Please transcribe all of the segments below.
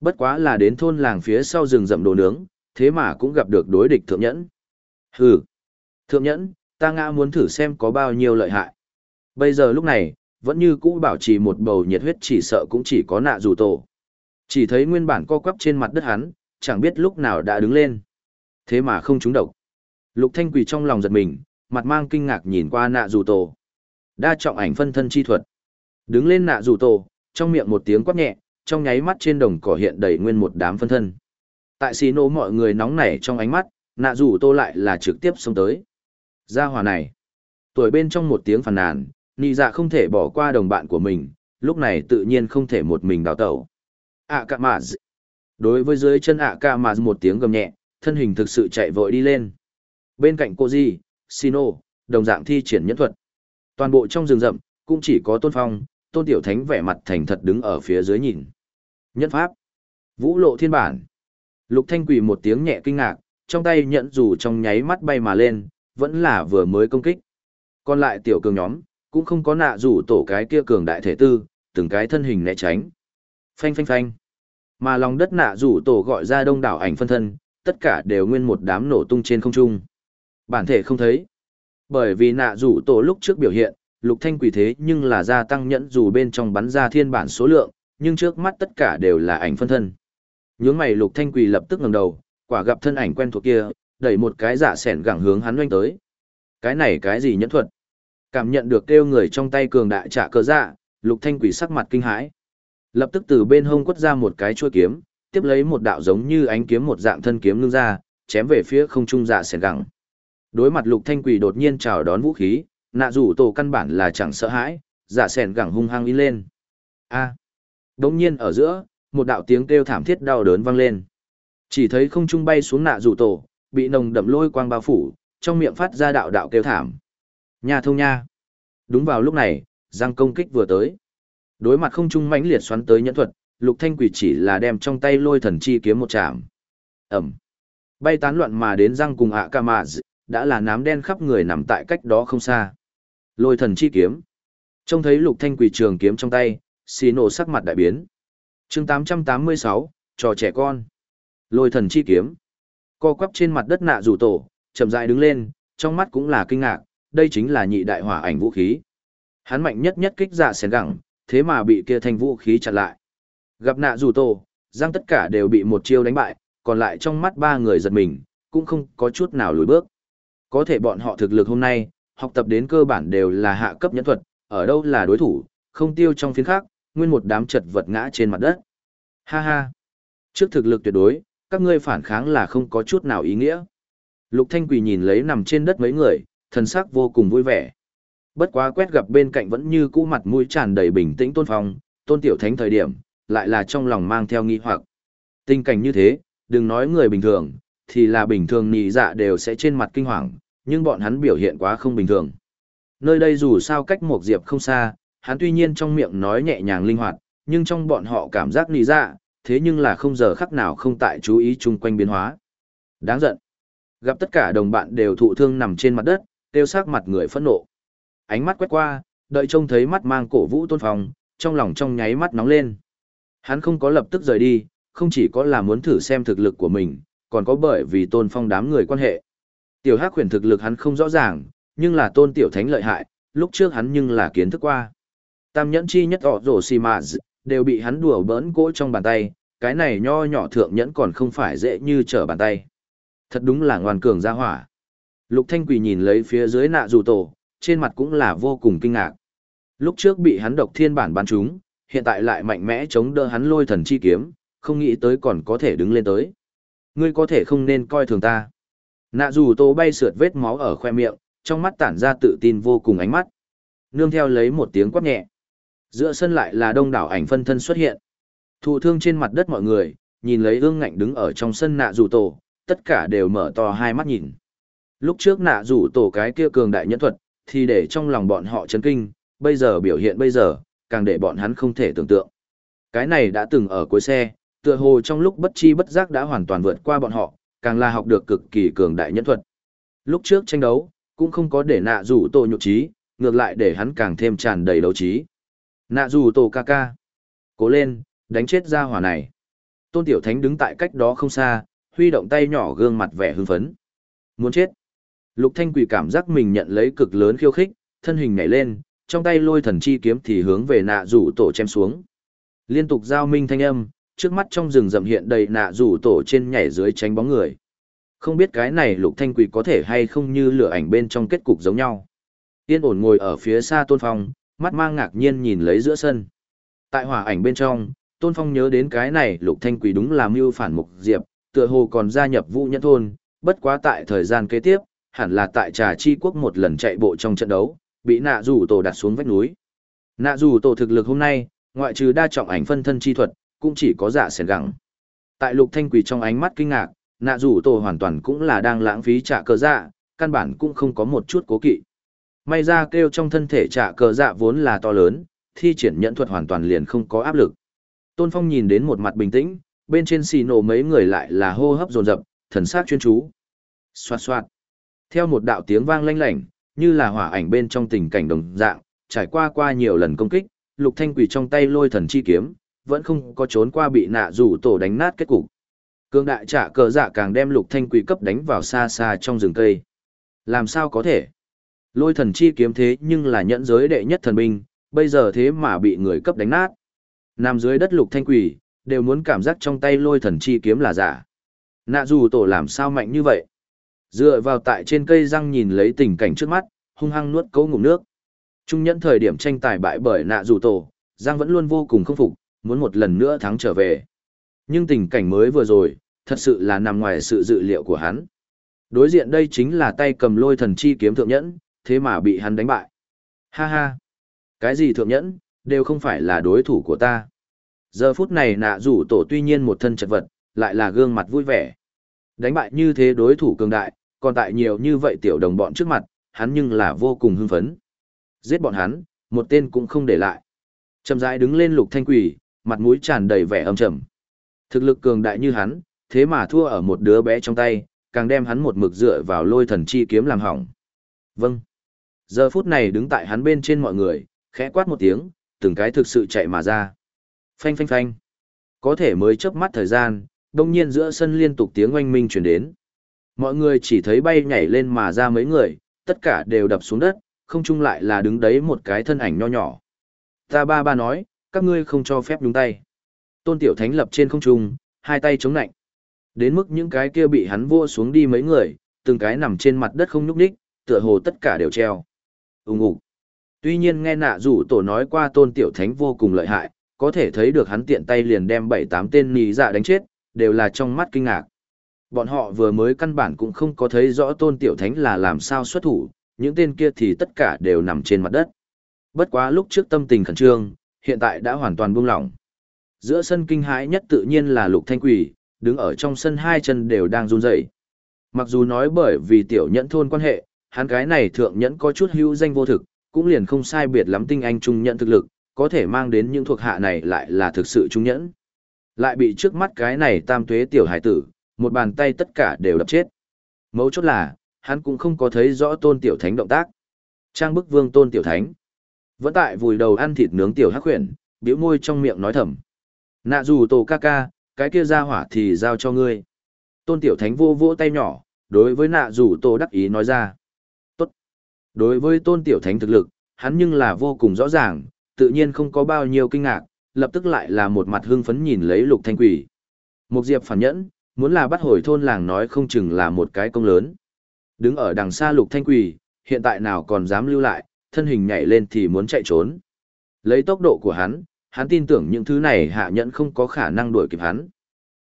Bất quá là đến thôn làng phía sau rừng rậm đồ nướng, thế mà cũng gặp được đối địch thượng nhẫn. Hừ, thượng nhẫn, ta ngã muốn thử xem có bao nhiêu lợi hại. Bây giờ lúc này, vẫn như cũ bảo trì một bầu nhiệt huyết chỉ sợ cũng chỉ có nạ dù tổ. Chỉ thấy nguyên bản co quắp trên mặt đất hắn, chẳng biết lúc nào đã đứng lên. Thế mà không trúng độc. Lục Thanh Quỳ trong lòng giật mình, mặt mang kinh ngạc nhìn qua nạ dù tổ. Đa trọng ảnh phân thân chi thuật. Đứng lên nạ dù tổ, trong miệng một tiếng quát nhẹ, trong nháy mắt trên đồng cỏ hiện đầy nguyên một đám phân thân. Tại xí nổ mọi người nóng nảy trong ánh mắt, nạ rủ tô lại là trực tiếp xông tới. Gia hòa này. Tuổi bên trong một tiếng phàn nàn, nị dạ không thể bỏ qua đồng bạn của mình, lúc này tự nhiên không thể một mình đào tẩu. ạ cạ mạ Đối với dưới chân ạ cạ mạ một tiếng gầm nhẹ, thân hình thực sự chạy vội đi lên. Bên cạnh cô Di, Sino, đồng dạng thi triển nhẫn thuật. Toàn bộ trong rừng rậm, cũng chỉ có tôn phong, tôn tiểu thánh vẻ mặt thành thật đứng ở phía dưới nhìn. Nhẫn pháp. Vũ lộ thiên bản. Lục thanh quỳ một tiếng nhẹ kinh ngạc, trong tay nhẫn dù trong nháy mắt bay mà lên, vẫn là vừa mới công kích. Còn lại tiểu cường nhóm, cũng không có nạ rủ tổ cái kia cường đại thể tư, từng cái thân hình né tránh. Phanh phanh phanh. Mà lòng đất nạ rủ tổ gọi ra đông đảo ảnh phân thân, tất cả đều nguyên một đám nổ tung trên không trung. Bản thể không thấy. Bởi vì nạ rủ tổ lúc trước biểu hiện, lục thanh quỷ thế nhưng là gia tăng nhẫn dù bên trong bắn ra thiên bản số lượng, nhưng trước mắt tất cả đều là ảnh phân thân. Nhướng mày lục thanh Quỳ lập tức ngẩng đầu, quả gặp thân ảnh quen thuộc kia, đẩy một cái giả sẻn gẳng hướng hắn doanh tới. Cái này cái gì nhẫn thuật? Cảm nhận được kêu người trong tay cường đại trả cờ dạ, lục thanh Quỳ sắc mặt kinh hãi. Lập tức từ bên hông quất ra một cái chuôi kiếm, tiếp lấy một đạo giống như ánh kiếm một dạng thân kiếm ngưng ra, chém về phía không trung dạ sẻn gẳng. Đối mặt lục thanh Quỳ đột nhiên chào đón vũ khí, nạ rủ tổ căn bản là chẳng sợ hãi, giả sẻn gẳng hung hăng in lên. A. À. Đống nhiên ở giữa, một đạo tiếng kêu thảm thiết đau đớn vang lên. Chỉ thấy không trung bay xuống nạ rủ tổ, bị nồng đậm lôi quang bao phủ, trong miệng phát ra đạo đạo kêu thảm. Nhà thông nha. Đúng vào lúc này, giang công kích vừa tới. Đối mặt không trung mãnh liệt xoắn tới nhẫn thuật, lục thanh quỷ chỉ là đem trong tay lôi thần chi kiếm một chạm. ầm Bay tán loạn mà đến răng cùng ạ ca mạ đã là nám đen khắp người nằm tại cách đó không xa. Lôi thần chi kiếm. Trông thấy lục thanh quỷ trường kiếm trong tay, xì nổ sắc mặt đại biến. chương 886, trò trẻ con. Lôi thần chi kiếm. Co quắp trên mặt đất nạ rủ tổ, chậm rãi đứng lên, trong mắt cũng là kinh ngạc, đây chính là nhị đại hỏa ảnh vũ khí. Hắn mạnh nhất nhất kích dạ xén gẳng, thế mà bị kia thanh vũ khí chặn lại. Gặp nạ rủ tổ, giang tất cả đều bị một chiêu đánh bại, còn lại trong mắt ba người giật mình, cũng không có chút nào lùi bước. Có thể bọn họ thực lực hôm nay, học tập đến cơ bản đều là hạ cấp nhẫn thuật, ở đâu là đối thủ, không tiêu trong phiến khác, nguyên một đám chật vật ngã trên mặt đất. Ha ha! Trước thực lực tuyệt đối, các ngươi phản kháng là không có chút nào ý nghĩa. Lục Thanh Quỳ nhìn lấy nằm trên đất mấy người, thần sắc vô cùng vui vẻ. Bất quá quét gặp bên cạnh vẫn như cũ mặt mũi tràn đầy bình tĩnh tôn phong, tôn tiểu thánh thời điểm, lại là trong lòng mang theo nghi hoặc. Tình cảnh như thế, đừng nói người bình thường, thì là bình thường nhị dạ đều sẽ trên mặt kinh hoàng, nhưng bọn hắn biểu hiện quá không bình thường. Nơi đây dù sao cách một diệp không xa, hắn tuy nhiên trong miệng nói nhẹ nhàng linh hoạt, nhưng trong bọn họ cảm giác nì dạ, thế nhưng là không giờ khắc nào không tại chú ý chung quanh biến hóa. Đáng giận. Gặp tất cả đồng bạn đều thụ thương nằm trên mặt đất, tiêu sắc mặt người phẫn nộ. Ánh mắt quét qua, đợi trông thấy mắt mang cổ vũ tôn phong, trong lòng trong nháy mắt nóng lên. Hắn không có lập tức rời đi, không chỉ có là muốn thử xem thực lực của mình, còn có bởi vì tôn phong đám người quan hệ. Tiểu hắc khuyển thực lực hắn không rõ ràng, nhưng là tôn tiểu thánh lợi hại, lúc trước hắn nhưng là kiến thức qua. Tam nhẫn chi nhất họ rổ xì mà đều bị hắn đùa bỡn cỗ trong bàn tay, cái này nho nhỏ thượng nhẫn còn không phải dễ như trở bàn tay. Thật đúng là ngoan cường ra hỏa. Lục Thanh Quỳ nhìn lấy phía dưới nạ dù tổ, trên mặt cũng là vô cùng kinh ngạc. Lúc trước bị hắn độc thiên bản bắn chúng hiện tại lại mạnh mẽ chống đỡ hắn lôi thần chi kiếm, không nghĩ tới còn có thể đứng lên tới. Ngươi có thể không nên coi thường ta. Nạ dù tổ bay sượt vết máu ở khoe miệng, trong mắt tản ra tự tin vô cùng ánh mắt. Nương theo lấy một tiếng quát nhẹ. Giữa sân lại là đông đảo ảnh phân thân xuất hiện. Thụ thương trên mặt đất mọi người, nhìn lấy ương ngạnh đứng ở trong sân nạ rủ tổ, tất cả đều mở to hai mắt nhìn. Lúc trước nạ rủ tổ cái kia cường đại nhẫn thuật, thì để trong lòng bọn họ chấn kinh, bây giờ biểu hiện bây giờ, càng để bọn hắn không thể tưởng tượng. Cái này đã từng ở cuối xe, tựa hồ trong lúc bất chi bất giác đã hoàn toàn vượt qua bọn họ, càng là học được cực kỳ cường đại nhẫn thuật. Lúc trước tranh đấu, cũng không có để nạ rủ tổ nhục trí, ngược lại để hắn càng thêm tràn đầy đấu trí. Nạ Dù tổ ca ca. Cố lên, đánh chết ra hỏa này. Tôn Tiểu Thánh đứng tại cách đó không xa, huy động tay nhỏ gương mặt vẻ hưng phấn. Muốn chết. Lục Thanh Quỷ cảm giác mình nhận lấy cực lớn khiêu khích, thân hình nhảy lên, trong tay lôi thần chi kiếm thì hướng về nạ rủ tổ chém xuống. Liên tục giao minh thanh âm, trước mắt trong rừng rậm hiện đầy nạ rủ tổ trên nhảy dưới tránh bóng người. Không biết cái này Lục Thanh Quỷ có thể hay không như lửa ảnh bên trong kết cục giống nhau. Yên ổn ngồi ở phía xa Tôn Phong, mắt mang ngạc nhiên nhìn lấy giữa sân. Tại hỏa ảnh bên trong, Tôn Phong nhớ đến cái này Lục Thanh Quỷ đúng là mưu phản mục diệp, tựa hồ còn gia nhập vũ nhân thôn, bất quá tại thời gian kế tiếp, hẳn là tại trà chi quốc một lần chạy bộ trong trận đấu, bị nạ rủ tổ đặt xuống vách núi. Nạ rủ tổ thực lực hôm nay, ngoại trừ đa trọng ảnh phân thân chi thuật, cũng chỉ có giả sền gẳng. Tại lục thanh quỷ trong ánh mắt kinh ngạc, nạ rủ tổ hoàn toàn cũng là đang lãng phí trả cơ dạ, căn bản cũng không có một chút cố kỵ. May ra kêu trong thân thể trả cờ dạ vốn là to lớn, thi triển nhận thuật hoàn toàn liền không có áp lực. Tôn Phong nhìn đến một mặt bình tĩnh, bên trên xì nổ mấy người lại là hô hấp dồn dập, thần sắc chuyên chú. Xoạt xoạt. Theo một đạo tiếng vang lanh lảnh, như là hỏa ảnh bên trong tình cảnh đồng dạng, trải qua qua nhiều lần công kích, Lục Thanh Quỷ trong tay lôi thần chi kiếm, vẫn không có trốn qua bị nạ rủ tổ đánh nát kết cục. Cương đại trả cờ dạ càng đem Lục Thanh Quỷ cấp đánh vào xa xa trong rừng cây. Làm sao có thể? Lôi thần chi kiếm thế nhưng là nhẫn giới đệ nhất thần binh, bây giờ thế mà bị người cấp đánh nát. Nằm dưới đất Lục Thanh Quỷ, đều muốn cảm giác trong tay lôi thần chi kiếm là giả. Nạ dù tổ làm sao mạnh như vậy? Dựa vào tại trên cây răng nhìn lấy tình cảnh trước mắt, hung hăng nuốt cấu ngụm nước. Trung nhẫn thời điểm tranh tài bại bởi nạ dù tổ, Giang vẫn luôn vô cùng không phục, muốn một lần nữa thắng trở về. Nhưng tình cảnh mới vừa rồi, thật sự là nằm ngoài sự dự liệu của hắn. Đối diện đây chính là tay cầm lôi thần chi kiếm thượng nhẫn, thế mà bị hắn đánh bại. Ha ha! Cái gì thượng nhẫn, đều không phải là đối thủ của ta. Giờ phút này nạ rủ tổ tuy nhiên một thân chật vật, lại là gương mặt vui vẻ. Đánh bại như thế đối thủ cường đại, còn tại nhiều như vậy tiểu đồng bọn trước mặt, hắn nhưng là vô cùng hưng phấn. Giết bọn hắn, một tên cũng không để lại. Trầm rãi đứng lên lục thanh quỷ, mặt mũi tràn đầy vẻ âm trầm. Thực lực cường đại như hắn, thế mà thua ở một đứa bé trong tay, càng đem hắn một mực dựa vào lôi thần chi kiếm làm hỏng. Vâng. Giờ phút này đứng tại hắn bên trên mọi người, khẽ quát một tiếng, từng cái thực sự chạy mà ra. Phanh phanh phanh. Có thể mới chớp mắt thời gian, đông nhiên giữa sân liên tục tiếng oanh minh truyền đến. Mọi người chỉ thấy bay nhảy lên mà ra mấy người, tất cả đều đập xuống đất, không chung lại là đứng đấy một cái thân ảnh nho nhỏ. Ta ba ba nói, các ngươi không cho phép đúng tay. Tôn Tiểu Thánh lập trên không trung, hai tay chống nạnh. Đến mức những cái kia bị hắn vua xuống đi mấy người, từng cái nằm trên mặt đất không nhúc nhích, tựa hồ tất cả đều treo. Ùng ục. Tuy nhiên nghe nạ rủ tổ nói qua Tôn Tiểu Thánh vô cùng lợi hại, có thể thấy được hắn tiện tay liền đem bảy tám tên nì dạ đánh chết, đều là trong mắt kinh ngạc. Bọn họ vừa mới căn bản cũng không có thấy rõ tôn tiểu thánh là làm sao xuất thủ, những tên kia thì tất cả đều nằm trên mặt đất. Bất quá lúc trước tâm tình khẩn trương, hiện tại đã hoàn toàn buông lỏng. Giữa sân kinh hãi nhất tự nhiên là lục thanh quỷ, đứng ở trong sân hai chân đều đang run rẩy. Mặc dù nói bởi vì tiểu nhẫn thôn quan hệ, hắn cái này thượng nhẫn có chút hữu danh vô thực, cũng liền không sai biệt lắm tinh anh trung nhẫn thực lực, có thể mang đến những thuộc hạ này lại là thực sự trung nhẫn. Lại bị trước mắt cái này tam tuế tiểu hải tử, một bàn tay tất cả đều đập chết. Mấu chốt là, hắn cũng không có thấy rõ tôn tiểu thánh động tác. Trang bức vương tôn tiểu thánh. Vẫn tại vùi đầu ăn thịt nướng tiểu hắc khuyển, biểu môi trong miệng nói thầm. Nạ dù tổ ca ca, cái kia ra hỏa thì giao cho ngươi. Tôn tiểu thánh vô vỗ tay nhỏ, đối với nạ dù tổ đắc ý nói ra. Đối với tôn tiểu thánh thực lực, hắn nhưng là vô cùng rõ ràng, tự nhiên không có bao nhiêu kinh ngạc, lập tức lại là một mặt hưng phấn nhìn lấy lục thanh quỷ. Một diệp phản nhẫn, muốn là bắt hồi thôn làng nói không chừng là một cái công lớn. Đứng ở đằng xa lục thanh quỷ, hiện tại nào còn dám lưu lại, thân hình nhảy lên thì muốn chạy trốn. Lấy tốc độ của hắn, hắn tin tưởng những thứ này hạ nhẫn không có khả năng đuổi kịp hắn.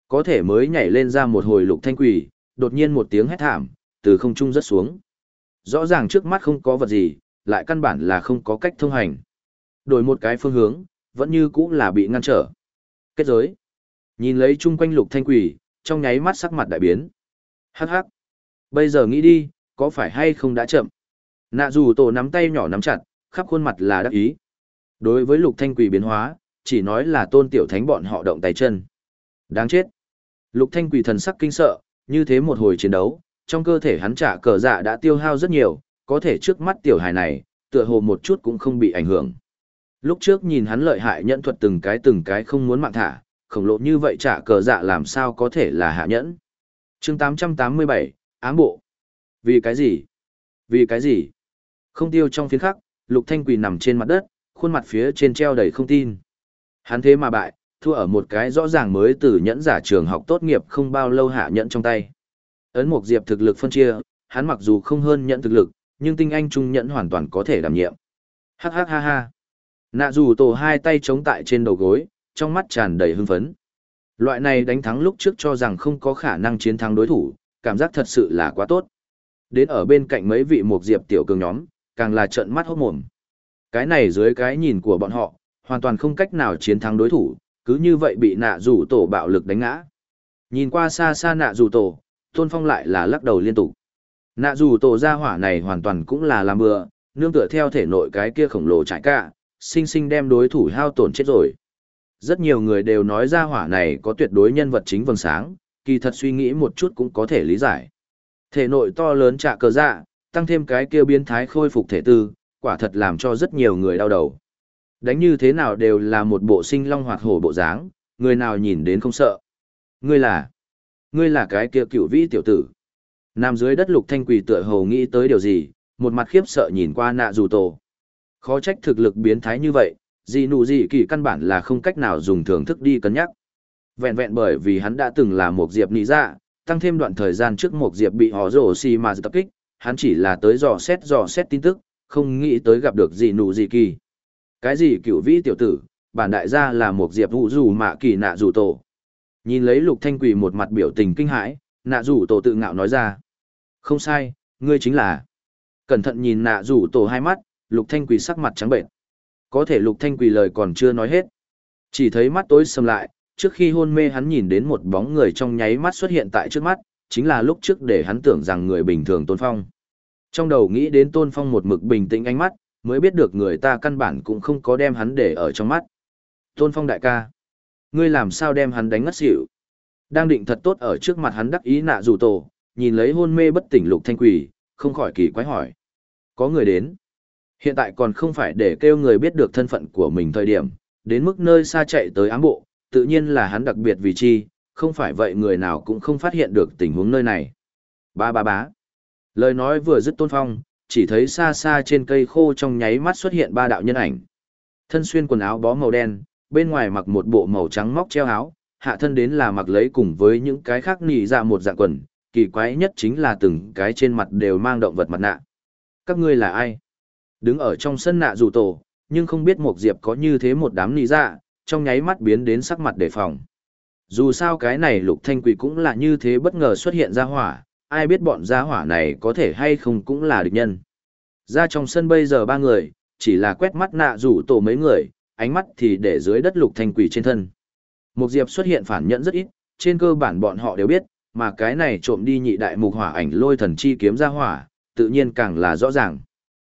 Có thể mới nhảy lên ra một hồi lục thanh quỷ, đột nhiên một tiếng hét thảm, từ không trung rất xuống. Rõ ràng trước mắt không có vật gì, lại căn bản là không có cách thông hành. Đổi một cái phương hướng, vẫn như cũ là bị ngăn trở. Kết giới. Nhìn lấy chung quanh lục thanh quỷ, trong nháy mắt sắc mặt đại biến. Hắc hắc. Bây giờ nghĩ đi, có phải hay không đã chậm? Nạ dù tổ nắm tay nhỏ nắm chặt, khắp khuôn mặt là đắc ý. Đối với lục thanh quỷ biến hóa, chỉ nói là tôn tiểu thánh bọn họ động tay chân. Đáng chết. Lục thanh quỷ thần sắc kinh sợ, như thế một hồi chiến đấu, trong cơ thể hắn trả cờ dạ đã tiêu hao rất nhiều, có thể trước mắt tiểu hài này, tựa hồ một chút cũng không bị ảnh hưởng. Lúc trước nhìn hắn lợi hại nhẫn thuật từng cái từng cái không muốn mạng thả, khổng lộ như vậy trả cờ dạ làm sao có thể là hạ nhẫn. chương 887, ám bộ. Vì cái gì? Vì cái gì? Không tiêu trong phiến khắc, Lục Thanh Quỳ nằm trên mặt đất, khuôn mặt phía trên treo đầy không tin. Hắn thế mà bại, thua ở một cái rõ ràng mới từ nhẫn giả trường học tốt nghiệp không bao lâu hạ nhẫn trong tay. Ấn Mục Diệp thực lực phân chia, hắn mặc dù không hơn nhận thực lực, nhưng tinh anh trung nhẫn hoàn toàn có thể đảm nhiệm. Hắc hắc ha ha. Nạ dù tổ hai tay chống tại trên đầu gối, trong mắt tràn đầy hưng phấn. Loại này đánh thắng lúc trước cho rằng không có khả năng chiến thắng đối thủ, cảm giác thật sự là quá tốt. Đến ở bên cạnh mấy vị Mục Diệp tiểu cường nhóm, càng là trợn mắt hốt mồm. Cái này dưới cái nhìn của bọn họ, hoàn toàn không cách nào chiến thắng đối thủ, cứ như vậy bị nạ rủ tổ bạo lực đánh ngã. Nhìn qua xa xa nạ rủ tổ, Tôn Phong lại là lắc đầu liên tục. Nạ Dù tổ Gia hỏa này hoàn toàn cũng là làm bừa, nương tựa theo thể nội cái kia khổng lồ trải cả, sinh sinh đem đối thủ hao tổn chết rồi. Rất nhiều người đều nói Gia hỏa này có tuyệt đối nhân vật chính vầng sáng, kỳ thật suy nghĩ một chút cũng có thể lý giải. Thể nội to lớn trả cờ dạ, tăng thêm cái kia biến thái khôi phục thể tư, quả thật làm cho rất nhiều người đau đầu. Đánh như thế nào đều là một bộ sinh long hoạt hổ bộ dáng, người nào nhìn đến không sợ. Ngươi là, ngươi là cái kia cựu vĩ tiểu tử. Nằm dưới đất lục thanh quỳ tựa hồ nghĩ tới điều gì, một mặt khiếp sợ nhìn qua nạ dù tổ. Khó trách thực lực biến thái như vậy, gì nụ gì kỳ căn bản là không cách nào dùng thưởng thức đi cân nhắc. Vẹn vẹn bởi vì hắn đã từng là một diệp nị dạ, tăng thêm đoạn thời gian trước một diệp bị họ rổ xì mà tập kích, hắn chỉ là tới dò xét dò xét tin tức, không nghĩ tới gặp được gì nụ gì kỳ. Cái gì cựu vĩ tiểu tử, bản đại gia là một diệp vụ dù mạ kỳ nạ dù tổ. Nhìn lấy lục thanh quỷ một mặt biểu tình kinh hãi, nạ rủ tổ tự ngạo nói ra. Không sai, ngươi chính là. Cẩn thận nhìn nạ rủ tổ hai mắt, lục thanh quỷ sắc mặt trắng bệnh. Có thể lục thanh quỷ lời còn chưa nói hết. Chỉ thấy mắt tối sầm lại, trước khi hôn mê hắn nhìn đến một bóng người trong nháy mắt xuất hiện tại trước mắt, chính là lúc trước để hắn tưởng rằng người bình thường tôn phong. Trong đầu nghĩ đến tôn phong một mực bình tĩnh ánh mắt, mới biết được người ta căn bản cũng không có đem hắn để ở trong mắt. Tôn phong đại ca, ngươi làm sao đem hắn đánh ngất xỉu? Đang định thật tốt ở trước mặt hắn đắc ý nạ dù tổ, nhìn lấy hôn mê bất tỉnh lục thanh quỷ, không khỏi kỳ quái hỏi. Có người đến. Hiện tại còn không phải để kêu người biết được thân phận của mình thời điểm, đến mức nơi xa chạy tới ám bộ, tự nhiên là hắn đặc biệt vì chi, không phải vậy người nào cũng không phát hiện được tình huống nơi này. Ba ba bá. Lời nói vừa dứt tôn phong, chỉ thấy xa xa trên cây khô trong nháy mắt xuất hiện ba đạo nhân ảnh. Thân xuyên quần áo bó màu đen, bên ngoài mặc một bộ màu trắng móc treo áo, hạ thân đến là mặc lấy cùng với những cái khác nỉ ra một dạng quần, kỳ quái nhất chính là từng cái trên mặt đều mang động vật mặt nạ. Các ngươi là ai? Đứng ở trong sân nạ dù tổ, nhưng không biết một diệp có như thế một đám nỉ ra, trong nháy mắt biến đến sắc mặt đề phòng. Dù sao cái này lục thanh quỷ cũng là như thế bất ngờ xuất hiện ra hỏa, ai biết bọn gia hỏa này có thể hay không cũng là địch nhân. Ra trong sân bây giờ ba người, chỉ là quét mắt nạ rủ tổ mấy người, ánh mắt thì để dưới đất lục thanh quỷ trên thân. Một diệp xuất hiện phản nhận rất ít, trên cơ bản bọn họ đều biết, mà cái này trộm đi nhị đại mục hỏa ảnh lôi thần chi kiếm ra hỏa, tự nhiên càng là rõ ràng.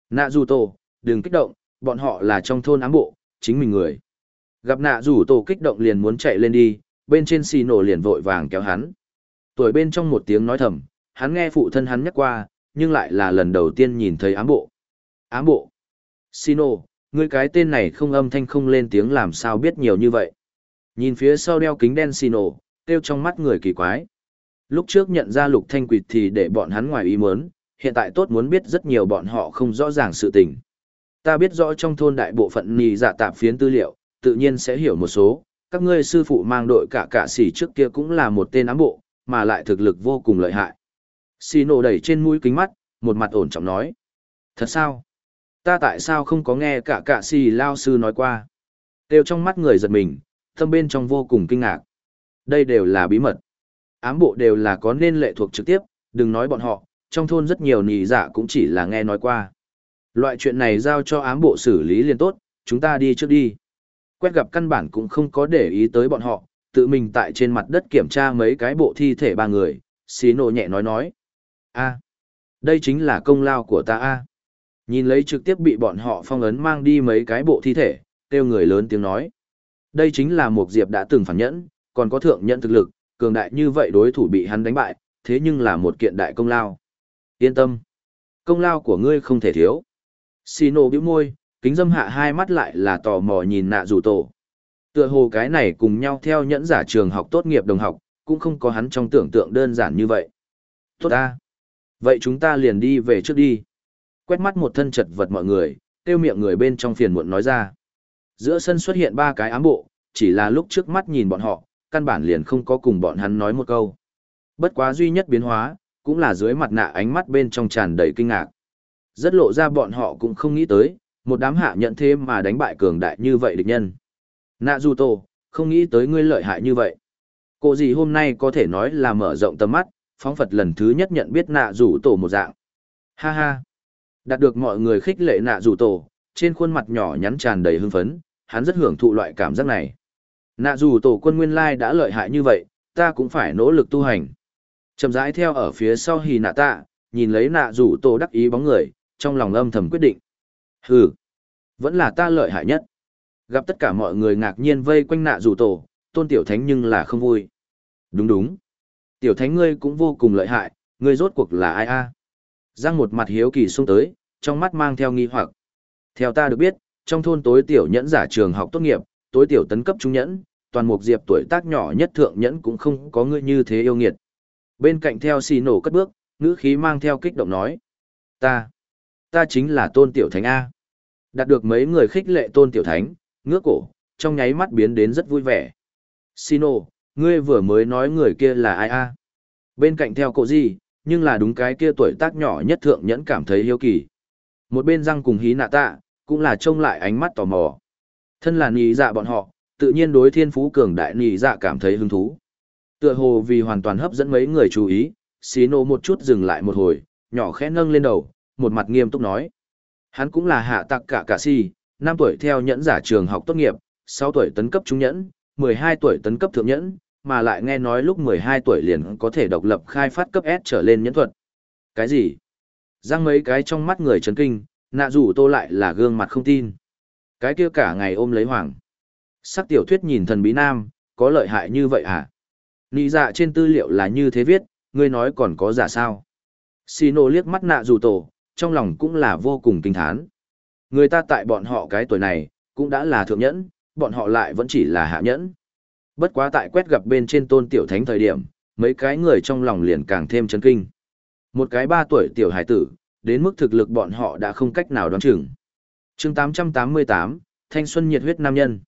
Nạ dù tổ, đừng kích động, bọn họ là trong thôn ám bộ, chính mình người. Gặp nạ dù tổ kích động liền muốn chạy lên đi, bên trên xì nổ liền vội vàng kéo hắn. Tuổi bên trong một tiếng nói thầm, hắn nghe phụ thân hắn nhắc qua, nhưng lại là lần đầu tiên nhìn thấy ám bộ. Ám bộ. Sino, ngươi cái tên này không âm thanh không lên tiếng làm sao biết nhiều như vậy. Nhìn phía sau đeo kính đen Sino, tiêu trong mắt người kỳ quái. Lúc trước nhận ra lục thanh quỷ thì để bọn hắn ngoài ý muốn, hiện tại tốt muốn biết rất nhiều bọn họ không rõ ràng sự tình. Ta biết rõ trong thôn đại bộ phận nì dạ tạp phiến tư liệu, tự nhiên sẽ hiểu một số, các ngươi sư phụ mang đội cả cả xỉ trước kia cũng là một tên ám bộ, mà lại thực lực vô cùng lợi hại. Xì nổ đẩy trên mũi kính mắt, một mặt ổn trọng nói. Thật sao? Ta tại sao không có nghe cả cạ xì lao sư nói qua? Đều trong mắt người giật mình, tâm bên trong vô cùng kinh ngạc. Đây đều là bí mật. Ám bộ đều là có nên lệ thuộc trực tiếp, đừng nói bọn họ, trong thôn rất nhiều nì giả dạ cũng chỉ là nghe nói qua. Loại chuyện này giao cho ám bộ xử lý liền tốt, chúng ta đi trước đi. Quét gặp căn bản cũng không có để ý tới bọn họ, tự mình tại trên mặt đất kiểm tra mấy cái bộ thi thể ba người, xí nộ nhẹ nói nói a đây chính là công lao của ta a nhìn lấy trực tiếp bị bọn họ phong ấn mang đi mấy cái bộ thi thể kêu người lớn tiếng nói đây chính là một diệp đã từng phản nhẫn còn có thượng nhận thực lực cường đại như vậy đối thủ bị hắn đánh bại thế nhưng là một kiện đại công lao yên tâm công lao của ngươi không thể thiếu Sino bĩu môi kính dâm hạ hai mắt lại là tò mò nhìn nạ rủ tổ Tựa hồ cái này cùng nhau theo nhẫn giả trường học tốt nghiệp đồng học, cũng không có hắn trong tưởng tượng đơn giản như vậy. Tốt ta. Vậy chúng ta liền đi về trước đi. Quét mắt một thân chật vật mọi người, tiêu miệng người bên trong phiền muộn nói ra. Giữa sân xuất hiện ba cái ám bộ, chỉ là lúc trước mắt nhìn bọn họ, căn bản liền không có cùng bọn hắn nói một câu. Bất quá duy nhất biến hóa, cũng là dưới mặt nạ ánh mắt bên trong tràn đầy kinh ngạc. Rất lộ ra bọn họ cũng không nghĩ tới, một đám hạ nhận thế mà đánh bại cường đại như vậy địch nhân. Nạ dù tổ, không nghĩ tới ngươi lợi hại như vậy. Cô gì hôm nay có thể nói là mở rộng tầm mắt, phóng Phật lần thứ nhất nhận biết nạ rủ tổ một dạng. Ha ha. Đạt được mọi người khích lệ nạ rủ tổ, trên khuôn mặt nhỏ nhắn tràn đầy hưng phấn, hắn rất hưởng thụ loại cảm giác này. Nạ rủ tổ quân nguyên lai đã lợi hại như vậy, ta cũng phải nỗ lực tu hành. Chậm rãi theo ở phía sau hì nạ tạ, nhìn lấy nạ rủ tổ đắc ý bóng người, trong lòng âm thầm quyết định. Hừ, vẫn là ta lợi hại nhất. Gặp tất cả mọi người ngạc nhiên vây quanh nạ rủ tổ, tôn tiểu thánh nhưng là không vui. Đúng đúng. Tiểu thánh ngươi cũng vô cùng lợi hại, ngươi rốt cuộc là ai a? Giang một mặt hiếu kỳ xuống tới, trong mắt mang theo nghi hoặc. Theo ta được biết, trong thôn tối tiểu nhẫn giả trường học tốt nghiệp, tối tiểu tấn cấp trung nhẫn, toàn mục diệp tuổi tác nhỏ nhất thượng nhẫn cũng không có người như thế yêu nghiệt. Bên cạnh theo xì nổ cất bước, ngữ khí mang theo kích động nói. Ta, ta chính là tôn tiểu thánh A. Đạt được mấy người khích lệ tôn tiểu thánh, ngước cổ, trong nháy mắt biến đến rất vui vẻ. Sino, ngươi vừa mới nói người kia là ai a? Bên cạnh theo cổ gì, nhưng là đúng cái kia tuổi tác nhỏ nhất thượng nhẫn cảm thấy hiếu kỳ. Một bên răng cùng hí nạ tạ, cũng là trông lại ánh mắt tò mò. Thân là nì dạ bọn họ, tự nhiên đối thiên phú cường đại nì dạ cảm thấy hứng thú. Tựa hồ vì hoàn toàn hấp dẫn mấy người chú ý, xí nô một chút dừng lại một hồi, nhỏ khẽ nâng lên đầu, một mặt nghiêm túc nói. Hắn cũng là hạ tạc cả cả si, năm tuổi theo nhẫn giả trường học tốt nghiệp, sáu tuổi tấn cấp trung nhẫn, mười hai tuổi tấn cấp thượng nhẫn, mà lại nghe nói lúc mười hai tuổi liền có thể độc lập khai phát cấp S trở lên nhẫn thuật. Cái gì? Giang mấy cái trong mắt người chấn kinh, nạ rủ tô lại là gương mặt không tin. Cái kia cả ngày ôm lấy hoàng. Sắc tiểu thuyết nhìn thần bí nam, có lợi hại như vậy hả? Nị dạ trên tư liệu là như thế viết, ngươi nói còn có giả sao? Sino liếc mắt nạ rủ tổ, trong lòng cũng là vô cùng kinh thán. Người ta tại bọn họ cái tuổi này, cũng đã là thượng nhẫn, bọn họ lại vẫn chỉ là hạ nhẫn. Bất quá tại quét gặp bên trên tôn tiểu thánh thời điểm, mấy cái người trong lòng liền càng thêm chấn kinh. Một cái ba tuổi tiểu hải tử, đến mức thực lực bọn họ đã không cách nào đoán chừng. chương 888, Thanh xuân nhiệt huyết nam nhân.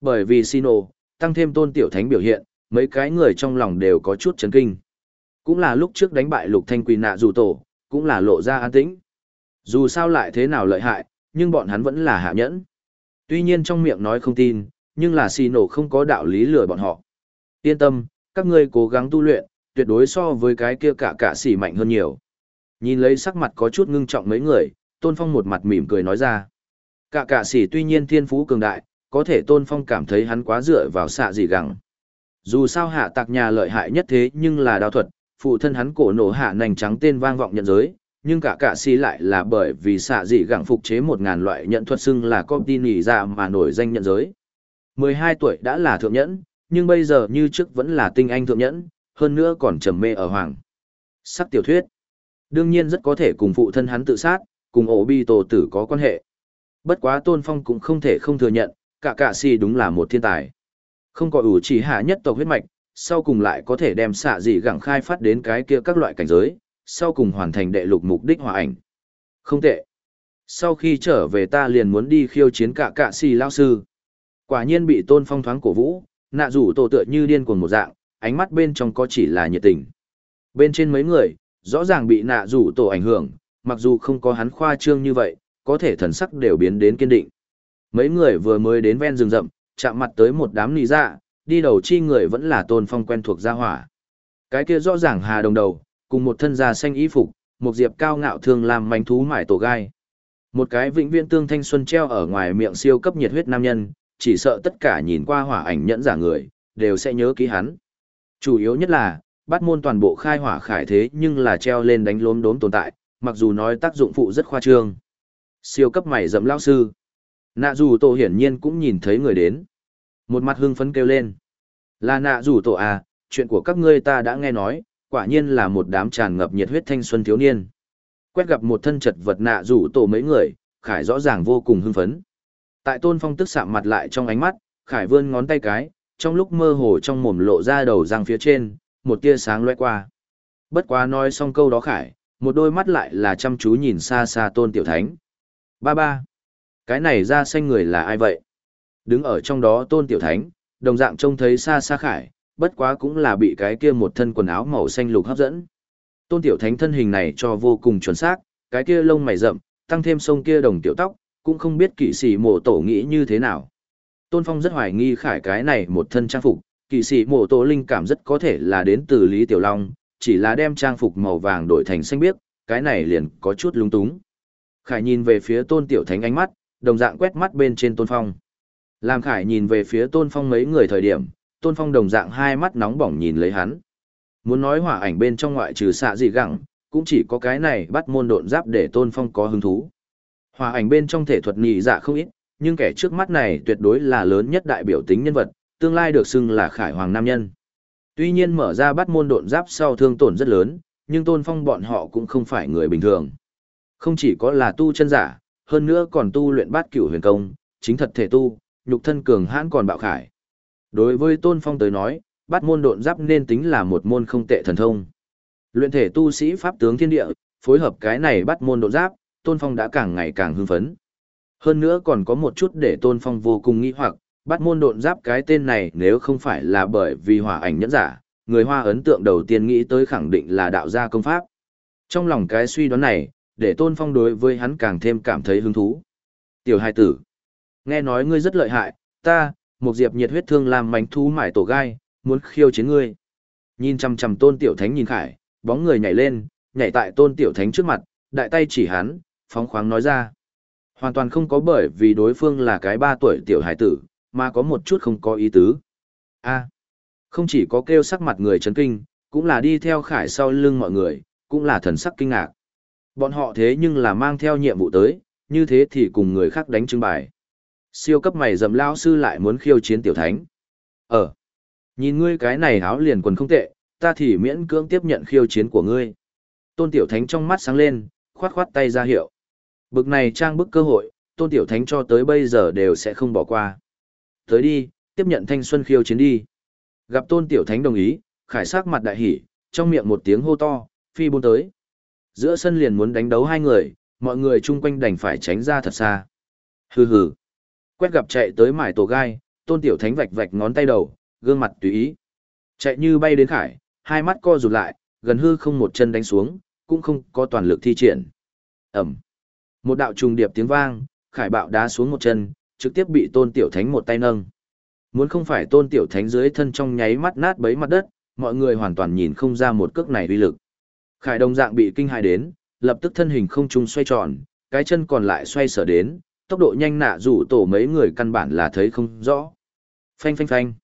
Bởi vì Sino, tăng thêm tôn tiểu thánh biểu hiện, mấy cái người trong lòng đều có chút chấn kinh. Cũng là lúc trước đánh bại lục thanh quỳ nạ dù tổ, cũng là lộ ra an tĩnh. Dù sao lại thế nào lợi hại, nhưng bọn hắn vẫn là hạ nhẫn. Tuy nhiên trong miệng nói không tin, nhưng là xì nổ không có đạo lý lừa bọn họ. Yên tâm, các ngươi cố gắng tu luyện, tuyệt đối so với cái kia cả cả xì mạnh hơn nhiều. Nhìn lấy sắc mặt có chút ngưng trọng mấy người, Tôn Phong một mặt mỉm cười nói ra. Cả cả xì tuy nhiên thiên phú cường đại, có thể Tôn Phong cảm thấy hắn quá dựa vào xạ gì gẳng. Dù sao hạ tạc nhà lợi hại nhất thế nhưng là đao thuật, phụ thân hắn cổ nổ hạ nành trắng tên vang vọng nhận giới, nhưng cả cả xì lại là bởi vì xạ dị gẳng phục chế một ngàn loại nhận thuật xưng là có tin nỉ ra mà nổi danh nhận giới. 12 tuổi đã là thượng nhẫn, nhưng bây giờ như trước vẫn là tinh anh thượng nhẫn, hơn nữa còn trầm mê ở hoàng. Sắc tiểu thuyết. Đương nhiên rất có thể cùng phụ thân hắn tự sát, cùng ổ bi tổ tử có quan hệ. Bất quá Tôn Phong cũng không thể không thừa nhận, cả cả si đúng là một thiên tài. Không có ủ chỉ hạ nhất tộc huyết mạch, sau cùng lại có thể đem xạ dị gẳng khai phát đến cái kia các loại cảnh giới, sau cùng hoàn thành đệ lục mục đích hòa ảnh. Không tệ. Sau khi trở về ta liền muốn đi khiêu chiến cả cạ xì lao sư. Quả nhiên bị tôn phong thoáng cổ vũ, nạ rủ tổ tựa như điên cuồng một dạng, ánh mắt bên trong có chỉ là nhiệt tình. Bên trên mấy người, rõ ràng bị nạ rủ tổ ảnh hưởng, mặc dù không có hắn khoa trương như vậy, có thể thần sắc đều biến đến kiên định. Mấy người vừa mới đến ven rừng rậm, chạm mặt tới một đám nì dạ, đi đầu chi người vẫn là tôn phong quen thuộc gia hỏa. Cái kia rõ ràng hà đồng đầu, cùng một thân da xanh y phục, một diệp cao ngạo thường làm manh thú mải tổ gai. Một cái vĩnh viễn tương thanh xuân treo ở ngoài miệng siêu cấp nhiệt huyết nam nhân, chỉ sợ tất cả nhìn qua hỏa ảnh nhẫn giả người, đều sẽ nhớ ký hắn. Chủ yếu nhất là, bắt môn toàn bộ khai hỏa khải thế nhưng là treo lên đánh lốm đốm tồn tại, mặc dù nói tác dụng phụ rất khoa trương. Siêu cấp mày dẫm lao sư. Nạ dù tổ hiển nhiên cũng nhìn thấy người đến. Một mặt hưng phấn kêu lên. Là nạ dù tổ à, chuyện của các ngươi ta đã nghe nói, quả nhiên là một đám tràn ngập nhiệt huyết thanh xuân thiếu niên. Quét gặp một thân chật vật nạ rủ tổ mấy người, khải rõ ràng vô cùng hưng phấn. Tại tôn phong tức sạm mặt lại trong ánh mắt, Khải vươn ngón tay cái, trong lúc mơ hồ trong mồm lộ ra đầu răng phía trên, một tia sáng lóe qua. Bất quá nói xong câu đó Khải, một đôi mắt lại là chăm chú nhìn xa xa tôn tiểu thánh. Ba ba. Cái này ra xanh người là ai vậy? Đứng ở trong đó tôn tiểu thánh, đồng dạng trông thấy xa xa Khải, bất quá cũng là bị cái kia một thân quần áo màu xanh lục hấp dẫn. Tôn tiểu thánh thân hình này cho vô cùng chuẩn xác, cái kia lông mày rậm, tăng thêm sông kia đồng tiểu tóc, cũng không biết kỵ sĩ mộ tổ nghĩ như thế nào. Tôn Phong rất hoài nghi khải cái này một thân trang phục, kỵ sĩ mộ tổ linh cảm rất có thể là đến từ Lý Tiểu Long, chỉ là đem trang phục màu vàng đổi thành xanh biếc, cái này liền có chút lung túng. Khải nhìn về phía Tôn Tiểu Thánh ánh mắt, đồng dạng quét mắt bên trên Tôn Phong. Làm Khải nhìn về phía Tôn Phong mấy người thời điểm, Tôn Phong đồng dạng hai mắt nóng bỏng nhìn lấy hắn. Muốn nói hỏa ảnh bên trong ngoại trừ xạ gì gặng, cũng chỉ có cái này bắt môn độn giáp để Tôn Phong có hứng thú. Hòa ảnh bên trong thể thuật nhị dạ không ít, nhưng kẻ trước mắt này tuyệt đối là lớn nhất đại biểu tính nhân vật, tương lai được xưng là khải hoàng nam nhân. Tuy nhiên mở ra bắt môn độn giáp sau thương tổn rất lớn, nhưng tôn phong bọn họ cũng không phải người bình thường. Không chỉ có là tu chân giả, hơn nữa còn tu luyện bát cửu huyền công, chính thật thể tu, nhục thân cường hãn còn bạo khải. Đối với tôn phong tới nói, bắt môn độn giáp nên tính là một môn không tệ thần thông. Luyện thể tu sĩ pháp tướng thiên địa, phối hợp cái này bắt môn độn giáp, tôn phong đã càng ngày càng hưng phấn. Hơn nữa còn có một chút để tôn phong vô cùng nghi hoặc, bắt môn độn giáp cái tên này nếu không phải là bởi vì hỏa ảnh nhẫn giả, người hoa ấn tượng đầu tiên nghĩ tới khẳng định là đạo gia công pháp. Trong lòng cái suy đoán này, để tôn phong đối với hắn càng thêm cảm thấy hứng thú. Tiểu hai tử, nghe nói ngươi rất lợi hại, ta, một diệp nhiệt huyết thương làm mảnh thú mải tổ gai, muốn khiêu chiến ngươi. Nhìn chằm chằm tôn tiểu thánh nhìn khải, bóng người nhảy lên, nhảy tại tôn tiểu thánh trước mặt, đại tay chỉ hắn, phóng khoáng nói ra. Hoàn toàn không có bởi vì đối phương là cái ba tuổi tiểu hải tử, mà có một chút không có ý tứ. a không chỉ có kêu sắc mặt người chấn kinh, cũng là đi theo khải sau lưng mọi người, cũng là thần sắc kinh ngạc. Bọn họ thế nhưng là mang theo nhiệm vụ tới, như thế thì cùng người khác đánh trưng bài. Siêu cấp mày dầm lao sư lại muốn khiêu chiến tiểu thánh. Ờ, nhìn ngươi cái này áo liền quần không tệ, ta thì miễn cưỡng tiếp nhận khiêu chiến của ngươi. Tôn tiểu thánh trong mắt sáng lên, khoát khoát tay ra hiệu. Bực này trang bức cơ hội, tôn tiểu thánh cho tới bây giờ đều sẽ không bỏ qua. Tới đi, tiếp nhận thanh xuân khiêu chiến đi. Gặp tôn tiểu thánh đồng ý, khải sắc mặt đại hỉ, trong miệng một tiếng hô to, phi buôn tới. Giữa sân liền muốn đánh đấu hai người, mọi người chung quanh đành phải tránh ra thật xa. Hừ hừ. Quét gặp chạy tới mải tổ gai, tôn tiểu thánh vạch vạch ngón tay đầu, gương mặt tùy ý. Chạy như bay đến khải, hai mắt co rụt lại, gần hư không một chân đánh xuống, cũng không có toàn lực thi triển. Ẩm. Một đạo trùng điệp tiếng vang, khải bạo đá xuống một chân, trực tiếp bị tôn tiểu thánh một tay nâng. Muốn không phải tôn tiểu thánh dưới thân trong nháy mắt nát bấy mặt đất, mọi người hoàn toàn nhìn không ra một cước này uy lực. Khải đồng dạng bị kinh hại đến, lập tức thân hình không trung xoay tròn, cái chân còn lại xoay sở đến, tốc độ nhanh nạ rủ tổ mấy người căn bản là thấy không rõ. Phanh phanh phanh.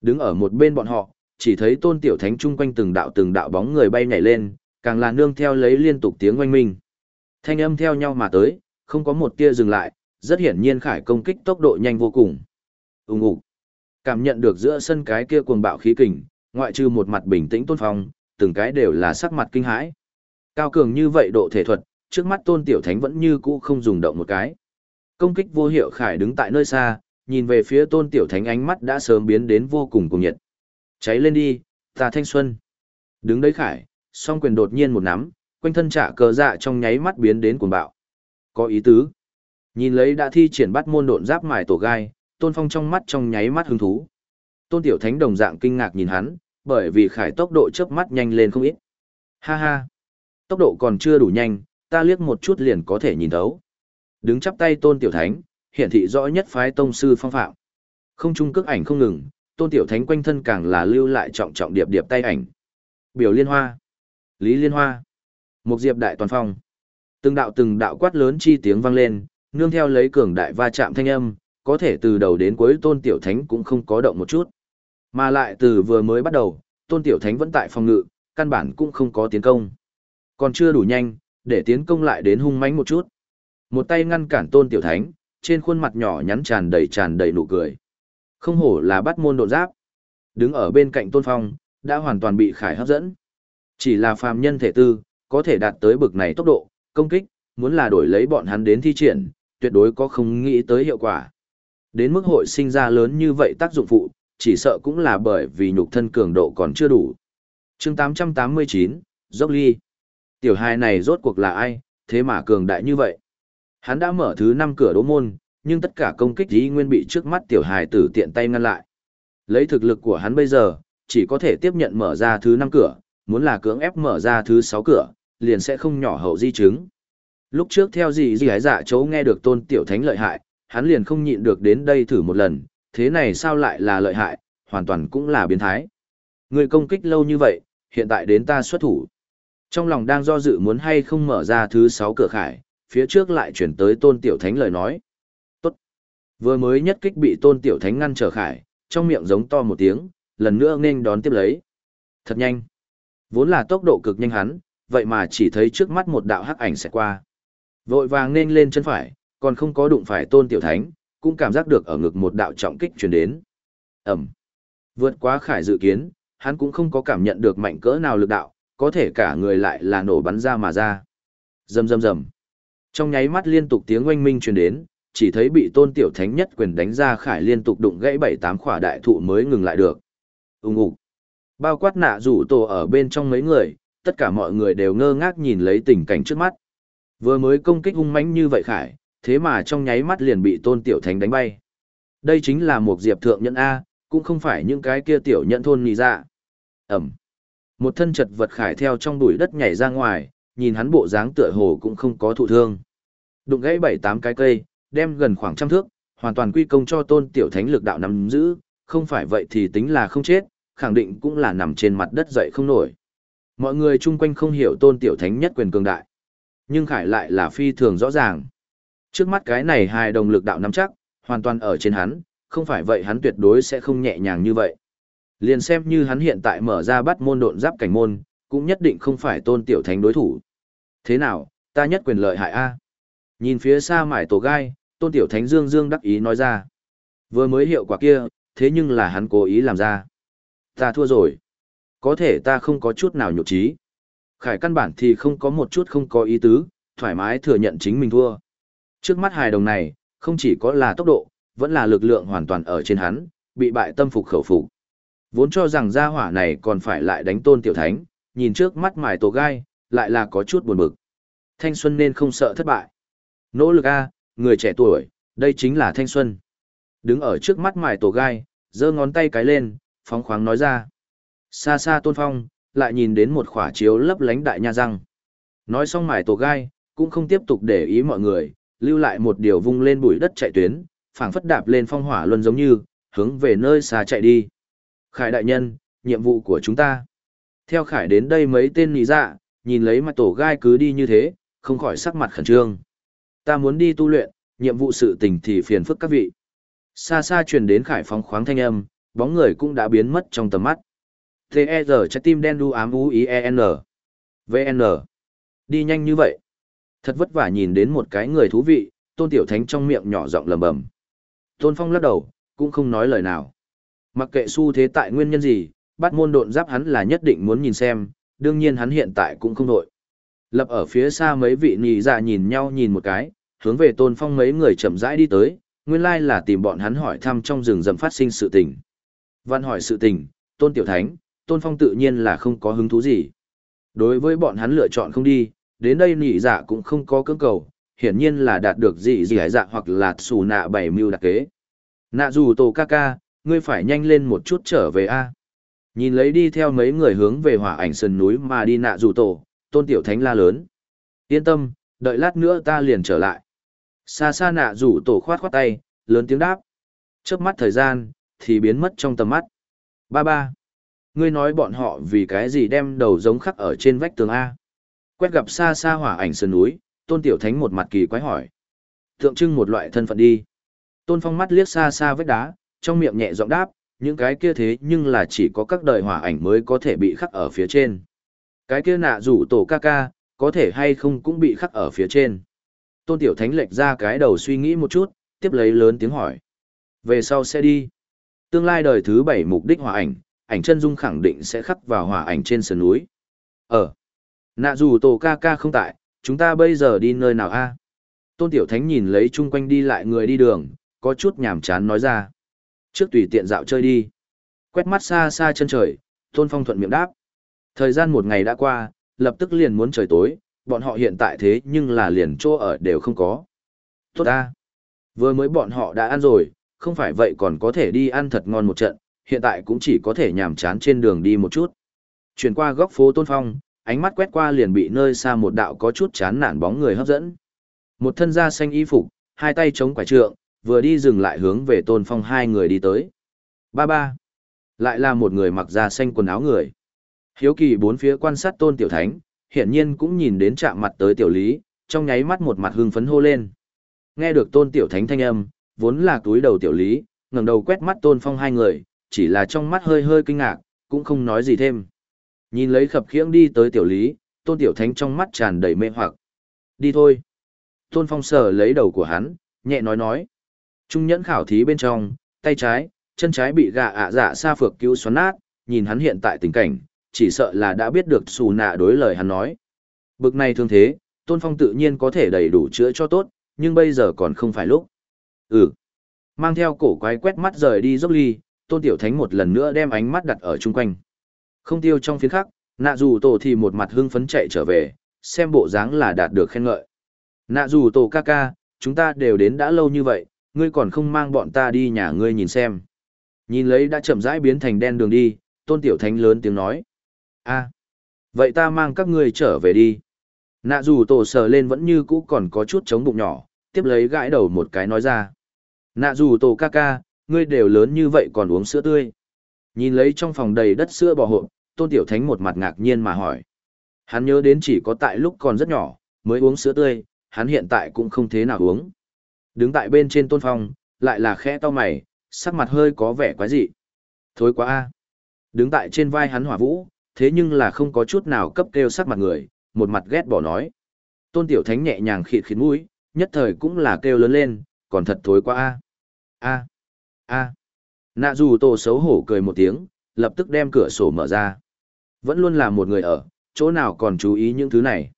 Đứng ở một bên bọn họ, chỉ thấy tôn tiểu thánh chung quanh từng đạo từng đạo bóng người bay nhảy lên, càng là nương theo lấy liên tục tiếng oanh minh. Thanh âm theo nhau mà tới, không có một tia dừng lại, rất hiển nhiên khải công kích tốc độ nhanh vô cùng. Ùng ục. Cảm nhận được giữa sân cái kia cuồng bạo khí kình, ngoại trừ một mặt bình tĩnh tôn phong, từng cái đều là sắc mặt kinh hãi. Cao cường như vậy độ thể thuật, trước mắt tôn tiểu thánh vẫn như cũ không dùng động một cái. Công kích vô hiệu khải đứng tại nơi xa, nhìn về phía tôn tiểu thánh ánh mắt đã sớm biến đến vô cùng cuồng nhiệt. Cháy lên đi, ta thanh xuân. Đứng đấy khải, song quyền đột nhiên một nắm, quanh thân trả cờ dạ trong nháy mắt biến đến cuồng bạo. Có ý tứ. Nhìn lấy đã thi triển bắt môn độn giáp mài tổ gai, Tôn Phong trong mắt trong nháy mắt hứng thú. Tôn Tiểu Thánh đồng dạng kinh ngạc nhìn hắn, bởi vì khải tốc độ chớp mắt nhanh lên không ít. Ha ha. Tốc độ còn chưa đủ nhanh, ta liếc một chút liền có thể nhìn thấu. Đứng chắp tay Tôn Tiểu Thánh, hiển thị rõ nhất phái tông sư phong phạm. Không trung cước ảnh không ngừng, Tôn Tiểu Thánh quanh thân càng là lưu lại trọng trọng điệp điệp tay ảnh. Biểu Liên Hoa, Lý Liên Hoa, một diệp đại toàn phong. Từng đạo từng đạo quát lớn chi tiếng vang lên, nương theo lấy cường đại va chạm thanh âm, có thể từ đầu đến cuối tôn tiểu thánh cũng không có động một chút. Mà lại từ vừa mới bắt đầu, tôn tiểu thánh vẫn tại phòng ngự, căn bản cũng không có tiến công. Còn chưa đủ nhanh, để tiến công lại đến hung mãnh một chút. Một tay ngăn cản tôn tiểu thánh, trên khuôn mặt nhỏ nhắn tràn đầy tràn đầy nụ cười. Không hổ là bắt môn độ giáp. Đứng ở bên cạnh tôn phong, đã hoàn toàn bị khải hấp dẫn. Chỉ là phàm nhân thể tư, có thể đạt tới bực này tốc độ, công kích, muốn là đổi lấy bọn hắn đến thi triển, tuyệt đối có không nghĩ tới hiệu quả. Đến mức hội sinh ra lớn như vậy tác dụng phụ, chỉ sợ cũng là bởi vì nhục thân cường độ còn chưa đủ. chương 889, Dốc Ly. Tiểu hài này rốt cuộc là ai, thế mà cường đại như vậy. Hắn đã mở thứ 5 cửa đố môn, nhưng tất cả công kích ý nguyên bị trước mắt tiểu hài tử tiện tay ngăn lại. Lấy thực lực của hắn bây giờ, chỉ có thể tiếp nhận mở ra thứ 5 cửa, muốn là cưỡng ép mở ra thứ 6 cửa, liền sẽ không nhỏ hậu di chứng. Lúc trước theo gì gì hái dạ chấu nghe được tôn tiểu thánh lợi hại, hắn liền không nhịn được đến đây thử một lần, thế này sao lại là lợi hại, hoàn toàn cũng là biến thái. Người công kích lâu như vậy, hiện tại đến ta xuất thủ. Trong lòng đang do dự muốn hay không mở ra thứ 6 cửa khải, phía trước lại chuyển tới tôn tiểu thánh lời nói. Tốt. Vừa mới nhất kích bị tôn tiểu thánh ngăn trở khải, trong miệng giống to một tiếng, lần nữa nên đón tiếp lấy. Thật nhanh. Vốn là tốc độ cực nhanh hắn, vậy mà chỉ thấy trước mắt một đạo hắc ảnh sẽ qua. Vội vàng nên lên chân phải, còn không có đụng phải tôn tiểu thánh, cũng cảm giác được ở ngực một đạo trọng kích truyền đến. Ẩm. Vượt quá khải dự kiến, hắn cũng không có cảm nhận được mạnh cỡ nào lực đạo, có thể cả người lại là nổ bắn ra mà ra. Rầm rầm rầm. Trong nháy mắt liên tục tiếng oanh minh truyền đến, chỉ thấy bị tôn tiểu thánh nhất quyền đánh ra khải liên tục đụng gãy bảy tám khỏa đại thụ mới ngừng lại được. Ung ục. Bao quát nạ rủ tổ ở bên trong mấy người, tất cả mọi người đều ngơ ngác nhìn lấy tình cảnh trước mắt. Vừa mới công kích hung mãnh như vậy khải, thế mà trong nháy mắt liền bị tôn tiểu thánh đánh bay. Đây chính là một diệp thượng nhân A, cũng không phải những cái kia tiểu nhận thôn nì ra. Dạ. Ẩm. Một thân chật vật khải theo trong bụi đất nhảy ra ngoài, nhìn hắn bộ dáng tựa hồ cũng không có thụ thương. Đụng gãy bảy tám cái cây, đem gần khoảng trăm thước, hoàn toàn quy công cho tôn tiểu thánh lực đạo nắm giữ, không phải vậy thì tính là không chết, khẳng định cũng là nằm trên mặt đất dậy không nổi. Mọi người chung quanh không hiểu tôn tiểu thánh nhất quyền cường đại. Nhưng khải lại là phi thường rõ ràng. Trước mắt cái này hai đồng lực đạo nắm chắc, hoàn toàn ở trên hắn, không phải vậy hắn tuyệt đối sẽ không nhẹ nhàng như vậy. Liền xem như hắn hiện tại mở ra bắt môn độn giáp cảnh môn, cũng nhất định không phải tôn tiểu thánh đối thủ. Thế nào, ta nhất quyền lợi hại a Nhìn phía xa mải tổ gai, tôn tiểu thánh dương dương đắc ý nói ra. Vừa mới hiệu quả kia, thế nhưng là hắn cố ý làm ra. Ta thua rồi. Có thể ta không có chút nào nhục trí. Khải căn bản thì không có một chút không có ý tứ, thoải mái thừa nhận chính mình thua. Trước mắt hài đồng này, không chỉ có là tốc độ, vẫn là lực lượng hoàn toàn ở trên hắn, bị bại tâm phục khẩu phục. Vốn cho rằng gia hỏa này còn phải lại đánh tôn tiểu thánh, nhìn trước mắt mài tổ gai, lại là có chút buồn bực. Thanh xuân nên không sợ thất bại. Nỗ lực A, người trẻ tuổi, đây chính là thanh xuân. Đứng ở trước mắt mài tổ gai, giơ ngón tay cái lên, phóng khoáng nói ra. Xa xa tôn phong, lại nhìn đến một khỏa chiếu lấp lánh đại nha răng. Nói xong mải tổ gai, cũng không tiếp tục để ý mọi người, lưu lại một điều vung lên bụi đất chạy tuyến, phảng phất đạp lên phong hỏa luân giống như, hướng về nơi xa chạy đi. Khải đại nhân, nhiệm vụ của chúng ta. Theo Khải đến đây mấy tên nị dạ, nhìn lấy mặt tổ gai cứ đi như thế, không khỏi sắc mặt khẩn trương. Ta muốn đi tu luyện, nhiệm vụ sự tình thì phiền phức các vị. Xa xa truyền đến Khải phóng khoáng thanh âm, bóng người cũng đã biến mất trong tầm mắt. T.E.G. trái tim đen đu ám u i e n V.N. Đi nhanh như vậy. Thật vất vả nhìn đến một cái người thú vị, tôn tiểu thánh trong miệng nhỏ giọng lầm bầm. Tôn Phong lắc đầu, cũng không nói lời nào. Mặc kệ xu thế tại nguyên nhân gì, bắt môn độn giáp hắn là nhất định muốn nhìn xem, đương nhiên hắn hiện tại cũng không đội. Lập ở phía xa mấy vị nhị dạ nhìn nhau nhìn một cái, hướng về Tôn Phong mấy người chậm rãi đi tới, nguyên lai là tìm bọn hắn hỏi thăm trong rừng rậm phát sinh sự tình. Văn hỏi sự tình, Tôn Tiểu Thánh, Tôn Phong tự nhiên là không có hứng thú gì. Đối với bọn hắn lựa chọn không đi, đến đây nhị dạ cũng không có cưỡng cầu, hiển nhiên là đạt được gì gì hải dạ hoặc là xù nạ bảy mưu đặc kế. Nạ dù tổ ca ca, ngươi phải nhanh lên một chút trở về a Nhìn lấy đi theo mấy người hướng về hỏa ảnh sườn núi mà đi nạ dù tổ, tôn tiểu thánh la lớn. Yên tâm, đợi lát nữa ta liền trở lại. Xa xa nạ rủ tổ khoát khoát tay, lớn tiếng đáp. Trước mắt thời gian, thì biến mất trong tầm mắt. Ba ba. Ngươi nói bọn họ vì cái gì đem đầu giống khắc ở trên vách tường A. Quét gặp xa xa hỏa ảnh sơn núi, tôn tiểu thánh một mặt kỳ quái hỏi. Tượng trưng một loại thân phận đi. Tôn phong mắt liếc xa xa vách đá, trong miệng nhẹ giọng đáp, những cái kia thế nhưng là chỉ có các đời hỏa ảnh mới có thể bị khắc ở phía trên. Cái kia nạ rủ tổ ca ca, có thể hay không cũng bị khắc ở phía trên. Tôn Tiểu Thánh lệch ra cái đầu suy nghĩ một chút, tiếp lấy lớn tiếng hỏi. Về sau sẽ đi. Tương lai đời thứ bảy mục đích hỏa ảnh, ảnh chân dung khẳng định sẽ khắc vào hỏa ảnh trên sườn núi. Ờ. Nạ dù tổ ca ca không tại, chúng ta bây giờ đi nơi nào a? Tôn Tiểu Thánh nhìn lấy chung quanh đi lại người đi đường, có chút nhàm chán nói ra. Trước tùy tiện dạo chơi đi. Quét mắt xa xa chân trời, Tôn Phong thuận miệng đáp. Thời gian một ngày đã qua, lập tức liền muốn trời tối, bọn họ hiện tại thế nhưng là liền chỗ ở đều không có. Tốt ta. Vừa mới bọn họ đã ăn rồi, không phải vậy còn có thể đi ăn thật ngon một trận, hiện tại cũng chỉ có thể nhàm chán trên đường đi một chút. Chuyển qua góc phố Tôn Phong, ánh mắt quét qua liền bị nơi xa một đạo có chút chán nản bóng người hấp dẫn. Một thân da xanh y phục, hai tay chống quả trượng, vừa đi dừng lại hướng về Tôn Phong hai người đi tới. Ba ba. Lại là một người mặc da xanh quần áo người. Hiếu kỳ bốn phía quan sát Tôn Tiểu Thánh, hiển nhiên cũng nhìn đến chạm mặt tới Tiểu Lý, trong nháy mắt một mặt hưng phấn hô lên. Nghe được Tôn Tiểu Thánh thanh âm, vốn là túi đầu Tiểu Lý, ngẩng đầu quét mắt Tôn Phong hai người, chỉ là trong mắt hơi hơi kinh ngạc, cũng không nói gì thêm. Nhìn lấy khập khiễng đi tới Tiểu Lý, Tôn Tiểu Thánh trong mắt tràn đầy mê hoặc. Đi thôi. Tôn Phong sờ lấy đầu của hắn, nhẹ nói nói. Trung nhẫn khảo thí bên trong, tay trái, chân trái bị gạ ạ dạ xa phược cứu xoắn nát, nhìn hắn hiện tại tình cảnh, chỉ sợ là đã biết được xù nạ đối lời hắn nói. Bực này thương thế, Tôn Phong tự nhiên có thể đầy đủ chữa cho tốt, nhưng bây giờ còn không phải lúc. Ừ. Mang theo cổ quái quét mắt rời đi dốc ly, Tôn Tiểu Thánh một lần nữa đem ánh mắt đặt ở chung quanh. Không tiêu trong phiến khắc, nạ dù tổ thì một mặt hưng phấn chạy trở về, xem bộ dáng là đạt được khen ngợi. Nạ dù tổ ca ca, chúng ta đều đến đã lâu như vậy, ngươi còn không mang bọn ta đi nhà ngươi nhìn xem. Nhìn lấy đã chậm rãi biến thành đen đường đi, tôn tiểu thánh lớn tiếng nói. a vậy ta mang các ngươi trở về đi. Nạ dù tổ sờ lên vẫn như cũ còn có chút chống bụng nhỏ, tiếp lấy gãi đầu một cái nói ra. Nạ dù tổ ca ca, ngươi đều lớn như vậy còn uống sữa tươi. Nhìn lấy trong phòng đầy đất sữa bò hộp, tôn tiểu thánh một mặt ngạc nhiên mà hỏi. Hắn nhớ đến chỉ có tại lúc còn rất nhỏ, mới uống sữa tươi, hắn hiện tại cũng không thế nào uống. Đứng tại bên trên tôn phong, lại là khẽ to mày, sắc mặt hơi có vẻ quái dị. Thối quá a. Đứng tại trên vai hắn hỏa vũ, thế nhưng là không có chút nào cấp kêu sắc mặt người, một mặt ghét bỏ nói. Tôn tiểu thánh nhẹ nhàng khịt khịt mũi, nhất thời cũng là kêu lớn lên, còn thật thối quá a. A. A. Nạ dù tổ xấu hổ cười một tiếng, lập tức đem cửa sổ mở ra. Vẫn luôn là một người ở, chỗ nào còn chú ý những thứ này.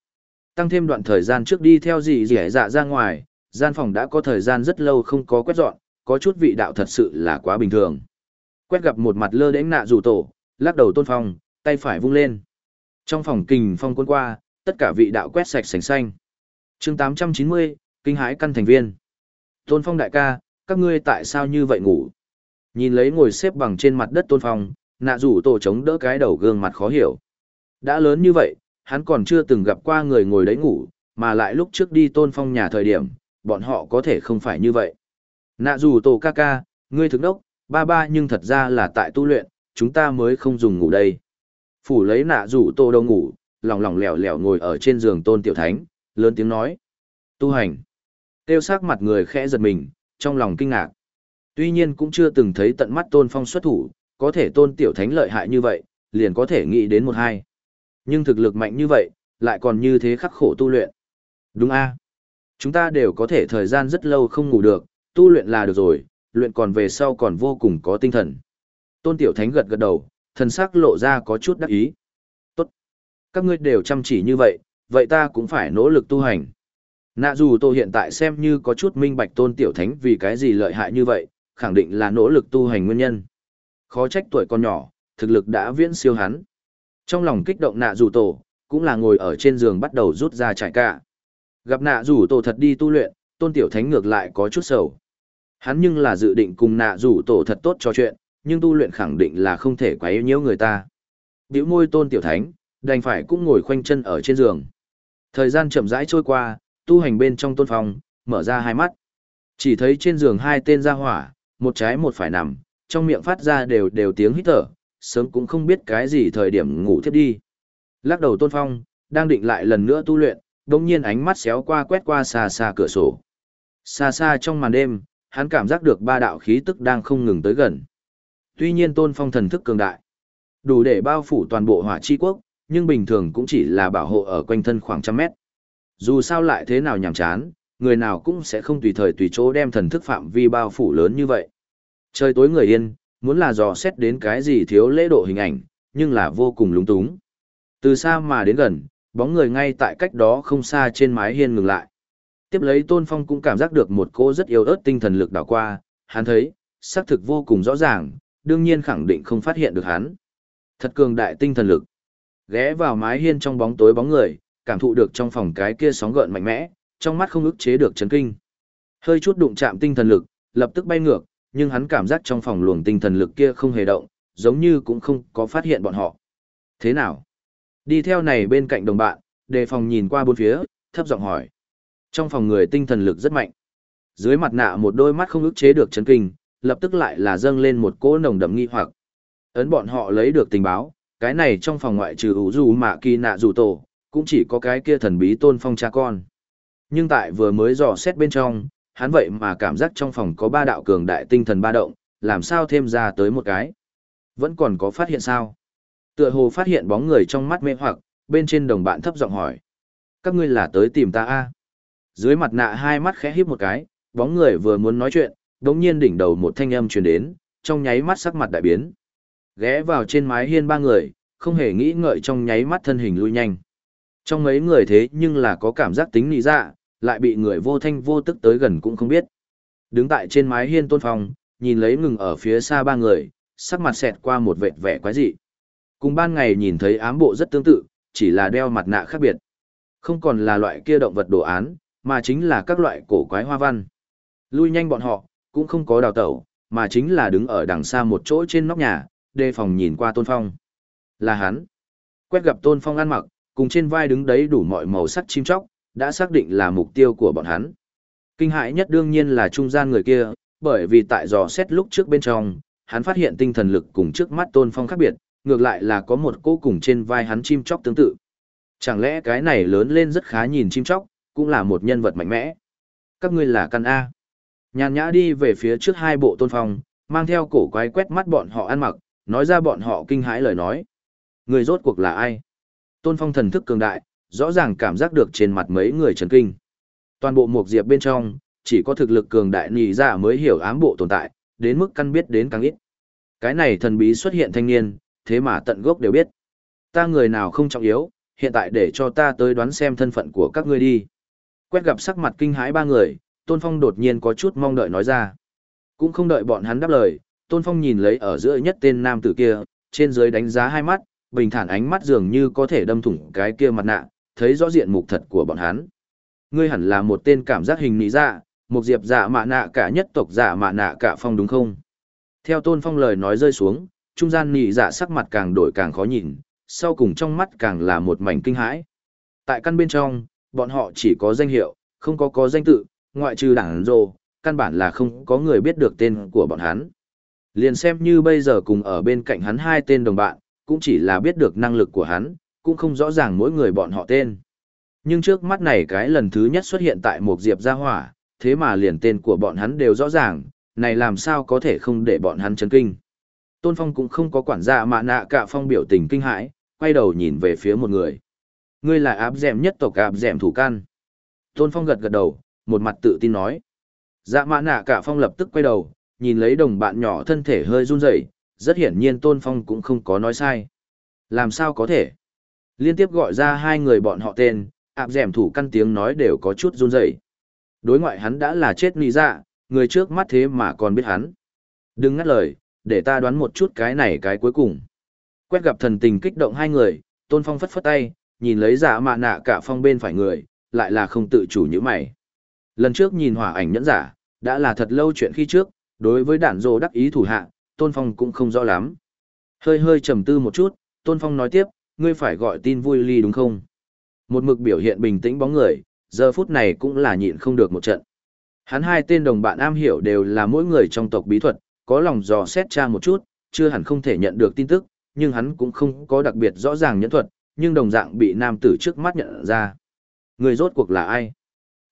Tăng thêm đoạn thời gian trước đi theo gì dì dạ ra ngoài, gian phòng đã có thời gian rất lâu không có quét dọn, có chút vị đạo thật sự là quá bình thường. Quét gặp một mặt lơ đễnh nạ dù tổ, lắc đầu tôn phong, tay phải vung lên. Trong phòng kình phong cuốn qua, tất cả vị đạo quét sạch sành xanh. chương 890, kinh hãi căn thành viên. Tôn phong đại ca, các ngươi tại sao như vậy ngủ? Nhìn lấy ngồi xếp bằng trên mặt đất tôn phong, nạ rủ tổ chống đỡ cái đầu gương mặt khó hiểu. Đã lớn như vậy, hắn còn chưa từng gặp qua người ngồi đấy ngủ, mà lại lúc trước đi tôn phong nhà thời điểm, bọn họ có thể không phải như vậy. Nạ rủ tổ ca ca, ngươi thực đốc, ba ba nhưng thật ra là tại tu luyện, chúng ta mới không dùng ngủ đây. Phủ lấy nạ rủ tổ đâu ngủ, lòng lỏng lẻo lẻo ngồi ở trên giường tôn tiểu thánh, lớn tiếng nói. Tu hành. Tiêu sắc mặt người khẽ giật mình, trong lòng kinh ngạc. Tuy nhiên cũng chưa từng thấy tận mắt tôn phong xuất thủ, có thể tôn tiểu thánh lợi hại như vậy, liền có thể nghĩ đến một hai. Nhưng thực lực mạnh như vậy, lại còn như thế khắc khổ tu luyện. Đúng a Chúng ta đều có thể thời gian rất lâu không ngủ được, tu luyện là được rồi, luyện còn về sau còn vô cùng có tinh thần. Tôn tiểu thánh gật gật đầu, thần sắc lộ ra có chút đắc ý. Tốt. Các ngươi đều chăm chỉ như vậy, vậy ta cũng phải nỗ lực tu hành. Nạ dù tôi hiện tại xem như có chút minh bạch tôn tiểu thánh vì cái gì lợi hại như vậy, khẳng định là nỗ lực tu hành nguyên nhân. Khó trách tuổi con nhỏ, thực lực đã viễn siêu hắn. Trong lòng kích động nạ Dù tổ, cũng là ngồi ở trên giường bắt đầu rút ra trải cả. Gặp nạ rủ tổ thật đi tu luyện, tôn tiểu thánh ngược lại có chút sầu. Hắn nhưng là dự định cùng nạ rủ tổ thật tốt cho chuyện, nhưng tu luyện khẳng định là không thể quá yêu nhiễu người ta. Biểu môi tôn tiểu thánh, đành phải cũng ngồi khoanh chân ở trên giường. Thời gian chậm rãi trôi qua, tu hành bên trong tôn phong mở ra hai mắt. Chỉ thấy trên giường hai tên ra hỏa, một trái một phải nằm, trong miệng phát ra đều đều tiếng hít thở, sớm cũng không biết cái gì thời điểm ngủ thiếp đi. Lắc đầu Tôn Phong, đang định lại lần nữa tu luyện, đồng nhiên ánh mắt xéo qua quét qua xa xa cửa sổ. Xa xa trong màn đêm, hắn cảm giác được ba đạo khí tức đang không ngừng tới gần. Tuy nhiên Tôn Phong thần thức cường đại, đủ để bao phủ toàn bộ hỏa chi quốc, nhưng bình thường cũng chỉ là bảo hộ ở quanh thân khoảng trăm mét. Dù sao lại thế nào nhàm chán, người nào cũng sẽ không tùy thời tùy chỗ đem thần thức phạm vi bao phủ lớn như vậy. Trời tối người yên, muốn là dò xét đến cái gì thiếu lễ độ hình ảnh, nhưng là vô cùng lúng túng. Từ xa mà đến gần, bóng người ngay tại cách đó không xa trên mái hiên ngừng lại. Tiếp lấy Tôn Phong cũng cảm giác được một cô rất yếu ớt tinh thần lực đảo qua, hắn thấy, xác thực vô cùng rõ ràng, đương nhiên khẳng định không phát hiện được hắn. Thật cường đại tinh thần lực. Ghé vào mái hiên trong bóng tối bóng người, cảm thụ được trong phòng cái kia sóng gợn mạnh mẽ, trong mắt không ức chế được chấn kinh. Hơi chút đụng chạm tinh thần lực, lập tức bay ngược, nhưng hắn cảm giác trong phòng luồng tinh thần lực kia không hề động, giống như cũng không có phát hiện bọn họ. Thế nào? Đi theo này bên cạnh đồng bạn, đề phòng nhìn qua bốn phía, thấp giọng hỏi. Trong phòng người tinh thần lực rất mạnh. Dưới mặt nạ một đôi mắt không ức chế được chấn kinh, lập tức lại là dâng lên một cỗ nồng đậm nghi hoặc. Ấn bọn họ lấy được tình báo, cái này trong phòng ngoại trừ ủ dù mạ kỳ nạ dù tổ, cũng chỉ có cái kia thần bí tôn phong cha con. Nhưng tại vừa mới dò xét bên trong, hắn vậy mà cảm giác trong phòng có ba đạo cường đại tinh thần ba động, làm sao thêm ra tới một cái. Vẫn còn có phát hiện sao? Tựa hồ phát hiện bóng người trong mắt mê hoặc, bên trên đồng bạn thấp giọng hỏi. Các ngươi là tới tìm ta a à? Dưới mặt nạ hai mắt khẽ híp một cái, bóng người vừa muốn nói chuyện, đống nhiên đỉnh đầu một thanh âm truyền đến, trong nháy mắt sắc mặt đại biến. Ghé vào trên mái hiên ba người, không hề nghĩ ngợi trong nháy mắt thân hình lui nhanh. Trong mấy người thế nhưng là có cảm giác tính nị dạ, lại bị người vô thanh vô tức tới gần cũng không biết. Đứng tại trên mái hiên tôn phong, nhìn lấy ngừng ở phía xa ba người, sắc mặt xẹt qua một vệt vẻ quái dị. Cùng ban ngày nhìn thấy ám bộ rất tương tự, chỉ là đeo mặt nạ khác biệt. Không còn là loại kia động vật đồ án, mà chính là các loại cổ quái hoa văn. Lui nhanh bọn họ, cũng không có đào tẩu, mà chính là đứng ở đằng xa một chỗ trên nóc nhà, đề phòng nhìn qua Tôn Phong. Là hắn. Quét gặp Tôn Phong ăn mặc, cùng trên vai đứng đấy đủ mọi màu sắc chim chóc, đã xác định là mục tiêu của bọn hắn. Kinh hãi nhất đương nhiên là trung gian người kia, bởi vì tại dò xét lúc trước bên trong, hắn phát hiện tinh thần lực cùng trước mắt Tôn Phong khác biệt, ngược lại là có một cô cùng trên vai hắn chim chóc tương tự. Chẳng lẽ cái này lớn lên rất khá nhìn chim chóc, cũng là một nhân vật mạnh mẽ. Các ngươi là căn A. Nhàn nhã đi về phía trước hai bộ tôn phong, mang theo cổ quái quét mắt bọn họ ăn mặc, nói ra bọn họ kinh hãi lời nói. Người rốt cuộc là ai? Tôn phong thần thức cường đại, rõ ràng cảm giác được trên mặt mấy người trần kinh. Toàn bộ mục diệp bên trong, chỉ có thực lực cường đại nhì ra mới hiểu ám bộ tồn tại, đến mức căn biết đến càng ít. Cái này thần bí xuất hiện thanh niên, thế mà tận gốc đều biết. Ta người nào không trọng yếu, hiện tại để cho ta tới đoán xem thân phận của các ngươi đi. Quét gặp sắc mặt kinh hãi ba người, Tôn Phong đột nhiên có chút mong đợi nói ra. Cũng không đợi bọn hắn đáp lời, Tôn Phong nhìn lấy ở giữa nhất tên nam tử kia, trên dưới đánh giá hai mắt, bình thản ánh mắt dường như có thể đâm thủng cái kia mặt nạ, thấy rõ diện mục thật của bọn hắn. Ngươi hẳn là một tên cảm giác hình nị dạ, một diệp dạ mạ nạ cả nhất tộc dạ mạ nạ cả phong đúng không? Theo Tôn Phong lời nói rơi xuống, trung gian nị dạ sắc mặt càng đổi càng khó nhìn, sau cùng trong mắt càng là một mảnh kinh hãi. Tại căn bên trong, bọn họ chỉ có danh hiệu, không có có danh tự, ngoại trừ đảng rồ, căn bản là không có người biết được tên của bọn hắn. Liền xem như bây giờ cùng ở bên cạnh hắn hai tên đồng bạn, cũng chỉ là biết được năng lực của hắn, cũng không rõ ràng mỗi người bọn họ tên. Nhưng trước mắt này cái lần thứ nhất xuất hiện tại một diệp gia hỏa, thế mà liền tên của bọn hắn đều rõ ràng, này làm sao có thể không để bọn hắn chấn kinh. Tôn Phong cũng không có quản gia mạ nạ cả phong biểu tình kinh hãi, quay đầu nhìn về phía một người. Ngươi là áp dẻm nhất tộc áp dẻm thủ căn. Tôn Phong gật gật đầu, một mặt tự tin nói. Dạ mạ nạ cả phong lập tức quay đầu, nhìn lấy đồng bạn nhỏ thân thể hơi run rẩy, rất hiển nhiên Tôn Phong cũng không có nói sai. Làm sao có thể? Liên tiếp gọi ra hai người bọn họ tên, áp dẻm thủ căn tiếng nói đều có chút run rẩy. Đối ngoại hắn đã là chết nì dạ, người trước mắt thế mà còn biết hắn. Đừng ngắt lời, để ta đoán một chút cái này cái cuối cùng. Quét gặp thần tình kích động hai người, Tôn Phong phất phất tay, nhìn lấy giả mạ nạ cả phong bên phải người, lại là không tự chủ như mày. Lần trước nhìn hỏa ảnh nhẫn giả, đã là thật lâu chuyện khi trước, đối với đản dô đắc ý thủ hạ, Tôn Phong cũng không rõ lắm. Hơi hơi trầm tư một chút, Tôn Phong nói tiếp, ngươi phải gọi tin vui ly đúng không? Một mực biểu hiện bình tĩnh bóng người, giờ phút này cũng là nhịn không được một trận. Hắn hai tên đồng bạn am hiểu đều là mỗi người trong tộc bí thuật, có lòng dò xét tra một chút, chưa hẳn không thể nhận được tin tức, nhưng hắn cũng không có đặc biệt rõ ràng nhẫn thuật, nhưng đồng dạng bị nam tử trước mắt nhận ra. Người rốt cuộc là ai?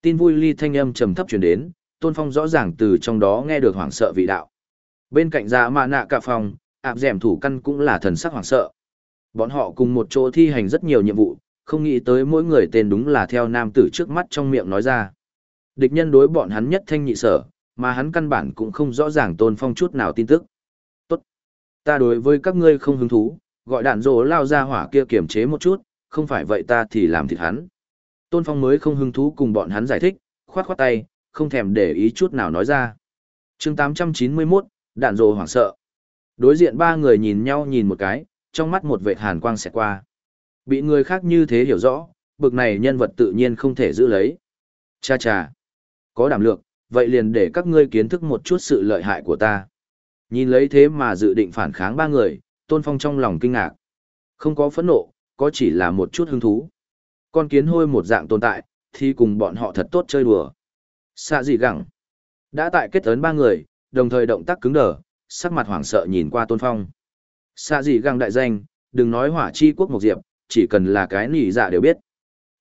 Tin vui ly thanh âm trầm thấp truyền đến, Tôn Phong rõ ràng từ trong đó nghe được hoảng sợ vị đạo. Bên cạnh dạ mạ nạ cả phòng, áp dẻm thủ căn cũng là thần sắc hoảng sợ. Bọn họ cùng một chỗ thi hành rất nhiều nhiệm vụ, không nghĩ tới mỗi người tên đúng là theo nam tử trước mắt trong miệng nói ra. Địch nhân đối bọn hắn nhất thanh nhị sở, mà hắn căn bản cũng không rõ ràng Tôn Phong chút nào tin tức. Tốt. Ta đối với các ngươi không hứng thú, gọi đạn rỗ lao ra hỏa kia kiểm chế một chút, không phải vậy ta thì làm thịt hắn. Tôn Phong mới không hứng thú cùng bọn hắn giải thích, khoát khoát tay, không thèm để ý chút nào nói ra. chương 891, đạn rồ hoảng sợ. Đối diện ba người nhìn nhau nhìn một cái, trong mắt một vệt hàn quang xẹt qua. Bị người khác như thế hiểu rõ, bực này nhân vật tự nhiên không thể giữ lấy. Cha cha, có đảm lược, vậy liền để các ngươi kiến thức một chút sự lợi hại của ta. Nhìn lấy thế mà dự định phản kháng ba người, Tôn Phong trong lòng kinh ngạc. Không có phẫn nộ, có chỉ là một chút hứng thú. Con kiến hôi một dạng tồn tại, thì cùng bọn họ thật tốt chơi đùa. Xạ gì gẳng. Đã tại kết ấn ba người, đồng thời động tác cứng đờ, sắc mặt hoảng sợ nhìn qua Tôn Phong. Xạ gì găng đại danh, đừng nói hỏa chi quốc một diệp, chỉ cần là cái nỉ dạ đều biết.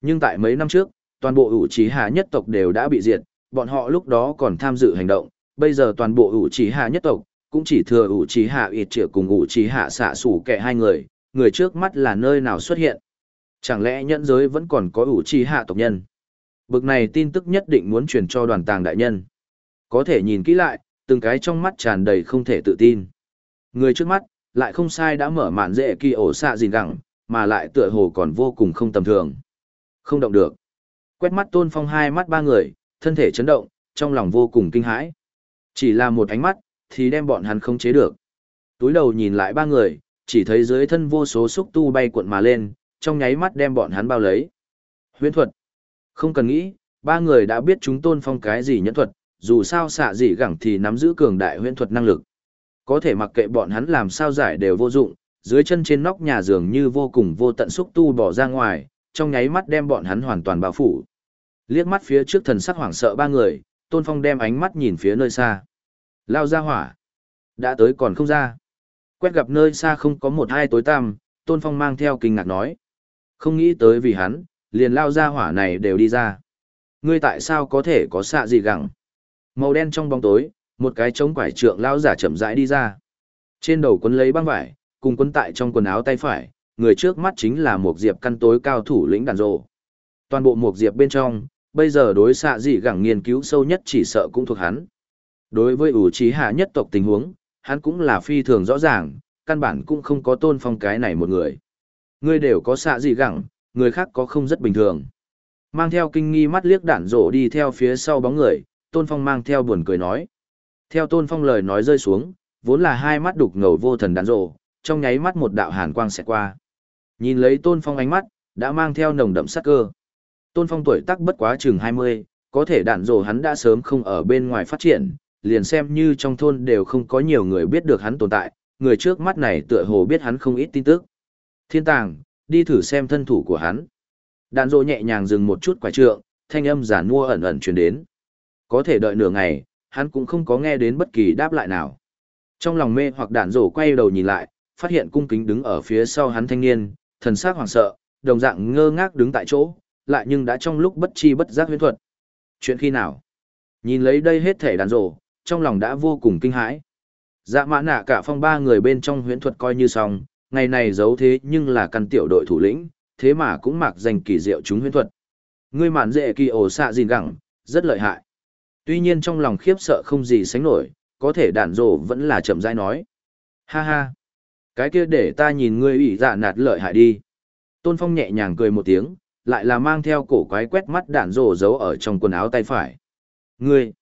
Nhưng tại mấy năm trước, toàn bộ ủ trí hạ nhất tộc đều đã bị diệt, bọn họ lúc đó còn tham dự hành động, bây giờ toàn bộ ủ trí hạ nhất tộc, cũng chỉ thừa ủ trí hạ ịt triệu cùng ủ trí hạ xạ sủ kẻ hai người, người trước mắt là nơi nào xuất hiện. Chẳng lẽ nhẫn giới vẫn còn có ủ trí hạ tộc nhân? Bực này tin tức nhất định muốn truyền cho đoàn tàng đại nhân. Có thể nhìn kỹ lại, từng cái trong mắt tràn đầy không thể tự tin. Người trước mắt, lại không sai đã mở màn dễ kỳ ổ xạ gìn gẳng, mà lại tựa hồ còn vô cùng không tầm thường. Không động được. Quét mắt tôn phong hai mắt ba người, thân thể chấn động, trong lòng vô cùng kinh hãi. Chỉ là một ánh mắt, thì đem bọn hắn không chế được. Túi đầu nhìn lại ba người, chỉ thấy dưới thân vô số xúc tu bay cuộn mà lên, trong nháy mắt đem bọn hắn bao lấy. Huyễn thuật. Không cần nghĩ, ba người đã biết chúng tôn phong cái gì nhẫn thuật, dù sao xạ gì gẳng thì nắm giữ cường đại huyễn thuật năng lực. Có thể mặc kệ bọn hắn làm sao giải đều vô dụng, dưới chân trên nóc nhà giường như vô cùng vô tận xúc tu bỏ ra ngoài, trong nháy mắt đem bọn hắn hoàn toàn bao phủ. Liếc mắt phía trước thần sắc hoảng sợ ba người, Tôn Phong đem ánh mắt nhìn phía nơi xa. Lao ra hỏa. Đã tới còn không ra. Quét gặp nơi xa không có một hai tối tăm, Tôn Phong mang theo kinh ngạc nói. Không nghĩ tới vì hắn, liền lao ra hỏa này đều đi ra. Ngươi tại sao có thể có xạ gì gẳng? Màu đen trong bóng tối, một cái trống quải trượng lao giả chậm rãi đi ra. Trên đầu quấn lấy băng vải, cùng quấn tại trong quần áo tay phải, người trước mắt chính là một diệp căn tối cao thủ lĩnh đàn rồ. Toàn bộ một diệp bên trong, bây giờ đối xạ dị gẳng nghiên cứu sâu nhất chỉ sợ cũng thuộc hắn. Đối với ủ trí hạ nhất tộc tình huống, hắn cũng là phi thường rõ ràng, căn bản cũng không có tôn phong cái này một người. Người đều có xạ dị gẳng, người khác có không rất bình thường. Mang theo kinh nghi mắt liếc đản rổ đi theo phía sau bóng người, tôn phong mang theo buồn cười nói. Theo tôn phong lời nói rơi xuống, vốn là hai mắt đục ngầu vô thần đàn rổ, trong nháy mắt một đạo hàn quang sẽ qua. Nhìn lấy tôn phong ánh mắt, đã mang theo nồng đậm sắc cơ. Tôn phong tuổi tác bất quá chừng 20, có thể đạn rồ hắn đã sớm không ở bên ngoài phát triển, liền xem như trong thôn đều không có nhiều người biết được hắn tồn tại, người trước mắt này tựa hồ biết hắn không ít tin tức. Thiên tàng, đi thử xem thân thủ của hắn. Đạn rồ nhẹ nhàng dừng một chút quái trượng, thanh âm giả nua ẩn ẩn truyền đến. Có thể đợi nửa ngày, hắn cũng không có nghe đến bất kỳ đáp lại nào. Trong lòng mê hoặc đạn rổ quay đầu nhìn lại, phát hiện cung kính đứng ở phía sau hắn thanh niên, thần sắc hoảng sợ, đồng dạng ngơ ngác đứng tại chỗ, lại nhưng đã trong lúc bất chi bất giác huyễn thuật. Chuyện khi nào? Nhìn lấy đây hết thể đàn rổ, trong lòng đã vô cùng kinh hãi. Dạ mã nạ cả phong ba người bên trong huyễn thuật coi như xong, ngày này giấu thế nhưng là căn tiểu đội thủ lĩnh, thế mà cũng mặc danh kỳ diệu chúng huyễn thuật. Ngươi mạn dễ kỳ ổ xạ gìn gẳng, rất lợi hại. Tuy nhiên trong lòng khiếp sợ không gì sánh nổi, có thể đàn rổ vẫn là chậm rãi nói. Ha ha. Cái kia để ta nhìn ngươi ủy dạ nạt lợi hại đi. Tôn Phong nhẹ nhàng cười một tiếng, lại là mang theo cổ quái quét mắt đạn rổ giấu ở trong quần áo tay phải. Ngươi,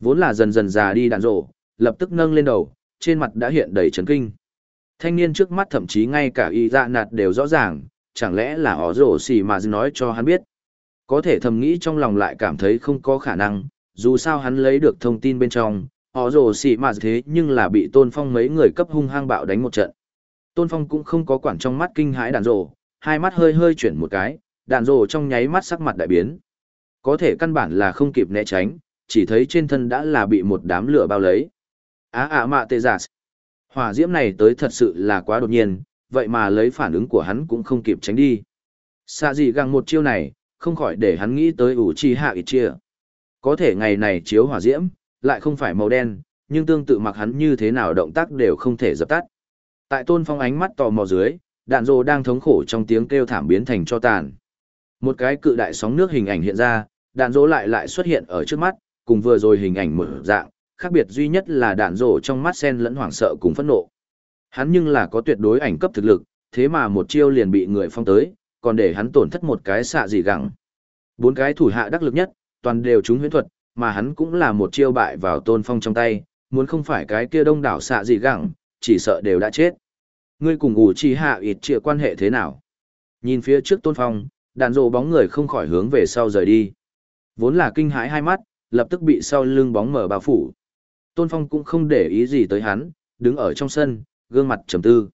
vốn là dần dần già đi đạn rổ, lập tức nâng lên đầu, trên mặt đã hiện đầy chấn kinh. Thanh niên trước mắt thậm chí ngay cả y dạ nạt đều rõ ràng, chẳng lẽ là họ rổ xì mà nói cho hắn biết. Có thể thầm nghĩ trong lòng lại cảm thấy không có khả năng, dù sao hắn lấy được thông tin bên trong, họ rồ xì mà thế nhưng là bị tôn phong mấy người cấp hung hăng bạo đánh một trận. Tôn phong cũng không có quản trong mắt kinh hãi đạn rồ, hai mắt hơi hơi chuyển một cái, đạn rồ trong nháy mắt sắc mặt đại biến. Có thể căn bản là không kịp né tránh, chỉ thấy trên thân đã là bị một đám lửa bao lấy. Á ạ mạ tê giả. Hỏa diễm này tới thật sự là quá đột nhiên, vậy mà lấy phản ứng của hắn cũng không kịp tránh đi. Xa gì găng một chiêu này, không khỏi để hắn nghĩ tới ủ chi hạ ít chia. Có thể ngày này chiếu hỏa diễm, lại không phải màu đen, nhưng tương tự mặc hắn như thế nào động tác đều không thể dập tắt. Tại tôn phong ánh mắt tò mò dưới, đạn rồ đang thống khổ trong tiếng kêu thảm biến thành cho tàn. Một cái cự đại sóng nước hình ảnh hiện ra, đạn rồ lại lại xuất hiện ở trước mắt, cùng vừa rồi hình ảnh mở dạng, khác biệt duy nhất là đạn rồ trong mắt sen lẫn hoảng sợ cùng phẫn nộ. Hắn nhưng là có tuyệt đối ảnh cấp thực lực, thế mà một chiêu liền bị người phong tới, còn để hắn tổn thất một cái xạ gì gặng Bốn cái thủ hạ đắc lực nhất, toàn đều trúng huyễn thuật, mà hắn cũng là một chiêu bại vào tôn phong trong tay, muốn không phải cái kia đông đảo xạ gì gẳng, chỉ sợ đều đã chết. Ngươi cùng ủ trì hạ ịt trịa quan hệ thế nào? Nhìn phía trước tôn phong, đàn rộ bóng người không khỏi hướng về sau rời đi. Vốn là kinh hãi hai mắt, lập tức bị sau lưng bóng mở bao phủ. Tôn phong cũng không để ý gì tới hắn, đứng ở trong sân, gương mặt trầm tư.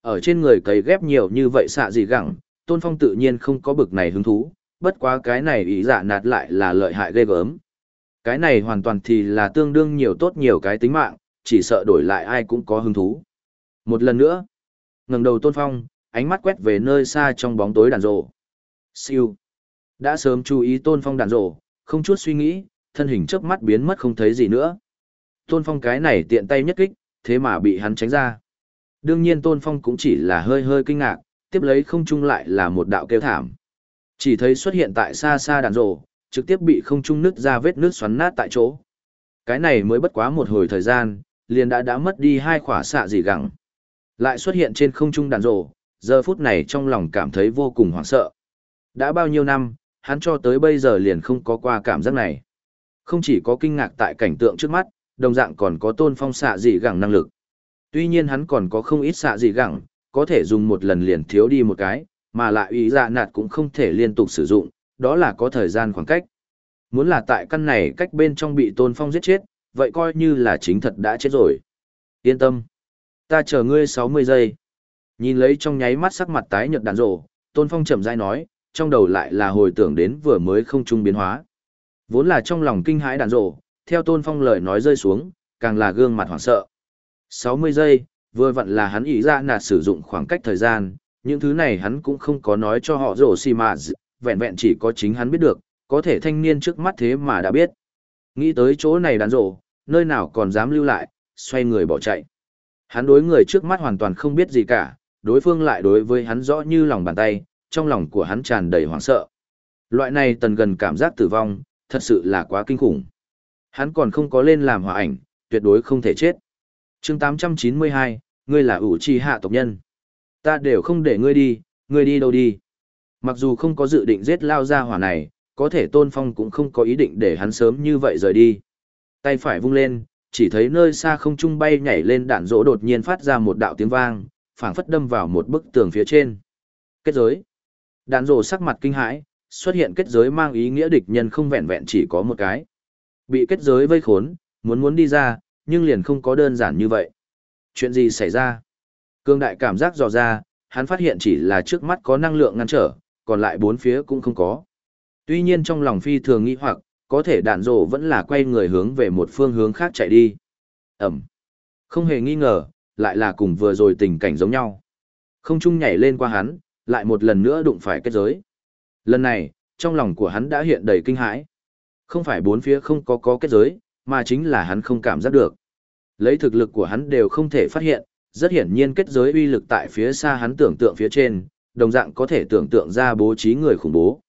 Ở trên người cấy ghép nhiều như vậy xạ gì gẳng, tôn phong tự nhiên không có bực này hứng thú, bất quá cái này ý dạ nạt lại là lợi hại ghê gớm. Cái này hoàn toàn thì là tương đương nhiều tốt nhiều cái tính mạng, chỉ sợ đổi lại ai cũng có hứng thú. Một lần nữa, ngẩng đầu tôn phong, ánh mắt quét về nơi xa trong bóng tối đàn rộ. Siêu. Đã sớm chú ý tôn phong đàn rộ, không chút suy nghĩ, thân hình trước mắt biến mất không thấy gì nữa. Tôn phong cái này tiện tay nhất kích, thế mà bị hắn tránh ra. Đương nhiên tôn phong cũng chỉ là hơi hơi kinh ngạc, tiếp lấy không chung lại là một đạo kêu thảm. Chỉ thấy xuất hiện tại xa xa đàn rổ trực tiếp bị không trung nứt ra vết nước xoắn nát tại chỗ. Cái này mới bất quá một hồi thời gian, liền đã đã mất đi hai khỏa xạ gì gẳng. Lại xuất hiện trên không trung đàn rổ giờ phút này trong lòng cảm thấy vô cùng hoảng sợ. Đã bao nhiêu năm, hắn cho tới bây giờ liền không có qua cảm giác này. Không chỉ có kinh ngạc tại cảnh tượng trước mắt, đồng dạng còn có tôn phong xạ dị gẳng năng lực. Tuy nhiên hắn còn có không ít xạ dị gẳng, có thể dùng một lần liền thiếu đi một cái, mà lại ý dạ nạt cũng không thể liên tục sử dụng, đó là có thời gian khoảng cách. Muốn là tại căn này cách bên trong bị tôn phong giết chết, vậy coi như là chính thật đã chết rồi. Yên tâm. Ta chờ ngươi 60 giây. Nhìn lấy trong nháy mắt sắc mặt tái nhợt đàn rổ, tôn phong chậm rãi nói, trong đầu lại là hồi tưởng đến vừa mới không trung biến hóa. Vốn là trong lòng kinh hãi đàn rổ, theo tôn phong lời nói rơi xuống, càng là gương mặt hoảng sợ. 60 giây, vừa vặn là hắn ý ra nạt sử dụng khoảng cách thời gian, những thứ này hắn cũng không có nói cho họ rổ xì mà vẹn vẹn chỉ có chính hắn biết được, có thể thanh niên trước mắt thế mà đã biết. Nghĩ tới chỗ này đàn rổ, nơi nào còn dám lưu lại, xoay người bỏ chạy. Hắn đối người trước mắt hoàn toàn không biết gì cả, đối phương lại đối với hắn rõ như lòng bàn tay, trong lòng của hắn tràn đầy hoảng sợ. Loại này tần gần cảm giác tử vong, thật sự là quá kinh khủng. Hắn còn không có lên làm hòa ảnh, tuyệt đối không thể chết. chương 892, ngươi là ủ trì hạ tộc nhân. Ta đều không để ngươi đi, ngươi đi đâu đi. Mặc dù không có dự định giết lao ra hỏa này, có thể Tôn Phong cũng không có ý định để hắn sớm như vậy rời đi. Tay phải vung lên, chỉ thấy nơi xa không trung bay nhảy lên đạn rỗ đột nhiên phát ra một đạo tiếng vang, phảng phất đâm vào một bức tường phía trên. Kết giới. Đạn rỗ sắc mặt kinh hãi, xuất hiện kết giới mang ý nghĩa địch nhân không vẹn vẹn chỉ có một cái. Bị kết giới vây khốn, muốn muốn đi ra, nhưng liền không có đơn giản như vậy. Chuyện gì xảy ra? Cương đại cảm giác dò ra, hắn phát hiện chỉ là trước mắt có năng lượng ngăn trở, còn lại bốn phía cũng không có. Tuy nhiên trong lòng phi thường nghĩ hoặc, có thể đạn rổ vẫn là quay người hướng về một phương hướng khác chạy đi. Ẩm. Không hề nghi ngờ, lại là cùng vừa rồi tình cảnh giống nhau. Không chung nhảy lên qua hắn, lại một lần nữa đụng phải kết giới. Lần này, trong lòng của hắn đã hiện đầy kinh hãi. Không phải bốn phía không có có kết giới, mà chính là hắn không cảm giác được. Lấy thực lực của hắn đều không thể phát hiện, rất hiển nhiên kết giới uy lực tại phía xa hắn tưởng tượng phía trên, đồng dạng có thể tưởng tượng ra bố trí người khủng bố.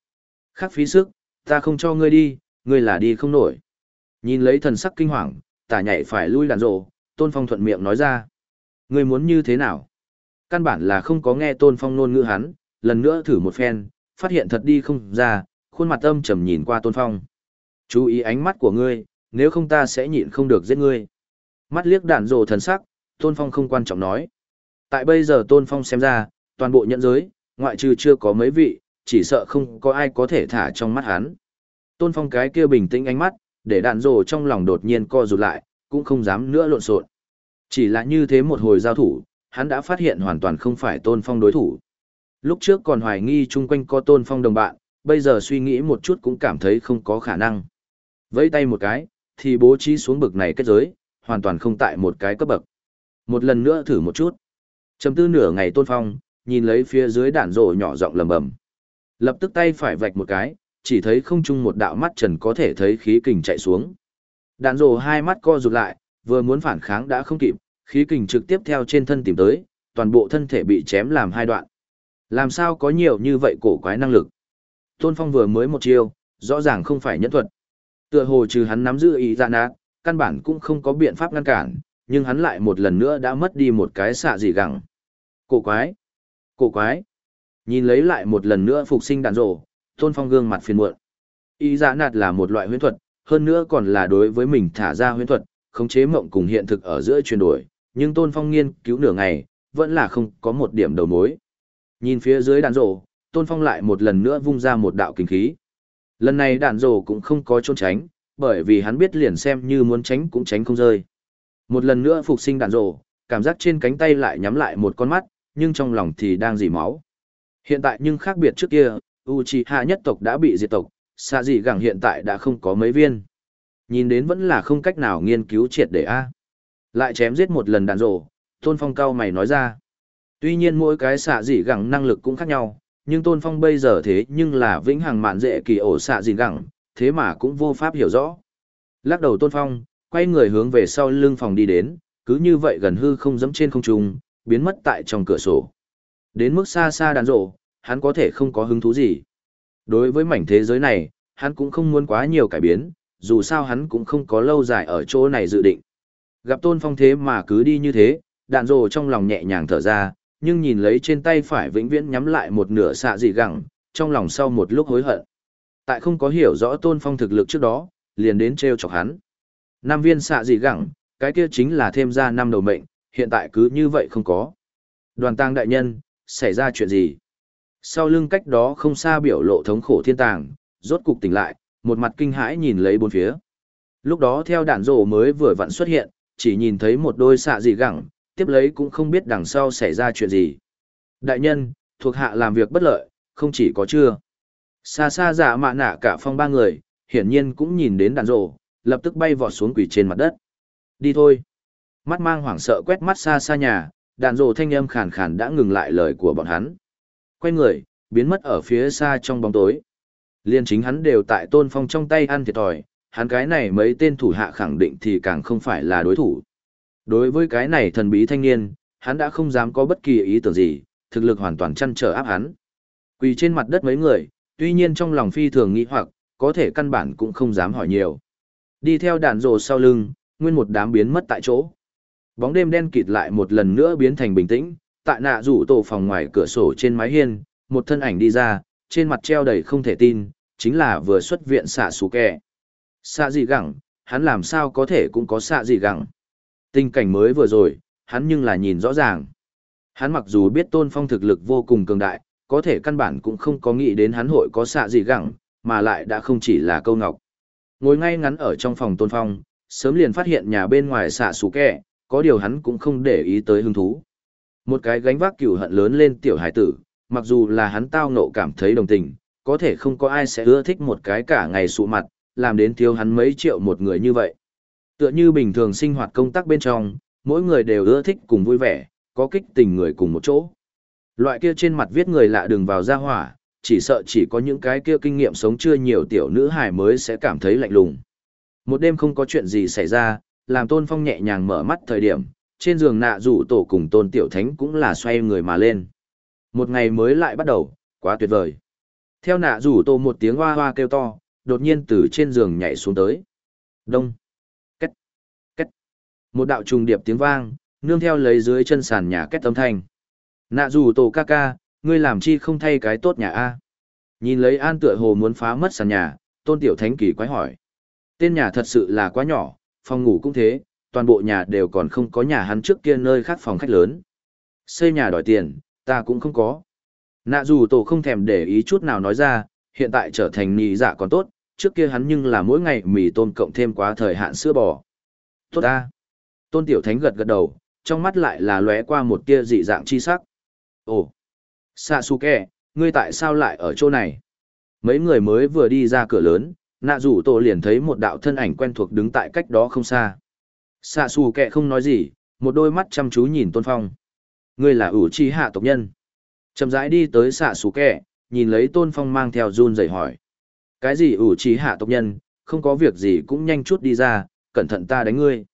Khắc phí sức, ta không cho ngươi đi, ngươi là đi không nổi. Nhìn lấy thần sắc kinh hoàng, tả nhảy phải lui đàn rộ, Tôn Phong thuận miệng nói ra. Ngươi muốn như thế nào? Căn bản là không có nghe Tôn Phong nôn ngữ hắn, lần nữa thử một phen, phát hiện thật đi không ra, khuôn mặt âm trầm nhìn qua Tôn Phong. Chú ý ánh mắt của ngươi, nếu không ta sẽ nhịn không được giết ngươi. Mắt liếc đạn rồ thần sắc, Tôn Phong không quan trọng nói. Tại bây giờ Tôn Phong xem ra, toàn bộ nhận giới, ngoại trừ chưa có mấy vị, chỉ sợ không có ai có thể thả trong mắt hắn. Tôn Phong cái kia bình tĩnh ánh mắt, để đạn rồ trong lòng đột nhiên co rụt lại, cũng không dám nữa lộn xộn. Chỉ là như thế một hồi giao thủ, hắn đã phát hiện hoàn toàn không phải Tôn Phong đối thủ. Lúc trước còn hoài nghi chung quanh có Tôn Phong đồng bạn, bây giờ suy nghĩ một chút cũng cảm thấy không có khả năng. Vẫy tay một cái, thì bố trí xuống bực này kết giới, hoàn toàn không tại một cái cấp bậc. Một lần nữa thử một chút. Chấm tư nửa ngày Tôn Phong, nhìn lấy phía dưới đạn rổ nhỏ giọng lầm bầm. Lập tức tay phải vạch một cái, chỉ thấy không chung một đạo mắt trần có thể thấy khí kình chạy xuống. Đạn rổ hai mắt co rụt lại, vừa muốn phản kháng đã không kịp, khí kình trực tiếp theo trên thân tìm tới, toàn bộ thân thể bị chém làm hai đoạn. Làm sao có nhiều như vậy cổ quái năng lực? Tôn Phong vừa mới một chiêu, rõ ràng không phải nhẫn thuật. Tựa hồ trừ hắn nắm giữ ý dạ nát, căn bản cũng không có biện pháp ngăn cản, nhưng hắn lại một lần nữa đã mất đi một cái xạ gì gẳng. Cổ quái! Cổ quái! Nhìn lấy lại một lần nữa phục sinh đàn rổ, Tôn Phong gương mặt phiền muộn. Ý giả dạ nạt là một loại huyễn thuật, hơn nữa còn là đối với mình thả ra huyễn thuật, khống chế mộng cùng hiện thực ở giữa chuyển đổi, nhưng Tôn Phong nghiên cứu nửa ngày, vẫn là không có một điểm đầu mối. Nhìn phía dưới đạn rổ, Tôn Phong lại một lần nữa vung ra một đạo kinh khí. Lần này đạn rổ cũng không có trốn tránh, bởi vì hắn biết liền xem như muốn tránh cũng tránh không rơi. Một lần nữa phục sinh đạn rổ, cảm giác trên cánh tay lại nhắm lại một con mắt, nhưng trong lòng thì đang dỉ máu. Hiện tại nhưng khác biệt trước kia, Uchiha nhất tộc đã bị diệt tộc, xạ dị gẳng hiện tại đã không có mấy viên. Nhìn đến vẫn là không cách nào nghiên cứu triệt để a. Lại chém giết một lần đạn rổ, Tôn Phong cao mày nói ra. Tuy nhiên mỗi cái xạ dị gẳng năng lực cũng khác nhau, nhưng Tôn Phong bây giờ thế nhưng là vĩnh hằng mạn dễ kỳ ổ xạ dị gẳng, thế mà cũng vô pháp hiểu rõ. Lắc đầu Tôn Phong, quay người hướng về sau lưng phòng đi đến, cứ như vậy gần hư không dẫm trên không trung, biến mất tại trong cửa sổ. Đến mức xa xa đàn rộ, hắn có thể không có hứng thú gì. Đối với mảnh thế giới này, hắn cũng không muốn quá nhiều cải biến, dù sao hắn cũng không có lâu dài ở chỗ này dự định. Gặp tôn phong thế mà cứ đi như thế, đạn rồ trong lòng nhẹ nhàng thở ra, nhưng nhìn lấy trên tay phải vĩnh viễn nhắm lại một nửa xạ dị gẳng, trong lòng sau một lúc hối hận. Tại không có hiểu rõ tôn phong thực lực trước đó, liền đến treo chọc hắn. Năm viên xạ dị gẳng, cái kia chính là thêm ra năm đầu mệnh, hiện tại cứ như vậy không có. Đoàn tàng đại nhân, xảy ra chuyện gì? Sau lưng cách đó không xa biểu lộ thống khổ thiên tàng, rốt cục tỉnh lại, một mặt kinh hãi nhìn lấy bốn phía. Lúc đó theo đạn rổ mới vừa vặn xuất hiện, chỉ nhìn thấy một đôi xạ dị gẳng, tiếp lấy cũng không biết đằng sau xảy ra chuyện gì. Đại nhân, thuộc hạ làm việc bất lợi, không chỉ có chưa. Xa xa giả mạ nạ cả phong ba người, hiển nhiên cũng nhìn đến đạn rổ, lập tức bay vọt xuống quỷ trên mặt đất. Đi thôi. Mắt mang hoảng sợ quét mắt xa xa nhà, đàn rồ thanh âm khàn khàn đã ngừng lại lời của bọn hắn. Quay người, biến mất ở phía xa trong bóng tối. Liên chính hắn đều tại tôn phong trong tay ăn thiệt thòi, hắn cái này mấy tên thủ hạ khẳng định thì càng không phải là đối thủ. Đối với cái này thần bí thanh niên, hắn đã không dám có bất kỳ ý tưởng gì, thực lực hoàn toàn chăn trở áp hắn. Quỳ trên mặt đất mấy người, tuy nhiên trong lòng phi thường nghĩ hoặc, có thể căn bản cũng không dám hỏi nhiều. Đi theo đàn rồ sau lưng, nguyên một đám biến mất tại chỗ. Bóng đêm đen kịt lại một lần nữa biến thành bình tĩnh, tại nạ rủ tổ phòng ngoài cửa sổ trên mái hiên, một thân ảnh đi ra, trên mặt treo đầy không thể tin, chính là vừa xuất viện xạ xù kẹ. Xạ gì gẳng, hắn làm sao có thể cũng có xạ gì gẳng. Tình cảnh mới vừa rồi, hắn nhưng là nhìn rõ ràng. Hắn mặc dù biết tôn phong thực lực vô cùng cường đại, có thể căn bản cũng không có nghĩ đến hắn hội có xạ gì gẳng, mà lại đã không chỉ là câu ngọc. Ngồi ngay ngắn ở trong phòng tôn phong, sớm liền phát hiện nhà bên ngoài xạ xù kẹ, có điều hắn cũng không để ý tới hứng thú. Một cái gánh vác cửu hận lớn lên tiểu hải tử, mặc dù là hắn tao nộ cảm thấy đồng tình, có thể không có ai sẽ ưa thích một cái cả ngày sụ mặt, làm đến thiếu hắn mấy triệu một người như vậy. Tựa như bình thường sinh hoạt công tác bên trong, mỗi người đều ưa thích cùng vui vẻ, có kích tình người cùng một chỗ. Loại kia trên mặt viết người lạ đừng vào ra hỏa, chỉ sợ chỉ có những cái kia kinh nghiệm sống chưa nhiều tiểu nữ hài mới sẽ cảm thấy lạnh lùng. Một đêm không có chuyện gì xảy ra, làm Tôn Phong nhẹ nhàng mở mắt thời điểm, trên giường nạ rủ tổ cùng Tôn Tiểu Thánh cũng là xoay người mà lên. Một ngày mới lại bắt đầu, quá tuyệt vời. Theo nạ rủ tổ một tiếng hoa hoa kêu to, đột nhiên từ trên giường nhảy xuống tới. Đông. Cách. Cách. Một đạo trùng điệp tiếng vang, nương theo lấy dưới chân sàn nhà kết tấm thanh. Nạ rủ tổ ca ca, ngươi làm chi không thay cái tốt nhà A. Nhìn lấy an tựa hồ muốn phá mất sàn nhà, tôn tiểu thánh kỳ quái hỏi. Tên nhà thật sự là quá nhỏ, phòng ngủ cũng thế, toàn bộ nhà đều còn không có nhà hắn trước kia nơi khác phòng khách lớn. Xây nhà đòi tiền, ta cũng không có. Nạ dù tổ không thèm để ý chút nào nói ra, hiện tại trở thành nì dạ còn tốt, trước kia hắn nhưng là mỗi ngày mì tôm cộng thêm quá thời hạn sữa bò. Tốt ta. Tôn Tiểu Thánh gật gật đầu, trong mắt lại là lóe qua một tia dị dạng chi sắc. Ồ, Sasuke, ngươi tại sao lại ở chỗ này? Mấy người mới vừa đi ra cửa lớn, nạ rủ tổ liền thấy một đạo thân ảnh quen thuộc đứng tại cách đó không xa. Sasuke không nói gì, một đôi mắt chăm chú nhìn Tôn Phong. Ngươi là ủ chi hạ tộc nhân. Chậm rãi đi tới Sasuke, nhìn lấy Tôn Phong mang theo run rẩy hỏi. Cái gì ủ trí hạ tộc nhân, không có việc gì cũng nhanh chút đi ra, cẩn thận ta đánh ngươi.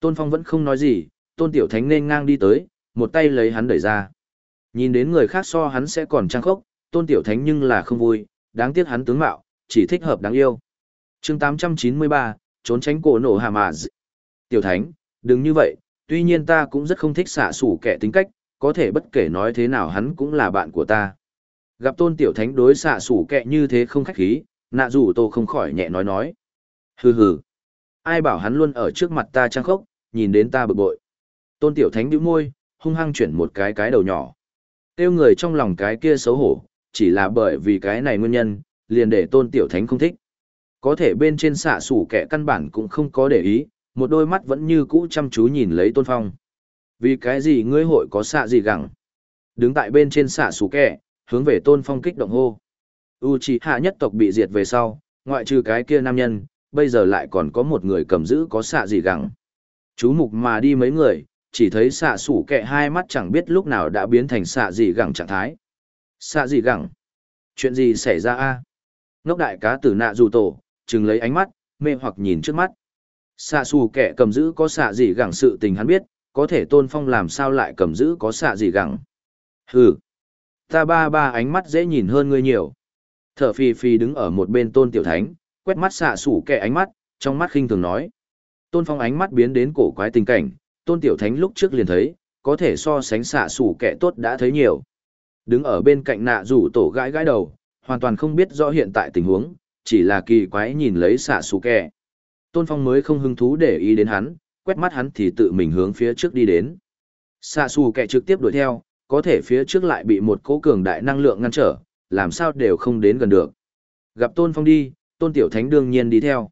Tôn Phong vẫn không nói gì, Tôn Tiểu Thánh nên ngang đi tới, một tay lấy hắn đẩy ra. Nhìn đến người khác so hắn sẽ còn trang khốc, Tôn Tiểu Thánh nhưng là không vui, đáng tiếc hắn tướng mạo, chỉ thích hợp đáng yêu. chương 893, trốn tránh cổ nổ hà mà Tiểu Thánh, đừng như vậy, tuy nhiên ta cũng rất không thích xả sủ kẻ tính cách, có thể bất kể nói thế nào hắn cũng là bạn của ta. Gặp tôn tiểu thánh đối xả sủ kẻ như thế không khách khí, nạ rủ tô không khỏi nhẹ nói nói. Hừ hừ. Ai bảo hắn luôn ở trước mặt ta trang khốc, nhìn đến ta bực bội. Tôn tiểu thánh bĩu môi, hung hăng chuyển một cái cái đầu nhỏ. Tiêu người trong lòng cái kia xấu hổ, chỉ là bởi vì cái này nguyên nhân, liền để tôn tiểu thánh không thích. Có thể bên trên xạ sủ kẻ căn bản cũng không có để ý, một đôi mắt vẫn như cũ chăm chú nhìn lấy tôn phong. Vì cái gì ngươi hội có xạ gì gẳng? Đứng tại bên trên xạ sủ kẻ, hướng về tôn phong kích động hô. U chỉ hạ nhất tộc bị diệt về sau, ngoại trừ cái kia nam nhân, bây giờ lại còn có một người cầm giữ có xạ gì gẳng. Chú mục mà đi mấy người, chỉ thấy xạ sủ kẹ hai mắt chẳng biết lúc nào đã biến thành xạ gì gẳng trạng thái. Xạ gì gẳng? Chuyện gì xảy ra a? Ngốc đại cá tử nạ dù tổ, chừng lấy ánh mắt, mê hoặc nhìn trước mắt. Xạ xù kệ cầm giữ có xạ gì gẳng sự tình hắn biết, có thể tôn phong làm sao lại cầm giữ có xạ gì gẳng. Hừ, ta ba ba ánh mắt dễ nhìn hơn ngươi nhiều. Thở phì phì đứng ở một bên tôn tiểu thánh, quét mắt xạ sủ kệ ánh mắt, trong mắt khinh thường nói. Tôn phong ánh mắt biến đến cổ quái tình cảnh, tôn tiểu thánh lúc trước liền thấy, có thể so sánh xạ xù kẻ tốt đã thấy nhiều. Đứng ở bên cạnh nạ rủ tổ gãi gãi đầu, hoàn toàn không biết rõ hiện tại tình huống, chỉ là kỳ quái nhìn lấy xạ xù kẻ. Tôn Phong mới không hứng thú để ý đến hắn, quét mắt hắn thì tự mình hướng phía trước đi đến. Xạ xù kẻ trực tiếp đuổi theo, có thể phía trước lại bị một cố cường đại năng lượng ngăn trở, làm sao đều không đến gần được. Gặp Tôn Phong đi, Tôn Tiểu Thánh đương nhiên đi theo.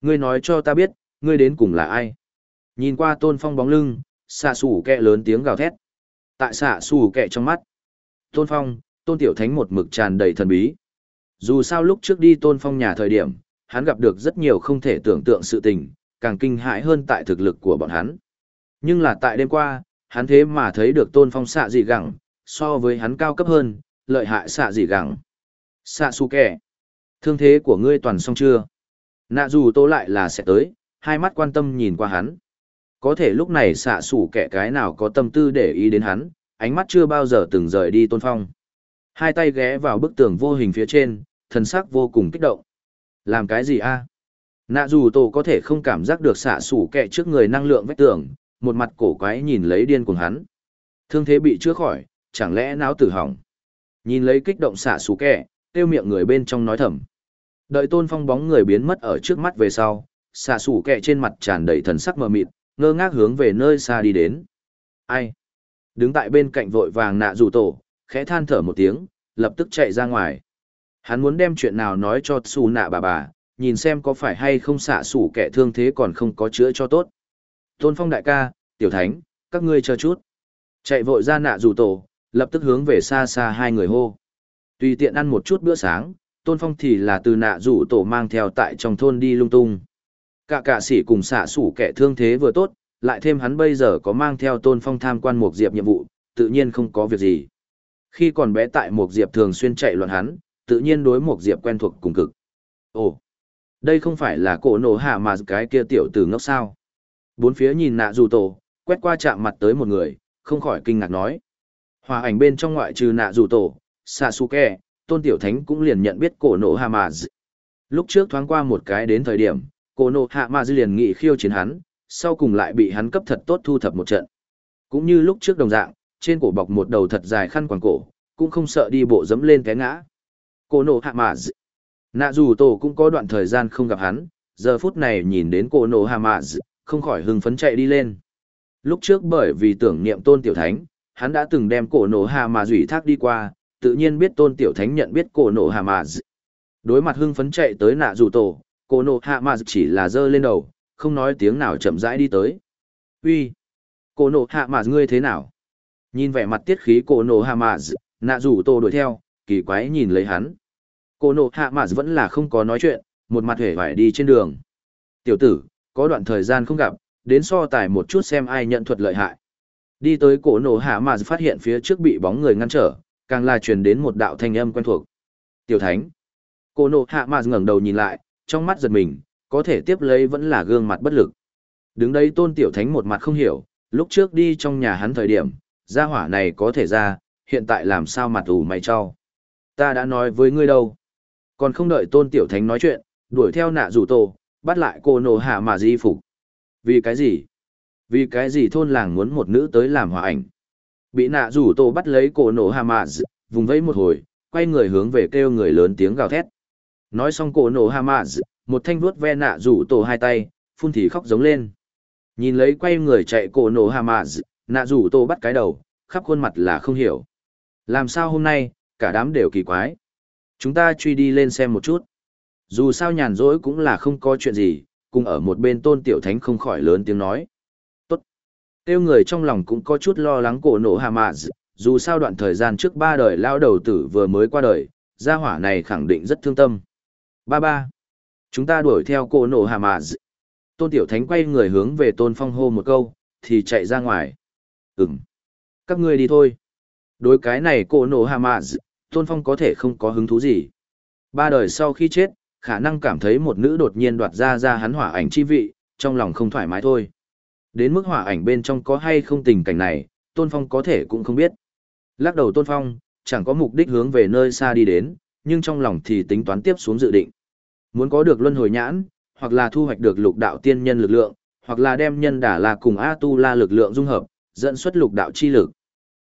Ngươi nói cho ta biết, ngươi đến cùng là ai? Nhìn qua Tôn Phong bóng lưng, xạ xù kẹ lớn tiếng gào thét. Tại xạ xù kẹ trong mắt. Tôn Phong, Tôn Tiểu Thánh một mực tràn đầy thần bí. Dù sao lúc trước đi Tôn Phong nhà thời điểm, hắn gặp được rất nhiều không thể tưởng tượng sự tình, càng kinh hãi hơn tại thực lực của bọn hắn. Nhưng là tại đêm qua, hắn thế mà thấy được Tôn Phong xạ dị gẳng, so với hắn cao cấp hơn, lợi hại xạ dị gẳng. Xạ xù kẹ Thương thế của ngươi toàn xong chưa? Nạ dù tô lại là sẽ tới, hai mắt quan tâm nhìn qua hắn. Có thể lúc này xạ sủ kẻ cái nào có tâm tư để ý đến hắn, ánh mắt chưa bao giờ từng rời đi tôn phong. Hai tay ghé vào bức tường vô hình phía trên, thần sắc vô cùng kích động. Làm cái gì a? Nạ dù tổ có thể không cảm giác được xạ sủ kẻ trước người năng lượng vách tường, một mặt cổ quái nhìn lấy điên cuồng hắn. Thương thế bị chữa khỏi, chẳng lẽ não tử hỏng. Nhìn lấy kích động xạ sủ kẻ, tiêu miệng người bên trong nói thầm. Đợi tôn phong bóng người biến mất ở trước mắt về sau, xạ sủ kẻ trên mặt tràn đầy thần sắc mờ mịt, ngơ ngác hướng về nơi xa đi đến. Ai? Đứng tại bên cạnh vội vàng nạ dù tổ, khẽ than thở một tiếng, lập tức chạy ra ngoài. Hắn muốn đem chuyện nào nói cho xù nạ bà bà, nhìn xem có phải hay không xạ sủ kẻ thương thế còn không có chữa cho tốt. Tôn phong đại ca, tiểu thánh, các ngươi chờ chút. Chạy vội ra nạ dù tổ, lập tức hướng về xa xa hai người hô. Tùy tiện ăn một chút bữa sáng, tôn phong thì là từ nạ rủ tổ mang theo tại trong thôn đi lung tung cả cả sĩ cùng xạ sủ kẻ thương thế vừa tốt, lại thêm hắn bây giờ có mang theo tôn phong tham quan một diệp nhiệm vụ, tự nhiên không có việc gì. Khi còn bé tại một diệp thường xuyên chạy loạn hắn, tự nhiên đối một diệp quen thuộc cùng cực. Ồ, đây không phải là cổ nổ hạ mà cái kia tiểu từ ngốc sao? Bốn phía nhìn nạ dù tổ, quét qua chạm mặt tới một người, không khỏi kinh ngạc nói. Hòa ảnh bên trong ngoại trừ nạ dù tổ, xạ su kè tôn tiểu thánh cũng liền nhận biết cổ nổ hạ mà. Lúc trước thoáng qua một cái đến thời điểm Cô Nô hạ mà liền nghị khiêu chiến hắn, sau cùng lại bị hắn cấp thật tốt thu thập một trận. Cũng như lúc trước đồng dạng, trên cổ bọc một đầu thật dài khăn quàng cổ, cũng không sợ đi bộ dẫm lên cái ngã. Cô Nô hạ mà nạ dù tổ cũng có đoạn thời gian không gặp hắn, giờ phút này nhìn đến Cô Nô hạ mà không khỏi hưng phấn chạy đi lên. Lúc trước bởi vì tưởng niệm tôn tiểu thánh, hắn đã từng đem cổ nổ hạ mà dủy thác đi qua, tự nhiên biết tôn tiểu thánh nhận biết cổ nổ hạ mà đối mặt hưng phấn chạy tới nạ dù tổ cổ Nộ hạ mà chỉ là giơ lên đầu không nói tiếng nào chậm rãi đi tới. Uy cổ Nộ hạ mà ngươi thế nào? Nhìn vẻ mặt tiết khí cổ Nộ hạ mà nạ rủ tô đuổi theo kỳ quái nhìn lấy hắn. Cổ Nộ hạ mà vẫn là không có nói chuyện một mặt hể vải đi trên đường. Tiểu tử có đoạn thời gian không gặp đến so tài một chút xem ai nhận thuật lợi hại. Đi tới cổ nổ hạ mà phát hiện phía trước bị bóng người ngăn trở càng là truyền đến một đạo thanh âm quen thuộc. Tiểu Thánh. Cổ nộ hạ mà ngẩng đầu nhìn lại, trong mắt giật mình, có thể tiếp lấy vẫn là gương mặt bất lực. Đứng đây tôn Tiểu Thánh một mặt không hiểu, lúc trước đi trong nhà hắn thời điểm, gia hỏa này có thể ra, hiện tại làm sao mặt ủ mày cho. Ta đã nói với ngươi đâu. Còn không đợi tôn Tiểu Thánh nói chuyện, đuổi theo nạ rủ tổ, bắt lại cô nổ hạ mà di phục. Vì cái gì? Vì cái gì thôn làng muốn một nữ tới làm hòa ảnh? Bị nạ rủ tổ bắt lấy cổ nổ hà mạ vùng vẫy một hồi, quay người hướng về kêu người lớn tiếng gào thét. Nói xong cổ nổ hạ một thanh vuốt ve nạ rủ tổ hai tay, phun thì khóc giống lên. Nhìn lấy quay người chạy cổ nổ hạ nạ rủ tổ bắt cái đầu, khắp khuôn mặt là không hiểu. Làm sao hôm nay, cả đám đều kỳ quái. Chúng ta truy đi lên xem một chút. Dù sao nhàn rỗi cũng là không có chuyện gì, cùng ở một bên tôn tiểu thánh không khỏi lớn tiếng nói. Tốt. Tiêu người trong lòng cũng có chút lo lắng cổ nổ hạ dù sao đoạn thời gian trước ba đời lao đầu tử vừa mới qua đời, gia hỏa này khẳng định rất thương tâm. Ba ba. Chúng ta đuổi theo cổ nổ hạ mạ Tôn tiểu thánh quay người hướng về tôn phong hô một câu, thì chạy ra ngoài. Ừm. Các ngươi đi thôi. Đối cái này cổ nổ hạ mạ tôn phong có thể không có hứng thú gì. Ba đời sau khi chết, khả năng cảm thấy một nữ đột nhiên đoạt ra ra hắn hỏa ảnh chi vị, trong lòng không thoải mái thôi. Đến mức hỏa ảnh bên trong có hay không tình cảnh này, Tôn Phong có thể cũng không biết. Lắc đầu Tôn Phong, chẳng có mục đích hướng về nơi xa đi đến, nhưng trong lòng thì tính toán tiếp xuống dự định. Muốn có được luân hồi nhãn, hoặc là thu hoạch được lục đạo tiên nhân lực lượng, hoặc là đem nhân đả là cùng A Tu La lực lượng dung hợp, dẫn xuất lục đạo chi lực.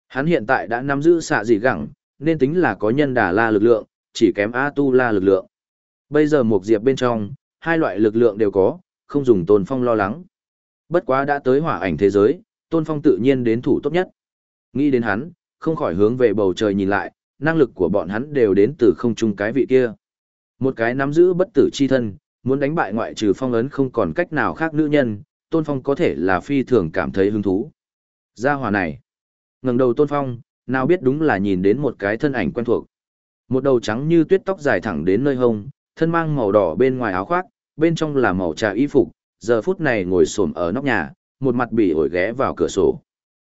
Hắn hiện tại đã nắm giữ xạ dị gẳng, nên tính là có nhân đả la lực lượng, chỉ kém A Tu La lực lượng. Bây giờ một diệp bên trong, hai loại lực lượng đều có, không dùng tôn phong lo lắng. Bất quá đã tới hỏa ảnh thế giới, tôn phong tự nhiên đến thủ tốt nhất. Nghĩ đến hắn, không khỏi hướng về bầu trời nhìn lại, năng lực của bọn hắn đều đến từ không trung cái vị kia. Một cái nắm giữ bất tử chi thân, muốn đánh bại ngoại trừ phong ấn không còn cách nào khác nữ nhân, tôn phong có thể là phi thường cảm thấy hứng thú. Gia hòa này, ngẩng đầu tôn phong, nào biết đúng là nhìn đến một cái thân ảnh quen thuộc. Một đầu trắng như tuyết tóc dài thẳng đến nơi hông, thân mang màu đỏ bên ngoài áo khoác, bên trong là màu trà y phục, giờ phút này ngồi xổm ở nóc nhà, một mặt bị ổi ghé vào cửa sổ.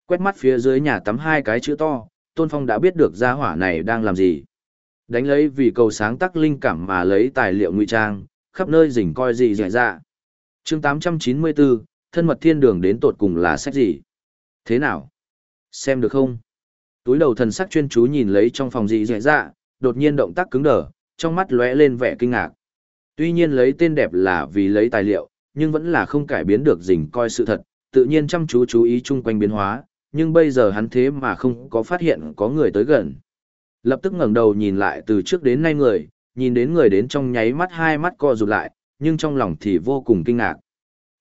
Quét mắt phía dưới nhà tắm hai cái chữ to, Tôn Phong đã biết được gia hỏa này đang làm gì. Đánh lấy vì cầu sáng tác linh cảm mà lấy tài liệu ngụy trang, khắp nơi rình coi gì dạy ra. chương 894, thân mật thiên đường đến tột cùng là sách gì? Thế nào? Xem được không? Túi đầu thần sắc chuyên chú nhìn lấy trong phòng gì dạy ra, đột nhiên động tác cứng đờ, trong mắt lóe lên vẻ kinh ngạc. Tuy nhiên lấy tên đẹp là vì lấy tài liệu, nhưng vẫn là không cải biến được dình coi sự thật, tự nhiên chăm chú chú ý chung quanh biến hóa, nhưng bây giờ hắn thế mà không có phát hiện có người tới gần. Lập tức ngẩng đầu nhìn lại từ trước đến nay người, nhìn đến người đến trong nháy mắt hai mắt co rụt lại, nhưng trong lòng thì vô cùng kinh ngạc.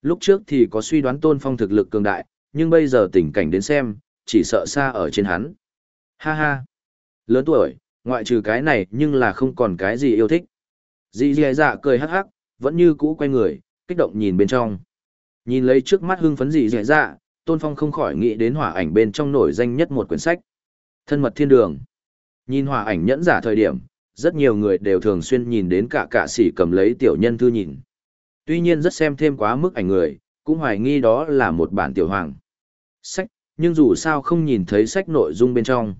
Lúc trước thì có suy đoán tôn phong thực lực cường đại, nhưng bây giờ tình cảnh đến xem, chỉ sợ xa ở trên hắn. Ha ha! Lớn tuổi, ngoại trừ cái này nhưng là không còn cái gì yêu thích. Dì dì dạ cười hắc hắc, vẫn như cũ quay người, kích động nhìn bên trong. Nhìn lấy trước mắt hưng phấn dì dì dạ, Tôn Phong không khỏi nghĩ đến hỏa ảnh bên trong nổi danh nhất một quyển sách. Thân mật thiên đường. Nhìn hòa ảnh nhẫn giả thời điểm, rất nhiều người đều thường xuyên nhìn đến cả cả sĩ cầm lấy tiểu nhân thư nhìn. Tuy nhiên rất xem thêm quá mức ảnh người, cũng hoài nghi đó là một bản tiểu hoàng. Sách, nhưng dù sao không nhìn thấy sách nội dung bên trong.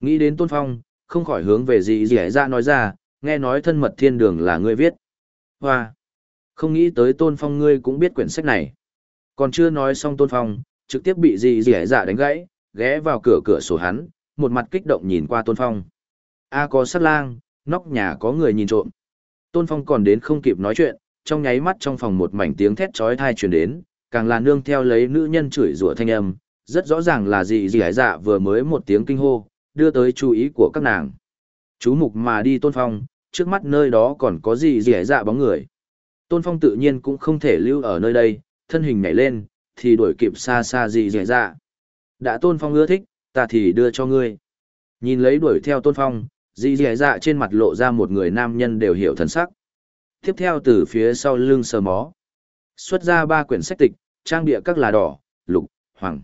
Nghĩ đến Tôn Phong, không khỏi hướng về gì dẻ ra nói ra, nghe nói thân mật thiên đường là ngươi viết. Hoa! Không nghĩ tới tôn phong ngươi cũng biết quyển sách này. Còn chưa nói xong tôn phong, trực tiếp bị dì dì dạ đánh gãy, ghé vào cửa cửa sổ hắn, một mặt kích động nhìn qua tôn phong. A có sát lang, nóc nhà có người nhìn trộm. Tôn phong còn đến không kịp nói chuyện, trong nháy mắt trong phòng một mảnh tiếng thét chói tai truyền đến, càng là nương theo lấy nữ nhân chửi rủa thanh âm, rất rõ ràng là gì dĩ dạ vừa mới một tiếng kinh hô, đưa tới chú ý của các nàng. Chú mục mà đi tôn phong, trước mắt nơi đó còn có gì hải dạ bóng người. Tôn phong tự nhiên cũng không thể lưu ở nơi đây, thân hình nhảy lên, thì đuổi kịp xa xa gì hải dạ. Đã tôn phong ưa thích, ta thì đưa cho ngươi. Nhìn lấy đuổi theo tôn phong, dì dì dạ trên mặt lộ ra một người nam nhân đều hiểu thần sắc. Tiếp theo từ phía sau lưng sờ mó. Xuất ra ba quyển sách tịch, trang địa các là đỏ, lục, hoàng.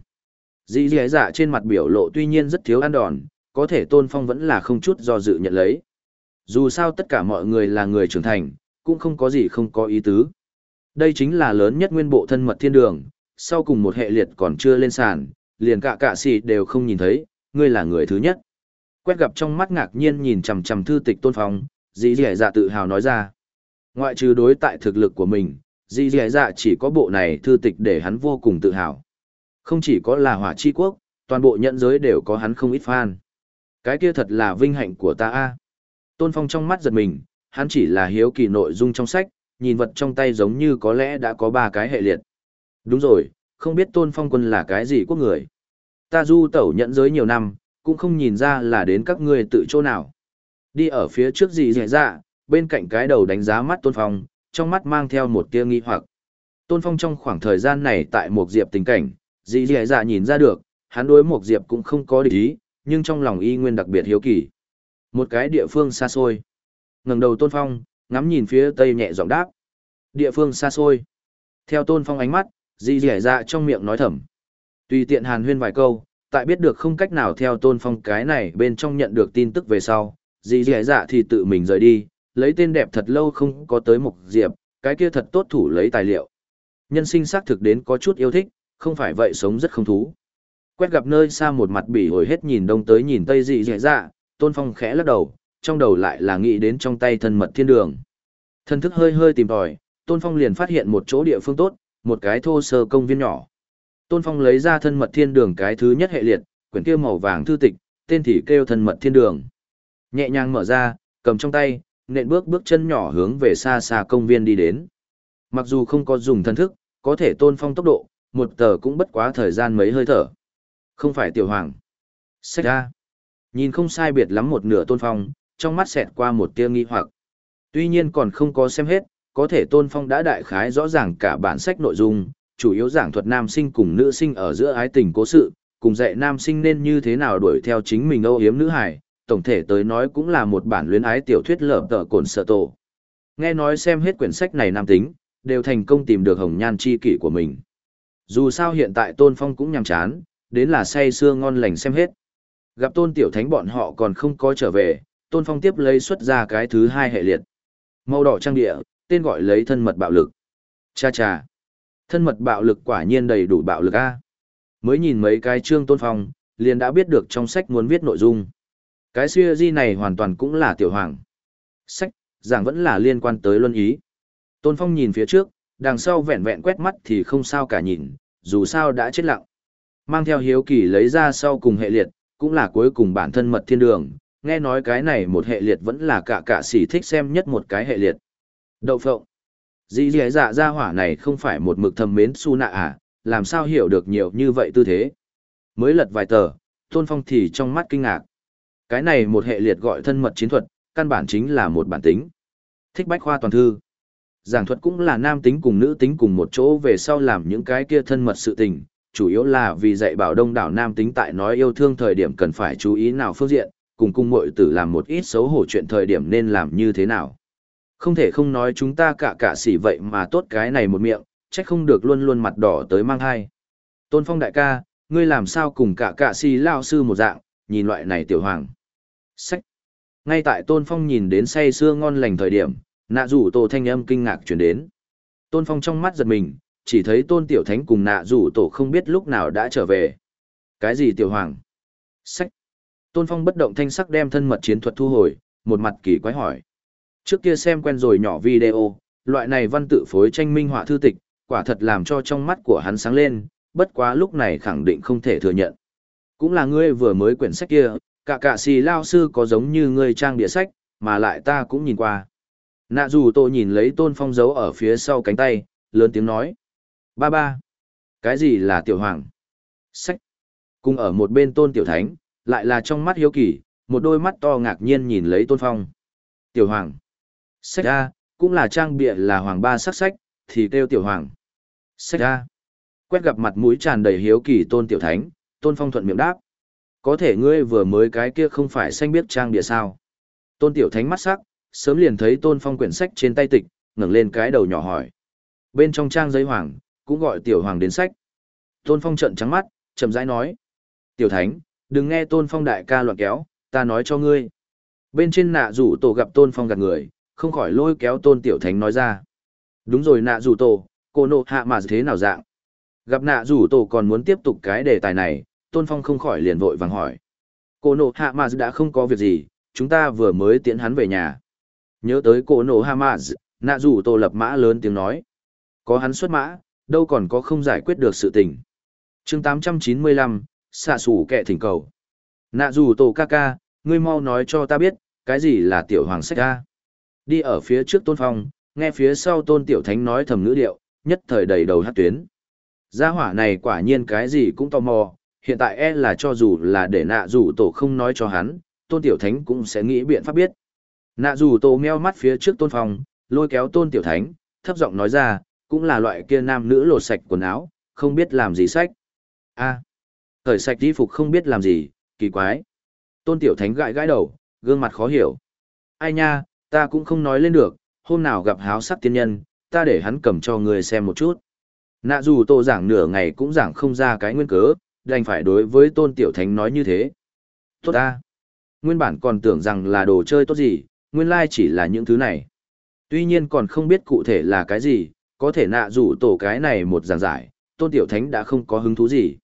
Dì dì dạ trên mặt biểu lộ tuy nhiên rất thiếu ăn đòn, có thể Tôn Phong vẫn là không chút do dự nhận lấy. Dù sao tất cả mọi người là người trưởng thành, cũng không có gì không có ý tứ. Đây chính là lớn nhất nguyên bộ thân mật thiên đường, sau cùng một hệ liệt còn chưa lên sàn, liền cả cả xì đều không nhìn thấy, ngươi là người thứ nhất. Quét gặp trong mắt ngạc nhiên nhìn chằm chằm thư tịch Tôn Phong, dì dì dạ tự hào nói ra. Ngoại trừ đối tại thực lực của mình, dì dì dạ chỉ có bộ này thư tịch để hắn vô cùng tự hào. Không chỉ có là hỏa chi quốc, toàn bộ nhận giới đều có hắn không ít fan. Cái kia thật là vinh hạnh của ta a. Tôn Phong trong mắt giật mình, hắn chỉ là hiếu kỳ nội dung trong sách, nhìn vật trong tay giống như có lẽ đã có ba cái hệ liệt. Đúng rồi, không biết Tôn Phong quân là cái gì quốc người. Ta du tẩu nhận giới nhiều năm, cũng không nhìn ra là đến các ngươi tự chỗ nào. Đi ở phía trước gì dạy dạ, bên cạnh cái đầu đánh giá mắt Tôn Phong, trong mắt mang theo một tia nghi hoặc. Tôn Phong trong khoảng thời gian này tại một diệp tình cảnh, dì dì dạ nhìn ra được, hắn đối một diệp cũng không có địch ý, nhưng trong lòng y nguyên đặc biệt hiếu kỳ. Một cái địa phương xa xôi. ngẩng đầu Tôn Phong, ngắm nhìn phía tây nhẹ giọng đáp. Địa phương xa xôi. Theo Tôn Phong ánh mắt, dì dẻ dạ trong miệng nói thầm. Tùy tiện hàn huyên vài câu, tại biết được không cách nào theo Tôn Phong cái này bên trong nhận được tin tức về sau, dì dẻ dạ thì tự mình rời đi, lấy tên đẹp thật lâu không có tới mục diệp, cái kia thật tốt thủ lấy tài liệu. Nhân sinh xác thực đến có chút yêu thích, không phải vậy sống rất không thú. Quét gặp nơi xa một mặt bỉ hồi hết nhìn đông tới nhìn tây dị dẻ dạ, tôn phong khẽ lắc đầu, trong đầu lại là nghĩ đến trong tay thân mật thiên đường. Thân thức hơi hơi tìm tòi, tôn phong liền phát hiện một chỗ địa phương tốt, một cái thô sơ công viên nhỏ. Tôn phong lấy ra thân mật thiên đường cái thứ nhất hệ liệt, quyển kia màu vàng thư tịch, tên thì kêu thân mật thiên đường. Nhẹ nhàng mở ra, cầm trong tay, nện bước bước chân nhỏ hướng về xa xa công viên đi đến. Mặc dù không có dùng thân thức, có thể tôn phong tốc độ, một tờ cũng bất quá thời gian mấy hơi thở. Không phải tiểu hoàng. Sách ra. Nhìn không sai biệt lắm một nửa tôn phong, trong mắt xẹt qua một tia nghi hoặc. Tuy nhiên còn không có xem hết, có thể tôn phong đã đại khái rõ ràng cả bản sách nội dung, chủ yếu giảng thuật nam sinh cùng nữ sinh ở giữa ái tình cố sự, cùng dạy nam sinh nên như thế nào đuổi theo chính mình âu hiếm nữ hải, tổng thể tới nói cũng là một bản luyến ái tiểu thuyết lở tờ cồn sợ tổ. Nghe nói xem hết quyển sách này nam tính, đều thành công tìm được hồng nhan chi kỷ của mình. Dù sao hiện tại Tôn Phong cũng nhàm chán, đến là say sưa ngon lành xem hết. Gặp Tôn Tiểu Thánh bọn họ còn không có trở về, Tôn Phong tiếp lấy xuất ra cái thứ hai hệ liệt. Màu đỏ trang địa, tên gọi lấy thân mật bạo lực. Cha cha. Thân mật bạo lực quả nhiên đầy đủ bạo lực a. Mới nhìn mấy cái chương Tôn Phong, liền đã biết được trong sách muốn viết nội dung. Cái xưa di này hoàn toàn cũng là tiểu hoàng. Sách, giảng vẫn là liên quan tới luân ý. Tôn Phong nhìn phía trước, đằng sau vẹn vẹn quét mắt thì không sao cả nhìn, dù sao đã chết lặng. Mang theo hiếu kỳ lấy ra sau cùng hệ liệt, cũng là cuối cùng bản thân mật thiên đường, nghe nói cái này một hệ liệt vẫn là cả cả sĩ thích xem nhất một cái hệ liệt. Đậu phộng. Dĩ dì dạ ra hỏa này không phải một mực thầm mến su nạ à, làm sao hiểu được nhiều như vậy tư thế. Mới lật vài tờ, Tôn Phong thì trong mắt kinh ngạc. Cái này một hệ liệt gọi thân mật chiến thuật, căn bản chính là một bản tính. Thích bách khoa toàn thư. Giảng thuật cũng là nam tính cùng nữ tính cùng một chỗ về sau làm những cái kia thân mật sự tình, chủ yếu là vì dạy bảo đông đảo nam tính tại nói yêu thương thời điểm cần phải chú ý nào phương diện, cùng cung muội tử làm một ít xấu hổ chuyện thời điểm nên làm như thế nào. Không thể không nói chúng ta cả cả xỉ vậy mà tốt cái này một miệng, trách không được luôn luôn mặt đỏ tới mang hai. Tôn Phong đại ca, ngươi làm sao cùng cả cả xỉ lao sư một dạng, nhìn loại này tiểu hoàng. Sách. Ngay tại Tôn Phong nhìn đến say sưa ngon lành thời điểm, nạ rủ tổ thanh âm kinh ngạc chuyển đến. Tôn Phong trong mắt giật mình, chỉ thấy Tôn Tiểu Thánh cùng nạ rủ tổ không biết lúc nào đã trở về. Cái gì tiểu hoàng? Sách. Tôn Phong bất động thanh sắc đem thân mật chiến thuật thu hồi, một mặt kỳ quái hỏi. Trước kia xem quen rồi nhỏ video, loại này văn tự phối tranh minh họa thư tịch, quả thật làm cho trong mắt của hắn sáng lên, bất quá lúc này khẳng định không thể thừa nhận. Cũng là ngươi vừa mới quyển sách kia, cả cả xì lao sư có giống như ngươi trang địa sách, mà lại ta cũng nhìn qua. Nạ dù tôi nhìn lấy tôn phong giấu ở phía sau cánh tay, lớn tiếng nói. Ba ba. Cái gì là tiểu hoàng? Sách. Cùng ở một bên tôn tiểu thánh, lại là trong mắt hiếu kỳ, một đôi mắt to ngạc nhiên nhìn lấy tôn phong. Tiểu hoàng. Sách A, cũng là trang bịa là hoàng ba sắc sách, thì kêu tiểu hoàng. Sách A. Quét gặp mặt mũi tràn đầy hiếu kỳ tôn tiểu thánh, tôn phong thuận miệng đáp. Có thể ngươi vừa mới cái kia không phải xanh biết trang bịa sao. Tôn tiểu thánh mắt sắc, sớm liền thấy tôn phong quyển sách trên tay tịch, ngẩng lên cái đầu nhỏ hỏi. Bên trong trang giấy hoàng, cũng gọi tiểu hoàng đến sách. Tôn phong trợn trắng mắt, chậm rãi nói. Tiểu thánh, đừng nghe tôn phong đại ca loạn kéo, ta nói cho ngươi. Bên trên nạ rủ tổ gặp tôn phong gạt người, không khỏi lôi kéo tôn tiểu thánh nói ra. Đúng rồi nạ dù tổ, cô nộ hạ mà thế nào dạng. Gặp nạ dù tổ còn muốn tiếp tục cái đề tài này, tôn phong không khỏi liền vội vàng hỏi. Cô nộ hạ mà đã không có việc gì, chúng ta vừa mới tiễn hắn về nhà. Nhớ tới cô nộ hạ mà nạ dù tổ lập mã lớn tiếng nói. Có hắn xuất mã, đâu còn có không giải quyết được sự tình. chương 895, xạ xù kẹ thỉnh cầu. Nạ dù tổ ca ca, ngươi mau nói cho ta biết, cái gì là tiểu hoàng sách ca. Đi ở phía trước tôn phong, nghe phía sau tôn tiểu thánh nói thầm ngữ điệu, nhất thời đầy đầu hát tuyến. Gia hỏa này quả nhiên cái gì cũng tò mò, hiện tại e là cho dù là để nạ dù tổ không nói cho hắn, tôn tiểu thánh cũng sẽ nghĩ biện pháp biết. Nạ dù tổ meo mắt phía trước tôn phong, lôi kéo tôn tiểu thánh, thấp giọng nói ra, cũng là loại kia nam nữ lột sạch quần áo, không biết làm gì sách. a à, khởi sạch đi phục không biết làm gì, kỳ quái. Tôn tiểu thánh gãi gãi đầu, gương mặt khó hiểu. Ai nha, ta cũng không nói lên được, hôm nào gặp háo sắc tiên nhân, ta để hắn cầm cho người xem một chút. Nạ dù tô giảng nửa ngày cũng giảng không ra cái nguyên cớ, đành phải đối với tôn tiểu thánh nói như thế. Tốt ta. Nguyên bản còn tưởng rằng là đồ chơi tốt gì, nguyên lai chỉ là những thứ này. Tuy nhiên còn không biết cụ thể là cái gì, có thể nạ rủ tổ cái này một giảng giải, tôn tiểu thánh đã không có hứng thú gì.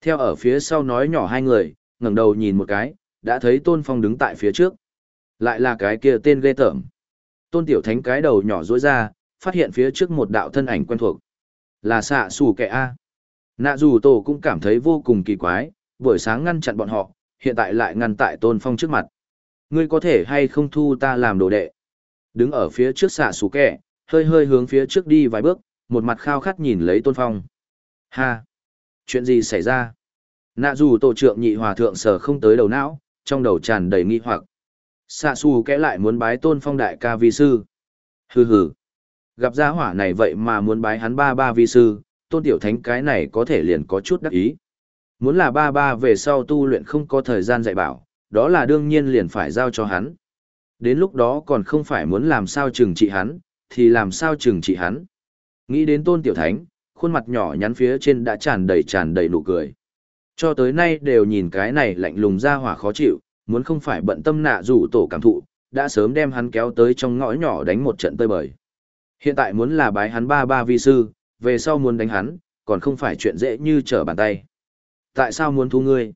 Theo ở phía sau nói nhỏ hai người, ngẩng đầu nhìn một cái, đã thấy tôn phong đứng tại phía trước. Lại là cái kia tên ghê tởm. Tôn tiểu thánh cái đầu nhỏ rối ra, phát hiện phía trước một đạo thân ảnh quen thuộc. Là xạ xù kẻ A. Nạ dù tổ cũng cảm thấy vô cùng kỳ quái, buổi sáng ngăn chặn bọn họ, hiện tại lại ngăn tại tôn phong trước mặt. Ngươi có thể hay không thu ta làm đồ đệ? Đứng ở phía trước xạ xù kẻ, hơi hơi hướng phía trước đi vài bước, một mặt khao khát nhìn lấy tôn phong. Ha! Chuyện gì xảy ra? Nạ dù tổ trưởng nhị hòa thượng sở không tới đầu não, trong đầu tràn đầy nghi hoặc. Xạ xù kẽ lại muốn bái tôn phong đại ca vi sư. Hừ hừ. Gặp gia hỏa này vậy mà muốn bái hắn ba ba vi sư, tôn tiểu thánh cái này có thể liền có chút đắc ý. Muốn là ba ba về sau tu luyện không có thời gian dạy bảo, đó là đương nhiên liền phải giao cho hắn. Đến lúc đó còn không phải muốn làm sao trừng trị hắn, thì làm sao trừng trị hắn. Nghĩ đến tôn tiểu thánh, khuôn mặt nhỏ nhắn phía trên đã tràn đầy tràn đầy nụ cười. Cho tới nay đều nhìn cái này lạnh lùng ra hỏa khó chịu, muốn không phải bận tâm nạ rủ tổ cảm thụ, đã sớm đem hắn kéo tới trong ngõ nhỏ đánh một trận tơi bời. Hiện tại muốn là bái hắn ba ba vi sư, về sau muốn đánh hắn, còn không phải chuyện dễ như trở bàn tay. Tại sao muốn thu ngươi?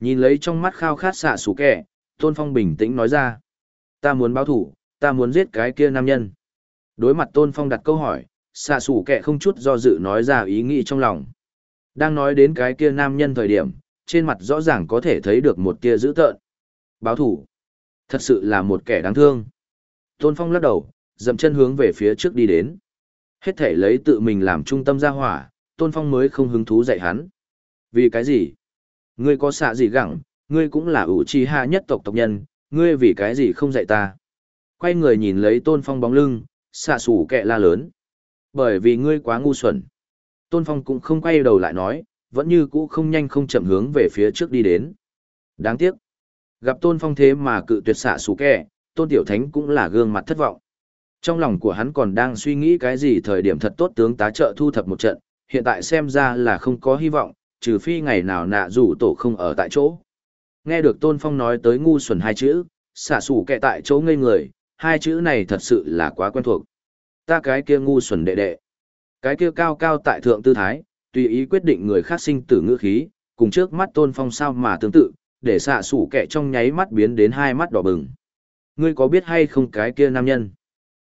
Nhìn lấy trong mắt khao khát xạ sủ kẻ, Tôn Phong bình tĩnh nói ra. Ta muốn báo thủ, ta muốn giết cái kia nam nhân. Đối mặt Tôn Phong đặt câu hỏi, xạ sủ kẻ không chút do dự nói ra ý nghĩ trong lòng. Đang nói đến cái kia nam nhân thời điểm, trên mặt rõ ràng có thể thấy được một kia dữ tợn. Báo thủ. Thật sự là một kẻ đáng thương. Tôn Phong lắc đầu, dậm chân hướng về phía trước đi đến. Hết thể lấy tự mình làm trung tâm ra hỏa, Tôn Phong mới không hứng thú dạy hắn. Vì cái gì? Ngươi có xạ gì gẳng, ngươi cũng là ủ trì hạ nhất tộc tộc nhân, ngươi vì cái gì không dạy ta? Quay người nhìn lấy Tôn Phong bóng lưng, xạ sủ kẹ la lớn. Bởi vì ngươi quá ngu xuẩn. Tôn Phong cũng không quay đầu lại nói, vẫn như cũ không nhanh không chậm hướng về phía trước đi đến. Đáng tiếc. Gặp Tôn Phong thế mà cự tuyệt xạ sủ kẻ, Tôn Tiểu Thánh cũng là gương mặt thất vọng. Trong lòng của hắn còn đang suy nghĩ cái gì thời điểm thật tốt tướng tá trợ thu thập một trận, hiện tại xem ra là không có hy vọng, trừ phi ngày nào nạ rủ tổ không ở tại chỗ. Nghe được Tôn Phong nói tới ngu xuẩn hai chữ, xả sủ kẻ tại chỗ ngây người, hai chữ này thật sự là quá quen thuộc. Ta cái kia ngu xuẩn đệ đệ. Cái kia cao cao tại thượng tư thái, tùy ý quyết định người khác sinh tử ngữ khí, cùng trước mắt Tôn Phong sao mà tương tự, để xạ sủ kẹ trong nháy mắt biến đến hai mắt đỏ bừng. Ngươi có biết hay không cái kia nam nhân?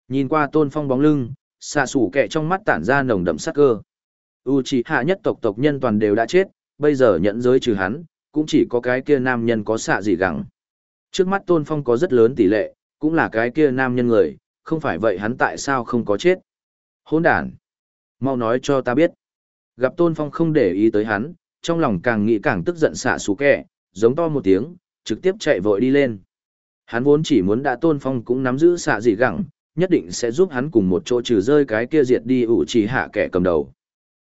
Nhìn qua tôn phong bóng lưng, xạ sủ kẹ trong mắt tản ra nồng đậm sắc cơ. Uchiha hạ nhất tộc tộc nhân toàn đều đã chết, bây giờ nhận giới trừ hắn, cũng chỉ có cái kia nam nhân có xạ gì gắng. Trước mắt tôn phong có rất lớn tỷ lệ, cũng là cái kia nam nhân người, không phải vậy hắn tại sao không có chết. Hôn đàn! Mau nói cho ta biết. Gặp tôn phong không để ý tới hắn, trong lòng càng nghĩ càng tức giận xạ sủ kẹ, giống to một tiếng, trực tiếp chạy vội đi lên. Hắn vốn chỉ muốn đã tôn phong cũng nắm giữ xạ gì gẳng, nhất định sẽ giúp hắn cùng một chỗ trừ rơi cái kia diệt đi ủ trì hạ kẻ cầm đầu.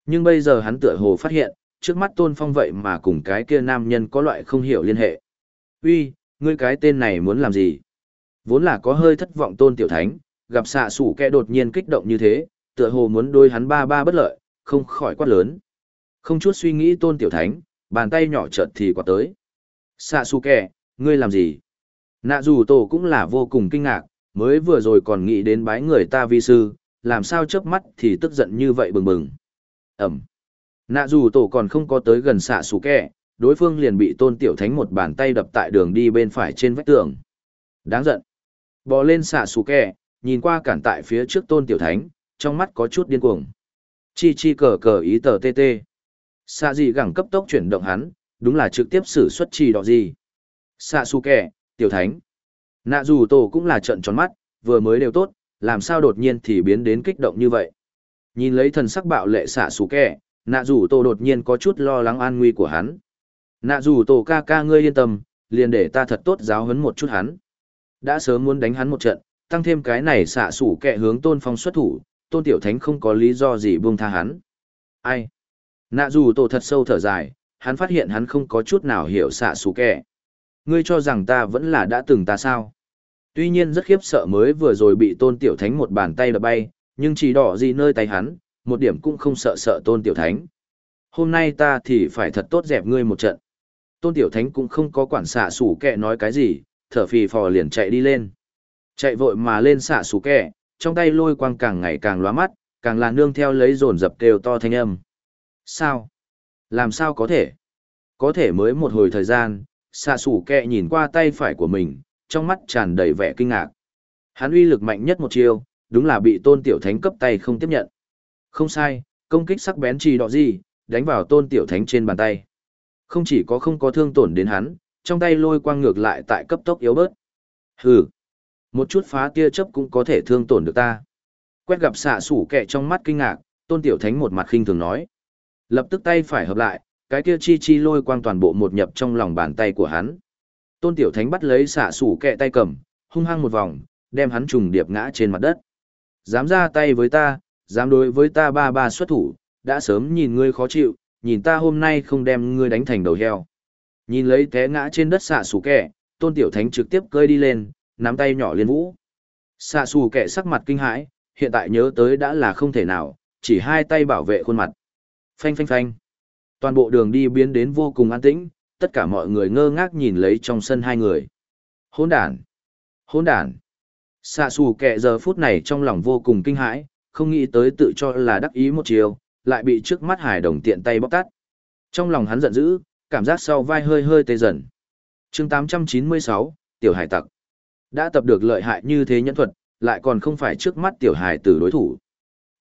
Nhưng bây giờ hắn tựa hồ phát hiện, trước mắt tôn phong vậy mà cùng cái kia nam nhân có loại không hiểu liên hệ. Uy, ngươi cái tên này muốn làm gì? Vốn là có hơi thất vọng tôn tiểu thánh, gặp xạ sủ kẻ đột nhiên kích động như thế, tựa hồ muốn đôi hắn ba ba bất lợi, không khỏi quát lớn. Không chút suy nghĩ tôn tiểu thánh, bàn tay nhỏ chợt thì quạt tới. Xạ xù kẻ, ngươi làm gì? Nạ dù tổ cũng là vô cùng kinh ngạc, mới vừa rồi còn nghĩ đến bái người ta vi sư, làm sao chớp mắt thì tức giận như vậy bừng bừng. Ẩm. Nạ dù tổ còn không có tới gần xạ xù kẹ, đối phương liền bị tôn tiểu thánh một bàn tay đập tại đường đi bên phải trên vách tường. Đáng giận. Bò lên xạ xù kẹ, nhìn qua cản tại phía trước tôn tiểu thánh, trong mắt có chút điên cuồng. Chi chi cờ cờ ý tờ tê tê. Xạ gì gẳng cấp tốc chuyển động hắn, đúng là trực tiếp xử xuất trì đỏ gì. Xạ su kẻ, tiểu thánh, Nạ dù tổ cũng là trận tròn mắt, vừa mới đều tốt, làm sao đột nhiên thì biến đến kích động như vậy. Nhìn lấy thần sắc bạo lệ xạ su kẻ, nạ dù tổ đột nhiên có chút lo lắng an nguy của hắn. Nạ dù tổ ca ca ngươi yên tâm, liền để ta thật tốt giáo huấn một chút hắn. Đã sớm muốn đánh hắn một trận, tăng thêm cái này xạ sủ kẹ hướng tôn phong xuất thủ, tôn tiểu thánh không có lý do gì buông tha hắn. Ai? Nạ dù tổ thật sâu thở dài, hắn phát hiện hắn không có chút nào hiểu xạ sủ kẻ. Ngươi cho rằng ta vẫn là đã từng ta sao? Tuy nhiên rất khiếp sợ mới vừa rồi bị tôn tiểu thánh một bàn tay đập bay, nhưng chỉ đỏ gì nơi tay hắn, một điểm cũng không sợ sợ tôn tiểu thánh. Hôm nay ta thì phải thật tốt dẹp ngươi một trận. Tôn tiểu thánh cũng không có quản xạ sủ kẻ nói cái gì, thở phì phò liền chạy đi lên. Chạy vội mà lên xạ sủ kẻ, trong tay lôi quang càng ngày càng lóa mắt, càng là nương theo lấy dồn dập kêu to thanh âm. Sao? Làm sao có thể? Có thể mới một hồi thời gian, xạ sủ kẹ nhìn qua tay phải của mình, trong mắt tràn đầy vẻ kinh ngạc. Hắn uy lực mạnh nhất một chiêu, đúng là bị tôn tiểu thánh cấp tay không tiếp nhận. Không sai, công kích sắc bén trì đọ gì, đánh vào tôn tiểu thánh trên bàn tay. Không chỉ có không có thương tổn đến hắn, trong tay lôi quang ngược lại tại cấp tốc yếu bớt. Hừ, một chút phá tia chớp cũng có thể thương tổn được ta. Quét gặp xạ sủ kẹ trong mắt kinh ngạc, tôn tiểu thánh một mặt khinh thường nói. Lập tức tay phải hợp lại, cái kia chi chi lôi quang toàn bộ một nhập trong lòng bàn tay của hắn. Tôn tiểu thánh bắt lấy xạ sủ kẹ tay cầm, hung hăng một vòng, đem hắn trùng điệp ngã trên mặt đất. Dám ra tay với ta, dám đối với ta ba ba xuất thủ, đã sớm nhìn ngươi khó chịu, nhìn ta hôm nay không đem ngươi đánh thành đầu heo. Nhìn lấy té ngã trên đất xạ sủ kẹ, tôn tiểu thánh trực tiếp cơi đi lên, nắm tay nhỏ liên vũ. Xạ sủ kẹ sắc mặt kinh hãi, hiện tại nhớ tới đã là không thể nào, chỉ hai tay bảo vệ khuôn mặt. Phanh phanh phanh. Toàn bộ đường đi biến đến vô cùng an tĩnh, tất cả mọi người ngơ ngác nhìn lấy trong sân hai người. Hỗn đản, Hỗn đản. Xạ xù kẹ giờ phút này trong lòng vô cùng kinh hãi, không nghĩ tới tự cho là đắc ý một chiều, lại bị trước mắt hải đồng tiện tay bóc tát. Trong lòng hắn giận dữ, cảm giác sau vai hơi hơi tê dần. chương 896, Tiểu Hải Tặc. Đã tập được lợi hại như thế nhẫn thuật, lại còn không phải trước mắt Tiểu Hải tử đối thủ.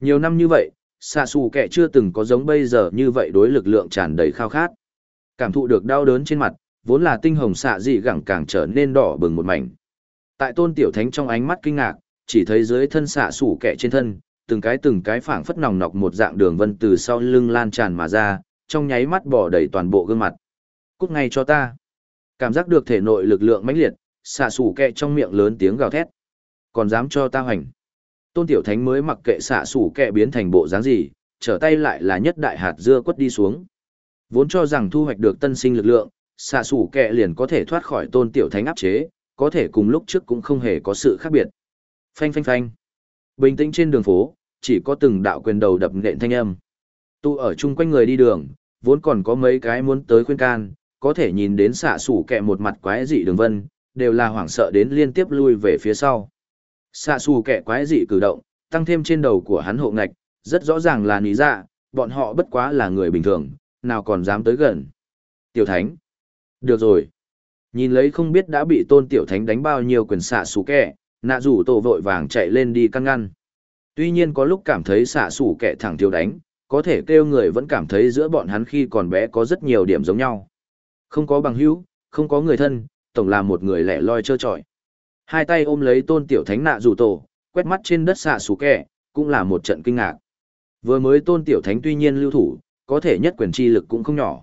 Nhiều năm như vậy, xạ xù kẻ chưa từng có giống bây giờ như vậy đối lực lượng tràn đầy khao khát. Cảm thụ được đau đớn trên mặt, vốn là tinh hồng xạ dị gẳng càng trở nên đỏ bừng một mảnh. Tại tôn tiểu thánh trong ánh mắt kinh ngạc, chỉ thấy dưới thân xạ xù kẻ trên thân, từng cái từng cái phảng phất nòng nọc một dạng đường vân từ sau lưng lan tràn mà ra, trong nháy mắt bỏ đầy toàn bộ gương mặt. Cút ngay cho ta. Cảm giác được thể nội lực lượng mãnh liệt, xạ xù kẹ trong miệng lớn tiếng gào thét. Còn dám cho ta hoành. Tôn Tiểu Thánh mới mặc kệ xạ sủ kẹ biến thành bộ dáng gì, trở tay lại là nhất đại hạt dưa quất đi xuống. Vốn cho rằng thu hoạch được tân sinh lực lượng, xạ sủ kẹ liền có thể thoát khỏi Tôn Tiểu Thánh áp chế, có thể cùng lúc trước cũng không hề có sự khác biệt. Phanh phanh phanh. Bình tĩnh trên đường phố, chỉ có từng đạo quyền đầu đập nện thanh âm. Tu ở chung quanh người đi đường, vốn còn có mấy cái muốn tới khuyên can, có thể nhìn đến xạ sủ kẹ một mặt quái dị đường vân, đều là hoảng sợ đến liên tiếp lui về phía sau. Xạ xù kẻ quái dị cử động, tăng thêm trên đầu của hắn hộ ngạch, rất rõ ràng là ní dạ, bọn họ bất quá là người bình thường, nào còn dám tới gần. Tiểu Thánh. Được rồi. Nhìn lấy không biết đã bị tôn Tiểu Thánh đánh bao nhiêu quyền xạ xù kẹ, nạ rủ tổ vội vàng chạy lên đi căn ngăn. Tuy nhiên có lúc cảm thấy xạ xù kẹ thẳng thiếu đánh, có thể kêu người vẫn cảm thấy giữa bọn hắn khi còn bé có rất nhiều điểm giống nhau. Không có bằng hữu, không có người thân, tổng là một người lẻ loi trơ trọi. Hai tay ôm lấy tôn tiểu thánh nạ rủ tổ, quét mắt trên đất xạ sủ kẹ, cũng là một trận kinh ngạc. Vừa mới tôn tiểu thánh tuy nhiên lưu thủ, có thể nhất quyền chi lực cũng không nhỏ.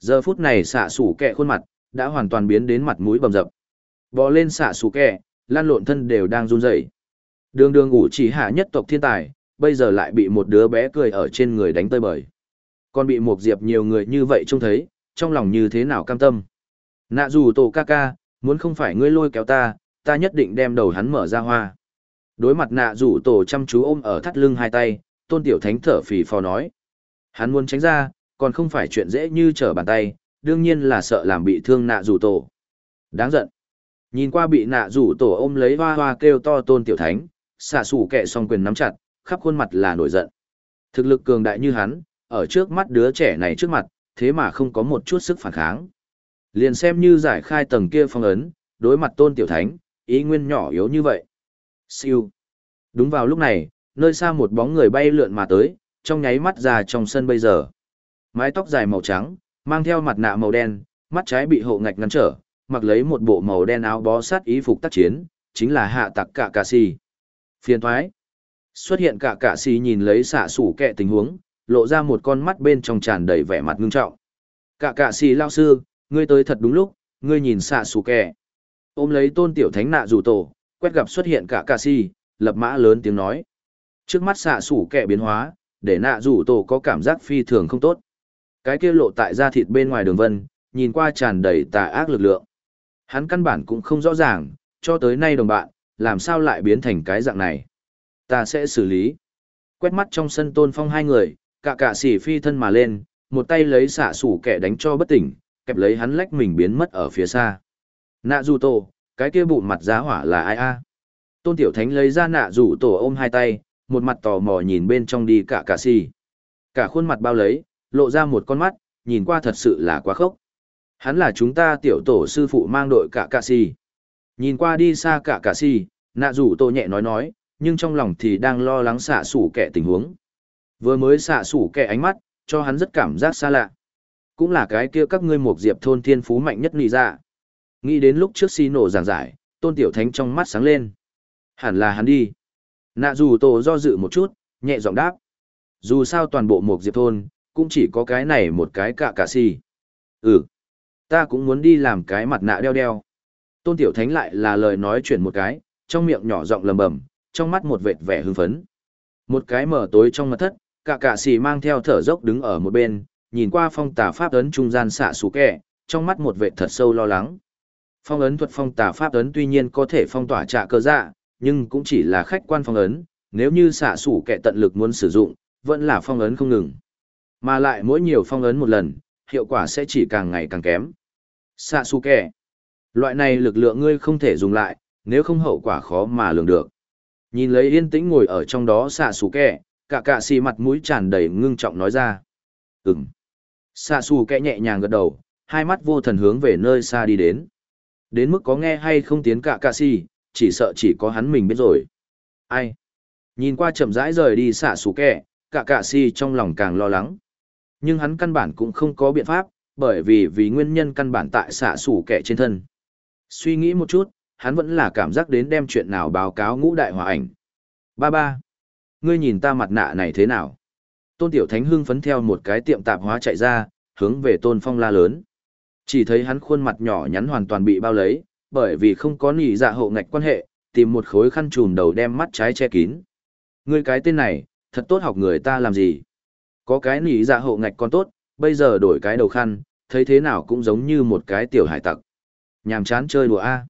Giờ phút này xạ sủ kẹ khuôn mặt, đã hoàn toàn biến đến mặt mũi bầm dập. Bò lên xạ sủ kẹ, lan lộn thân đều đang run rẩy. Đường đường ngủ chỉ hạ nhất tộc thiên tài, bây giờ lại bị một đứa bé cười ở trên người đánh tơi bời. Còn bị một diệp nhiều người như vậy trông thấy, trong lòng như thế nào cam tâm. Nạ dù tổ ca ca, muốn không phải ngươi lôi kéo ta, ta nhất định đem đầu hắn mở ra hoa. Đối mặt nạ rủ tổ chăm chú ôm ở thắt lưng hai tay, tôn tiểu thánh thở phì phò nói. Hắn muốn tránh ra, còn không phải chuyện dễ như trở bàn tay, đương nhiên là sợ làm bị thương nạ rủ tổ. Đáng giận. Nhìn qua bị nạ rủ tổ ôm lấy hoa hoa kêu to tôn tiểu thánh, xả sủ kẹ song quyền nắm chặt, khắp khuôn mặt là nổi giận. Thực lực cường đại như hắn, ở trước mắt đứa trẻ này trước mặt, thế mà không có một chút sức phản kháng. Liền xem như giải khai tầng kia phong ấn, đối mặt tôn tiểu thánh, ý nguyên nhỏ yếu như vậy. Siêu. Đúng vào lúc này, nơi xa một bóng người bay lượn mà tới, trong nháy mắt ra trong sân bây giờ. Mái tóc dài màu trắng, mang theo mặt nạ màu đen, mắt trái bị hộ ngạch ngăn trở, mặc lấy một bộ màu đen áo bó sát ý phục tác chiến, chính là hạ tặc cả cà si. Phiền thoái. Xuất hiện cả cạ si nhìn lấy xạ sủ kẹ tình huống, lộ ra một con mắt bên trong tràn đầy vẻ mặt ngưng trọng. Cả cạ si lao sư, ngươi tới thật đúng lúc, ngươi nhìn xạ sủ kẹ. Ôm lấy tôn tiểu thánh nạ rủ tổ, quét gặp xuất hiện cả cà si, lập mã lớn tiếng nói. Trước mắt xạ sủ kẹ biến hóa, để nạ rủ tổ có cảm giác phi thường không tốt. Cái kia lộ tại da thịt bên ngoài đường vân, nhìn qua tràn đầy tà ác lực lượng. Hắn căn bản cũng không rõ ràng, cho tới nay đồng bạn, làm sao lại biến thành cái dạng này. Ta sẽ xử lý. Quét mắt trong sân tôn phong hai người, cả cả xỉ phi thân mà lên, một tay lấy xạ sủ kẻ đánh cho bất tỉnh, kẹp lấy hắn lách mình biến mất ở phía xa. Nạ dù tổ, cái kia bụng mặt giá hỏa là ai a? Tôn Tiểu Thánh lấy ra nạ rủ tổ ôm hai tay, một mặt tò mò nhìn bên trong đi cả cà xì. Cả khuôn mặt bao lấy, lộ ra một con mắt, nhìn qua thật sự là quá khốc. Hắn là chúng ta tiểu tổ sư phụ mang đội cả cà xì. Nhìn qua đi xa cả cà xì, nạ rủ tổ nhẹ nói nói, nhưng trong lòng thì đang lo lắng xạ sủ kẻ tình huống. Vừa mới xạ sủ kẻ ánh mắt, cho hắn rất cảm giác xa lạ. Cũng là cái kia các ngươi một diệp thôn thiên phú mạnh nhất nghĩ ra. Dạ. Nghĩ đến lúc trước xì nổ giảng giải, tôn tiểu thánh trong mắt sáng lên. Hẳn là hắn đi. Nạ dù tổ do dự một chút, nhẹ giọng đáp. Dù sao toàn bộ một diệp thôn, cũng chỉ có cái này một cái cạ cạ xì. Ừ. Ta cũng muốn đi làm cái mặt nạ đeo đeo. Tôn tiểu thánh lại là lời nói chuyển một cái, trong miệng nhỏ giọng lầm bầm, trong mắt một vệt vẻ hưng phấn. Một cái mở tối trong mặt thất, cả cả xì mang theo thở dốc đứng ở một bên, nhìn qua phong tà pháp ấn trung gian xạ xù kẹ, trong mắt một vệt thật sâu lo lắng. Phong ấn thuật phong tà pháp ấn tuy nhiên có thể phong tỏa trạ cơ dạ, nhưng cũng chỉ là khách quan phong ấn, nếu như xạ sủ kẻ tận lực muốn sử dụng, vẫn là phong ấn không ngừng. Mà lại mỗi nhiều phong ấn một lần, hiệu quả sẽ chỉ càng ngày càng kém. Xạ sủ kẻ. Loại này lực lượng ngươi không thể dùng lại, nếu không hậu quả khó mà lường được. Nhìn lấy yên tĩnh ngồi ở trong đó xạ sủ kẻ, cả cạ xì mặt mũi tràn đầy ngưng trọng nói ra. Ừm. Xạ sủ kẻ nhẹ nhàng gật đầu, hai mắt vô thần hướng về nơi xa đi đến. Đến mức có nghe hay không tiến cả cạ si, chỉ sợ chỉ có hắn mình biết rồi. Ai? Nhìn qua chậm rãi rời đi xả xù kẹ, cả cạ si trong lòng càng lo lắng. Nhưng hắn căn bản cũng không có biện pháp, bởi vì vì nguyên nhân căn bản tại xả xù kẹ trên thân. Suy nghĩ một chút, hắn vẫn là cảm giác đến đem chuyện nào báo cáo ngũ đại hòa ảnh. Ba ba. Ngươi nhìn ta mặt nạ này thế nào? Tôn Tiểu Thánh hưng phấn theo một cái tiệm tạp hóa chạy ra, hướng về Tôn Phong la lớn. Chỉ thấy hắn khuôn mặt nhỏ nhắn hoàn toàn bị bao lấy, bởi vì không có nỉ dạ hậu ngạch quan hệ, tìm một khối khăn trùm đầu đem mắt trái che kín. Ngươi cái tên này, thật tốt học người ta làm gì? Có cái nỉ dạ hậu ngạch còn tốt, bây giờ đổi cái đầu khăn, thấy thế nào cũng giống như một cái tiểu hải tặc. Nhàm chán chơi đùa A.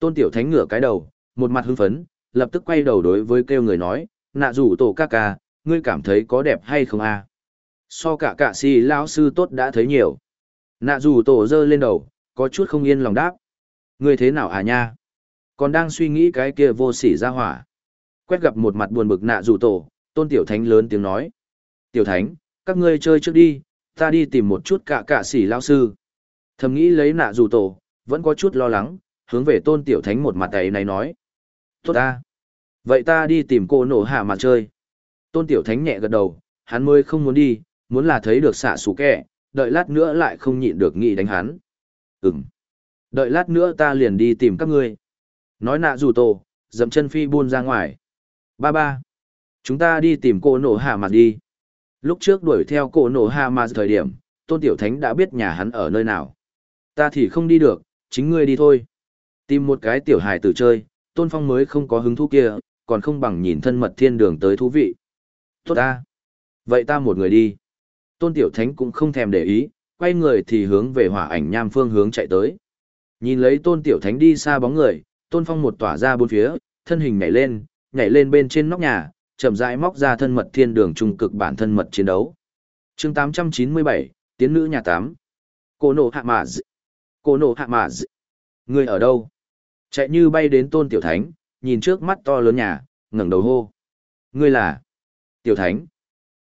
Tôn tiểu thánh ngửa cái đầu, một mặt hưng phấn, lập tức quay đầu đối với kêu người nói, nạ rủ tổ ca ca, ngươi cảm thấy có đẹp hay không A? So cả cả si lão sư tốt đã thấy nhiều. Nạ dù tổ dơ lên đầu, có chút không yên lòng đáp. Ngươi thế nào à nha? Còn đang suy nghĩ cái kia vô sỉ ra hỏa. Quét gặp một mặt buồn bực nạ dù tổ, tôn tiểu thánh lớn tiếng nói. Tiểu thánh, các ngươi chơi trước đi, ta đi tìm một chút cả cả sỉ lao sư. Thầm nghĩ lấy nạ dù tổ, vẫn có chút lo lắng, hướng về tôn tiểu thánh một mặt ấy này nói. Tốt ta. Vậy ta đi tìm cô nổ hạ mà chơi. Tôn tiểu thánh nhẹ gật đầu, hắn mới không muốn đi, muốn là thấy được xạ xù kẹ, đợi lát nữa lại không nhịn được nghĩ đánh hắn. Ừm. Đợi lát nữa ta liền đi tìm các ngươi. Nói nạ dù tổ, dậm chân phi buôn ra ngoài. Ba ba. Chúng ta đi tìm cô nổ hạ mặt đi. Lúc trước đuổi theo cô nổ hạ mặt thời điểm, tôn tiểu thánh đã biết nhà hắn ở nơi nào. Ta thì không đi được, chính ngươi đi thôi. Tìm một cái tiểu hài tử chơi, tôn phong mới không có hứng thú kia, còn không bằng nhìn thân mật thiên đường tới thú vị. Tốt ta. Vậy ta một người đi. Tôn tiểu thánh cũng không thèm để ý, quay người thì hướng về hỏa ảnh nham phương hướng chạy tới. Nhìn lấy tôn tiểu thánh đi xa bóng người, tôn phong một tỏa ra bốn phía, thân hình nhảy lên, nhảy lên bên trên nóc nhà, chậm rãi móc ra thân mật thiên đường trung cực bản thân mật chiến đấu. chương 897, tiến nữ nhà tám. Cô nổ hạ mà. Cô nổ hạ mà dị. Người ở đâu? Chạy như bay đến tôn tiểu thánh, nhìn trước mắt to lớn nhà, ngẩng đầu hô. Ngươi là? Tiểu thánh.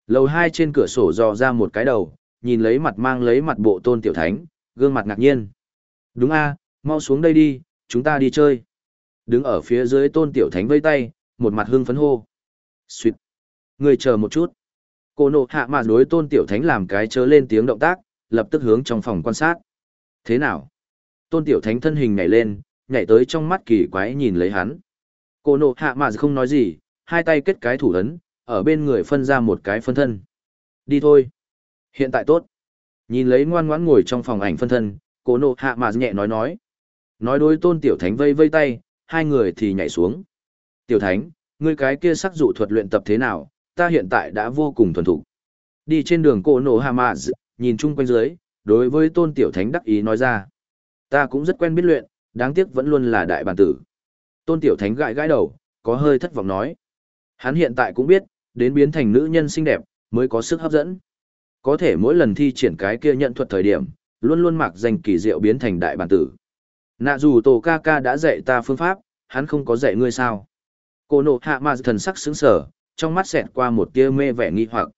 Lầu hai trên cửa sổ dò ra một cái đầu, nhìn lấy mặt mang lấy mặt bộ tôn tiểu thánh, gương mặt ngạc nhiên. Đúng a mau xuống đây đi, chúng ta đi chơi. Đứng ở phía dưới tôn tiểu thánh vây tay, một mặt hưng phấn hô. Xuyệt. Người chờ một chút. Cô nộ hạ mà đối tôn tiểu thánh làm cái chớ lên tiếng động tác, lập tức hướng trong phòng quan sát. Thế nào? Tôn tiểu thánh thân hình nhảy lên, nhảy tới trong mắt kỳ quái nhìn lấy hắn. Cô nộ hạ mà không nói gì, hai tay kết cái thủ ấn, ở bên người phân ra một cái phân thân. Đi thôi. Hiện tại tốt. Nhìn lấy ngoan ngoãn ngồi trong phòng ảnh phân thân, Cố nộ hạ mà nhẹ nói nói. Nói đối tôn tiểu thánh vây vây tay, hai người thì nhảy xuống. Tiểu thánh, ngươi cái kia sắc dụ thuật luyện tập thế nào, ta hiện tại đã vô cùng thuần thục. Đi trên đường cổ nổ Hamaz, nhìn chung quanh dưới, đối với tôn tiểu thánh đắc ý nói ra. Ta cũng rất quen biết luyện, đáng tiếc vẫn luôn là đại bản tử. Tôn tiểu thánh gãi gãi đầu, có hơi thất vọng nói. Hắn hiện tại cũng biết, đến biến thành nữ nhân xinh đẹp, mới có sức hấp dẫn. Có thể mỗi lần thi triển cái kia nhận thuật thời điểm, luôn luôn mặc danh kỳ diệu biến thành đại bản tử. Nạ dù tổ ca ca đã dạy ta phương pháp, hắn không có dạy ngươi sao. Cô nộ hạ mà thần sắc sững sở, trong mắt xẹt qua một tia mê vẻ nghi hoặc.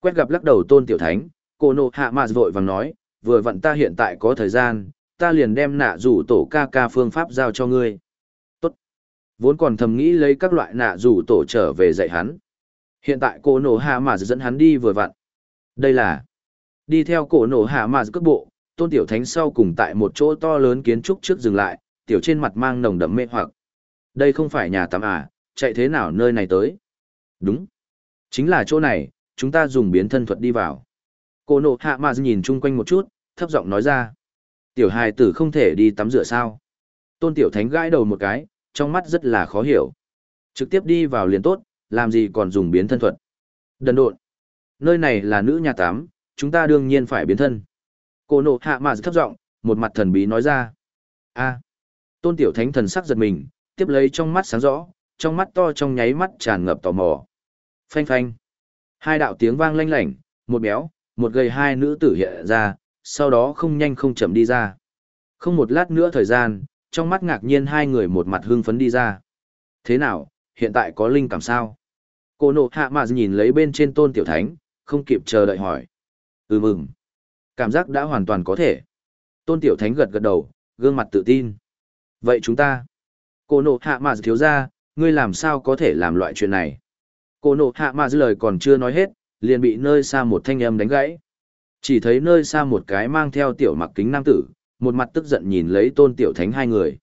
Quét gặp lắc đầu tôn tiểu thánh, cô nộ hạ mà vội vàng nói, vừa vặn ta hiện tại có thời gian, ta liền đem nạ rủ tổ ca ca phương pháp giao cho ngươi. Tốt. Vốn còn thầm nghĩ lấy các loại nạ rủ tổ trở về dạy hắn. Hiện tại cô nổ hạ mà dẫn hắn đi vừa vặn. Đây là đi theo cổ nổ hạ mà cước bộ, tôn tiểu thánh sau cùng tại một chỗ to lớn kiến trúc trước dừng lại, tiểu trên mặt mang nồng đậm mê hoặc. Đây không phải nhà tắm à, chạy thế nào nơi này tới? Đúng. Chính là chỗ này, chúng ta dùng biến thân thuật đi vào. Cô nộ hạ mà nhìn chung quanh một chút, thấp giọng nói ra. Tiểu hài tử không thể đi tắm rửa sao? Tôn tiểu thánh gãi đầu một cái, trong mắt rất là khó hiểu. Trực tiếp đi vào liền tốt, làm gì còn dùng biến thân thuật. Đần độn. Nơi này là nữ nhà tám, chúng ta đương nhiên phải biến thân. Cô nộ hạ mà thấp giọng, một mặt thần bí nói ra. a Tôn tiểu thánh thần sắc giật mình, tiếp lấy trong mắt sáng rõ, trong mắt to trong nháy mắt tràn ngập tò mò. Phanh phanh. Hai đạo tiếng vang lanh lảnh, một béo, một gầy hai nữ tử hiện ra, sau đó không nhanh không chậm đi ra. Không một lát nữa thời gian, trong mắt ngạc nhiên hai người một mặt hưng phấn đi ra. Thế nào, hiện tại có linh cảm sao? Cô nộ hạ mà nhìn lấy bên trên tôn tiểu thánh, không kịp chờ đợi hỏi. Ừ mừng. Cảm giác đã hoàn toàn có thể. Tôn tiểu thánh gật gật đầu, gương mặt tự tin. Vậy chúng ta. Cô nộ hạ mà thiếu ra, ngươi làm sao có thể làm loại chuyện này? Cô nộ hạ mà lời còn chưa nói hết, liền bị nơi xa một thanh âm đánh gãy. Chỉ thấy nơi xa một cái mang theo tiểu mặc kính nam tử, một mặt tức giận nhìn lấy tôn tiểu thánh hai người.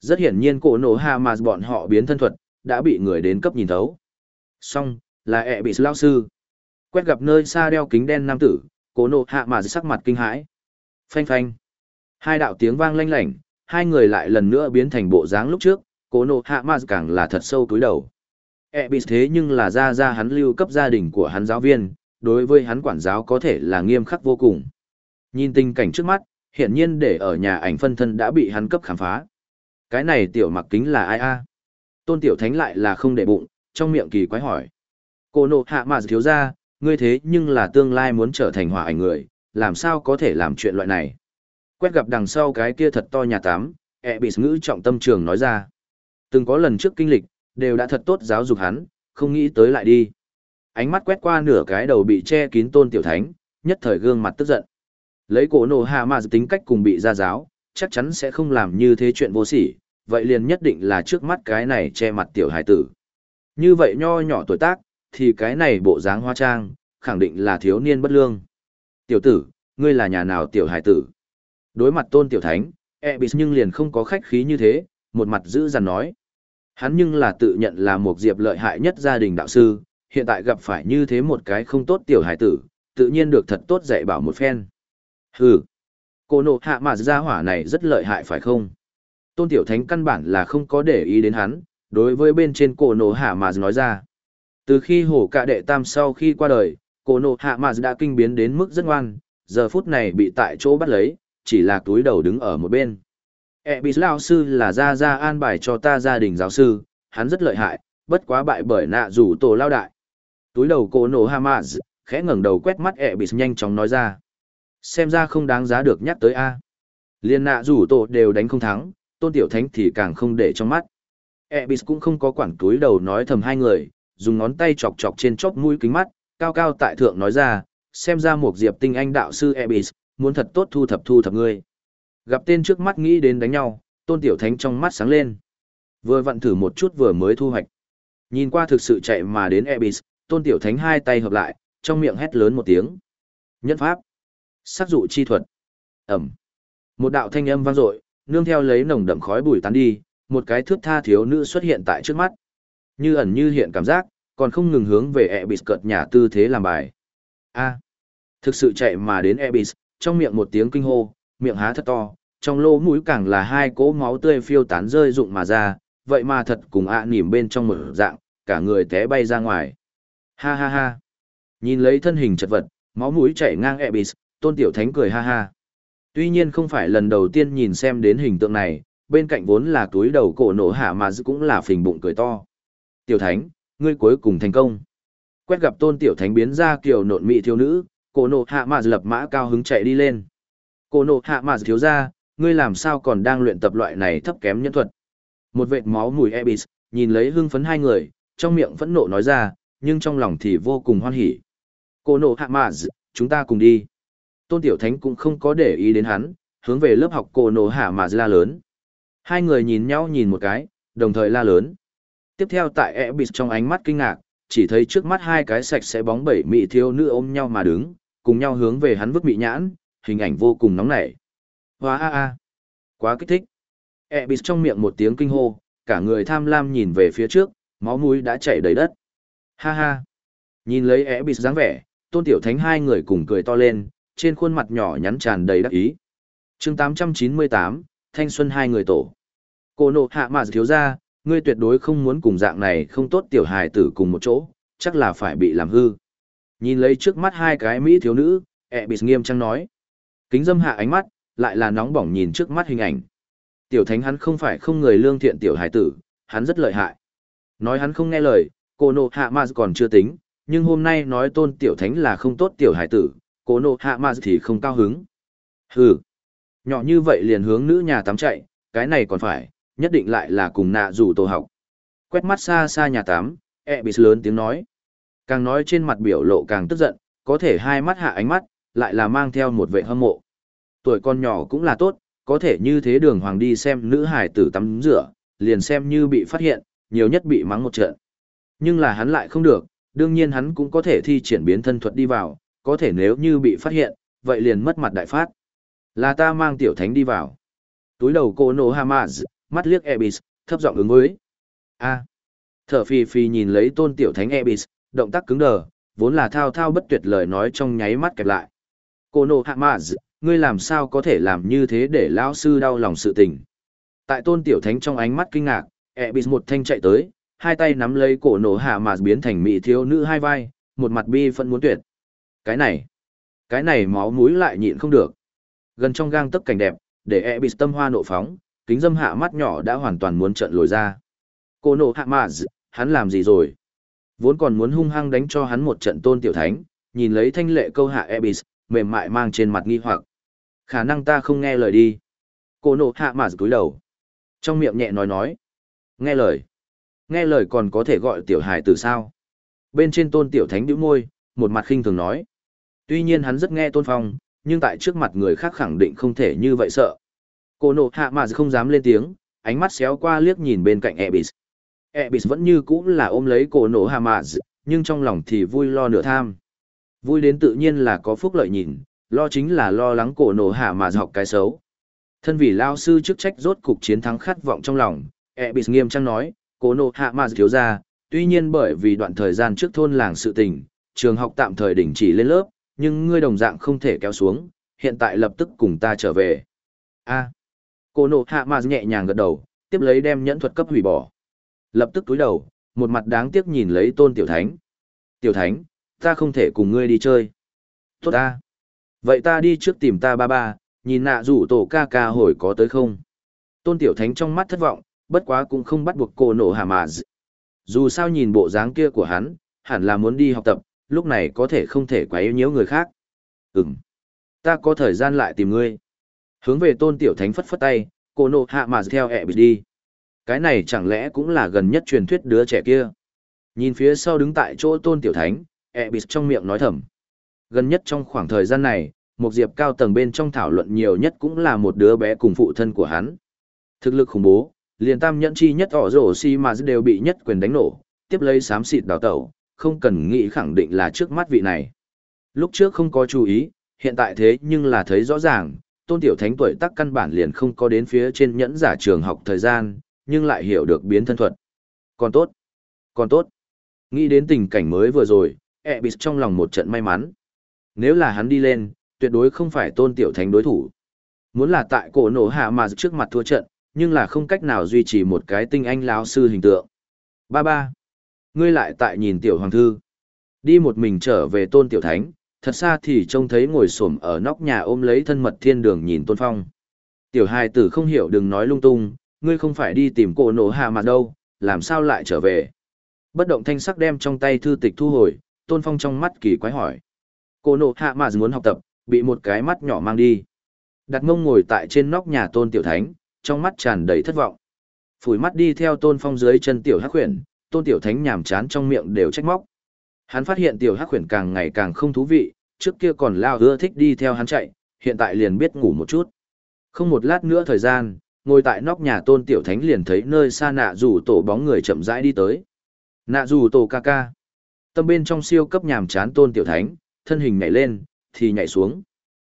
Rất hiển nhiên cổ nổ hạ mà bọn họ biến thân thuật, đã bị người đến cấp nhìn thấu. Xong, là ẹ bị lao sư. Quét gặp nơi xa đeo kính đen nam tử, cố nộ hạ mà sắc mặt kinh hãi. Phanh phanh. Hai đạo tiếng vang lanh lảnh, hai người lại lần nữa biến thành bộ dáng lúc trước, cố nộ hạ mà càng là thật sâu túi đầu. E bị thế nhưng là ra ra hắn lưu cấp gia đình của hắn giáo viên, đối với hắn quản giáo có thể là nghiêm khắc vô cùng. Nhìn tình cảnh trước mắt, hiện nhiên để ở nhà ảnh phân thân đã bị hắn cấp khám phá. Cái này tiểu mặc kính là ai a? Tôn tiểu thánh lại là không để bụng, trong miệng kỳ quái hỏi. Cô nộ hạ mà thiếu ra, ngươi thế nhưng là tương lai muốn trở thành hỏa ảnh người, làm sao có thể làm chuyện loại này? Quét gặp đằng sau cái kia thật to nhà tám, ẹ bị ngữ trọng tâm trường nói ra. Từng có lần trước kinh lịch, đều đã thật tốt giáo dục hắn, không nghĩ tới lại đi. Ánh mắt quét qua nửa cái đầu bị che kín tôn tiểu thánh, nhất thời gương mặt tức giận. Lấy cổ nổ hạ mà tính cách cùng bị ra giáo, chắc chắn sẽ không làm như thế chuyện vô sỉ, vậy liền nhất định là trước mắt cái này che mặt tiểu hải tử. Như vậy nho nhỏ tuổi tác, thì cái này bộ dáng hoa trang, khẳng định là thiếu niên bất lương. Tiểu tử, ngươi là nhà nào tiểu hải tử? Đối mặt tôn tiểu thánh, Ebis nhưng liền không có khách khí như thế, một mặt giữ dằn nói. Hắn nhưng là tự nhận là một diệp lợi hại nhất gia đình đạo sư, hiện tại gặp phải như thế một cái không tốt tiểu hải tử, tự nhiên được thật tốt dạy bảo một phen. Hừ, cô nộ hạ mà gia hỏa này rất lợi hại phải không? Tôn tiểu thánh căn bản là không có để ý đến hắn, đối với bên trên cổ nổ hạ mà nói ra. Từ khi hổ cạ đệ tam sau khi qua đời, cổ nổ hạ mà đã kinh biến đến mức rất ngoan, giờ phút này bị tại chỗ bắt lấy, chỉ là túi đầu đứng ở một bên. E bị lao sư là ra ra an bài cho ta gia đình giáo sư, hắn rất lợi hại, bất quá bại bởi nạ rủ tổ lao đại. Túi đầu cổ nổ Hamaz, khẽ ngẩng đầu quét mắt E bị nhanh chóng nói ra. Xem ra không đáng giá được nhắc tới A. Liên nạ rủ tổ đều đánh không thắng, tôn tiểu thánh thì càng không để trong mắt. Ebis cũng không có quản túi đầu nói thầm hai người, dùng ngón tay chọc chọc trên chóp mũi kính mắt, cao cao tại thượng nói ra, xem ra một diệp tinh anh đạo sư Ebis, muốn thật tốt thu thập thu thập ngươi. Gặp tên trước mắt nghĩ đến đánh nhau, tôn tiểu thánh trong mắt sáng lên. Vừa vặn thử một chút vừa mới thu hoạch. Nhìn qua thực sự chạy mà đến Ebis, tôn tiểu thánh hai tay hợp lại, trong miệng hét lớn một tiếng. Nhân pháp. Sát dụ chi thuật. Ẩm. Một đạo thanh âm vang dội, nương theo lấy nồng đậm khói bụi tán đi, một cái thước tha thiếu nữ xuất hiện tại trước mắt. Như ẩn như hiện cảm giác, còn không ngừng hướng về Ebis cợt nhà tư thế làm bài. A. Thực sự chạy mà đến Ebis, trong miệng một tiếng kinh hô, miệng há thật to, trong lỗ mũi càng là hai cỗ máu tươi phiêu tán rơi rụng mà ra, vậy mà thật cùng ạ à nỉm bên trong một dạng, cả người té bay ra ngoài. Ha ha ha. Nhìn lấy thân hình chật vật, máu mũi chảy ngang Ebis, tôn tiểu thánh cười ha ha. Tuy nhiên không phải lần đầu tiên nhìn xem đến hình tượng này, bên cạnh vốn là túi đầu cổ nổ hạ mà cũng là phình bụng cười to. Tiểu thánh, ngươi cuối cùng thành công. Quét gặp tôn tiểu thánh biến ra kiểu nộn mị thiếu nữ, cổ nổ hạ mà lập mã cao hứng chạy đi lên. Cổ nổ hạ mà thiếu ra, ngươi làm sao còn đang luyện tập loại này thấp kém nhân thuật. Một vệt máu mùi Ebis, nhìn lấy hưng phấn hai người, trong miệng phẫn nộ nói ra, nhưng trong lòng thì vô cùng hoan hỉ. Cổ nổ hạ mà chúng ta cùng đi. Tôn Tiểu Thánh cũng không có để ý đến hắn, hướng về lớp học cổ nổ hạ mà la lớn. Hai người nhìn nhau nhìn một cái, đồng thời la lớn. Tiếp theo tại Ebis trong ánh mắt kinh ngạc, chỉ thấy trước mắt hai cái sạch sẽ bóng bẩy mị thiếu nữ ôm nhau mà đứng, cùng nhau hướng về hắn vứt mị nhãn, hình ảnh vô cùng nóng nảy. Hóa a a, quá kích thích. Ebis trong miệng một tiếng kinh hô, cả người tham lam nhìn về phía trước, máu mũi đã chảy đầy đất. Ha ha. Nhìn lấy Ebis dáng vẻ, Tôn Tiểu Thánh hai người cùng cười to lên, trên khuôn mặt nhỏ nhắn tràn đầy đắc ý. Chương 898, Thanh xuân hai người tổ. Cô nộ hạ mà thiếu ra, ngươi tuyệt đối không muốn cùng dạng này không tốt tiểu hài tử cùng một chỗ, chắc là phải bị làm hư. Nhìn lấy trước mắt hai cái Mỹ thiếu nữ, ẹ bị nghiêm trang nói. Kính dâm hạ ánh mắt, lại là nóng bỏng nhìn trước mắt hình ảnh. Tiểu thánh hắn không phải không người lương thiện tiểu hài tử, hắn rất lợi hại. Nói hắn không nghe lời, cô nộ hạ mà còn chưa tính, nhưng hôm nay nói tôn tiểu thánh là không tốt tiểu hài tử, cô nộ hạ mà thì không cao hứng. Hừ, nhỏ như vậy liền hướng nữ nhà tắm chạy, cái này còn phải, nhất định lại là cùng nạ rủ tổ học. Quét mắt xa xa nhà tắm, e bị lớn tiếng nói. Càng nói trên mặt biểu lộ càng tức giận, có thể hai mắt hạ ánh mắt, lại là mang theo một vệ hâm mộ. Tuổi con nhỏ cũng là tốt, có thể như thế đường hoàng đi xem nữ hải tử tắm rửa, liền xem như bị phát hiện, nhiều nhất bị mắng một trận. Nhưng là hắn lại không được, đương nhiên hắn cũng có thể thi triển biến thân thuật đi vào, có thể nếu như bị phát hiện, vậy liền mất mặt đại phát. Là ta mang tiểu thánh đi vào. Túi đầu cô nổ Hamas, mắt liếc Ebis, thấp giọng ứng với. A. Thở phì phì nhìn lấy tôn tiểu thánh Ebis, động tác cứng đờ, vốn là thao thao bất tuyệt lời nói trong nháy mắt kẹp lại. Cô nộ hạ mạ ngươi làm sao có thể làm như thế để lão sư đau lòng sự tình. Tại tôn tiểu thánh trong ánh mắt kinh ngạc, Ebis một thanh chạy tới, hai tay nắm lấy cổ nổ hạ mà biến thành mỹ thiếu nữ hai vai, một mặt bi phân muốn tuyệt. Cái này, cái này máu mũi lại nhịn không được. Gần trong gang tấc cảnh đẹp, để Ebis tâm hoa nộ phóng, kính dâm hạ mắt nhỏ đã hoàn toàn muốn trận lồi ra. Cô nộ hạ mạ hắn làm gì rồi? Vốn còn muốn hung hăng đánh cho hắn một trận tôn tiểu thánh, nhìn lấy thanh lệ câu hạ Ebis, mềm mại mang trên mặt nghi hoặc. Khả năng ta không nghe lời đi. Cô nộ hạ mạ cúi đầu. Trong miệng nhẹ nói nói. Nghe lời. Nghe lời còn có thể gọi tiểu hài từ sao? Bên trên tôn tiểu thánh đứa môi, một mặt khinh thường nói. Tuy nhiên hắn rất nghe tôn phong, nhưng tại trước mặt người khác khẳng định không thể như vậy sợ. Cô nộ hạ mà không dám lên tiếng, ánh mắt xéo qua liếc nhìn bên cạnh Ebis. Ebis vẫn như cũ là ôm lấy cô nộ hạ mà nhưng trong lòng thì vui lo nửa tham. Vui đến tự nhiên là có phúc lợi nhìn, lo chính là lo lắng cổ nổ hạ mà học cái xấu. Thân vì lao sư chức trách rốt cục chiến thắng khát vọng trong lòng, Ebis nghiêm trang nói, cổ nổ hạ mà thiếu ra, tuy nhiên bởi vì đoạn thời gian trước thôn làng sự tình, trường học tạm thời đình chỉ lên lớp, nhưng ngươi đồng dạng không thể kéo xuống, hiện tại lập tức cùng ta trở về. A. Cô nộ hạ mà nhẹ nhàng gật đầu, tiếp lấy đem nhẫn thuật cấp hủy bỏ. Lập tức túi đầu, một mặt đáng tiếc nhìn lấy tôn tiểu thánh. Tiểu thánh, ta không thể cùng ngươi đi chơi. Tốt ta. Vậy ta đi trước tìm ta ba ba, nhìn nạ rủ tổ ca ca hồi có tới không. Tôn tiểu thánh trong mắt thất vọng, bất quá cũng không bắt buộc cô nộ hạ mà Dù sao nhìn bộ dáng kia của hắn, hẳn là muốn đi học tập, lúc này có thể không thể quá yêu nhiễu người khác. Ừm. Ta có thời gian lại tìm ngươi. Hướng về tôn tiểu thánh phất phất tay, cô nộ hạ mà theo ẹ bị đi. Cái này chẳng lẽ cũng là gần nhất truyền thuyết đứa trẻ kia. Nhìn phía sau đứng tại chỗ tôn tiểu thánh, ẹ bị trong miệng nói thầm. Gần nhất trong khoảng thời gian này, một diệp cao tầng bên trong thảo luận nhiều nhất cũng là một đứa bé cùng phụ thân của hắn. Thực lực khủng bố, liền tam nhẫn chi nhất ỏ rổ si mà đều bị nhất quyền đánh nổ, tiếp lấy xám xịt đào tẩu, không cần nghĩ khẳng định là trước mắt vị này. Lúc trước không có chú ý, hiện tại thế nhưng là thấy rõ ràng, tôn tiểu thánh tuổi tác căn bản liền không có đến phía trên nhẫn giả trường học thời gian, nhưng lại hiểu được biến thân thuật. Còn tốt, còn tốt. Nghĩ đến tình cảnh mới vừa rồi, Ebis trong lòng một trận may mắn. Nếu là hắn đi lên, tuyệt đối không phải tôn tiểu thánh đối thủ. Muốn là tại cổ nổ hạ mà trước mặt thua trận, nhưng là không cách nào duy trì một cái tinh anh lão sư hình tượng. Ba ba. Ngươi lại tại nhìn tiểu hoàng thư. Đi một mình trở về tôn tiểu thánh, thật xa thì trông thấy ngồi xổm ở nóc nhà ôm lấy thân mật thiên đường nhìn tôn phong. Tiểu hài tử không hiểu đừng nói lung tung, ngươi không phải đi tìm cổ nổ hạ mà đâu, làm sao lại trở về. Bất động thanh sắc đem trong tay thư tịch thu hồi, tôn phong trong mắt kỳ quái hỏi. Cổ nổ hạ mà muốn học tập, bị một cái mắt nhỏ mang đi. Đặt mông ngồi tại trên nóc nhà tôn tiểu thánh, trong mắt tràn đầy thất vọng. Phủi mắt đi theo tôn phong dưới chân tiểu hắc khuyển, tôn tiểu thánh nhàm chán trong miệng đều trách móc. Hắn phát hiện tiểu hắc khuyển càng ngày càng không thú vị, trước kia còn lao ưa thích đi theo hắn chạy, hiện tại liền biết ngủ một chút. Không một lát nữa thời gian, ngồi tại nóc nhà tôn tiểu thánh liền thấy nơi xa nạ rủ tổ bóng người chậm rãi đi tới. Nạ rủ tổ ca ca. Tâm bên trong siêu cấp nhàm chán tôn tiểu thánh, thân hình nhảy lên, thì nhảy xuống.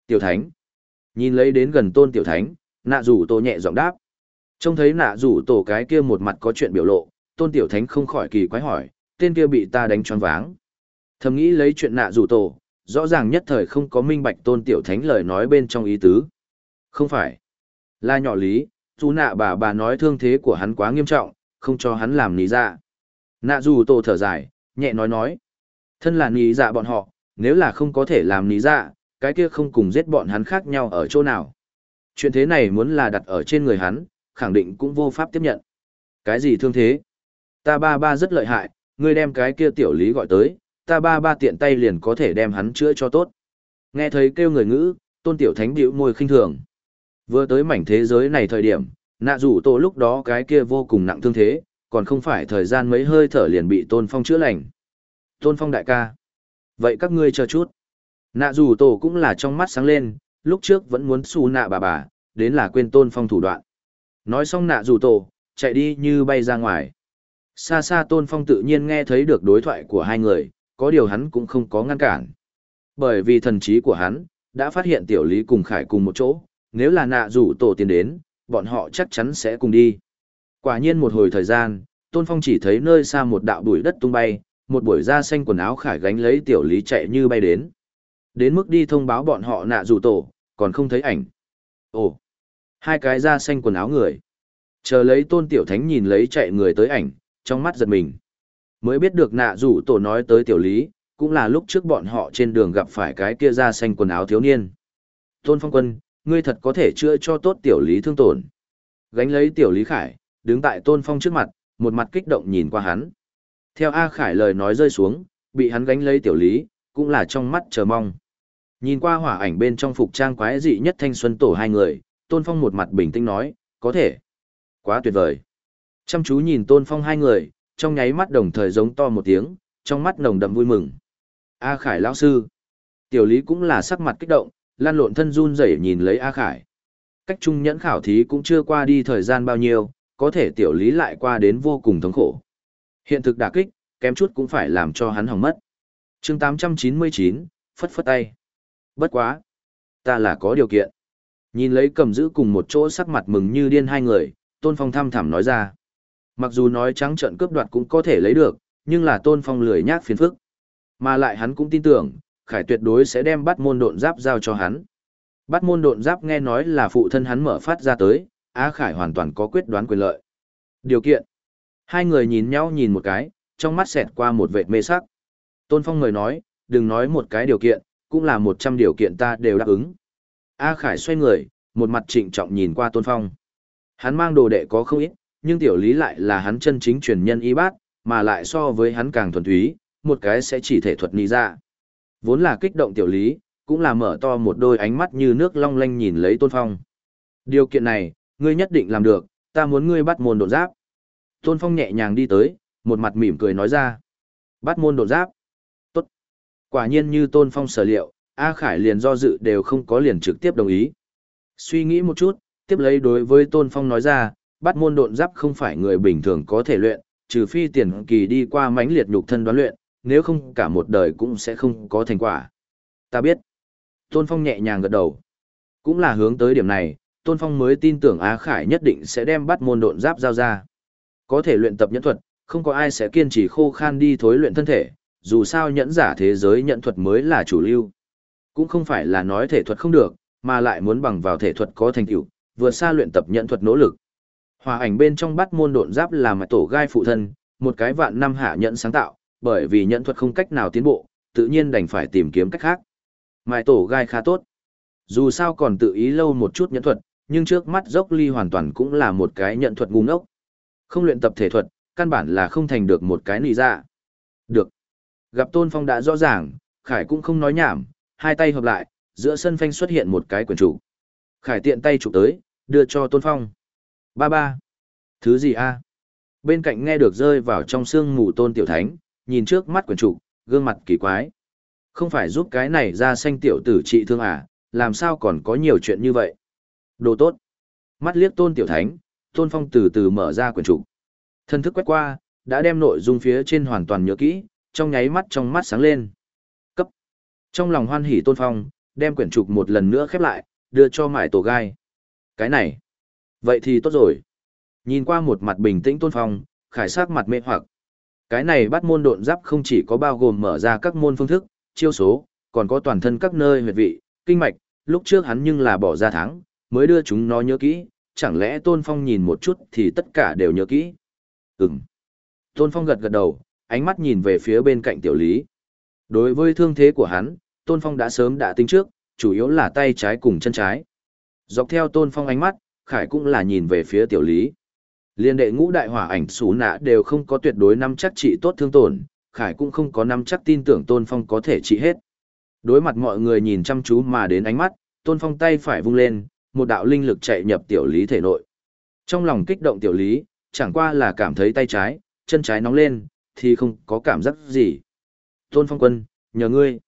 Tiểu thánh. Nhìn lấy đến gần tôn tiểu thánh, nạ rủ tổ nhẹ giọng đáp. Trông thấy nạ rủ tổ cái kia một mặt có chuyện biểu lộ, tôn tiểu thánh không khỏi kỳ quái hỏi, tên kia bị ta đánh choáng váng. Thầm nghĩ lấy chuyện nạ rủ tổ, rõ ràng nhất thời không có minh bạch tôn tiểu thánh lời nói bên trong ý tứ. Không phải. Là nhỏ lý, dù nạ bà bà nói thương thế của hắn quá nghiêm trọng, không cho hắn làm ní dạ. Nạ dù tổ thở dài, nhẹ nói nói. Thân là ní dạ bọn họ, nếu là không có thể làm ní dạ, cái kia không cùng giết bọn hắn khác nhau ở chỗ nào. Chuyện thế này muốn là đặt ở trên người hắn, khẳng định cũng vô pháp tiếp nhận. Cái gì thương thế? Ta ba ba rất lợi hại, ngươi đem cái kia tiểu lý gọi tới, ta ba ba tiện tay liền có thể đem hắn chữa cho tốt. Nghe thấy kêu người ngữ, tôn tiểu thánh điệu môi khinh thường. Vừa tới mảnh thế giới này thời điểm, nạ rủ tổ lúc đó cái kia vô cùng nặng thương thế, còn không phải thời gian mấy hơi thở liền bị tôn phong chữa lành. Tôn phong đại ca. Vậy các ngươi chờ chút. Nạ rủ tổ cũng là trong mắt sáng lên, lúc trước vẫn muốn xù nạ bà bà, đến là quên tôn phong thủ đoạn. Nói xong nạ rủ tổ, chạy đi như bay ra ngoài. Xa xa tôn phong tự nhiên nghe thấy được đối thoại của hai người, có điều hắn cũng không có ngăn cản. Bởi vì thần trí của hắn, đã phát hiện tiểu lý cùng khải cùng một chỗ, nếu là nạ rủ tổ tiến đến, bọn họ chắc chắn sẽ cùng đi. Quả nhiên một hồi thời gian, Tôn Phong chỉ thấy nơi xa một đạo bụi đất tung bay, một buổi da xanh quần áo khải gánh lấy tiểu lý chạy như bay đến. Đến mức đi thông báo bọn họ nạ rủ tổ, còn không thấy ảnh. Ồ, hai cái da xanh quần áo người. Chờ lấy tôn tiểu thánh nhìn lấy chạy người tới ảnh, trong mắt giật mình. Mới biết được nạ rủ tổ nói tới tiểu lý, cũng là lúc trước bọn họ trên đường gặp phải cái kia da xanh quần áo thiếu niên. Tôn Phong Quân, ngươi thật có thể chữa cho tốt tiểu lý thương tổn. Gánh lấy tiểu lý khải, đứng tại tôn phong trước mặt, một mặt kích động nhìn qua hắn. Theo A Khải lời nói rơi xuống, bị hắn gánh lấy tiểu lý, cũng là trong mắt chờ mong. Nhìn qua hỏa ảnh bên trong phục trang quái dị nhất thanh xuân tổ hai người, tôn phong một mặt bình tĩnh nói, có thể. Quá tuyệt vời. Chăm chú nhìn tôn phong hai người, trong nháy mắt đồng thời giống to một tiếng, trong mắt nồng đậm vui mừng. A Khải lão sư. Tiểu lý cũng là sắc mặt kích động, lan lộn thân run rẩy nhìn lấy A Khải. Cách trung nhẫn khảo thí cũng chưa qua đi thời gian bao nhiêu, có thể tiểu lý lại qua đến vô cùng thống khổ. Hiện thực đả kích, kém chút cũng phải làm cho hắn hỏng mất. chương 899, phất phất tay. Bất quá. Ta là có điều kiện. Nhìn lấy cầm giữ cùng một chỗ sắc mặt mừng như điên hai người, Tôn Phong thăm thẳm nói ra. Mặc dù nói trắng trận cướp đoạt cũng có thể lấy được, nhưng là Tôn Phong lười nhác phiền phức. Mà lại hắn cũng tin tưởng, khải tuyệt đối sẽ đem bắt môn độn giáp giao cho hắn. Bắt môn độn giáp nghe nói là phụ thân hắn mở phát ra tới, Á Khải hoàn toàn có quyết đoán quyền lợi. Điều kiện. Hai người nhìn nhau nhìn một cái, trong mắt xẹt qua một vệt mê sắc. Tôn Phong người nói, đừng nói một cái điều kiện, cũng là một trăm điều kiện ta đều đáp ứng. A Khải xoay người, một mặt trịnh trọng nhìn qua Tôn Phong. Hắn mang đồ đệ có không ít, nhưng tiểu lý lại là hắn chân chính truyền nhân y bát, mà lại so với hắn càng thuần túy, một cái sẽ chỉ thể thuật ní ra. Dạ. Vốn là kích động tiểu lý, cũng là mở to một đôi ánh mắt như nước long lanh nhìn lấy Tôn Phong. Điều kiện này, ngươi nhất định làm được, ta muốn ngươi bắt môn đột giáp. Tôn Phong nhẹ nhàng đi tới, một mặt mỉm cười nói ra. Bắt môn đột giáp. Tốt. Quả nhiên như Tôn Phong sở liệu, A Khải liền do dự đều không có liền trực tiếp đồng ý. Suy nghĩ một chút, tiếp lấy đối với Tôn Phong nói ra, bắt môn độn giáp không phải người bình thường có thể luyện, trừ phi tiền kỳ đi qua mãnh liệt nhục thân đoán luyện, nếu không cả một đời cũng sẽ không có thành quả. Ta biết. Tôn Phong nhẹ nhàng gật đầu. Cũng là hướng tới điểm này, Tôn Phong mới tin tưởng Á Khải nhất định sẽ đem bắt môn độn giáp giao ra. Có thể luyện tập nhẫn thuật, không có ai sẽ kiên trì khô khan đi thối luyện thân thể, dù sao nhẫn giả thế giới nhẫn thuật mới là chủ lưu. Cũng không phải là nói thể thuật không được, mà lại muốn bằng vào thể thuật có thành tựu, vượt xa luyện tập nhẫn thuật nỗ lực. Hòa ảnh bên trong bắt môn độn giáp là mạch tổ gai phụ thân, một cái vạn năm hạ nhận sáng tạo, bởi vì nhận thuật không cách nào tiến bộ, tự nhiên đành phải tìm kiếm cách khác. Mạch tổ gai khá tốt. Dù sao còn tự ý lâu một chút nhận thuật, nhưng trước mắt dốc ly hoàn toàn cũng là một cái nhận thuật ngu ngốc. Không luyện tập thể thuật, căn bản là không thành được một cái nị ra. Được. Gặp Tôn Phong đã rõ ràng, Khải cũng không nói nhảm, hai tay hợp lại, giữa sân phanh xuất hiện một cái quyển chủ. Khải tiện tay chụp tới, đưa cho Tôn Phong. Ba ba. Thứ gì a? Bên cạnh nghe được rơi vào trong xương mù Tôn Tiểu Thánh, nhìn trước mắt quyển chủ, gương mặt kỳ quái. Không phải giúp cái này ra xanh tiểu tử trị thương à, làm sao còn có nhiều chuyện như vậy? Đồ tốt. Mắt liếc Tôn Tiểu Thánh, Tôn Phong từ từ mở ra quyển chủ. Thân thức quét qua, đã đem nội dung phía trên hoàn toàn nhớ kỹ, trong nháy mắt trong mắt sáng lên. Cấp. Trong lòng hoan hỉ Tôn Phong, đem quyển trục một lần nữa khép lại, đưa cho mải tổ gai. Cái này. Vậy thì tốt rồi. Nhìn qua một mặt bình tĩnh Tôn Phong, khải sát mặt mê hoặc. Cái này bắt môn độn giáp không chỉ có bao gồm mở ra các môn phương thức, chiêu số, còn có toàn thân các nơi huyệt vị, kinh mạch, lúc trước hắn nhưng là bỏ ra tháng mới đưa chúng nó nhớ kỹ, chẳng lẽ Tôn Phong nhìn một chút thì tất cả đều nhớ kỹ. Ừm. Tôn Phong gật gật đầu, ánh mắt nhìn về phía bên cạnh tiểu lý. Đối với thương thế của hắn, Tôn Phong đã sớm đã tính trước, chủ yếu là tay trái cùng chân trái. Dọc theo Tôn Phong ánh mắt, Khải cũng là nhìn về phía tiểu lý. Liên đệ ngũ đại hỏa ảnh xú nạ đều không có tuyệt đối năm chắc trị tốt thương tổn, Khải cũng không có năm chắc tin tưởng Tôn Phong có thể trị hết. Đối mặt mọi người nhìn chăm chú mà đến ánh mắt, Tôn Phong tay phải vung lên, một đạo linh lực chạy nhập tiểu lý thể nội. Trong lòng kích động tiểu lý, chẳng qua là cảm thấy tay trái, chân trái nóng lên, thì không có cảm giác gì. Tôn Phong quân, nhờ ngươi.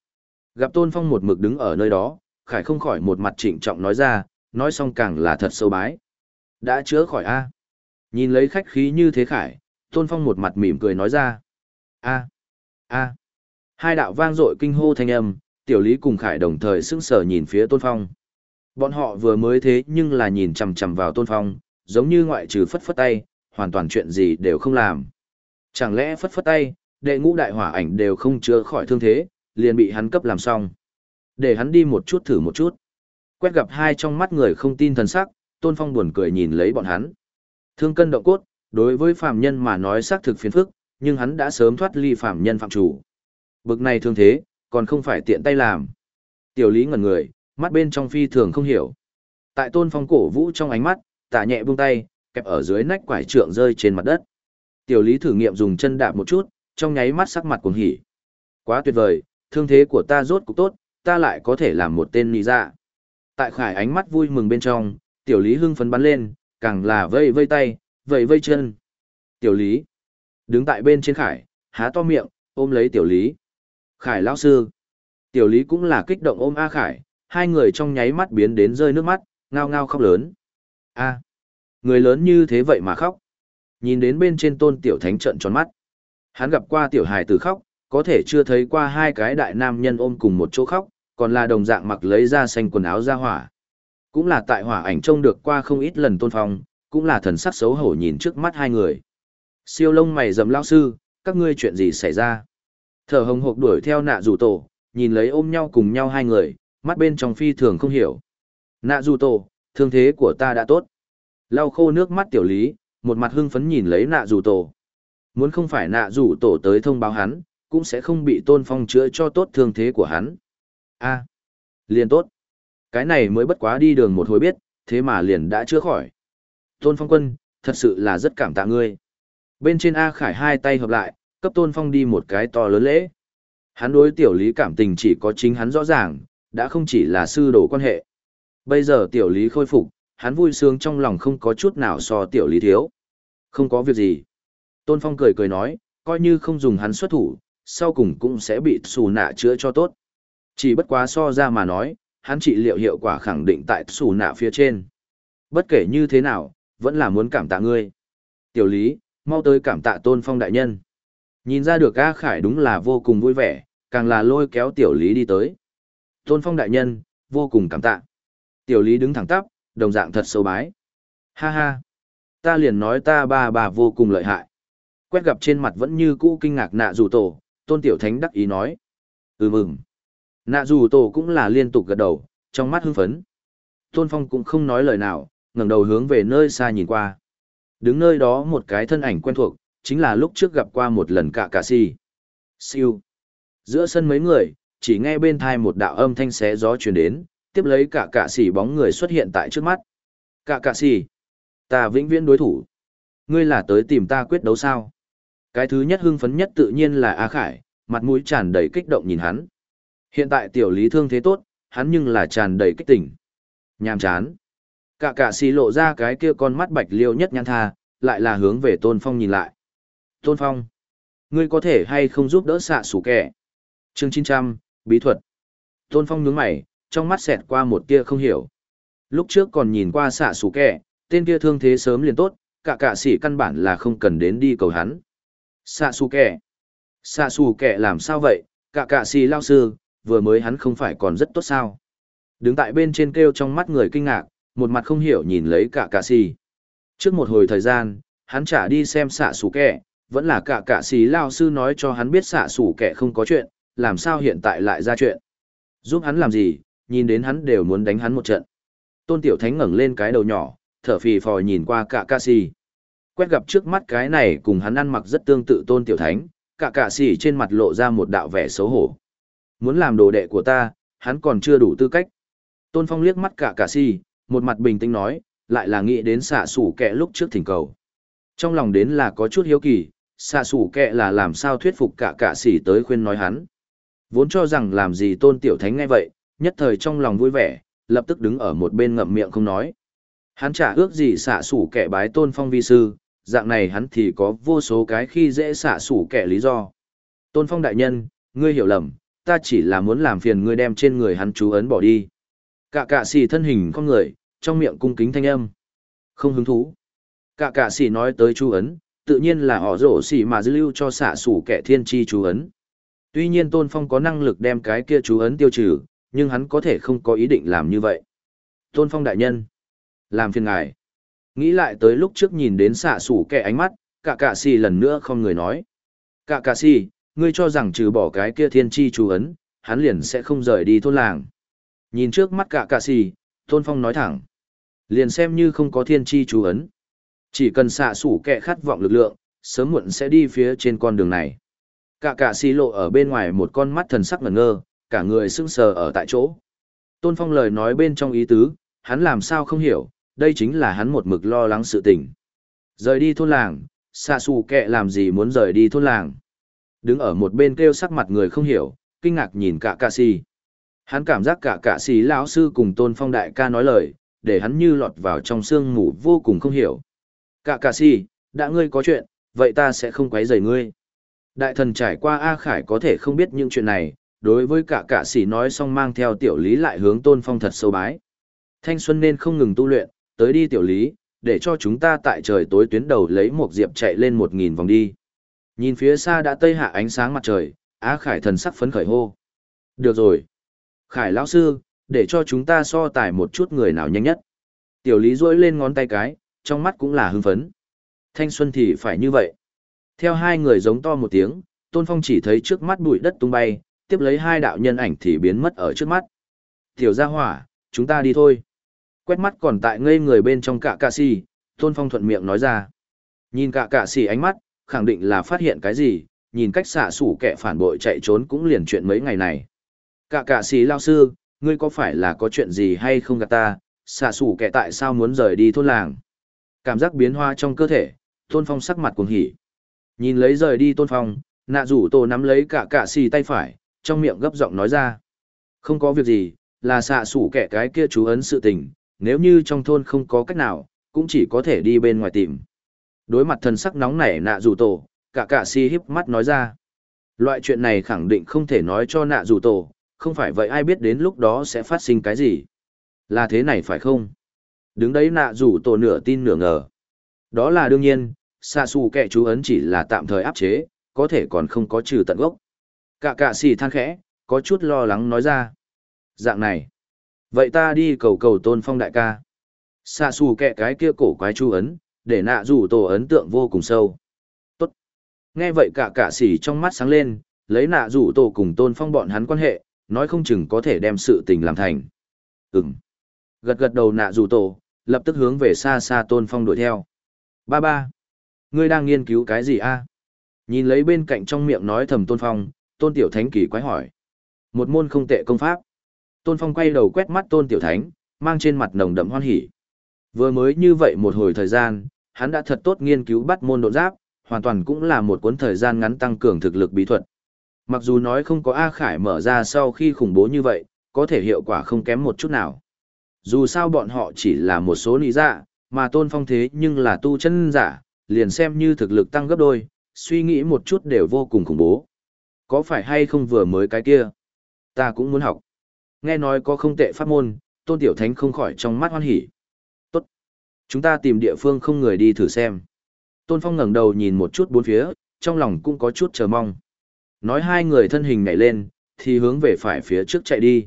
Gặp Tôn Phong một mực đứng ở nơi đó, Khải không khỏi một mặt trịnh trọng nói ra, nói xong càng là thật sâu bái. Đã chữa khỏi A. Nhìn lấy khách khí như thế Khải, Tôn Phong một mặt mỉm cười nói ra. A. A. Hai đạo vang dội kinh hô thanh âm, tiểu lý cùng Khải đồng thời sững sờ nhìn phía Tôn Phong. Bọn họ vừa mới thế nhưng là nhìn chằm chằm vào Tôn Phong, giống như ngoại trừ phất phất tay, hoàn toàn chuyện gì đều không làm. Chẳng lẽ phất phất tay, đệ ngũ đại hỏa ảnh đều không chữa khỏi thương thế, liền bị hắn cấp làm xong. Để hắn đi một chút thử một chút. Quét gặp hai trong mắt người không tin thần sắc, Tôn Phong buồn cười nhìn lấy bọn hắn. Thương cân động cốt, đối với phàm nhân mà nói xác thực phiền phức, nhưng hắn đã sớm thoát ly phàm nhân phạm chủ. Bực này thương thế, còn không phải tiện tay làm. Tiểu Lý ngẩn người, mắt bên trong phi thường không hiểu. Tại Tôn Phong cổ vũ trong ánh mắt, tả nhẹ buông tay, kẹp ở dưới nách quải trượng rơi trên mặt đất. Tiểu Lý thử nghiệm dùng chân đạp một chút, trong nháy mắt sắc mặt cuồng hỉ. Quá tuyệt vời, thương thế của ta rốt cục tốt, ta lại có thể làm một tên nị dạ. Tại khải ánh mắt vui mừng bên trong, tiểu lý hưng phấn bắn lên, càng là vây vây tay, vây vây chân. Tiểu lý, đứng tại bên trên khải, há to miệng, ôm lấy tiểu lý. Khải lão sư, tiểu lý cũng là kích động ôm A khải, hai người trong nháy mắt biến đến rơi nước mắt, ngao ngao khóc lớn. A, người lớn như thế vậy mà khóc. Nhìn đến bên trên tôn tiểu thánh trận tròn mắt. Hắn gặp qua tiểu hài tử khóc, có thể chưa thấy qua hai cái đại nam nhân ôm cùng một chỗ khóc, còn là đồng dạng mặc lấy ra xanh quần áo ra hỏa. Cũng là tại hỏa ảnh trông được qua không ít lần tôn phong, cũng là thần sắc xấu hổ nhìn trước mắt hai người. Siêu lông mày dầm lao sư, các ngươi chuyện gì xảy ra? Thở hồng hộc đuổi theo nạ dù tổ, nhìn lấy ôm nhau cùng nhau hai người, mắt bên trong phi thường không hiểu. Nạ dù tổ, thương thế của ta đã tốt. Lau khô nước mắt tiểu lý, một mặt hưng phấn nhìn lấy nạ dù tổ. Muốn không phải nạ dù tổ tới thông báo hắn, cũng sẽ không bị tôn phong chữa cho tốt thương thế của hắn a liền tốt. Cái này mới bất quá đi đường một hồi biết, thế mà liền đã chữa khỏi. Tôn phong quân, thật sự là rất cảm tạ ngươi. Bên trên A Khải hai tay hợp lại, cấp tôn phong đi một cái to lớn lễ. Hắn đối tiểu lý cảm tình chỉ có chính hắn rõ ràng, đã không chỉ là sư đồ quan hệ. Bây giờ tiểu lý khôi phục, hắn vui sướng trong lòng không có chút nào so tiểu lý thiếu. Không có việc gì. Tôn Phong cười cười nói, coi như không dùng hắn xuất thủ, sau cùng cũng sẽ bị xù nạ chữa cho tốt. Chỉ bất quá so ra mà nói, hắn trị liệu hiệu quả khẳng định tại xù nạ phía trên. Bất kể như thế nào, vẫn là muốn cảm tạ ngươi. Tiểu lý, mau tới cảm tạ tôn phong đại nhân. Nhìn ra được A Khải đúng là vô cùng vui vẻ, càng là lôi kéo tiểu lý đi tới. Tôn phong đại nhân, vô cùng cảm tạ. Tiểu lý đứng thẳng tắp, đồng dạng thật sâu bái. Ha ha, ta liền nói ta ba bà vô cùng lợi hại. Quét gặp trên mặt vẫn như cũ kinh ngạc nạ dù tổ, tôn tiểu thánh đắc ý nói. Ừ mừng. Nạ dù tổ cũng là liên tục gật đầu, trong mắt hưng phấn. Tôn Phong cũng không nói lời nào, ngẩng đầu hướng về nơi xa nhìn qua. Đứng nơi đó một cái thân ảnh quen thuộc, chính là lúc trước gặp qua một lần cả cà si. Siêu. Giữa sân mấy người, chỉ nghe bên thai một đạo âm thanh xé gió truyền đến, tiếp lấy cả cạ xỉ bóng người xuất hiện tại trước mắt. Cả cạ xỉ. Ta vĩnh viễn đối thủ. Ngươi là tới tìm ta quyết đấu sao? Cái thứ nhất hưng phấn nhất tự nhiên là A Khải, mặt mũi tràn đầy kích động nhìn hắn. Hiện tại tiểu lý thương thế tốt, hắn nhưng là tràn đầy kích tỉnh. Nhàm chán. Cả cả xì lộ ra cái kia con mắt bạch liêu nhất nhăn tha, lại là hướng về Tôn Phong nhìn lại. Tôn Phong, ngươi có thể hay không giúp đỡ xạ sủ kẻ? Chương 900, Bí thuật. Tôn Phong nhướng mày, trong mắt xẹt qua một tia không hiểu. Lúc trước còn nhìn qua xạ sủ kẻ, tên kia thương thế sớm liền tốt, cả cả sĩ căn bản là không cần đến đi cầu hắn. Xạ sủ kẻ. Xạ sủ kẻ làm sao vậy, cả cả sĩ lao sư, vừa mới hắn không phải còn rất tốt sao. Đứng tại bên trên kêu trong mắt người kinh ngạc, một mặt không hiểu nhìn lấy cả cả xì. Trước một hồi thời gian, hắn trả đi xem xạ sủ kẻ, vẫn là cả cả xì lao sư nói cho hắn biết xạ sủ kẻ không có chuyện, làm sao hiện tại lại ra chuyện. Giúp hắn làm gì, nhìn đến hắn đều muốn đánh hắn một trận. Tôn Tiểu Thánh ngẩng lên cái đầu nhỏ, thở phì phò nhìn qua cả ca xì. Quét gặp trước mắt cái này cùng hắn ăn mặc rất tương tự Tôn Tiểu Thánh, cả cả xì trên mặt lộ ra một đạo vẻ xấu hổ. Muốn làm đồ đệ của ta, hắn còn chưa đủ tư cách. Tôn Phong liếc mắt cả cả si, một mặt bình tĩnh nói, lại là nghĩ đến xạ sủ kẻ lúc trước thỉnh cầu. Trong lòng đến là có chút hiếu kỳ, xạ sủ kẻ là làm sao thuyết phục cả cả si tới khuyên nói hắn. Vốn cho rằng làm gì tôn tiểu thánh ngay vậy, nhất thời trong lòng vui vẻ, lập tức đứng ở một bên ngậm miệng không nói. Hắn chả ước gì xạ sủ kẻ bái tôn phong vi sư, dạng này hắn thì có vô số cái khi dễ xạ sủ kẻ lý do. Tôn phong đại nhân, ngươi hiểu lầm, ta chỉ là muốn làm phiền ngươi đem trên người hắn chú ấn bỏ đi. Cả cả xì thân hình con người, trong miệng cung kính thanh âm. Không hứng thú. Cả cả xì nói tới chú ấn, tự nhiên là họ rổ xì mà dư lưu cho xạ sủ kẻ thiên chi chú ấn. Tuy nhiên Tôn Phong có năng lực đem cái kia chú ấn tiêu trừ, nhưng hắn có thể không có ý định làm như vậy. Tôn Phong đại nhân, làm phiền ngài. Nghĩ lại tới lúc trước nhìn đến xạ sủ kẻ ánh mắt, cả cả xì lần nữa không người nói. Cả cả xì ngươi cho rằng trừ bỏ cái kia thiên chi chú ấn, hắn liền sẽ không rời đi thôn làng. Nhìn trước mắt cả cả xì, Tôn Phong nói thẳng. Liền xem như không có thiên chi chú ấn. Chỉ cần xạ sủ kẻ khát vọng lực lượng, sớm muộn sẽ đi phía trên con đường này. Cả cả xì lộ ở bên ngoài một con mắt thần sắc ngẩn ngơ, cả người sững sờ ở tại chỗ. Tôn Phong lời nói bên trong ý tứ, hắn làm sao không hiểu, đây chính là hắn một mực lo lắng sự tình. Rời đi thôn làng, xạ sủ kệ làm gì muốn rời đi thôn làng. Đứng ở một bên kêu sắc mặt người không hiểu, kinh ngạc nhìn cả cạ xì. Hắn cảm giác cả cạ xì lão sư cùng Tôn Phong đại ca nói lời, để hắn như lọt vào trong sương mù vô cùng không hiểu. Cả cạ xì, đã ngươi có chuyện, vậy ta sẽ không quấy rầy ngươi. Đại thần trải qua A Khải có thể không biết những chuyện này, đối với cả cả sĩ nói xong mang theo tiểu lý lại hướng tôn phong thật sâu bái. Thanh xuân nên không ngừng tu luyện, tới đi tiểu lý, để cho chúng ta tại trời tối tuyến đầu lấy một diệp chạy lên một nghìn vòng đi. Nhìn phía xa đã tây hạ ánh sáng mặt trời, Á Khải thần sắc phấn khởi hô. Được rồi. Khải lão sư, để cho chúng ta so tài một chút người nào nhanh nhất. Tiểu lý duỗi lên ngón tay cái, trong mắt cũng là hưng phấn. Thanh xuân thì phải như vậy. Theo hai người giống to một tiếng, Tôn Phong chỉ thấy trước mắt bụi đất tung bay, tiếp lấy hai đạo nhân ảnh thì biến mất ở trước mắt. Tiểu gia hỏa, chúng ta đi thôi. Quét mắt còn tại ngây người bên trong cả cạ si, Tôn Phong thuận miệng nói ra. Nhìn cả cạ si ánh mắt, khẳng định là phát hiện cái gì, nhìn cách xạ sủ kẻ phản bội chạy trốn cũng liền chuyện mấy ngày này. Cả cả xì lao sư, ngươi có phải là có chuyện gì hay không gạt ta, xạ sủ kẻ tại sao muốn rời đi thôn làng. Cảm giác biến hoa trong cơ thể, Tôn Phong sắc mặt cuồng hỉ. Nhìn lấy rời đi tôn phong, nạ rủ tổ nắm lấy cả cả xì tay phải, trong miệng gấp giọng nói ra. Không có việc gì, là xạ sủ kẻ cái kia chú ấn sự tình, nếu như trong thôn không có cách nào, cũng chỉ có thể đi bên ngoài tìm. Đối mặt thần sắc nóng nảy nạ dù tổ, cả cả si híp mắt nói ra. Loại chuyện này khẳng định không thể nói cho nạ dù tổ, không phải vậy ai biết đến lúc đó sẽ phát sinh cái gì. Là thế này phải không? Đứng đấy nạ dù tổ nửa tin nửa ngờ. Đó là đương nhiên, xa xù kẻ chú ấn chỉ là tạm thời áp chế, có thể còn không có trừ tận gốc. Cả cả xì than khẽ, có chút lo lắng nói ra. Dạng này. Vậy ta đi cầu cầu tôn phong đại ca. xa xù kẻ cái kia cổ quái chú ấn, để nạ rủ tổ ấn tượng vô cùng sâu. Tốt. Nghe vậy cả cả sỉ trong mắt sáng lên, lấy nạ rủ tổ cùng tôn phong bọn hắn quan hệ, nói không chừng có thể đem sự tình làm thành. Ừm. Gật gật đầu nạ rủ tổ, lập tức hướng về xa xa tôn phong đuổi theo. Ba ba. Ngươi đang nghiên cứu cái gì a? Nhìn lấy bên cạnh trong miệng nói thầm tôn phong, tôn tiểu thánh kỳ quái hỏi. Một môn không tệ công pháp. Tôn phong quay đầu quét mắt tôn tiểu thánh, mang trên mặt nồng đậm hoan hỉ. Vừa mới như vậy một hồi thời gian, hắn đã thật tốt nghiên cứu bắt môn độ giáp, hoàn toàn cũng là một cuốn thời gian ngắn tăng cường thực lực bí thuật. Mặc dù nói không có A Khải mở ra sau khi khủng bố như vậy, có thể hiệu quả không kém một chút nào. Dù sao bọn họ chỉ là một số lý dạ, mà tôn phong thế nhưng là tu chân giả, liền xem như thực lực tăng gấp đôi, suy nghĩ một chút đều vô cùng khủng bố. Có phải hay không vừa mới cái kia? Ta cũng muốn học. Nghe nói có không tệ pháp môn, tôn tiểu thánh không khỏi trong mắt hoan hỉ. Chúng ta tìm địa phương không người đi thử xem. Tôn phong ngẩng đầu nhìn một chút bốn phía, trong lòng cũng có chút chờ mong. Nói hai người thân hình nhảy lên, thì hướng về phải phía trước chạy đi.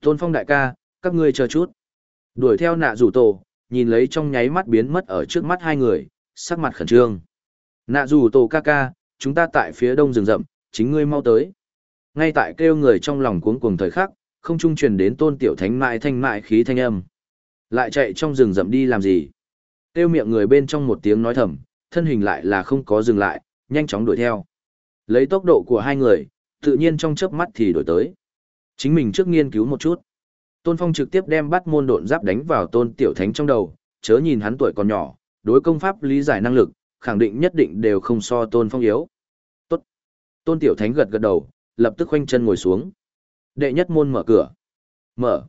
Tôn phong đại ca, các ngươi chờ chút. Đuổi theo nạ rủ tổ, nhìn lấy trong nháy mắt biến mất ở trước mắt hai người, sắc mặt khẩn trương. Nạ rủ tổ ca ca, chúng ta tại phía đông rừng rậm, chính ngươi mau tới. Ngay tại kêu người trong lòng cuống cuồng thời khắc, không trung truyền đến tôn tiểu thánh mại thanh mại khí thanh âm. Lại chạy trong rừng rậm đi làm gì? Tiêu miệng người bên trong một tiếng nói thầm, thân hình lại là không có dừng lại, nhanh chóng đuổi theo. Lấy tốc độ của hai người, tự nhiên trong chớp mắt thì đổi tới. Chính mình trước nghiên cứu một chút. Tôn Phong trực tiếp đem bắt môn độn giáp đánh vào tôn tiểu thánh trong đầu, chớ nhìn hắn tuổi còn nhỏ, đối công pháp lý giải năng lực, khẳng định nhất định đều không so tôn phong yếu. Tốt. Tôn tiểu thánh gật gật đầu, lập tức khoanh chân ngồi xuống. Đệ nhất môn mở cửa. Mở.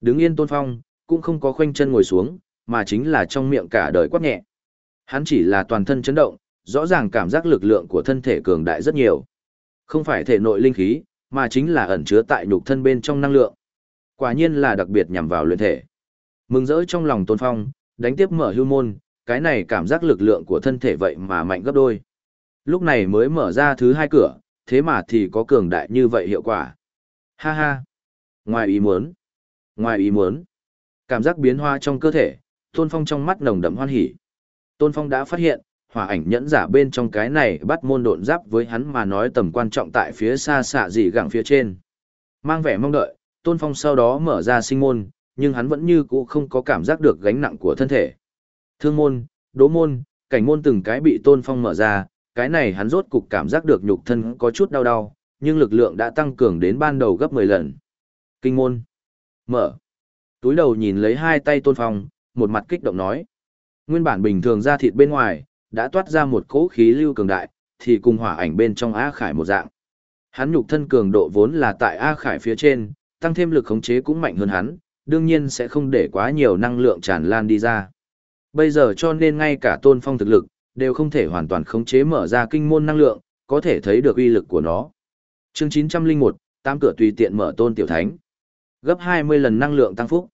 Đứng yên tôn phong, cũng không có khoanh chân ngồi xuống, mà chính là trong miệng cả đời quát nhẹ. Hắn chỉ là toàn thân chấn động, rõ ràng cảm giác lực lượng của thân thể cường đại rất nhiều. Không phải thể nội linh khí, mà chính là ẩn chứa tại nhục thân bên trong năng lượng. Quả nhiên là đặc biệt nhằm vào luyện thể. Mừng rỡ trong lòng Tôn Phong, đánh tiếp mở hưu môn, cái này cảm giác lực lượng của thân thể vậy mà mạnh gấp đôi. Lúc này mới mở ra thứ hai cửa, thế mà thì có cường đại như vậy hiệu quả. Ha ha! Ngoài ý muốn! Ngoài ý muốn! Cảm giác biến hóa trong cơ thể, Tôn Phong trong mắt nồng đậm hoan hỉ. Tôn Phong đã phát hiện, hỏa ảnh nhẫn giả bên trong cái này bắt môn độn giáp với hắn mà nói tầm quan trọng tại phía xa xạ dị gặng phía trên. Mang vẻ mong đợi, Tôn Phong sau đó mở ra sinh môn, nhưng hắn vẫn như cũ không có cảm giác được gánh nặng của thân thể. Thương môn, đố môn, cảnh môn từng cái bị Tôn Phong mở ra, cái này hắn rốt cục cảm giác được nhục thân có chút đau đau, nhưng lực lượng đã tăng cường đến ban đầu gấp 10 lần. Kinh môn. Mở. Túi đầu nhìn lấy hai tay Tôn Phong, một mặt kích động nói. Nguyên bản bình thường ra thịt bên ngoài, đã toát ra một cỗ khí lưu cường đại, thì cùng hỏa ảnh bên trong A Khải một dạng. Hắn nhục thân cường độ vốn là tại A Khải phía trên, tăng thêm lực khống chế cũng mạnh hơn hắn, đương nhiên sẽ không để quá nhiều năng lượng tràn lan đi ra. Bây giờ cho nên ngay cả tôn phong thực lực, đều không thể hoàn toàn khống chế mở ra kinh môn năng lượng, có thể thấy được uy lực của nó. Chương 901, tám cửa tùy tiện mở tôn tiểu thánh. Gấp 20 lần năng lượng tăng phúc.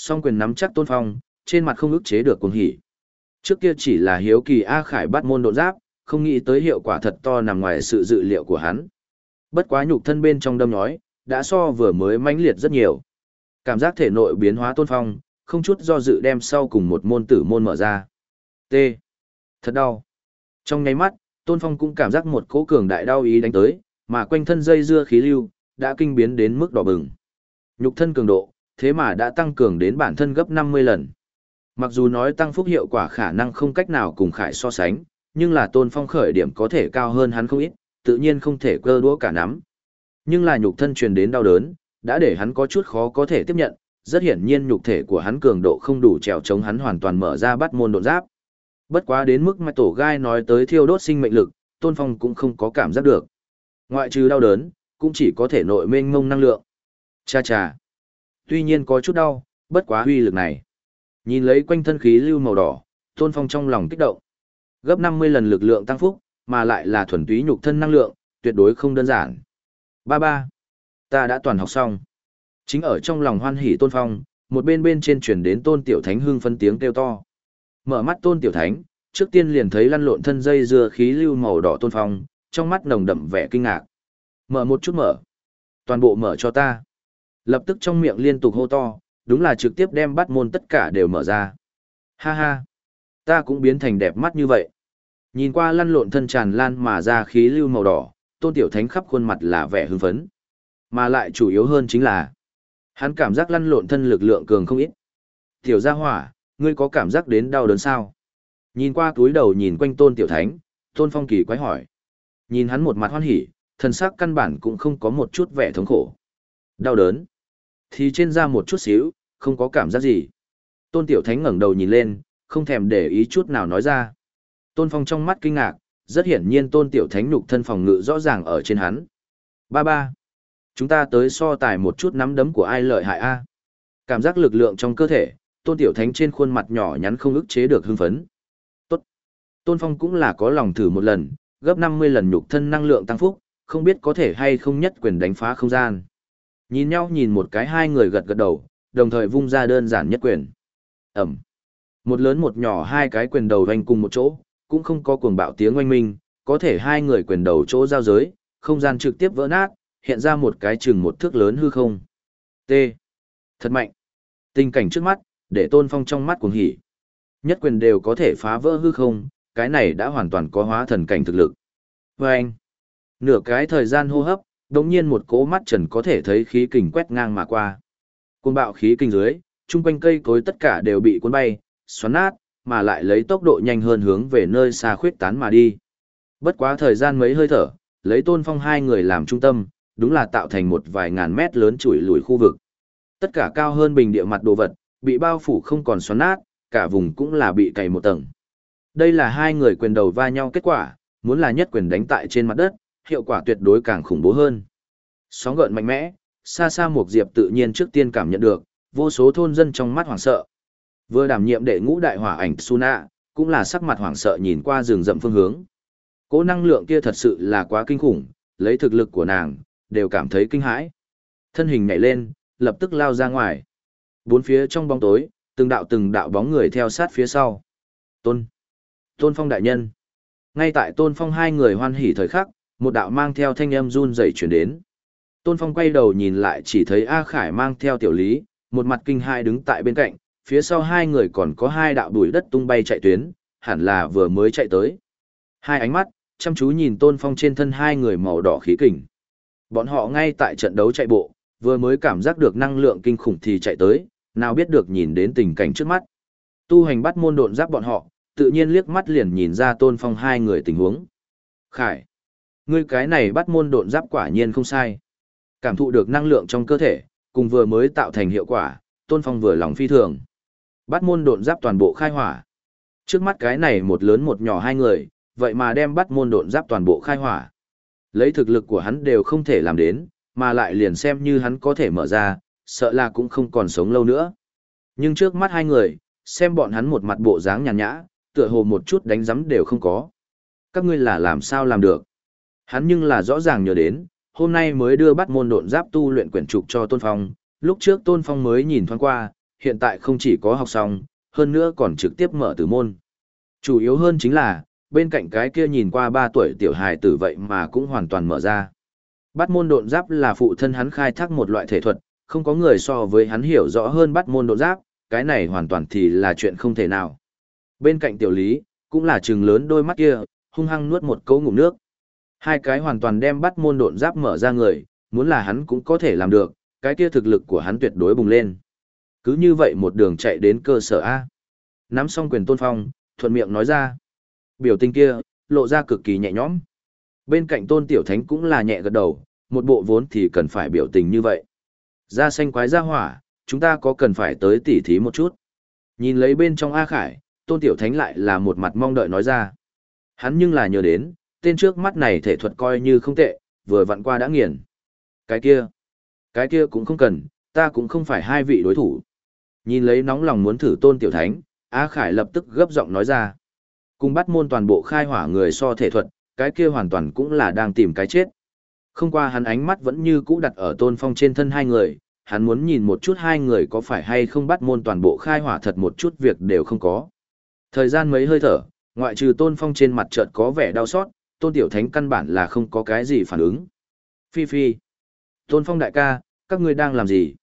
Song quyền nắm chắc tôn phong, trên mặt không ức chế được cuồng hỉ. Trước kia chỉ là hiếu kỳ A Khải bắt môn độ giáp, không nghĩ tới hiệu quả thật to nằm ngoài sự dự liệu của hắn. Bất quá nhục thân bên trong đâm nói đã so vừa mới mãnh liệt rất nhiều. Cảm giác thể nội biến hóa tôn phong, không chút do dự đem sau cùng một môn tử môn mở ra. T. Thật đau. Trong nháy mắt, tôn phong cũng cảm giác một cỗ cường đại đau ý đánh tới, mà quanh thân dây dưa khí lưu, đã kinh biến đến mức đỏ bừng. Nhục thân cường độ, thế mà đã tăng cường đến bản thân gấp 50 lần. Mặc dù nói tăng phúc hiệu quả khả năng không cách nào cùng khải so sánh, nhưng là tôn phong khởi điểm có thể cao hơn hắn không ít, tự nhiên không thể cơ đũa cả nắm. Nhưng là nhục thân truyền đến đau đớn, đã để hắn có chút khó có thể tiếp nhận, rất hiển nhiên nhục thể của hắn cường độ không đủ trèo chống hắn hoàn toàn mở ra bắt môn độn giáp. Bất quá đến mức mà tổ gai nói tới thiêu đốt sinh mệnh lực, Tôn Phong cũng không có cảm giác được. Ngoại trừ đau đớn, cũng chỉ có thể nội mênh mông năng lượng. Cha cha. Tuy nhiên có chút đau, bất quá huy lực này. Nhìn lấy quanh thân khí lưu màu đỏ, Tôn Phong trong lòng kích động. Gấp 50 lần lực lượng tăng phúc, mà lại là thuần túy nhục thân năng lượng, tuyệt đối không đơn giản. Ba ba. Ta đã toàn học xong. Chính ở trong lòng hoan hỉ tôn phong, một bên bên trên chuyển đến tôn tiểu thánh hưng phân tiếng kêu to. Mở mắt tôn tiểu thánh, trước tiên liền thấy lăn lộn thân dây dưa khí lưu màu đỏ tôn phong, trong mắt nồng đậm vẻ kinh ngạc. Mở một chút mở. Toàn bộ mở cho ta. Lập tức trong miệng liên tục hô to, đúng là trực tiếp đem bắt môn tất cả đều mở ra. Ha ha. Ta cũng biến thành đẹp mắt như vậy. Nhìn qua lăn lộn thân tràn lan mà ra khí lưu màu đỏ, tôn tiểu thánh khắp khuôn mặt là vẻ hưng phấn. Mà lại chủ yếu hơn chính là, Hắn cảm giác lăn lộn thân lực lượng cường không ít. Tiểu gia hỏa, ngươi có cảm giác đến đau đớn sao? Nhìn qua túi đầu nhìn quanh tôn tiểu thánh, tôn phong kỳ quái hỏi. Nhìn hắn một mặt hoan hỉ, thần sắc căn bản cũng không có một chút vẻ thống khổ. Đau đớn. Thì trên da một chút xíu, không có cảm giác gì. Tôn tiểu thánh ngẩng đầu nhìn lên, không thèm để ý chút nào nói ra. Tôn phong trong mắt kinh ngạc, rất hiển nhiên tôn tiểu thánh nhục thân phòng ngự rõ ràng ở trên hắn. Ba ba. Chúng ta tới so tài một chút nắm đấm của ai lợi hại a Cảm giác lực lượng trong cơ thể, tôn tiểu thánh trên khuôn mặt nhỏ nhắn không ức chế được hưng phấn. Tốt. Tôn phong cũng là có lòng thử một lần, gấp 50 lần nhục thân năng lượng tăng phúc, không biết có thể hay không nhất quyền đánh phá không gian. Nhìn nhau nhìn một cái hai người gật gật đầu, đồng thời vung ra đơn giản nhất quyền. Ẩm. Một lớn một nhỏ hai cái quyền đầu doanh cùng một chỗ, cũng không có cuồng bạo tiếng oanh minh, có thể hai người quyền đầu chỗ giao giới, không gian trực tiếp vỡ nát, hiện ra một cái chừng một thước lớn hư không. T. Thật mạnh. Tình cảnh trước mắt, để tôn phong trong mắt cuồng hỉ. Nhất quyền đều có thể phá vỡ hư không, cái này đã hoàn toàn có hóa thần cảnh thực lực. Và anh. Nửa cái thời gian hô hấp, đồng nhiên một cỗ mắt trần có thể thấy khí kình quét ngang mà qua. Cuồng bạo khí kình dưới, chung quanh cây cối tất cả đều bị cuốn bay, xoắn nát, mà lại lấy tốc độ nhanh hơn hướng về nơi xa khuyết tán mà đi. Bất quá thời gian mấy hơi thở, lấy tôn phong hai người làm trung tâm, đúng là tạo thành một vài ngàn mét lớn chuỗi lùi khu vực. Tất cả cao hơn bình địa mặt đồ vật, bị bao phủ không còn xoắn nát, cả vùng cũng là bị cày một tầng. Đây là hai người quyền đầu va nhau kết quả, muốn là nhất quyền đánh tại trên mặt đất, hiệu quả tuyệt đối càng khủng bố hơn. Sóng gợn mạnh mẽ, xa xa một diệp tự nhiên trước tiên cảm nhận được, vô số thôn dân trong mắt hoảng sợ. Vừa đảm nhiệm đệ ngũ đại hỏa ảnh Suna, cũng là sắc mặt hoảng sợ nhìn qua rừng rậm phương hướng. Cố năng lượng kia thật sự là quá kinh khủng, lấy thực lực của nàng, đều cảm thấy kinh hãi. Thân hình nhảy lên, lập tức lao ra ngoài. Bốn phía trong bóng tối, từng đạo từng đạo bóng người theo sát phía sau. Tôn. Tôn Phong đại nhân. Ngay tại Tôn Phong hai người hoan hỉ thời khắc, một đạo mang theo thanh âm run rẩy chuyển đến. Tôn Phong quay đầu nhìn lại chỉ thấy A Khải mang theo tiểu lý, một mặt kinh hai đứng tại bên cạnh, phía sau hai người còn có hai đạo bụi đất tung bay chạy tuyến, hẳn là vừa mới chạy tới. Hai ánh mắt, chăm chú nhìn Tôn Phong trên thân hai người màu đỏ khí kình. Bọn họ ngay tại trận đấu chạy bộ, vừa mới cảm giác được năng lượng kinh khủng thì chạy tới, nào biết được nhìn đến tình cảnh trước mắt. Tu hành bắt môn độn giáp bọn họ, tự nhiên liếc mắt liền nhìn ra Tôn Phong hai người tình huống. Khải, ngươi cái này bắt môn độn giáp quả nhiên không sai. Cảm thụ được năng lượng trong cơ thể, cùng vừa mới tạo thành hiệu quả, Tôn Phong vừa lòng phi thường. Bắt môn độn giáp toàn bộ khai hỏa. Trước mắt cái này một lớn một nhỏ hai người, vậy mà đem bắt môn độn giáp toàn bộ khai hỏa. Lấy thực lực của hắn đều không thể làm đến, mà lại liền xem như hắn có thể mở ra, sợ là cũng không còn sống lâu nữa. Nhưng trước mắt hai người, xem bọn hắn một mặt bộ dáng nhàn nhã, tựa hồ một chút đánh giấm đều không có. Các ngươi là làm sao làm được? Hắn nhưng là rõ ràng nhớ đến, hôm nay mới đưa bắt môn độn giáp tu luyện quyển trục cho Tôn Phong, lúc trước Tôn Phong mới nhìn thoáng qua, hiện tại không chỉ có học xong, hơn nữa còn trực tiếp mở tử môn. Chủ yếu hơn chính là, bên cạnh cái kia nhìn qua 3 tuổi tiểu hài tử vậy mà cũng hoàn toàn mở ra. Bắt môn độn giáp là phụ thân hắn khai thác một loại thể thuật, không có người so với hắn hiểu rõ hơn bắt môn độn giáp, cái này hoàn toàn thì là chuyện không thể nào. Bên cạnh tiểu lý, cũng là trừng lớn đôi mắt kia, hung hăng nuốt một cấu ngụm nước. Hai cái hoàn toàn đem bắt môn độn giáp mở ra người, muốn là hắn cũng có thể làm được, cái kia thực lực của hắn tuyệt đối bùng lên. Cứ như vậy một đường chạy đến cơ sở A. Nắm xong quyền tôn phong, thuận miệng nói ra. Biểu tình kia, lộ ra cực kỳ nhẹ nhõm. Bên cạnh tôn tiểu thánh cũng là nhẹ gật đầu, một bộ vốn thì cần phải biểu tình như vậy. Ra xanh quái ra hỏa, chúng ta có cần phải tới tỉ thí một chút. Nhìn lấy bên trong A Khải, tôn tiểu thánh lại là một mặt mong đợi nói ra. Hắn nhưng là nhớ đến, tên trước mắt này thể thuật coi như không tệ, vừa vặn qua đã nghiền. Cái kia, cái kia cũng không cần, ta cũng không phải hai vị đối thủ. Nhìn lấy nóng lòng muốn thử tôn tiểu thánh, A Khải lập tức gấp giọng nói ra. Cùng bắt môn toàn bộ khai hỏa người so thể thuật, cái kia hoàn toàn cũng là đang tìm cái chết. Không qua hắn ánh mắt vẫn như cũ đặt ở tôn phong trên thân hai người, hắn muốn nhìn một chút hai người có phải hay không bắt môn toàn bộ khai hỏa thật một chút việc đều không có. Thời gian mấy hơi thở, ngoại trừ tôn phong trên mặt chợt có vẻ đau xót, tôn tiểu thánh căn bản là không có cái gì phản ứng. Phi phi. Tôn phong đại ca, các ngươi đang làm gì?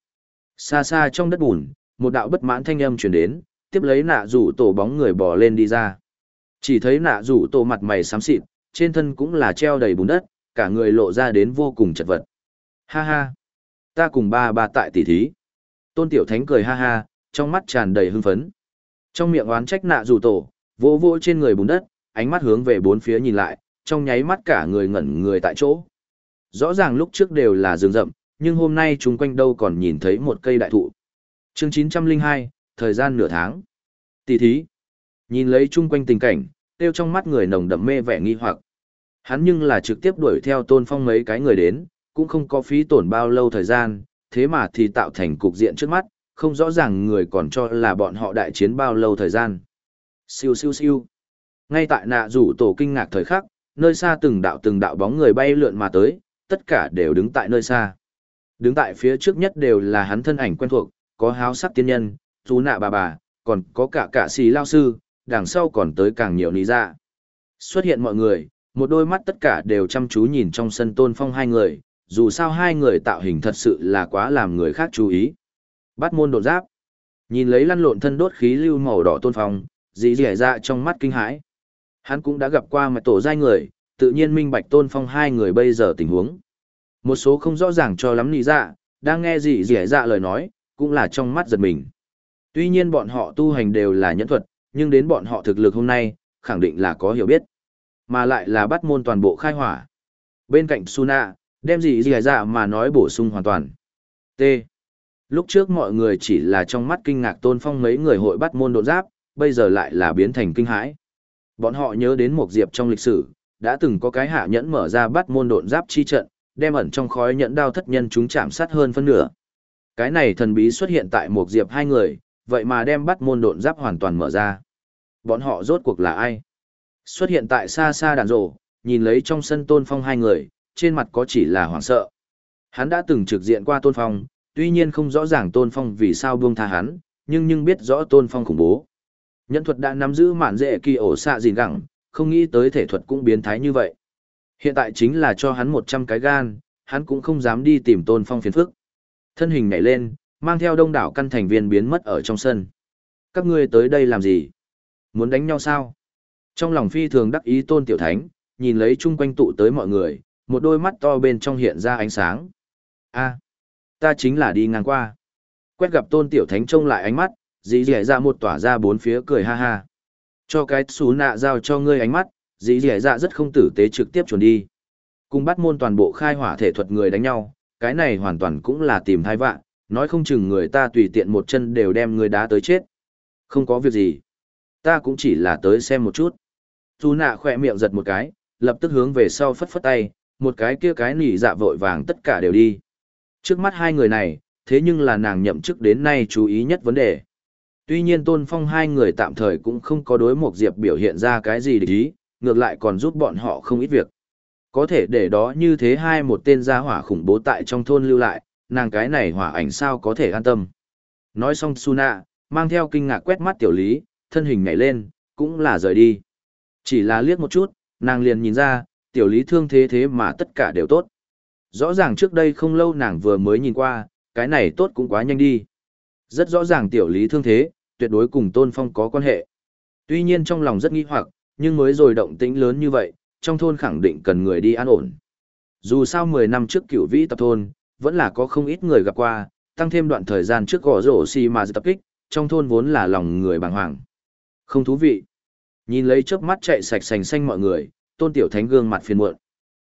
Xa xa trong đất bùn, một đạo bất mãn thanh âm truyền đến, tiếp lấy nạ rủ tổ bóng người bò lên đi ra. Chỉ thấy nạ rủ tổ mặt mày xám xịt, trên thân cũng là treo đầy bùn đất, cả người lộ ra đến vô cùng chật vật. Ha ha! Ta cùng ba ba tại tỷ thí. Tôn Tiểu Thánh cười ha ha, trong mắt tràn đầy hưng phấn. Trong miệng oán trách nạ rủ tổ, vỗ vỗ trên người bùn đất, ánh mắt hướng về bốn phía nhìn lại, trong nháy mắt cả người ngẩn người tại chỗ. Rõ ràng lúc trước đều là rừng rậm, nhưng hôm nay chúng quanh đâu còn nhìn thấy một cây đại thụ. Chương 902, thời gian nửa tháng. Tỷ thí. Nhìn lấy chung quanh tình cảnh, tiêu trong mắt người nồng đậm mê vẻ nghi hoặc. Hắn nhưng là trực tiếp đuổi theo tôn phong mấy cái người đến, cũng không có phí tổn bao lâu thời gian, thế mà thì tạo thành cục diện trước mắt, không rõ ràng người còn cho là bọn họ đại chiến bao lâu thời gian. Siêu siêu siêu. Ngay tại nạ rủ tổ kinh ngạc thời khắc, nơi xa từng đạo từng đạo bóng người bay lượn mà tới, tất cả đều đứng tại nơi xa. Đứng tại phía trước nhất đều là hắn thân ảnh quen thuộc, có háo sắc tiên nhân, chú nạ bà bà, còn có cả cả xì lao sư, đằng sau còn tới càng nhiều lý ra. Dạ. Xuất hiện mọi người, một đôi mắt tất cả đều chăm chú nhìn trong sân tôn phong hai người, dù sao hai người tạo hình thật sự là quá làm người khác chú ý. Bắt môn đột giáp. Nhìn lấy lăn lộn thân đốt khí lưu màu đỏ tôn phong, dĩ dẻ ra trong mắt kinh hãi. Hắn cũng đã gặp qua mặt tổ giai người, tự nhiên minh bạch tôn phong hai người bây giờ tình huống. Một số không rõ ràng cho lắm nì dạ, đang nghe gì dì dạ lời nói, cũng là trong mắt giật mình. Tuy nhiên bọn họ tu hành đều là nhẫn thuật, nhưng đến bọn họ thực lực hôm nay, khẳng định là có hiểu biết. Mà lại là bắt môn toàn bộ khai hỏa. Bên cạnh Suna, đem gì gì dạ mà nói bổ sung hoàn toàn. T. Lúc trước mọi người chỉ là trong mắt kinh ngạc tôn phong mấy người hội bắt môn độn giáp, bây giờ lại là biến thành kinh hãi. Bọn họ nhớ đến một diệp trong lịch sử, đã từng có cái hạ nhẫn mở ra bắt môn độn giáp chi trận, đem ẩn trong khói nhẫn đao thất nhân chúng chạm sát hơn phân nửa. Cái này thần bí xuất hiện tại một diệp hai người, vậy mà đem bắt môn độn giáp hoàn toàn mở ra. Bọn họ rốt cuộc là ai? Xuất hiện tại xa xa đàn rổ, nhìn lấy trong sân tôn phong hai người, trên mặt có chỉ là hoảng sợ. Hắn đã từng trực diện qua tôn phong, tuy nhiên không rõ ràng tôn phong vì sao buông tha hắn, nhưng nhưng biết rõ tôn phong khủng bố. Nhân thuật đã nắm giữ mạn dễ kỳ ổ xạ gìn gẳng, không nghĩ tới thể thuật cũng biến thái như vậy. Hiện tại chính là cho hắn 100 cái gan, hắn cũng không dám đi tìm tôn phong phiền phức. Thân hình nhảy lên, mang theo đông đảo căn thành viên biến mất ở trong sân. Các ngươi tới đây làm gì? Muốn đánh nhau sao? Trong lòng phi thường đắc ý tôn tiểu thánh, nhìn lấy chung quanh tụ tới mọi người, một đôi mắt to bên trong hiện ra ánh sáng. a ta chính là đi ngang qua. Quét gặp tôn tiểu thánh trông lại ánh mắt, dì dì ra một tỏa ra bốn phía cười ha ha. Cho cái xú nạ giao cho ngươi ánh mắt, dì dì ra rất không tử tế trực tiếp chuẩn đi. Cùng bắt môn toàn bộ khai hỏa thể thuật người đánh nhau, cái này hoàn toàn cũng là tìm thai vạn, nói không chừng người ta tùy tiện một chân đều đem người đá tới chết. Không có việc gì. Ta cũng chỉ là tới xem một chút. Dù nạ khỏe miệng giật một cái, lập tức hướng về sau phất phất tay, một cái kia cái nỉ dạ vội vàng tất cả đều đi. Trước mắt hai người này, thế nhưng là nàng nhậm chức đến nay chú ý nhất vấn đề. Tuy nhiên tôn phong hai người tạm thời cũng không có đối một diệp biểu hiện ra cái gì để ý, ngược lại còn giúp bọn họ không ít việc. Có thể để đó như thế hai một tên gia hỏa khủng bố tại trong thôn lưu lại, nàng cái này hỏa ảnh sao có thể an tâm. Nói xong Suna, mang theo kinh ngạc quét mắt tiểu lý, thân hình nhảy lên, cũng là rời đi. Chỉ là liếc một chút, nàng liền nhìn ra, tiểu lý thương thế thế mà tất cả đều tốt. Rõ ràng trước đây không lâu nàng vừa mới nhìn qua, cái này tốt cũng quá nhanh đi. Rất rõ ràng tiểu lý thương thế, tuyệt đối cùng tôn phong có quan hệ. Tuy nhiên trong lòng rất nghi hoặc, nhưng mới rồi động tĩnh lớn như vậy, trong thôn khẳng định cần người đi an ổn. Dù sao 10 năm trước cửu vĩ tập thôn, vẫn là có không ít người gặp qua, tăng thêm đoạn thời gian trước gõ rổ xì mà tập kích, trong thôn vốn là lòng người bàng hoàng. Không thú vị. Nhìn lấy chớp mắt chạy sạch sành xanh mọi người, tôn tiểu thánh gương mặt phiền muộn.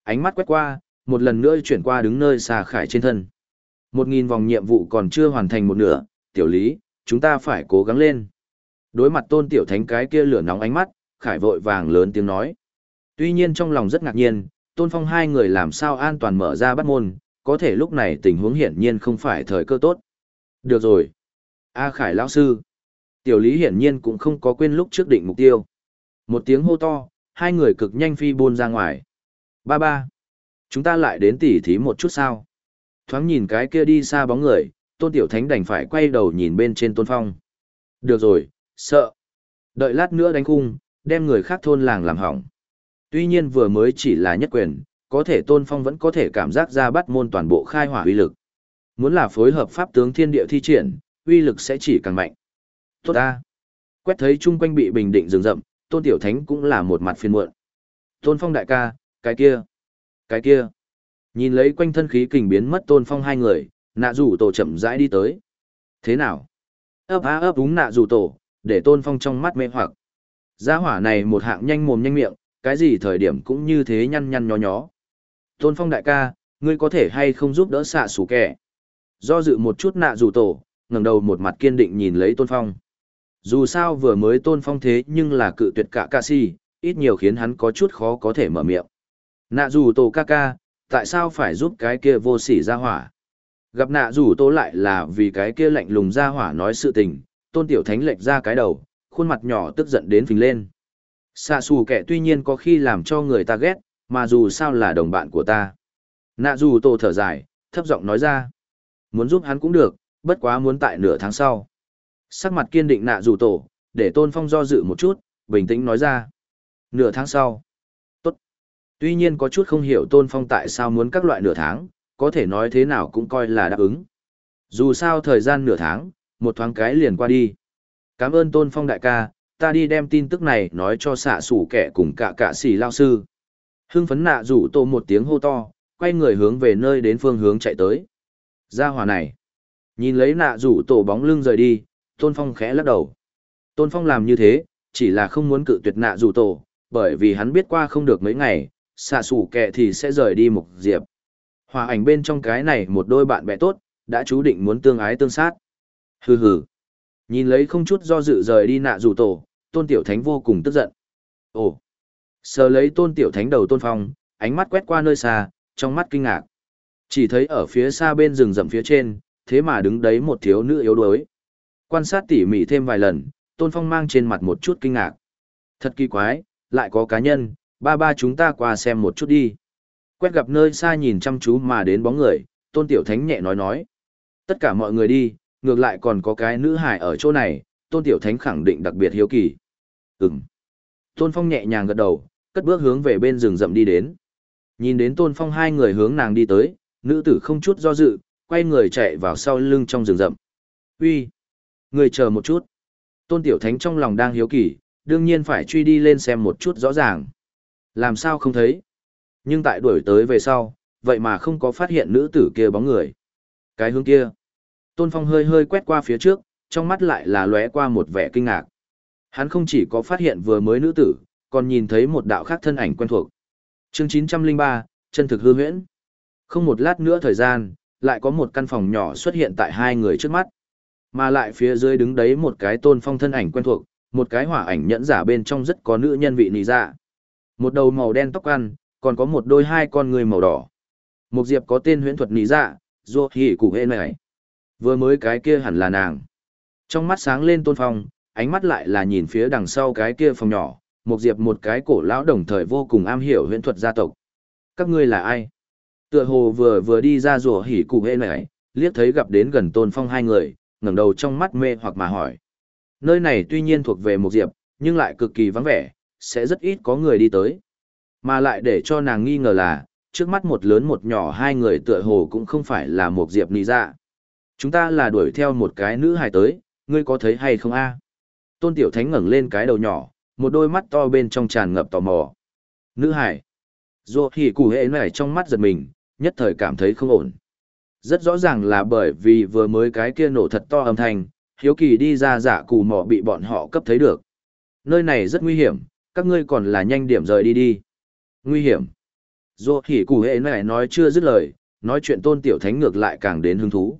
Ánh mắt quét qua, một lần nữa chuyển qua đứng nơi xa khải trên thân. Một nghìn vòng nhiệm vụ còn chưa hoàn thành một nửa, tiểu lý, chúng ta phải cố gắng lên. Đối mặt tôn tiểu thánh cái kia lửa nóng ánh mắt, khải vội vàng lớn tiếng nói. Tuy nhiên trong lòng rất ngạc nhiên, tôn phong hai người làm sao an toàn mở ra bắt môn, có thể lúc này tình huống hiển nhiên không phải thời cơ tốt. Được rồi. A khải lão sư. Tiểu lý hiển nhiên cũng không có quên lúc trước định mục tiêu. Một tiếng hô to, hai người cực nhanh phi buôn ra ngoài. Ba ba. Chúng ta lại đến tỉ thí một chút sao. Thoáng nhìn cái kia đi xa bóng người, tôn tiểu thánh đành phải quay đầu nhìn bên trên tôn phong. Được rồi, sợ. Đợi lát nữa đánh khung, đem người khác thôn làng làm hỏng. Tuy nhiên vừa mới chỉ là nhất quyền, có thể tôn phong vẫn có thể cảm giác ra bắt môn toàn bộ khai hỏa uy lực. Muốn là phối hợp pháp tướng thiên địa thi triển, uy lực sẽ chỉ càng mạnh. Tốt ta. Quét thấy chung quanh bị bình định rừng rậm, tôn tiểu thánh cũng là một mặt phiên muộn. Tôn phong đại ca, cái kia, cái kia. Nhìn lấy quanh thân khí kình biến mất tôn phong hai người, nạ rủ tổ chậm rãi đi tới. Thế nào? ấp á ấp úng nạ dù tổ, để tôn phong trong mắt mê hoặc. Gia hỏa này một hạng nhanh mồm nhanh miệng, cái gì thời điểm cũng như thế nhăn nhăn nhó nhó. Tôn phong đại ca, ngươi có thể hay không giúp đỡ xạ xù kẻ. Do dự một chút nạ dù tổ, ngẩng đầu một mặt kiên định nhìn lấy tôn phong. Dù sao vừa mới tôn phong thế nhưng là cự tuyệt cả ca si, ít nhiều khiến hắn có chút khó có thể mở miệng. Nạ dù tổ ca ca, tại sao phải giúp cái kia vô sỉ ra hỏa? Gặp nạ rủ tô lại là vì cái kia lạnh lùng ra hỏa nói sự tình, tôn tiểu thánh lệch ra cái đầu, khuôn mặt nhỏ tức giận đến phình lên. Xạ xù kẻ tuy nhiên có khi làm cho người ta ghét, mà dù sao là đồng bạn của ta. Nạ dù tô thở dài, thấp giọng nói ra. Muốn giúp hắn cũng được, bất quá muốn tại nửa tháng sau. Sắc mặt kiên định nạ dù tổ, để tôn phong do dự một chút, bình tĩnh nói ra. Nửa tháng sau. Tốt. Tuy nhiên có chút không hiểu tôn phong tại sao muốn các loại nửa tháng, có thể nói thế nào cũng coi là đáp ứng. Dù sao thời gian nửa tháng, một thoáng cái liền qua đi. Cảm ơn Tôn Phong đại ca, ta đi đem tin tức này nói cho xạ sủ kẻ cùng cả cả sĩ lao sư. Hưng phấn nạ rủ tô một tiếng hô to, quay người hướng về nơi đến phương hướng chạy tới. Ra hòa này. Nhìn lấy nạ rủ tổ bóng lưng rời đi, Tôn Phong khẽ lắc đầu. Tôn Phong làm như thế, chỉ là không muốn cự tuyệt nạ rủ tổ, bởi vì hắn biết qua không được mấy ngày, xạ sủ kẻ thì sẽ rời đi một diệp. Hòa ảnh bên trong cái này một đôi bạn bè tốt, đã chú định muốn tương ái tương sát. Hừ hừ. Nhìn lấy không chút do dự rời đi nạ dù tổ, tôn tiểu thánh vô cùng tức giận. Ồ. Sờ lấy tôn tiểu thánh đầu tôn phong, ánh mắt quét qua nơi xa, trong mắt kinh ngạc. Chỉ thấy ở phía xa bên rừng rậm phía trên, thế mà đứng đấy một thiếu nữ yếu đuối. Quan sát tỉ mỉ thêm vài lần, tôn phong mang trên mặt một chút kinh ngạc. Thật kỳ quái, lại có cá nhân, ba ba chúng ta qua xem một chút đi. Quét gặp nơi xa nhìn chăm chú mà đến bóng người, tôn tiểu thánh nhẹ nói nói. Tất cả mọi người đi, ngược lại còn có cái nữ hải ở chỗ này, tôn tiểu thánh khẳng định đặc biệt hiếu kỳ. Ừm. Tôn phong nhẹ nhàng gật đầu, cất bước hướng về bên rừng rậm đi đến. Nhìn đến tôn phong hai người hướng nàng đi tới, nữ tử không chút do dự, quay người chạy vào sau lưng trong rừng rậm. Uy, Người chờ một chút. Tôn tiểu thánh trong lòng đang hiếu kỳ, đương nhiên phải truy đi lên xem một chút rõ ràng. Làm sao không thấy? Nhưng tại đuổi tới về sau, vậy mà không có phát hiện nữ tử kia bóng người. Cái hướng kia. Tôn Phong hơi hơi quét qua phía trước, trong mắt lại là lóe qua một vẻ kinh ngạc. Hắn không chỉ có phát hiện vừa mới nữ tử, còn nhìn thấy một đạo khác thân ảnh quen thuộc. Chương 903, chân thực hư huyễn. Không một lát nữa thời gian, lại có một căn phòng nhỏ xuất hiện tại hai người trước mắt. Mà lại phía dưới đứng đấy một cái tôn phong thân ảnh quen thuộc, một cái hỏa ảnh nhẫn giả bên trong rất có nữ nhân vị nị dạ. Một đầu màu đen tóc ăn, còn có một đôi hai con người màu đỏ. Một diệp có tên huyễn thuật nỉ dạ, dù hỉ củ hê này. Vừa mới cái kia hẳn là nàng. Trong mắt sáng lên tôn phong, ánh mắt lại là nhìn phía đằng sau cái kia phòng nhỏ, một diệp một cái cổ lão đồng thời vô cùng am hiểu huyễn thuật gia tộc. Các ngươi là ai? Tựa hồ vừa vừa đi ra rùa hỉ cụ hê này, liếc thấy gặp đến gần tôn phong hai người, ngẩng đầu trong mắt mê hoặc mà hỏi. Nơi này tuy nhiên thuộc về một diệp, nhưng lại cực kỳ vắng vẻ, sẽ rất ít có người đi tới. Mà lại để cho nàng nghi ngờ là, trước mắt một lớn một nhỏ hai người tựa hồ cũng không phải là một diệp nì dạ. Chúng ta là đuổi theo một cái nữ hài tới, ngươi có thấy hay không a? Tôn Tiểu Thánh ngẩng lên cái đầu nhỏ, một đôi mắt to bên trong tràn ngập tò mò. Nữ hải Dù thì cụ hệ này trong mắt giật mình, nhất thời cảm thấy không ổn. Rất rõ ràng là bởi vì vừa mới cái kia nổ thật to âm thanh, hiếu kỳ đi ra giả cù mỏ bị bọn họ cấp thấy được. Nơi này rất nguy hiểm, các ngươi còn là nhanh điểm rời đi đi. Nguy hiểm. Dù hỉ cụ hệ này nói chưa dứt lời, nói chuyện tôn tiểu thánh ngược lại càng đến hứng thú.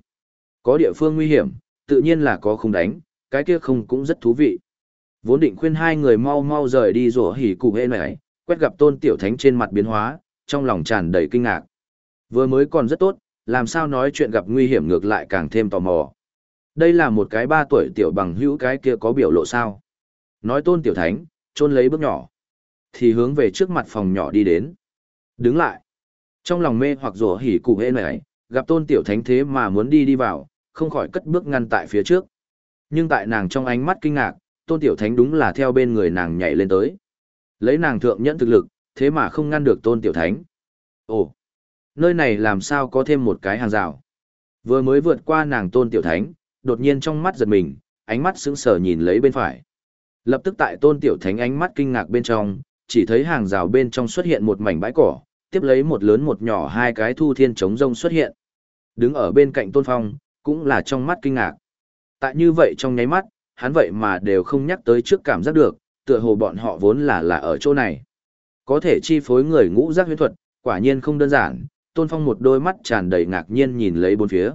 Có địa phương nguy hiểm, tự nhiên là có không đánh, cái kia không cũng rất thú vị. Vốn định khuyên hai người mau mau rời đi rủa hỉ cụ hệ này, quét gặp tôn tiểu thánh trên mặt biến hóa, trong lòng tràn đầy kinh ngạc. Vừa mới còn rất tốt, làm sao nói chuyện gặp nguy hiểm ngược lại càng thêm tò mò. Đây là một cái ba tuổi tiểu bằng hữu cái kia có biểu lộ sao. Nói tôn tiểu thánh, trôn lấy bước nhỏ thì hướng về trước mặt phòng nhỏ đi đến. Đứng lại. Trong lòng mê hoặc rủa hỉ cụ hê này, gặp tôn tiểu thánh thế mà muốn đi đi vào, không khỏi cất bước ngăn tại phía trước. Nhưng tại nàng trong ánh mắt kinh ngạc, tôn tiểu thánh đúng là theo bên người nàng nhảy lên tới. Lấy nàng thượng nhẫn thực lực, thế mà không ngăn được tôn tiểu thánh. Ồ, nơi này làm sao có thêm một cái hàng rào. Vừa mới vượt qua nàng tôn tiểu thánh, đột nhiên trong mắt giật mình, ánh mắt sững sờ nhìn lấy bên phải. Lập tức tại tôn tiểu thánh ánh mắt kinh ngạc bên trong, chỉ thấy hàng rào bên trong xuất hiện một mảnh bãi cỏ, tiếp lấy một lớn một nhỏ hai cái thu thiên chống rông xuất hiện. Đứng ở bên cạnh tôn phong, cũng là trong mắt kinh ngạc. Tại như vậy trong nháy mắt, hắn vậy mà đều không nhắc tới trước cảm giác được, tựa hồ bọn họ vốn là là ở chỗ này. Có thể chi phối người ngũ giác huyết thuật, quả nhiên không đơn giản, Tôn Phong một đôi mắt tràn đầy ngạc nhiên nhìn lấy bốn phía.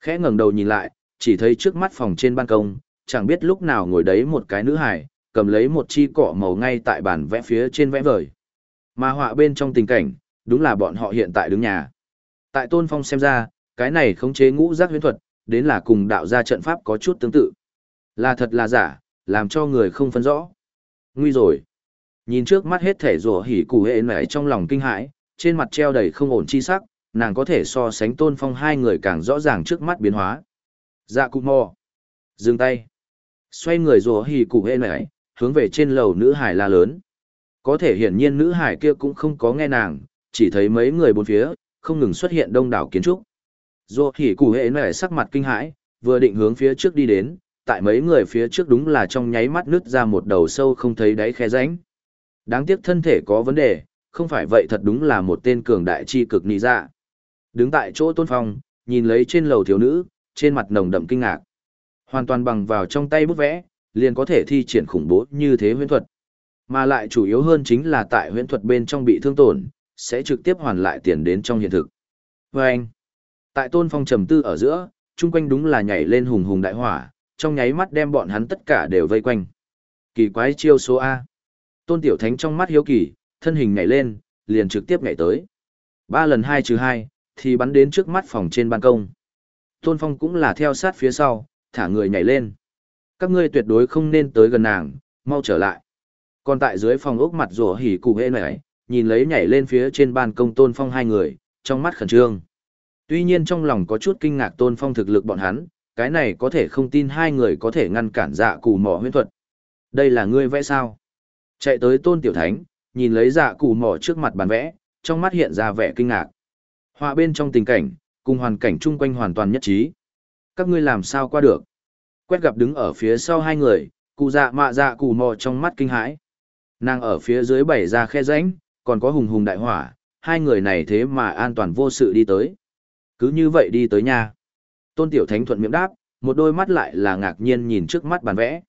Khẽ ngẩng đầu nhìn lại, chỉ thấy trước mắt phòng trên ban công, chẳng biết lúc nào ngồi đấy một cái nữ hài, cầm lấy một chi cỏ màu ngay tại bàn vẽ phía trên vẽ vời. Mà họa bên trong tình cảnh, đúng là bọn họ hiện tại đứng nhà. Tại Tôn Phong xem ra, cái này khống chế ngũ giác huyễn thuật, đến là cùng đạo gia trận pháp có chút tương tự. Là thật là giả, làm cho người không phân rõ. Nguy rồi. Nhìn trước mắt hết thể rùa hỉ cụ hệ nảy trong lòng kinh hãi, trên mặt treo đầy không ổn chi sắc, nàng có thể so sánh tôn phong hai người càng rõ ràng trước mắt biến hóa. Dạ cụ mò. Dừng tay. Xoay người rùa hỉ cụ hệ nảy, hướng về trên lầu nữ hải la lớn. Có thể hiển nhiên nữ hải kia cũng không có nghe nàng, chỉ thấy mấy người bốn phía, không ngừng xuất hiện đông đảo kiến trúc. Dù hỉ cụ hệ nảy sắc mặt kinh hãi, vừa định hướng phía trước đi đến, tại mấy người phía trước đúng là trong nháy mắt nứt ra một đầu sâu không thấy đáy khe rãnh. Đáng tiếc thân thể có vấn đề, không phải vậy thật đúng là một tên cường đại chi cực nị dạ. Đứng tại chỗ tôn phong, nhìn lấy trên lầu thiếu nữ, trên mặt nồng đậm kinh ngạc. Hoàn toàn bằng vào trong tay bút vẽ, liền có thể thi triển khủng bố như thế huyễn thuật. Mà lại chủ yếu hơn chính là tại huyễn thuật bên trong bị thương tổn, sẽ trực tiếp hoàn lại tiền đến trong hiện thực. Và anh, tại tôn phong trầm tư ở giữa, chung quanh đúng là nhảy lên hùng hùng đại hỏa, trong nháy mắt đem bọn hắn tất cả đều vây quanh. Kỳ quái chiêu số A. Tôn Tiểu Thánh trong mắt hiếu kỳ, thân hình nhảy lên, liền trực tiếp nhảy tới. Ba lần hai trừ hai, thì bắn đến trước mắt phòng trên ban công. Tôn Phong cũng là theo sát phía sau, thả người nhảy lên. Các ngươi tuyệt đối không nên tới gần nàng, mau trở lại. Còn tại dưới phòng ốc mặt rủa hỉ cụ hễ này, nhìn lấy nhảy lên phía trên ban công Tôn Phong hai người, trong mắt khẩn trương. Tuy nhiên trong lòng có chút kinh ngạc Tôn Phong thực lực bọn hắn, cái này có thể không tin hai người có thể ngăn cản dạ cụ mỏ huyễn thuật. Đây là ngươi vẽ sao? Chạy tới tôn tiểu thánh, nhìn lấy dạ cụ mỏ trước mặt bàn vẽ, trong mắt hiện ra vẻ kinh ngạc. Họa bên trong tình cảnh, cùng hoàn cảnh chung quanh hoàn toàn nhất trí. Các ngươi làm sao qua được? Quét gặp đứng ở phía sau hai người, cụ dạ mạ dạ cụ mò trong mắt kinh hãi. Nàng ở phía dưới bảy ra khe rãnh, còn có hùng hùng đại hỏa, hai người này thế mà an toàn vô sự đi tới. Cứ như vậy đi tới nhà. Tôn Tiểu Thánh thuận miệng đáp, một đôi mắt lại là ngạc nhiên nhìn trước mắt bàn vẽ.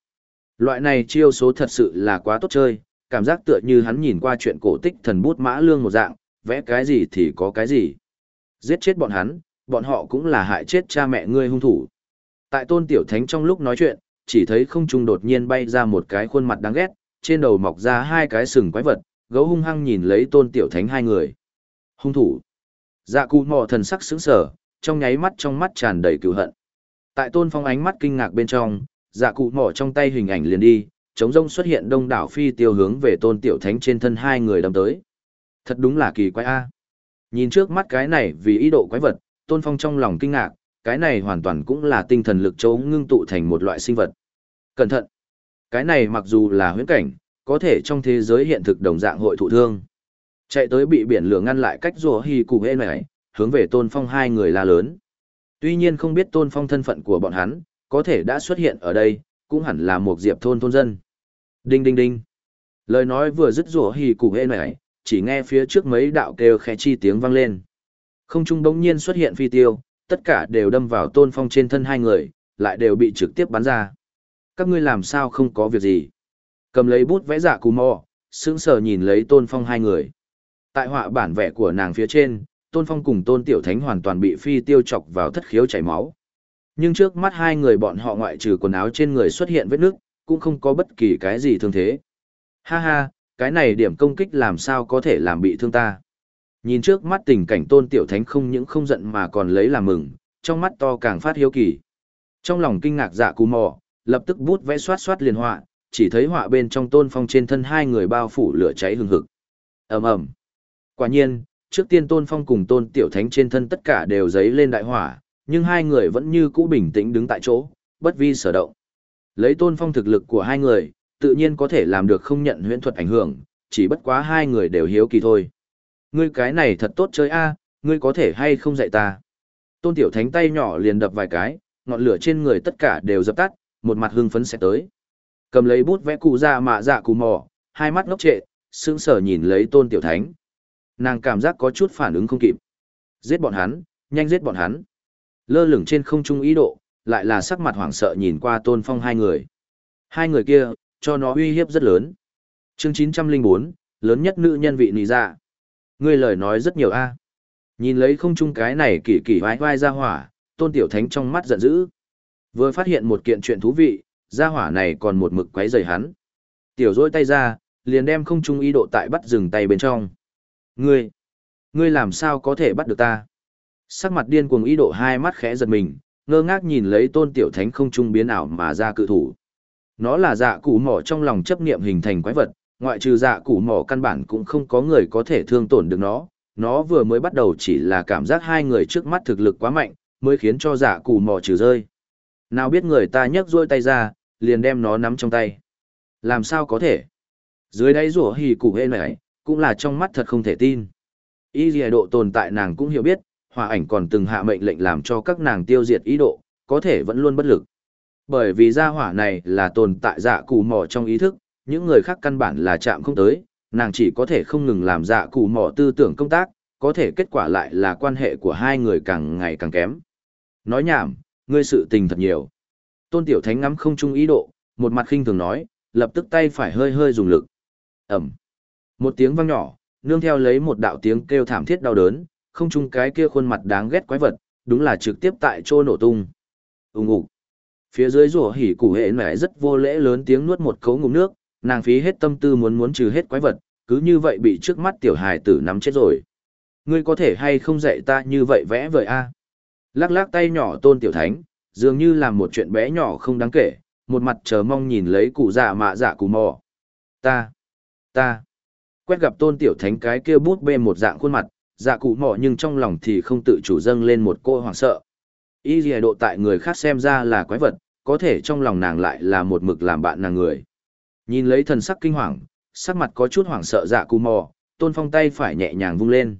Loại này chiêu số thật sự là quá tốt chơi, cảm giác tựa như hắn nhìn qua chuyện cổ tích thần bút mã lương một dạng, vẽ cái gì thì có cái gì. Giết chết bọn hắn, bọn họ cũng là hại chết cha mẹ ngươi hung thủ. Tại Tôn Tiểu Thánh trong lúc nói chuyện, chỉ thấy không trung đột nhiên bay ra một cái khuôn mặt đáng ghét, trên đầu mọc ra hai cái sừng quái vật, gấu hung hăng nhìn lấy Tôn Tiểu Thánh hai người. Hung thủ. Dạ cụ mò thần sắc sững sở, trong nháy mắt trong mắt tràn đầy cựu hận. Tại tôn phong ánh mắt kinh ngạc bên trong, dạ cụ mỏ trong tay hình ảnh liền đi, chống rông xuất hiện đông đảo phi tiêu hướng về tôn tiểu thánh trên thân hai người đâm tới. Thật đúng là kỳ quái a. Nhìn trước mắt cái này vì ý độ quái vật, tôn phong trong lòng kinh ngạc, cái này hoàn toàn cũng là tinh thần lực chấu ngưng tụ thành một loại sinh vật. Cẩn thận! Cái này mặc dù là huyễn cảnh, có thể trong thế giới hiện thực đồng dạng hội thụ thương. Chạy tới bị biển lửa ngăn lại cách rùa hì cụ hê này, hướng về tôn phong hai người la lớn. Tuy nhiên không biết tôn phong thân phận của bọn hắn, có thể đã xuất hiện ở đây, cũng hẳn là một diệp thôn thôn dân. Đinh đinh đinh. Lời nói vừa dứt rủa hì cụ hê này, chỉ nghe phía trước mấy đạo kêu khẽ chi tiếng vang lên. Không trung đống nhiên xuất hiện phi tiêu, tất cả đều đâm vào tôn phong trên thân hai người, lại đều bị trực tiếp bắn ra. Các ngươi làm sao không có việc gì? Cầm lấy bút vẽ dạ cù mò, sững sờ nhìn lấy tôn phong hai người. Tại họa bản vẽ của nàng phía trên, Tôn Phong cùng Tôn Tiểu Thánh hoàn toàn bị phi tiêu chọc vào thất khiếu chảy máu. Nhưng trước mắt hai người bọn họ ngoại trừ quần áo trên người xuất hiện vết nước, cũng không có bất kỳ cái gì thương thế. Ha ha, cái này điểm công kích làm sao có thể làm bị thương ta. Nhìn trước mắt tình cảnh Tôn Tiểu Thánh không những không giận mà còn lấy làm mừng, trong mắt to càng phát hiếu kỳ. Trong lòng kinh ngạc dạ cù mò, lập tức bút vẽ xoát xoát liền họa, chỉ thấy họa bên trong Tôn Phong trên thân hai người bao phủ lửa cháy hừng hực. Ầm ầm. Quả nhiên, trước tiên tôn phong cùng tôn tiểu thánh trên thân tất cả đều dấy lên đại hỏa, nhưng hai người vẫn như cũ bình tĩnh đứng tại chỗ, bất vi sở động. Lấy tôn phong thực lực của hai người, tự nhiên có thể làm được không nhận huyễn thuật ảnh hưởng, chỉ bất quá hai người đều hiếu kỳ thôi. Ngươi cái này thật tốt chơi a, ngươi có thể hay không dạy ta. Tôn tiểu thánh tay nhỏ liền đập vài cái, ngọn lửa trên người tất cả đều dập tắt, một mặt hưng phấn sẽ tới. Cầm lấy bút vẽ cụ ra mạ dạ cụ mò, hai mắt ngốc trệ, sững sờ nhìn lấy tôn tiểu thánh nàng cảm giác có chút phản ứng không kịp. Giết bọn hắn, nhanh giết bọn hắn. Lơ lửng trên không trung ý độ, lại là sắc mặt hoảng sợ nhìn qua tôn phong hai người. Hai người kia, cho nó uy hiếp rất lớn. Chương 904, lớn nhất nữ nhân vị nì ra. Dạ. Ngươi lời nói rất nhiều a. À. Nhìn lấy không chung cái này kỳ kỳ vai vai ra hỏa, tôn tiểu thánh trong mắt giận dữ. Vừa phát hiện một kiện chuyện thú vị, ra hỏa này còn một mực quấy dày hắn. Tiểu rôi tay ra, liền đem không chung ý độ tại bắt dừng tay bên trong. Ngươi, ngươi làm sao có thể bắt được ta? Sắc mặt điên cuồng ý độ hai mắt khẽ giật mình, ngơ ngác nhìn lấy tôn tiểu thánh không trung biến ảo mà ra cự thủ. Nó là dạ cụ mỏ trong lòng chấp niệm hình thành quái vật, ngoại trừ dạ củ mỏ căn bản cũng không có người có thể thương tổn được nó. Nó vừa mới bắt đầu chỉ là cảm giác hai người trước mắt thực lực quá mạnh, mới khiến cho dạ củ mỏ trừ rơi. Nào biết người ta nhấc rôi tay ra, liền đem nó nắm trong tay. Làm sao có thể? Dưới đáy rủa hì củ hê này, cũng là trong mắt thật không thể tin. Ý gì độ tồn tại nàng cũng hiểu biết, hòa ảnh còn từng hạ mệnh lệnh làm cho các nàng tiêu diệt ý độ, có thể vẫn luôn bất lực. Bởi vì gia hỏa này là tồn tại dạ cù mỏ trong ý thức, những người khác căn bản là chạm không tới, nàng chỉ có thể không ngừng làm dạ cụ mỏ tư tưởng công tác, có thể kết quả lại là quan hệ của hai người càng ngày càng kém. Nói nhảm, ngươi sự tình thật nhiều. Tôn Tiểu Thánh ngắm không chung ý độ, một mặt khinh thường nói, lập tức tay phải hơi hơi dùng lực. Ẩm. Một tiếng vang nhỏ, nương theo lấy một đạo tiếng kêu thảm thiết đau đớn, không chung cái kia khuôn mặt đáng ghét quái vật, đúng là trực tiếp tại chỗ nổ tung. Ùng ục. Phía dưới rùa hỉ củ hệ mẹ rất vô lễ lớn tiếng nuốt một cấu ngụm nước, nàng phí hết tâm tư muốn muốn trừ hết quái vật, cứ như vậy bị trước mắt tiểu hài tử nắm chết rồi. Ngươi có thể hay không dạy ta như vậy vẽ vời a? Lắc lắc tay nhỏ tôn tiểu thánh, dường như làm một chuyện bé nhỏ không đáng kể, một mặt chờ mong nhìn lấy cụ dạ mạ dạ cụ mò. Ta, ta, quét gặp tôn tiểu thánh cái kia bút bê một dạng khuôn mặt, dạ cụ mò nhưng trong lòng thì không tự chủ dâng lên một cô hoảng sợ. Y gì độ tại người khác xem ra là quái vật, có thể trong lòng nàng lại là một mực làm bạn nàng người. Nhìn lấy thần sắc kinh hoàng, sắc mặt có chút hoảng sợ dạ cù mò, tôn phong tay phải nhẹ nhàng vung lên.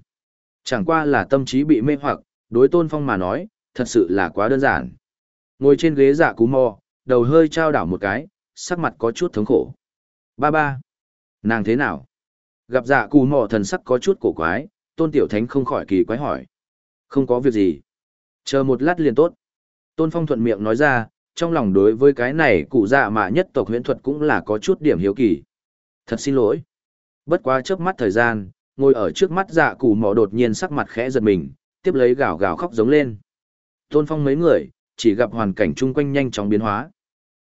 Chẳng qua là tâm trí bị mê hoặc, đối tôn phong mà nói, thật sự là quá đơn giản. Ngồi trên ghế dạ cú mò, đầu hơi trao đảo một cái, sắc mặt có chút thống khổ. Ba ba. Nàng thế nào? Gặp dạ cù mò thần sắc có chút cổ quái, tôn tiểu thánh không khỏi kỳ quái hỏi. Không có việc gì. Chờ một lát liền tốt. Tôn phong thuận miệng nói ra, trong lòng đối với cái này cụ dạ mạ nhất tộc huyễn thuật cũng là có chút điểm hiếu kỳ. Thật xin lỗi. Bất quá trước mắt thời gian, ngồi ở trước mắt dạ cụ mò đột nhiên sắc mặt khẽ giật mình, tiếp lấy gào gào khóc giống lên. Tôn phong mấy người, chỉ gặp hoàn cảnh chung quanh nhanh chóng biến hóa.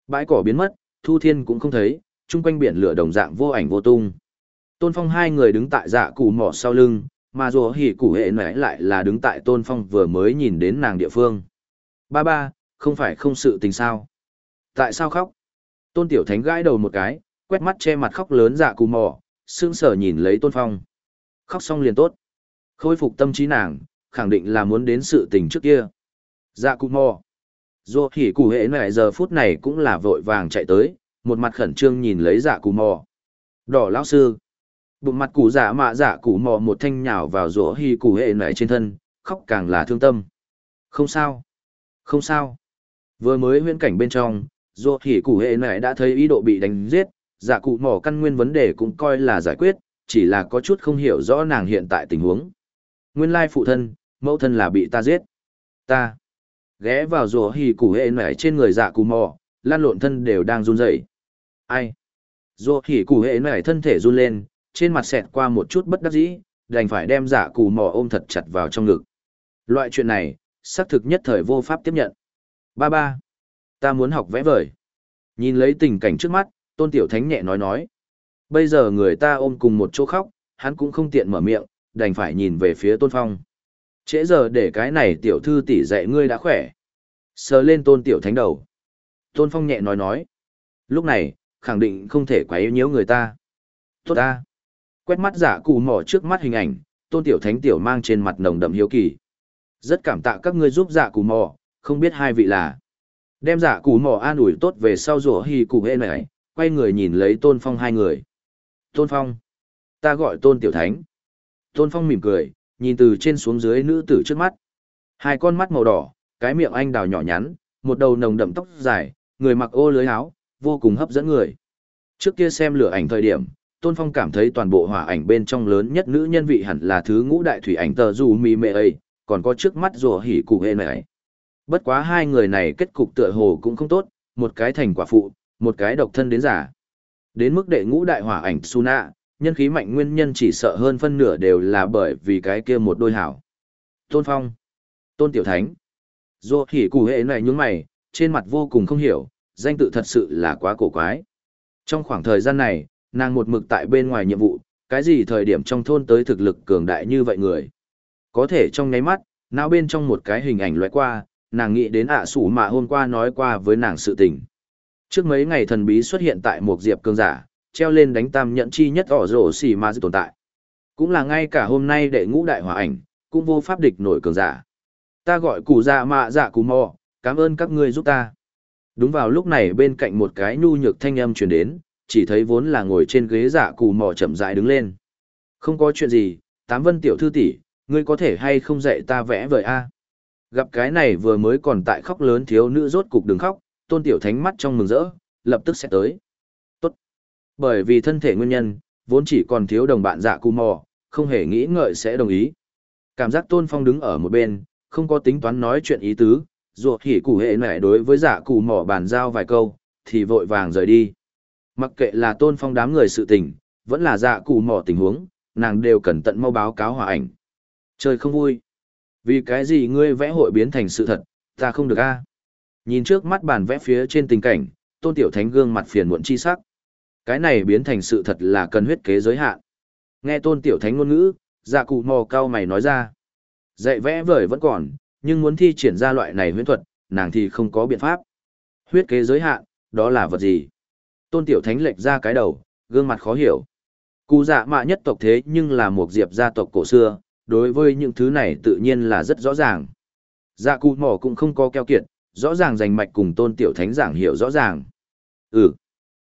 Bãi cỏ biến mất, thu thiên cũng không thấy, chung quanh biển lửa đồng dạng vô ảnh vô tung. Tôn Phong hai người đứng tại dạ cụ mỏ sau lưng, mà rùa hỉ cụ hệ nãy lại là đứng tại Tôn Phong vừa mới nhìn đến nàng địa phương. Ba ba, không phải không sự tình sao. Tại sao khóc? Tôn Tiểu Thánh gãi đầu một cái, quét mắt che mặt khóc lớn dạ cù mỏ, sững sờ nhìn lấy Tôn Phong. Khóc xong liền tốt. Khôi phục tâm trí nàng, khẳng định là muốn đến sự tình trước kia. Dạ cù mỏ. Dù hỉ cụ hệ này giờ phút này cũng là vội vàng chạy tới, một mặt khẩn trương nhìn lấy dạ cù mò. Đỏ lão sư. Bụng mặt cụ dạ mạ dạ cụ mò một thanh nhào vào dỗ hỉ cụ hệ này trên thân, khóc càng là thương tâm. Không sao. Không sao. Vừa mới huyễn cảnh bên trong, dù hỉ cụ hệ này đã thấy ý độ bị đánh giết, dạ cụ mỏ căn nguyên vấn đề cũng coi là giải quyết, chỉ là có chút không hiểu rõ nàng hiện tại tình huống. Nguyên lai phụ thân, mẫu thân là bị ta giết. Ta ghé vào rùa hì củ hệ nảy trên người dạ cù mò lan lộn thân đều đang run rẩy ai rùa hì củ hệ nảy thân thể run lên trên mặt xẹt qua một chút bất đắc dĩ đành phải đem dạ cù mò ôm thật chặt vào trong ngực loại chuyện này xác thực nhất thời vô pháp tiếp nhận ba ba ta muốn học vẽ vời nhìn lấy tình cảnh trước mắt tôn tiểu thánh nhẹ nói nói bây giờ người ta ôm cùng một chỗ khóc hắn cũng không tiện mở miệng đành phải nhìn về phía tôn phong Trễ giờ để cái này tiểu thư tỷ dạy ngươi đã khỏe. Sờ lên tôn tiểu thánh đầu. Tôn Phong nhẹ nói nói. Lúc này, khẳng định không thể quá yêu nhiễu người ta. Tốt ta. Quét mắt giả cụ mỏ trước mắt hình ảnh, tôn tiểu thánh tiểu mang trên mặt nồng đậm hiếu kỳ. Rất cảm tạ các ngươi giúp giả cụ mỏ, không biết hai vị là. Đem giả cù mỏ an ủi tốt về sau rủa hì cụ hê này, quay người nhìn lấy tôn phong hai người. Tôn Phong. Ta gọi tôn tiểu thánh. Tôn Phong mỉm cười, nhìn từ trên xuống dưới nữ tử trước mắt. Hai con mắt màu đỏ, cái miệng anh đào nhỏ nhắn, một đầu nồng đậm tóc dài, người mặc ô lưới áo, vô cùng hấp dẫn người. Trước kia xem lửa ảnh thời điểm, Tôn Phong cảm thấy toàn bộ hỏa ảnh bên trong lớn nhất nữ nhân vị hẳn là thứ ngũ đại thủy ảnh tờ dù mì mệ ấy, còn có trước mắt rùa hỉ cụ hê này. Bất quá hai người này kết cục tựa hồ cũng không tốt, một cái thành quả phụ, một cái độc thân đến giả. Đến mức đệ ngũ đại hỏa ảnh Suna, nhân khí mạnh nguyên nhân chỉ sợ hơn phân nửa đều là bởi vì cái kia một đôi hảo. Tôn Phong, Tôn Tiểu Thánh, Dô hỉ củ hệ này nhúng mày, trên mặt vô cùng không hiểu, danh tự thật sự là quá cổ quái. Trong khoảng thời gian này, nàng một mực tại bên ngoài nhiệm vụ, cái gì thời điểm trong thôn tới thực lực cường đại như vậy người. Có thể trong nháy mắt, não bên trong một cái hình ảnh loại qua, nàng nghĩ đến ạ à sủ mà hôm qua nói qua với nàng sự tình. Trước mấy ngày thần bí xuất hiện tại một diệp cường giả, treo lên đánh tam nhận chi nhất ỏ rổ xì mà tồn tại. Cũng là ngay cả hôm nay đệ ngũ đại hòa ảnh, cũng vô pháp địch nổi cường giả. Ta gọi cụ dạ mạ dạ cụ mò, cảm ơn các ngươi giúp ta. Đúng vào lúc này bên cạnh một cái nhu nhược thanh âm truyền đến, chỉ thấy vốn là ngồi trên ghế dạ cụ mò chậm rãi đứng lên. Không có chuyện gì, tám vân tiểu thư tỷ, ngươi có thể hay không dạy ta vẽ vời a? Gặp cái này vừa mới còn tại khóc lớn thiếu nữ rốt cục đừng khóc, tôn tiểu thánh mắt trong mừng rỡ, lập tức sẽ tới. Tốt. Bởi vì thân thể nguyên nhân, vốn chỉ còn thiếu đồng bạn dạ cụ mò, không hề nghĩ ngợi sẽ đồng ý. Cảm giác tôn phong đứng ở một bên, không có tính toán nói chuyện ý tứ, ruột hỉ cụ hệ nẻ đối với dạ cụ mò bàn giao vài câu, thì vội vàng rời đi. Mặc kệ là tôn phong đám người sự tình, vẫn là dạ cụ mò tình huống, nàng đều cẩn tận mau báo cáo hòa ảnh. Trời không vui. Vì cái gì ngươi vẽ hội biến thành sự thật, ta không được a Nhìn trước mắt bàn vẽ phía trên tình cảnh, tôn tiểu thánh gương mặt phiền muộn chi sắc. Cái này biến thành sự thật là cần huyết kế giới hạn. Nghe tôn tiểu thánh ngôn ngữ, dạ cụ mò cao mày nói ra. Dạy vẽ vời vẫn còn, nhưng muốn thi triển ra loại này huyễn thuật, nàng thì không có biện pháp. Huyết kế giới hạn, đó là vật gì? Tôn tiểu thánh lệch ra cái đầu, gương mặt khó hiểu. Cụ dạ mạ nhất tộc thế nhưng là một diệp gia tộc cổ xưa, đối với những thứ này tự nhiên là rất rõ ràng. Dạ cụ mỏ cũng không có keo kiệt, rõ ràng giành mạch cùng tôn tiểu thánh giảng hiểu rõ ràng. Ừ,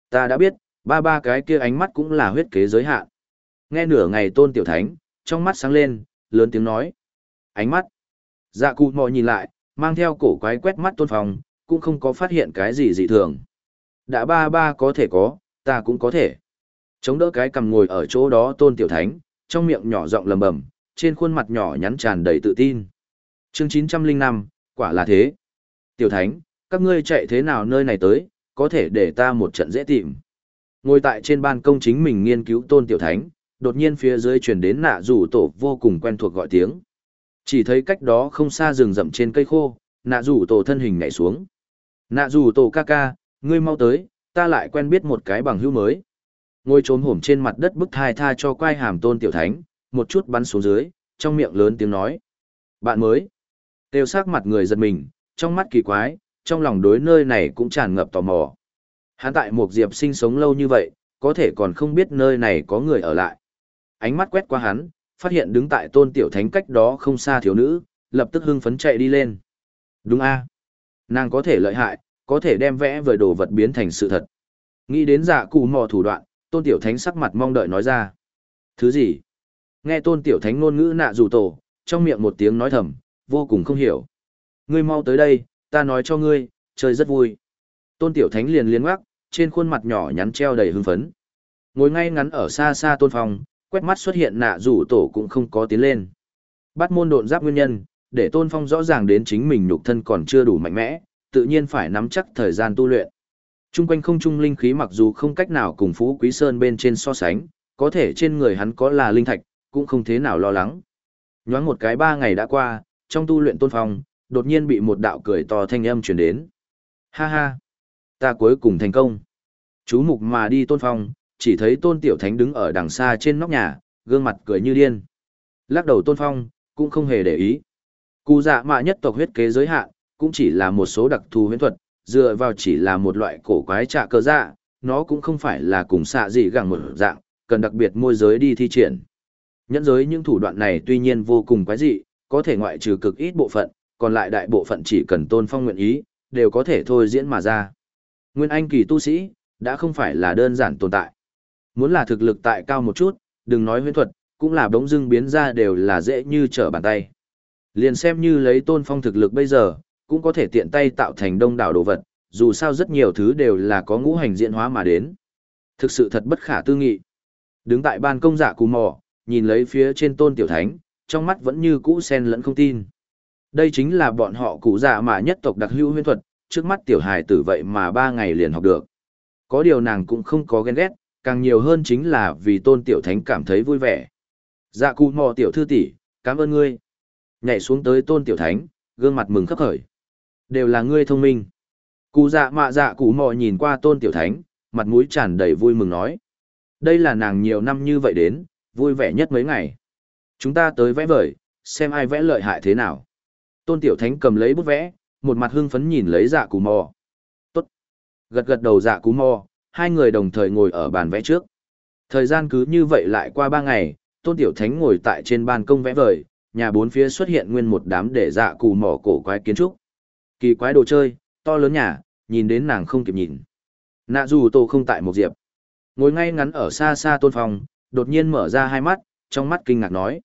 ta đã biết, ba ba cái kia ánh mắt cũng là huyết kế giới hạn. Nghe nửa ngày tôn tiểu thánh, trong mắt sáng lên, lớn tiếng nói. Ánh mắt. Dạ cụ mò nhìn lại, mang theo cổ quái quét mắt tôn phòng, cũng không có phát hiện cái gì dị thường. Đã ba ba có thể có, ta cũng có thể. Chống đỡ cái cầm ngồi ở chỗ đó tôn tiểu thánh, trong miệng nhỏ giọng lầm bầm, trên khuôn mặt nhỏ nhắn tràn đầy tự tin. Chương 905, quả là thế. Tiểu Thánh, các ngươi chạy thế nào nơi này tới, có thể để ta một trận dễ tìm. Ngồi tại trên ban công chính mình nghiên cứu tôn Tiểu Thánh, đột nhiên phía dưới truyền đến nạ rủ tổ vô cùng quen thuộc gọi tiếng. Chỉ thấy cách đó không xa rừng rậm trên cây khô, nạ rủ tổ thân hình nhảy xuống. Nạ rủ tổ ca ca, ngươi mau tới, ta lại quen biết một cái bằng hữu mới. Ngồi trốn hổm trên mặt đất bức thai tha cho quai hàm tôn Tiểu Thánh, một chút bắn xuống dưới, trong miệng lớn tiếng nói. Bạn mới. Tiêu sắc mặt người giật mình, trong mắt kỳ quái, trong lòng đối nơi này cũng tràn ngập tò mò. Hắn tại một diệp sinh sống lâu như vậy, có thể còn không biết nơi này có người ở lại. Ánh mắt quét qua hắn, phát hiện đứng tại tôn tiểu thánh cách đó không xa thiếu nữ, lập tức hưng phấn chạy đi lên. Đúng a Nàng có thể lợi hại, có thể đem vẽ vời đồ vật biến thành sự thật. Nghĩ đến giả cụ mò thủ đoạn, tôn tiểu thánh sắc mặt mong đợi nói ra. Thứ gì? Nghe tôn tiểu thánh ngôn ngữ nạ rủ tổ, trong miệng một tiếng nói thầm, vô cùng không hiểu. Ngươi mau tới đây, ta nói cho ngươi, chơi rất vui. Tôn tiểu thánh liền liên ngoắc, trên khuôn mặt nhỏ nhắn treo đầy hưng phấn. Ngồi ngay ngắn ở xa xa tôn phòng, quét mắt xuất hiện nạ rủ tổ cũng không có tiến lên. Bắt môn độn giáp nguyên nhân, để tôn phong rõ ràng đến chính mình nhục thân còn chưa đủ mạnh mẽ, tự nhiên phải nắm chắc thời gian tu luyện. Trung quanh không trung linh khí mặc dù không cách nào cùng Phú Quý Sơn bên trên so sánh, có thể trên người hắn có là linh thạch, cũng không thế nào lo lắng. Nhoáng một cái ba ngày đã qua, trong tu luyện tôn phong, đột nhiên bị một đạo cười to thanh âm truyền đến. Ha ha! Ta cuối cùng thành công. Chú mục mà đi tôn phong, chỉ thấy tôn tiểu thánh đứng ở đằng xa trên nóc nhà, gương mặt cười như điên. Lắc đầu tôn phong, cũng không hề để ý. Cụ dạ mạ nhất tộc huyết kế giới hạn, cũng chỉ là một số đặc thù huyễn thuật, dựa vào chỉ là một loại cổ quái trạ cơ dạ, nó cũng không phải là cùng xạ gì gẳng một dạng, cần đặc biệt môi giới đi thi triển. Nhẫn giới những thủ đoạn này tuy nhiên vô cùng quái dị, có thể ngoại trừ cực ít bộ phận, còn lại đại bộ phận chỉ cần tôn phong nguyện ý, đều có thể thôi diễn mà ra. Nguyên Anh kỳ tu sĩ, đã không phải là đơn giản tồn tại. Muốn là thực lực tại cao một chút, đừng nói huyễn thuật, cũng là bỗng dưng biến ra đều là dễ như trở bàn tay. Liền xem như lấy tôn phong thực lực bây giờ, cũng có thể tiện tay tạo thành đông đảo đồ vật, dù sao rất nhiều thứ đều là có ngũ hành diễn hóa mà đến. Thực sự thật bất khả tư nghị. Đứng tại ban công giả cù mò, nhìn lấy phía trên tôn tiểu thánh, trong mắt vẫn như cũ sen lẫn không tin. Đây chính là bọn họ cụ già mà nhất tộc đặc hữu huyễn thuật, trước mắt tiểu hài tử vậy mà ba ngày liền học được. Có điều nàng cũng không có ghen ghét, càng nhiều hơn chính là vì tôn tiểu thánh cảm thấy vui vẻ. Dạ cụ mò tiểu thư tỷ, cảm ơn ngươi. Nhảy xuống tới tôn tiểu thánh, gương mặt mừng khắp khởi. Đều là ngươi thông minh. Cụ dạ mạ dạ cụ mò nhìn qua tôn tiểu thánh, mặt mũi tràn đầy vui mừng nói. Đây là nàng nhiều năm như vậy đến, vui vẻ nhất mấy ngày. Chúng ta tới vẽ vời, xem ai vẽ lợi hại thế nào. Tôn tiểu thánh cầm lấy bút vẽ, một mặt hưng phấn nhìn lấy dạ cụ mò. Tốt. Gật gật đầu dạ cụ mò, hai người đồng thời ngồi ở bàn vẽ trước. Thời gian cứ như vậy lại qua ba ngày, tôn tiểu thánh ngồi tại trên ban công vẽ vời, nhà bốn phía xuất hiện nguyên một đám để dạ cụ mỏ cổ quái kiến trúc. Kỳ quái đồ chơi, to lớn nhà, nhìn đến nàng không kịp nhìn. Nạ dù tô không tại một diệp. Ngồi ngay ngắn ở xa xa tôn phong, đột nhiên mở ra hai mắt, trong mắt kinh ngạc nói.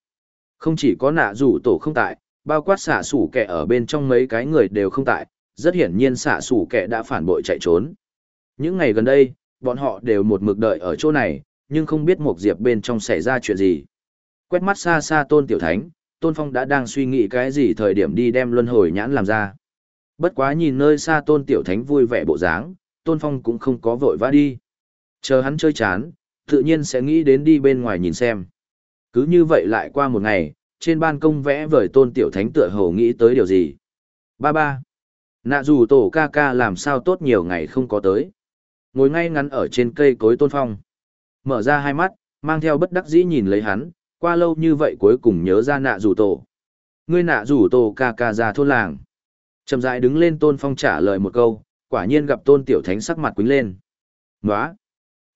Không chỉ có nạ rủ tổ không tại, bao quát xạ sủ kẻ ở bên trong mấy cái người đều không tại, rất hiển nhiên xạ sủ kẻ đã phản bội chạy trốn. Những ngày gần đây, bọn họ đều một mực đợi ở chỗ này, nhưng không biết một diệp bên trong xảy ra chuyện gì. Quét mắt xa xa tôn tiểu thánh, tôn phong đã đang suy nghĩ cái gì thời điểm đi đem luân hồi nhãn làm ra. Bất quá nhìn nơi xa tôn tiểu thánh vui vẻ bộ dáng, tôn phong cũng không có vội vã đi. Chờ hắn chơi chán, tự nhiên sẽ nghĩ đến đi bên ngoài nhìn xem. Cứ như vậy lại qua một ngày, trên ban công vẽ vời tôn tiểu thánh tựa hồ nghĩ tới điều gì. Ba ba. Nạ dù tổ ca ca làm sao tốt nhiều ngày không có tới. Ngồi ngay ngắn ở trên cây cối tôn phong. Mở ra hai mắt, mang theo bất đắc dĩ nhìn lấy hắn, qua lâu như vậy cuối cùng nhớ ra nạ dù tổ. Ngươi nạ dù tổ ca ca ra thôn làng. Chầm rãi đứng lên tôn phong trả lời một câu, quả nhiên gặp tôn tiểu thánh sắc mặt quính lên. Nóa!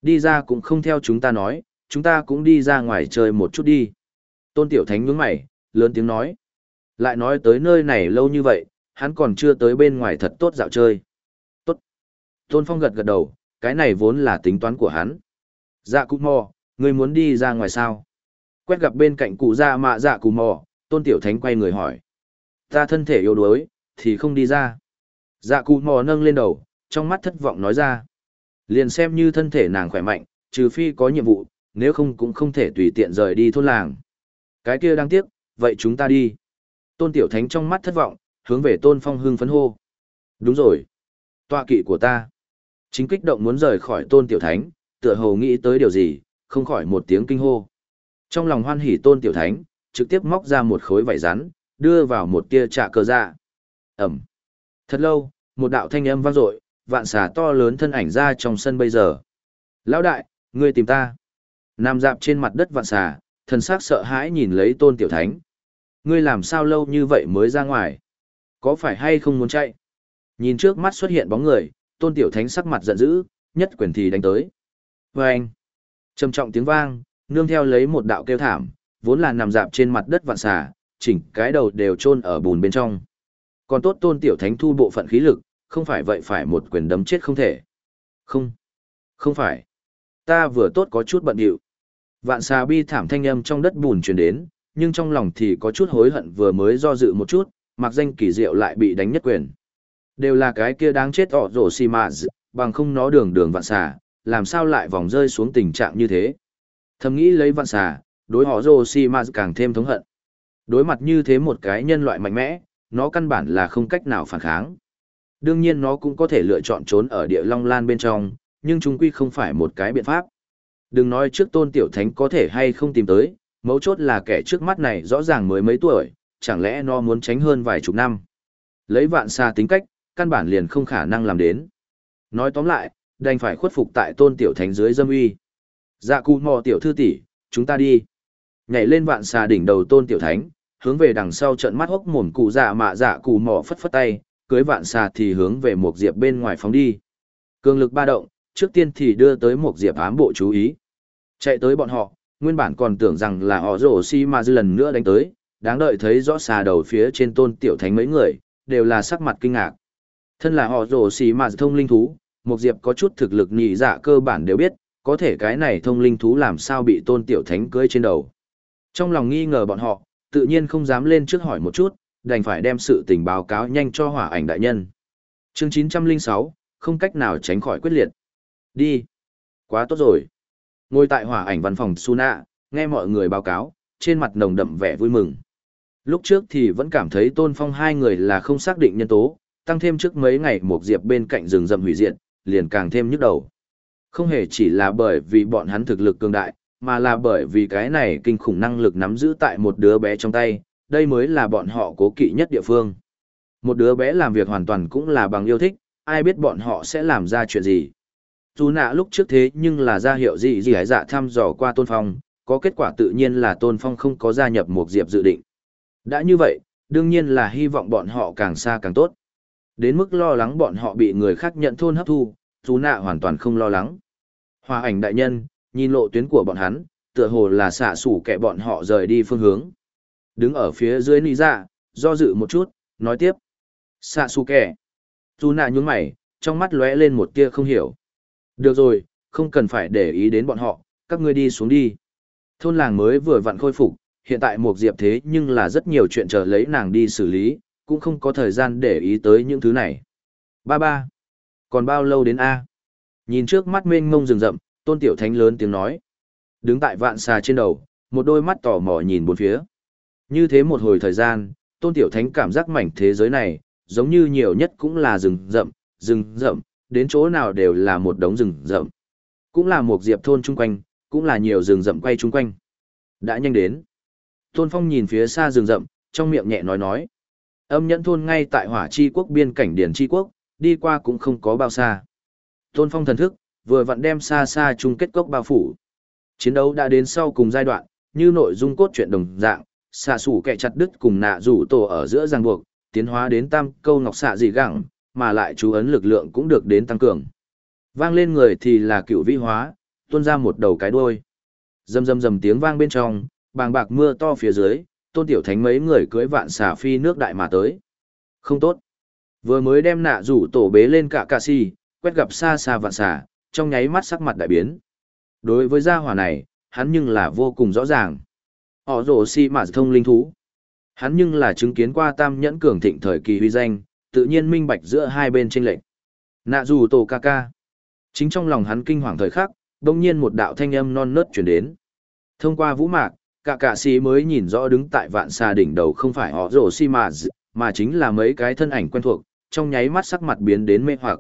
Đi ra cũng không theo chúng ta nói, chúng ta cũng đi ra ngoài chơi một chút đi. Tôn tiểu thánh nhướng mày, lớn tiếng nói. Lại nói tới nơi này lâu như vậy, hắn còn chưa tới bên ngoài thật tốt dạo chơi. Tốt. Tôn phong gật gật đầu, cái này vốn là tính toán của hắn. Dạ cụ mò, người muốn đi ra ngoài sao? Quét gặp bên cạnh cụ dạ mạ dạ cụ mò, tôn tiểu thánh quay người hỏi. Ta thân thể yếu đuối, thì không đi ra. Dạ cụ mò nâng lên đầu, trong mắt thất vọng nói ra. Liền xem như thân thể nàng khỏe mạnh, trừ phi có nhiệm vụ, nếu không cũng không thể tùy tiện rời đi thôn làng. Cái kia đáng tiếc, vậy chúng ta đi. Tôn Tiểu Thánh trong mắt thất vọng, hướng về Tôn Phong hưng phấn hô. Đúng rồi. Tọa kỵ của ta. Chính kích động muốn rời khỏi Tôn Tiểu Thánh, tựa hồ nghĩ tới điều gì, không khỏi một tiếng kinh hô. Trong lòng hoan hỉ Tôn Tiểu Thánh, trực tiếp móc ra một khối vải rắn, đưa vào một tia trạ cờ dạ. Ẩm. Thật lâu, một đạo thanh âm vang dội, vạn xà to lớn thân ảnh ra trong sân bây giờ. Lão đại, ngươi tìm ta. Nam dạp trên mặt đất vạn xà, thần sắc sợ hãi nhìn lấy tôn tiểu thánh. Ngươi làm sao lâu như vậy mới ra ngoài? Có phải hay không muốn chạy? Nhìn trước mắt xuất hiện bóng người, tôn tiểu thánh sắc mặt giận dữ, nhất quyền thì đánh tới. Và anh, trầm trọng tiếng vang, nương theo lấy một đạo kêu thảm, vốn là nằm dạp trên mặt đất vạn xà, chỉnh cái đầu đều chôn ở bùn bên trong. Còn tốt tôn tiểu thánh thu bộ phận khí lực, không phải vậy phải một quyền đấm chết không thể. Không, không phải. Ta vừa tốt có chút bận điệu. Vạn xà bi thảm thanh âm trong đất bùn truyền đến, nhưng trong lòng thì có chút hối hận vừa mới do dự một chút, mặc danh kỳ diệu lại bị đánh nhất quyền. Đều là cái kia đáng chết ọ rổ xì mà bằng không nó đường đường vạn xà, làm sao lại vòng rơi xuống tình trạng như thế. Thầm nghĩ lấy vạn xà, đối họ rổ xì mà càng thêm thống hận. Đối mặt như thế một cái nhân loại mạnh mẽ, nó căn bản là không cách nào phản kháng. Đương nhiên nó cũng có thể lựa chọn trốn ở địa long lan bên trong, nhưng chúng quy không phải một cái biện pháp. Đừng nói trước tôn tiểu thánh có thể hay không tìm tới, mấu chốt là kẻ trước mắt này rõ ràng mới mấy tuổi, chẳng lẽ nó muốn tránh hơn vài chục năm. Lấy vạn xa tính cách, căn bản liền không khả năng làm đến. Nói tóm lại, đành phải khuất phục tại tôn tiểu thánh dưới dâm uy. Dạ cụ mò tiểu thư tỷ, chúng ta đi. Nhảy lên vạn xà đỉnh đầu tôn tiểu thánh, hướng về đằng sau trận mắt hốc mồm cụ dạ mạ dạ cụ mò phất phất tay, cưới vạn xà thì hướng về một diệp bên ngoài phóng đi. Cường lực ba động, trước tiên thì đưa tới một diệp ám bộ chú ý. Chạy tới bọn họ, nguyên bản còn tưởng rằng là họ rổ si mà dư lần nữa đánh tới, đáng đợi thấy rõ xà đầu phía trên tôn tiểu thánh mấy người, đều là sắc mặt kinh ngạc. Thân là họ rổ si mà thông linh thú, một diệp có chút thực lực nhị dạ cơ bản đều biết, có thể cái này thông linh thú làm sao bị tôn tiểu thánh cưới trên đầu. Trong lòng nghi ngờ bọn họ, tự nhiên không dám lên trước hỏi một chút, đành phải đem sự tình báo cáo nhanh cho hỏa ảnh đại nhân. Chương 906, không cách nào tránh khỏi quyết liệt. Đi. Quá tốt rồi. Ngồi tại hỏa ảnh văn phòng Suna, nghe mọi người báo cáo, trên mặt nồng đậm vẻ vui mừng. Lúc trước thì vẫn cảm thấy tôn phong hai người là không xác định nhân tố, tăng thêm trước mấy ngày một diệp bên cạnh rừng rậm hủy diệt, liền càng thêm nhức đầu. Không hề chỉ là bởi vì bọn hắn thực lực cường đại, mà là bởi vì cái này kinh khủng năng lực nắm giữ tại một đứa bé trong tay, đây mới là bọn họ cố kỵ nhất địa phương. Một đứa bé làm việc hoàn toàn cũng là bằng yêu thích, ai biết bọn họ sẽ làm ra chuyện gì. Dù nạ lúc trước thế nhưng là ra hiệu gì gì hãy dạ thăm dò qua tôn phong, có kết quả tự nhiên là tôn phong không có gia nhập một diệp dự định. Đã như vậy, đương nhiên là hy vọng bọn họ càng xa càng tốt. Đến mức lo lắng bọn họ bị người khác nhận thôn hấp thu, dù nạ hoàn toàn không lo lắng. Hòa ảnh đại nhân, nhìn lộ tuyến của bọn hắn, tựa hồ là xả sủ kẻ bọn họ rời đi phương hướng. Đứng ở phía dưới nị dạ do dự một chút, nói tiếp. Xạ xù kẻ. Dù nạ nhún mày, trong mắt lóe lên một tia không hiểu. Được rồi, không cần phải để ý đến bọn họ, các ngươi đi xuống đi. Thôn làng mới vừa vặn khôi phục, hiện tại một diệp thế nhưng là rất nhiều chuyện chờ lấy nàng đi xử lý, cũng không có thời gian để ý tới những thứ này. Ba ba. Còn bao lâu đến A? Nhìn trước mắt mênh mông rừng rậm, tôn tiểu thánh lớn tiếng nói. Đứng tại vạn xà trên đầu, một đôi mắt tò mò nhìn bốn phía. Như thế một hồi thời gian, tôn tiểu thánh cảm giác mảnh thế giới này, giống như nhiều nhất cũng là rừng rậm, rừng rậm, đến chỗ nào đều là một đống rừng rậm. Cũng là một diệp thôn chung quanh, cũng là nhiều rừng rậm quay chung quanh. Đã nhanh đến. Tôn Phong nhìn phía xa rừng rậm, trong miệng nhẹ nói nói. Âm nhẫn thôn ngay tại hỏa chi quốc biên cảnh điển chi quốc, đi qua cũng không có bao xa. Tôn Phong thần thức, vừa vặn đem xa xa chung kết cốc bao phủ. Chiến đấu đã đến sau cùng giai đoạn, như nội dung cốt truyện đồng dạng, xạ sủ kẻ chặt đứt cùng nạ rủ tổ ở giữa ràng buộc, tiến hóa đến tam câu ngọc xạ dị gẳng, mà lại chú ấn lực lượng cũng được đến tăng cường. Vang lên người thì là cựu vi hóa, tuôn ra một đầu cái đuôi. Rầm rầm rầm tiếng vang bên trong, bàng bạc mưa to phía dưới, tôn tiểu thánh mấy người cưới vạn xà phi nước đại mà tới. Không tốt. Vừa mới đem nạ rủ tổ bế lên cả cà si, quét gặp xa xa vạn xà, trong nháy mắt sắc mặt đại biến. Đối với gia hỏa này, hắn nhưng là vô cùng rõ ràng. Họ rổ si mà thông linh thú. Hắn nhưng là chứng kiến qua tam nhẫn cường thịnh thời kỳ huy danh, tự nhiên minh bạch giữa hai bên tranh lệch. Nạ dù tổ ca ca. Chính trong lòng hắn kinh hoàng thời khắc, đông nhiên một đạo thanh âm non nớt chuyển đến. Thông qua vũ mạc, cả cả sĩ mới nhìn rõ đứng tại vạn xà đỉnh đầu không phải họ rổ si mà, mà chính là mấy cái thân ảnh quen thuộc, trong nháy mắt sắc mặt biến đến mê hoặc.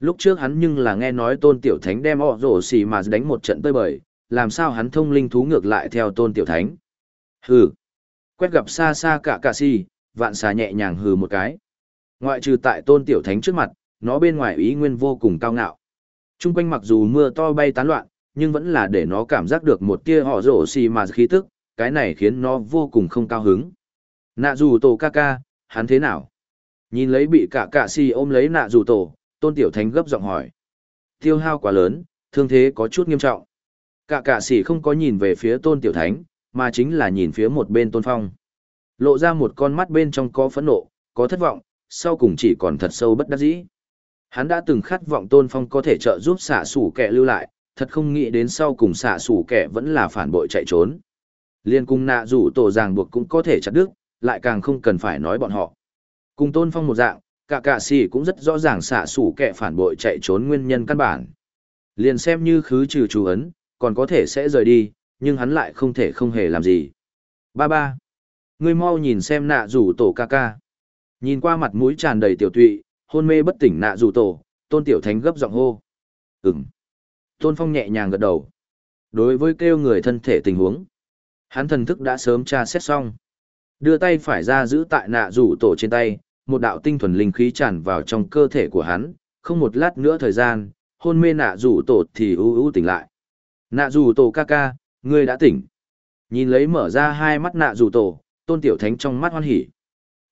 Lúc trước hắn nhưng là nghe nói tôn tiểu thánh đem họ rổ xì mà đánh một trận tơi bời, làm sao hắn thông linh thú ngược lại theo tôn tiểu thánh. Hừ. Quét gặp xa xa cả cả si, vạn xà nhẹ nhàng hừ một cái. Ngoại trừ tại tôn tiểu thánh trước mặt, nó bên ngoài ý nguyên vô cùng cao ngạo. Trung quanh mặc dù mưa to bay tán loạn, nhưng vẫn là để nó cảm giác được một tia họ rổ xì mà khí tức, cái này khiến nó vô cùng không cao hứng. Nạ dù tổ ca ca, hắn thế nào? Nhìn lấy bị cả cả si ôm lấy nạ dù tổ, tôn tiểu thánh gấp giọng hỏi. Tiêu hao quá lớn, thương thế có chút nghiêm trọng. Cả cả sĩ không có nhìn về phía tôn tiểu thánh, mà chính là nhìn phía một bên tôn phong. Lộ ra một con mắt bên trong có phẫn nộ, có thất vọng, sau cùng chỉ còn thật sâu bất đắc dĩ. Hắn đã từng khát vọng tôn phong có thể trợ giúp xả sủ kẻ lưu lại, thật không nghĩ đến sau cùng xả sủ kẻ vẫn là phản bội chạy trốn. Liên cung nạ rủ tổ ràng buộc cũng có thể chặt đứt, lại càng không cần phải nói bọn họ. Cùng tôn phong một dạng, cả cạ xì cũng rất rõ ràng xả sủ kẻ phản bội chạy trốn nguyên nhân căn bản. Liền xem như khứ trừ chú ấn, còn có thể sẽ rời đi, nhưng hắn lại không thể không hề làm gì. Ba ba. Ngươi mau nhìn xem nạ rủ tổ ca ca. Nhìn qua mặt mũi tràn đầy tiểu tụy, hôn mê bất tỉnh nạ rủ tổ, tôn tiểu thánh gấp giọng hô. Ừm. Tôn phong nhẹ nhàng gật đầu. Đối với kêu người thân thể tình huống, hắn thần thức đã sớm tra xét xong. Đưa tay phải ra giữ tại nạ rủ tổ trên tay, một đạo tinh thuần linh khí tràn vào trong cơ thể của hắn, không một lát nữa thời gian, hôn mê nạ rủ tổ thì ưu ưu tỉnh lại. Nạ rủ tổ ca ca, ngươi đã tỉnh. Nhìn lấy mở ra hai mắt nạ rủ tổ, tôn tiểu thánh trong mắt hoan hỉ.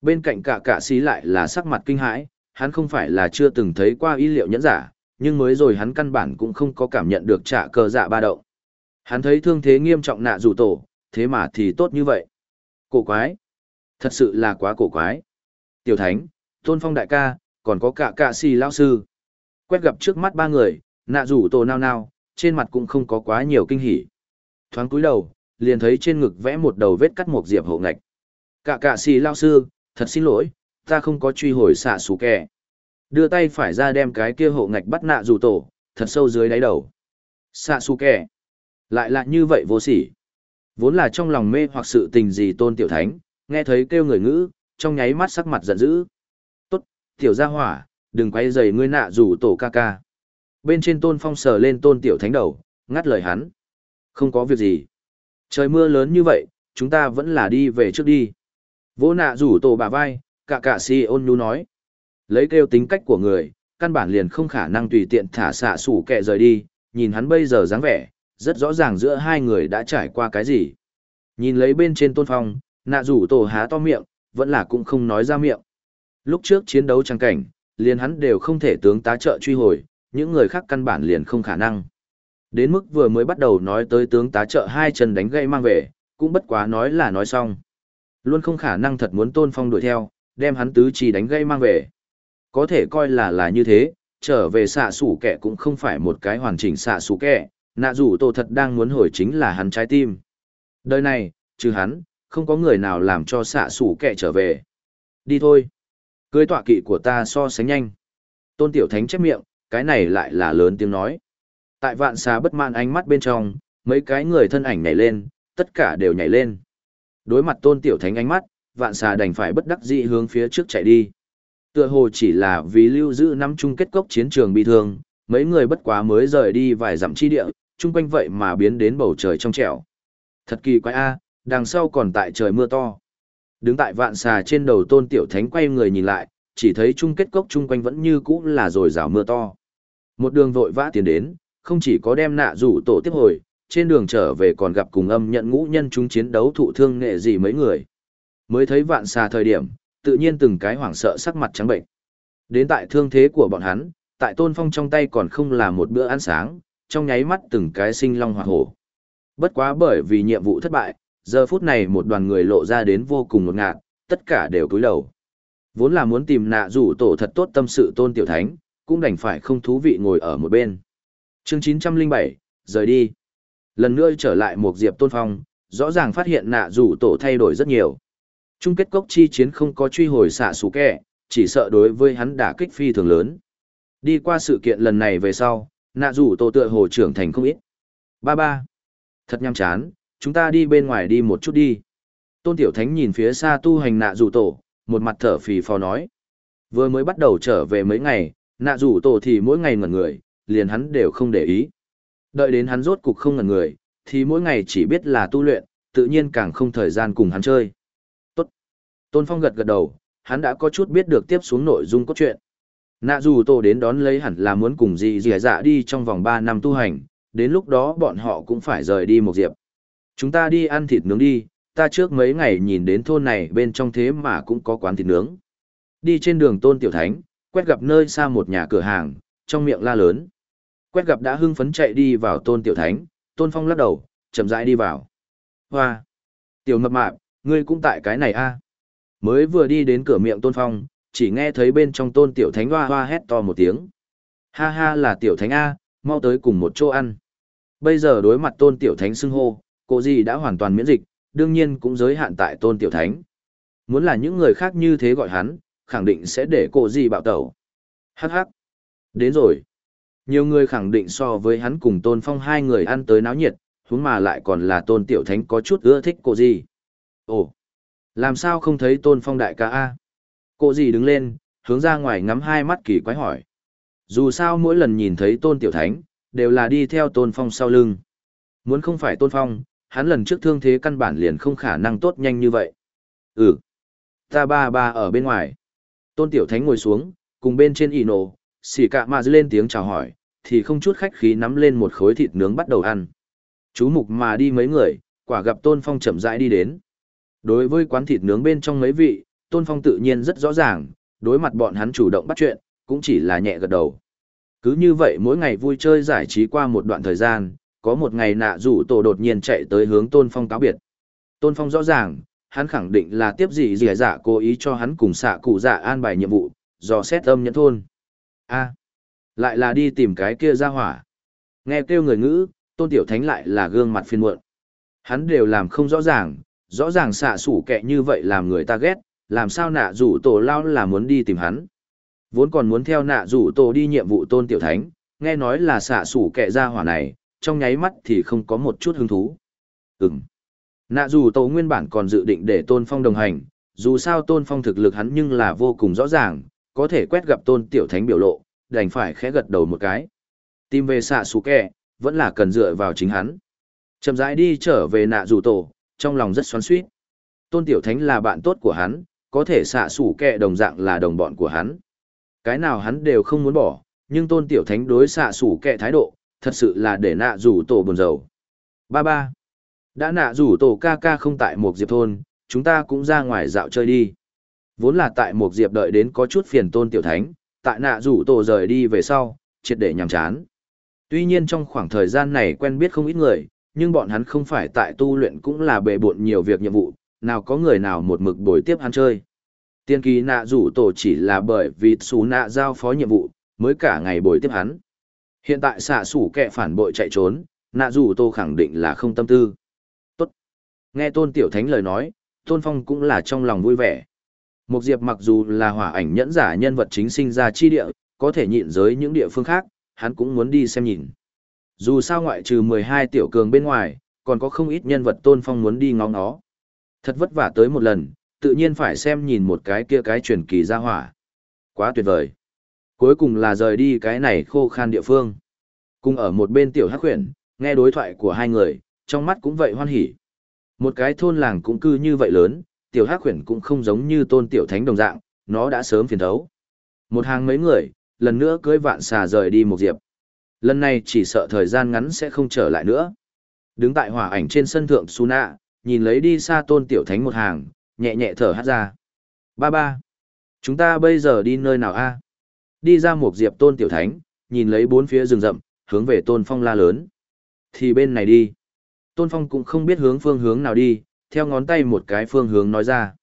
Bên cạnh cả cả xí lại là sắc mặt kinh hãi, hắn không phải là chưa từng thấy qua y liệu nhẫn giả, nhưng mới rồi hắn căn bản cũng không có cảm nhận được trả cờ dạ ba động. Hắn thấy thương thế nghiêm trọng nạ rủ tổ, thế mà thì tốt như vậy. Cổ quái. Thật sự là quá cổ quái. Tiểu Thánh, Tôn Phong đại ca, còn có cả cạ xì lao sư. Quét gặp trước mắt ba người, nạ rủ tổ nao nao, trên mặt cũng không có quá nhiều kinh hỉ. Thoáng cúi đầu, liền thấy trên ngực vẽ một đầu vết cắt một diệp hộ ngạch. Cả cạ xì lao sư, thật xin lỗi, ta không có truy hồi xạ xù kẻ. Đưa tay phải ra đem cái kia hộ ngạch bắt nạ dù tổ, thật sâu dưới đáy đầu. Xạ xù kẻ. Lại lại như vậy vô sỉ. Vốn là trong lòng mê hoặc sự tình gì tôn tiểu thánh, nghe thấy kêu người ngữ, trong nháy mắt sắc mặt giận dữ. Tốt, tiểu gia hỏa, đừng quay dày ngươi nạ rủ tổ ca ca. Bên trên tôn phong sờ lên tôn tiểu thánh đầu, ngắt lời hắn. Không có việc gì. Trời mưa lớn như vậy, chúng ta vẫn là đi về trước đi. Vô nạ rủ tổ bà vai, cả cả si ôn nhu nói. Lấy kêu tính cách của người, căn bản liền không khả năng tùy tiện thả xạ sủ kẹ rời đi, nhìn hắn bây giờ dáng vẻ, rất rõ ràng giữa hai người đã trải qua cái gì. Nhìn lấy bên trên tôn phong, nạ rủ tổ há to miệng, vẫn là cũng không nói ra miệng. Lúc trước chiến đấu trang cảnh, liền hắn đều không thể tướng tá trợ truy hồi, những người khác căn bản liền không khả năng. Đến mức vừa mới bắt đầu nói tới tướng tá trợ hai chân đánh gây mang về, cũng bất quá nói là nói xong. Luôn không khả năng thật muốn tôn phong đuổi theo, đem hắn tứ chỉ đánh gây mang về. Có thể coi là là như thế, trở về xạ sủ kẻ cũng không phải một cái hoàn chỉnh xạ sủ kẻ, nạ rủ tổ thật đang muốn hồi chính là hắn trái tim. Đời này, trừ hắn, không có người nào làm cho xạ sủ kẻ trở về. Đi thôi. Cưới tọa kỵ của ta so sánh nhanh. Tôn Tiểu Thánh chép miệng, cái này lại là lớn tiếng nói. Tại vạn xà bất mãn ánh mắt bên trong, mấy cái người thân ảnh nhảy lên, tất cả đều nhảy lên. Đối mặt Tôn Tiểu Thánh ánh mắt, vạn xà đành phải bất đắc dĩ hướng phía trước chạy đi. Tựa hồ chỉ là vì lưu giữ năm chung kết cốc chiến trường bị thương, mấy người bất quá mới rời đi vài dặm chi địa, chung quanh vậy mà biến đến bầu trời trong trẻo. Thật kỳ quái a, đằng sau còn tại trời mưa to. Đứng tại vạn xà trên đầu tôn tiểu thánh quay người nhìn lại, chỉ thấy chung kết cốc chung quanh vẫn như cũ là rồi rào mưa to. Một đường vội vã tiến đến, không chỉ có đem nạ rủ tổ tiếp hồi, trên đường trở về còn gặp cùng âm nhận ngũ nhân chúng chiến đấu thụ thương nghệ gì mấy người. Mới thấy vạn xà thời điểm, tự nhiên từng cái hoảng sợ sắc mặt trắng bệnh. Đến tại thương thế của bọn hắn, tại tôn phong trong tay còn không là một bữa ăn sáng, trong nháy mắt từng cái sinh long hỏa hổ. Bất quá bởi vì nhiệm vụ thất bại, giờ phút này một đoàn người lộ ra đến vô cùng ngột ngạt, tất cả đều cúi đầu. Vốn là muốn tìm nạ rủ tổ thật tốt tâm sự tôn tiểu thánh, cũng đành phải không thú vị ngồi ở một bên. Chương 907, rời đi. Lần nữa trở lại một diệp tôn phong, rõ ràng phát hiện nạ rủ tổ thay đổi rất nhiều. Chung kết cốc chi chiến không có truy hồi xạ xù kẻ, chỉ sợ đối với hắn đả kích phi thường lớn. Đi qua sự kiện lần này về sau, nạ rủ tổ tựa hồ trưởng thành không ít. Ba ba. Thật nhăm chán, chúng ta đi bên ngoài đi một chút đi. Tôn Tiểu Thánh nhìn phía xa tu hành nạ rủ tổ, một mặt thở phì phò nói. Vừa mới bắt đầu trở về mấy ngày, nạ rủ tổ thì mỗi ngày ngẩn người, liền hắn đều không để ý. Đợi đến hắn rốt cục không ngần người, thì mỗi ngày chỉ biết là tu luyện, tự nhiên càng không thời gian cùng hắn chơi. Tốt. Tôn Phong gật gật đầu, hắn đã có chút biết được tiếp xuống nội dung cốt truyện. Nạ dù tổ đến đón lấy hẳn là muốn cùng gì dì dạ đi trong vòng 3 năm tu hành, đến lúc đó bọn họ cũng phải rời đi một diệp. Chúng ta đi ăn thịt nướng đi, ta trước mấy ngày nhìn đến thôn này bên trong thế mà cũng có quán thịt nướng. Đi trên đường tôn tiểu thánh, quét gặp nơi xa một nhà cửa hàng, trong miệng la lớn. Quét gặp đã hưng phấn chạy đi vào tôn tiểu thánh, tôn phong lắc đầu, chậm rãi đi vào. Hoa! Tiểu mập mạp, ngươi cũng tại cái này a Mới vừa đi đến cửa miệng tôn phong, chỉ nghe thấy bên trong tôn tiểu thánh hoa hoa hét to một tiếng. Ha ha là tiểu thánh A, mau tới cùng một chỗ ăn. Bây giờ đối mặt tôn tiểu thánh xưng hô, cô gì đã hoàn toàn miễn dịch, đương nhiên cũng giới hạn tại tôn tiểu thánh. Muốn là những người khác như thế gọi hắn, khẳng định sẽ để cô gì bạo tẩu. Hắc hắc. Đến rồi. Nhiều người khẳng định so với hắn cùng tôn phong hai người ăn tới náo nhiệt, huống mà lại còn là tôn tiểu thánh có chút ưa thích cô gì. Ồ, làm sao không thấy tôn phong đại ca A? Cô gì đứng lên, hướng ra ngoài ngắm hai mắt kỳ quái hỏi. Dù sao mỗi lần nhìn thấy tôn tiểu thánh, đều là đi theo tôn phong sau lưng. Muốn không phải tôn phong, hắn lần trước thương thế căn bản liền không khả năng tốt nhanh như vậy. Ừ. Ta ba ba ở bên ngoài. Tôn tiểu thánh ngồi xuống, cùng bên trên ỉ nổ, xỉ cạ mà lên tiếng chào hỏi, thì không chút khách khí nắm lên một khối thịt nướng bắt đầu ăn. Chú mục mà đi mấy người, quả gặp tôn phong chậm rãi đi đến. Đối với quán thịt nướng bên trong mấy vị, tôn phong tự nhiên rất rõ ràng, đối mặt bọn hắn chủ động bắt chuyện, cũng chỉ là nhẹ gật đầu. Cứ như vậy mỗi ngày vui chơi giải trí qua một đoạn thời gian, có một ngày nạ rủ tổ đột nhiên chạy tới hướng tôn phong cáo biệt tôn phong rõ ràng hắn khẳng định là tiếp dị dỉa dạ cố ý cho hắn cùng xạ cụ dạ an bài nhiệm vụ dò xét âm nhẫn thôn a lại là đi tìm cái kia ra hỏa nghe kêu người ngữ tôn tiểu thánh lại là gương mặt phiên muộn hắn đều làm không rõ ràng rõ ràng xạ sủ kệ như vậy làm người ta ghét làm sao nạ rủ tổ lao là muốn đi tìm hắn vốn còn muốn theo nạ rủ tổ đi nhiệm vụ tôn tiểu thánh nghe nói là xạ sủ kệ ra hỏa này trong nháy mắt thì không có một chút hứng thú. Ừm. Nạ dù tổ nguyên bản còn dự định để Tôn Phong đồng hành, dù sao Tôn Phong thực lực hắn nhưng là vô cùng rõ ràng, có thể quét gặp Tôn Tiểu Thánh biểu lộ, đành phải khẽ gật đầu một cái. Tìm về xạ xù kẹ, vẫn là cần dựa vào chính hắn. Chậm rãi đi trở về nạ rủ tổ, trong lòng rất xoắn xuýt. Tôn Tiểu Thánh là bạn tốt của hắn, có thể xạ xù kẹ đồng dạng là đồng bọn của hắn. Cái nào hắn đều không muốn bỏ, nhưng Tôn Tiểu Thánh đối xạ xù kẹ thái độ, thật sự là để nạ rủ tổ buồn rầu. Ba ba. Đã nạ rủ tổ ca ca không tại một diệp thôn, chúng ta cũng ra ngoài dạo chơi đi. Vốn là tại một diệp đợi đến có chút phiền tôn tiểu thánh, tại nạ rủ tổ rời đi về sau, triệt để nhàm chán. Tuy nhiên trong khoảng thời gian này quen biết không ít người, nhưng bọn hắn không phải tại tu luyện cũng là bề bộn nhiều việc nhiệm vụ, nào có người nào một mực bồi tiếp hắn chơi. Tiên kỳ nạ rủ tổ chỉ là bởi vì xú nạ giao phó nhiệm vụ, mới cả ngày bồi tiếp hắn. Hiện tại xạ sủ kẻ phản bội chạy trốn, nạ rủ tổ khẳng định là không tâm tư. Tốt. Nghe tôn tiểu thánh lời nói, tôn phong cũng là trong lòng vui vẻ. Một diệp mặc dù là hỏa ảnh nhẫn giả nhân vật chính sinh ra chi địa, có thể nhịn giới những địa phương khác, hắn cũng muốn đi xem nhìn. Dù sao ngoại trừ 12 tiểu cường bên ngoài, còn có không ít nhân vật tôn phong muốn đi ngó nó. Thật vất vả tới một lần, tự nhiên phải xem nhìn một cái kia cái truyền kỳ ra hỏa. Quá tuyệt vời. Cuối cùng là rời đi cái này khô khan địa phương. Cùng ở một bên tiểu hắc huyền, nghe đối thoại của hai người, trong mắt cũng vậy hoan hỉ. Một cái thôn làng cũng cư như vậy lớn, tiểu hắc khuyển cũng không giống như tôn tiểu thánh đồng dạng, nó đã sớm phiền thấu. Một hàng mấy người, lần nữa cưới vạn xà rời đi một diệp. Lần này chỉ sợ thời gian ngắn sẽ không trở lại nữa. Đứng tại hỏa ảnh trên sân thượng Suna, nhìn lấy đi xa tôn tiểu thánh một hàng, nhẹ nhẹ thở hát ra. Ba ba. Chúng ta bây giờ đi nơi nào a? Đi ra một diệp tôn tiểu thánh, nhìn lấy bốn phía rừng rậm, hướng về tôn phong la lớn. Thì bên này đi. Tôn Phong cũng không biết hướng phương hướng nào đi, theo ngón tay một cái phương hướng nói ra.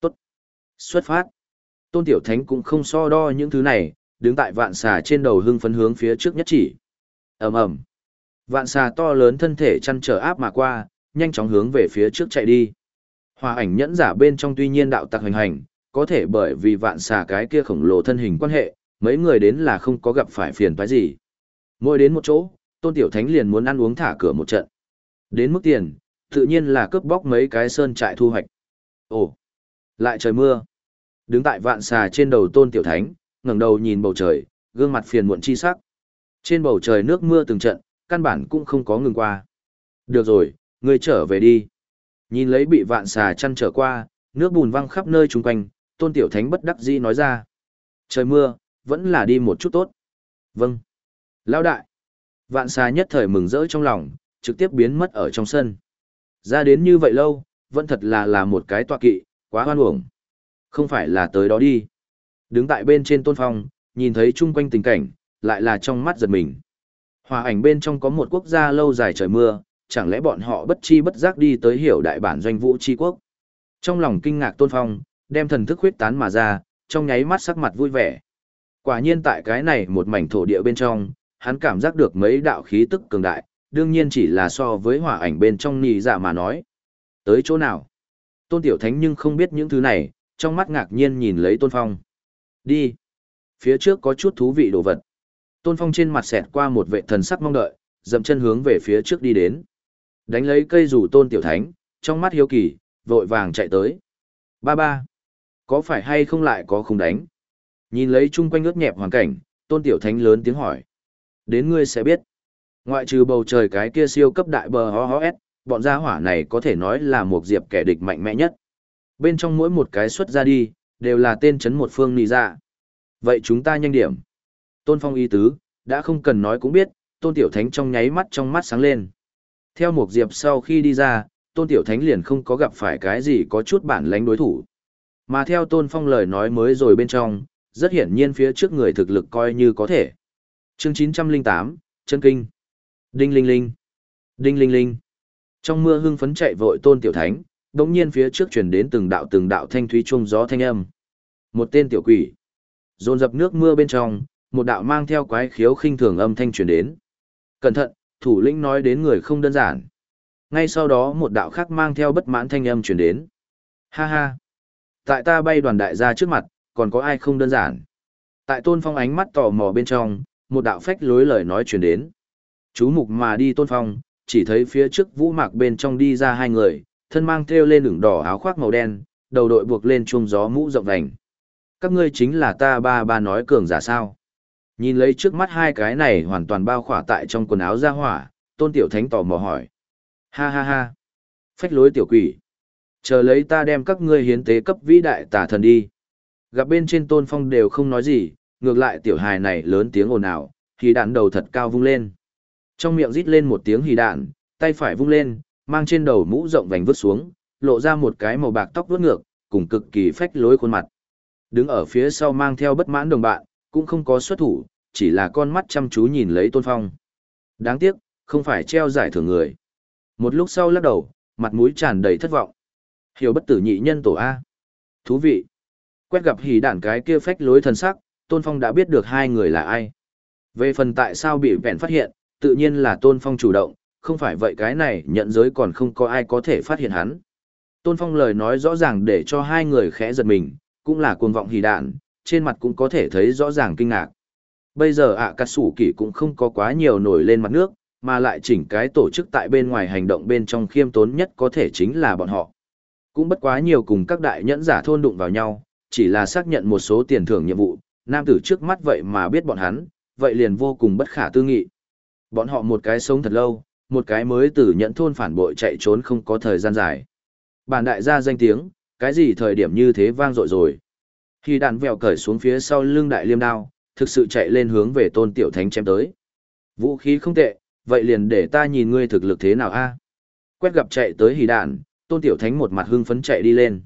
Tốt. Xuất phát. Tôn Tiểu Thánh cũng không so đo những thứ này, đứng tại vạn xà trên đầu hưng phấn hướng phía trước nhất chỉ. ầm ầm Vạn xà to lớn thân thể chăn trở áp mà qua, nhanh chóng hướng về phía trước chạy đi. Hòa ảnh nhẫn giả bên trong tuy nhiên đạo tặc hành hành, có thể bởi vì vạn xà cái kia khổng lồ thân hình quan hệ, mấy người đến là không có gặp phải phiền toái gì. Mỗi đến một chỗ, Tôn Tiểu Thánh liền muốn ăn uống thả cửa một trận. Đến mức tiền, tự nhiên là cướp bóc mấy cái sơn trại thu hoạch. Ồ, lại trời mưa. Đứng tại vạn xà trên đầu tôn tiểu thánh, ngẩng đầu nhìn bầu trời, gương mặt phiền muộn chi sắc. Trên bầu trời nước mưa từng trận, căn bản cũng không có ngừng qua. Được rồi, ngươi trở về đi. Nhìn lấy bị vạn xà chăn trở qua, nước bùn văng khắp nơi chung quanh, tôn tiểu thánh bất đắc dĩ nói ra. Trời mưa, vẫn là đi một chút tốt. Vâng. Lão đại. Vạn xà nhất thời mừng rỡ trong lòng, trực tiếp biến mất ở trong sân. Ra đến như vậy lâu, vẫn thật là là một cái tọa kỵ, quá hoan uổng. Không phải là tới đó đi. Đứng tại bên trên tôn phong, nhìn thấy chung quanh tình cảnh, lại là trong mắt giật mình. Hòa ảnh bên trong có một quốc gia lâu dài trời mưa, chẳng lẽ bọn họ bất chi bất giác đi tới hiểu đại bản doanh vũ chi quốc. Trong lòng kinh ngạc tôn phong, đem thần thức huyết tán mà ra, trong nháy mắt sắc mặt vui vẻ. Quả nhiên tại cái này một mảnh thổ địa bên trong, hắn cảm giác được mấy đạo khí tức cường đại, đương nhiên chỉ là so với hỏa ảnh bên trong nì dạ mà nói. Tới chỗ nào? Tôn Tiểu Thánh nhưng không biết những thứ này, trong mắt ngạc nhiên nhìn lấy Tôn Phong. Đi. Phía trước có chút thú vị đồ vật. Tôn Phong trên mặt xẹt qua một vệ thần sắc mong đợi, dậm chân hướng về phía trước đi đến. Đánh lấy cây rủ Tôn Tiểu Thánh, trong mắt hiếu kỳ, vội vàng chạy tới. Ba ba. Có phải hay không lại có không đánh? Nhìn lấy chung quanh ướt nhẹp hoàn cảnh, Tôn Tiểu Thánh lớn tiếng hỏi. Đến ngươi sẽ biết. Ngoại trừ bầu trời cái kia siêu cấp đại bờ ho ho s, bọn gia hỏa này có thể nói là một diệp kẻ địch mạnh mẽ nhất. Bên trong mỗi một cái xuất ra đi, đều là tên chấn một phương nì ra. Vậy chúng ta nhanh điểm. Tôn Phong y tứ, đã không cần nói cũng biết, Tôn Tiểu Thánh trong nháy mắt trong mắt sáng lên. Theo một diệp sau khi đi ra, Tôn Tiểu Thánh liền không có gặp phải cái gì có chút bản lánh đối thủ. Mà theo Tôn Phong lời nói mới rồi bên trong, rất hiển nhiên phía trước người thực lực coi như có thể. Chương 908, Chân Kinh Đinh linh linh. Đinh linh linh. Trong mưa hưng phấn chạy vội tôn tiểu thánh, đống nhiên phía trước truyền đến từng đạo từng đạo thanh thúy trung gió thanh âm. Một tên tiểu quỷ. Dồn dập nước mưa bên trong, một đạo mang theo quái khiếu khinh thường âm thanh truyền đến. Cẩn thận, thủ lĩnh nói đến người không đơn giản. Ngay sau đó một đạo khác mang theo bất mãn thanh âm truyền đến. Ha ha. Tại ta bay đoàn đại gia trước mặt, còn có ai không đơn giản. Tại tôn phong ánh mắt tò mò bên trong, một đạo phách lối lời nói truyền đến. Chú mục mà đi tôn phong, chỉ thấy phía trước vũ mạc bên trong đi ra hai người, thân mang thêu lên đường đỏ áo khoác màu đen, đầu đội buộc lên chuông gió mũ rộng vành. Các ngươi chính là ta ba ba nói cường giả sao? Nhìn lấy trước mắt hai cái này hoàn toàn bao khỏa tại trong quần áo ra hỏa, tôn tiểu thánh tò mò hỏi. Ha ha ha. Phách lối tiểu quỷ. Chờ lấy ta đem các ngươi hiến tế cấp vĩ đại tà thần đi. Gặp bên trên tôn phong đều không nói gì, ngược lại tiểu hài này lớn tiếng ồn ào, thì đạn đầu thật cao vung lên. Trong miệng rít lên một tiếng hì đạn, tay phải vung lên, mang trên đầu mũ rộng vành vứt xuống, lộ ra một cái màu bạc tóc vuốt ngược, cùng cực kỳ phách lối khuôn mặt. Đứng ở phía sau mang theo bất mãn đồng bạn, cũng không có xuất thủ, chỉ là con mắt chăm chú nhìn lấy Tôn Phong. Đáng tiếc, không phải treo giải thưởng người. Một lúc sau lắc đầu, mặt mũi tràn đầy thất vọng. Hiểu bất tử nhị nhân tổ A. Thú vị. Quét gặp hỉ đản cái kia phách lối thần sắc, Tôn Phong đã biết được hai người là ai. Về phần tại sao bị vẹn phát hiện, tự nhiên là Tôn Phong chủ động, không phải vậy cái này nhận giới còn không có ai có thể phát hiện hắn. Tôn Phong lời nói rõ ràng để cho hai người khẽ giật mình, cũng là cuồng vọng hỉ đạn, trên mặt cũng có thể thấy rõ ràng kinh ngạc. Bây giờ ạ à, cắt sủ kỷ cũng không có quá nhiều nổi lên mặt nước, mà lại chỉnh cái tổ chức tại bên ngoài hành động bên trong khiêm tốn nhất có thể chính là bọn họ. Cũng bất quá nhiều cùng các đại nhẫn giả thôn đụng vào nhau, chỉ là xác nhận một số tiền thưởng nhiệm vụ, nam tử trước mắt vậy mà biết bọn hắn, vậy liền vô cùng bất khả tư nghị. Bọn họ một cái sống thật lâu, một cái mới từ nhận thôn phản bội chạy trốn không có thời gian dài. Bản đại gia danh tiếng, cái gì thời điểm như thế vang dội rồi. Khi đạn vèo cởi xuống phía sau lưng đại liêm đao, thực sự chạy lên hướng về tôn tiểu thánh chém tới. Vũ khí không tệ, vậy liền để ta nhìn ngươi thực lực thế nào a Quét gặp chạy tới hỉ đạn, tôn tiểu thánh một mặt hưng phấn chạy đi lên.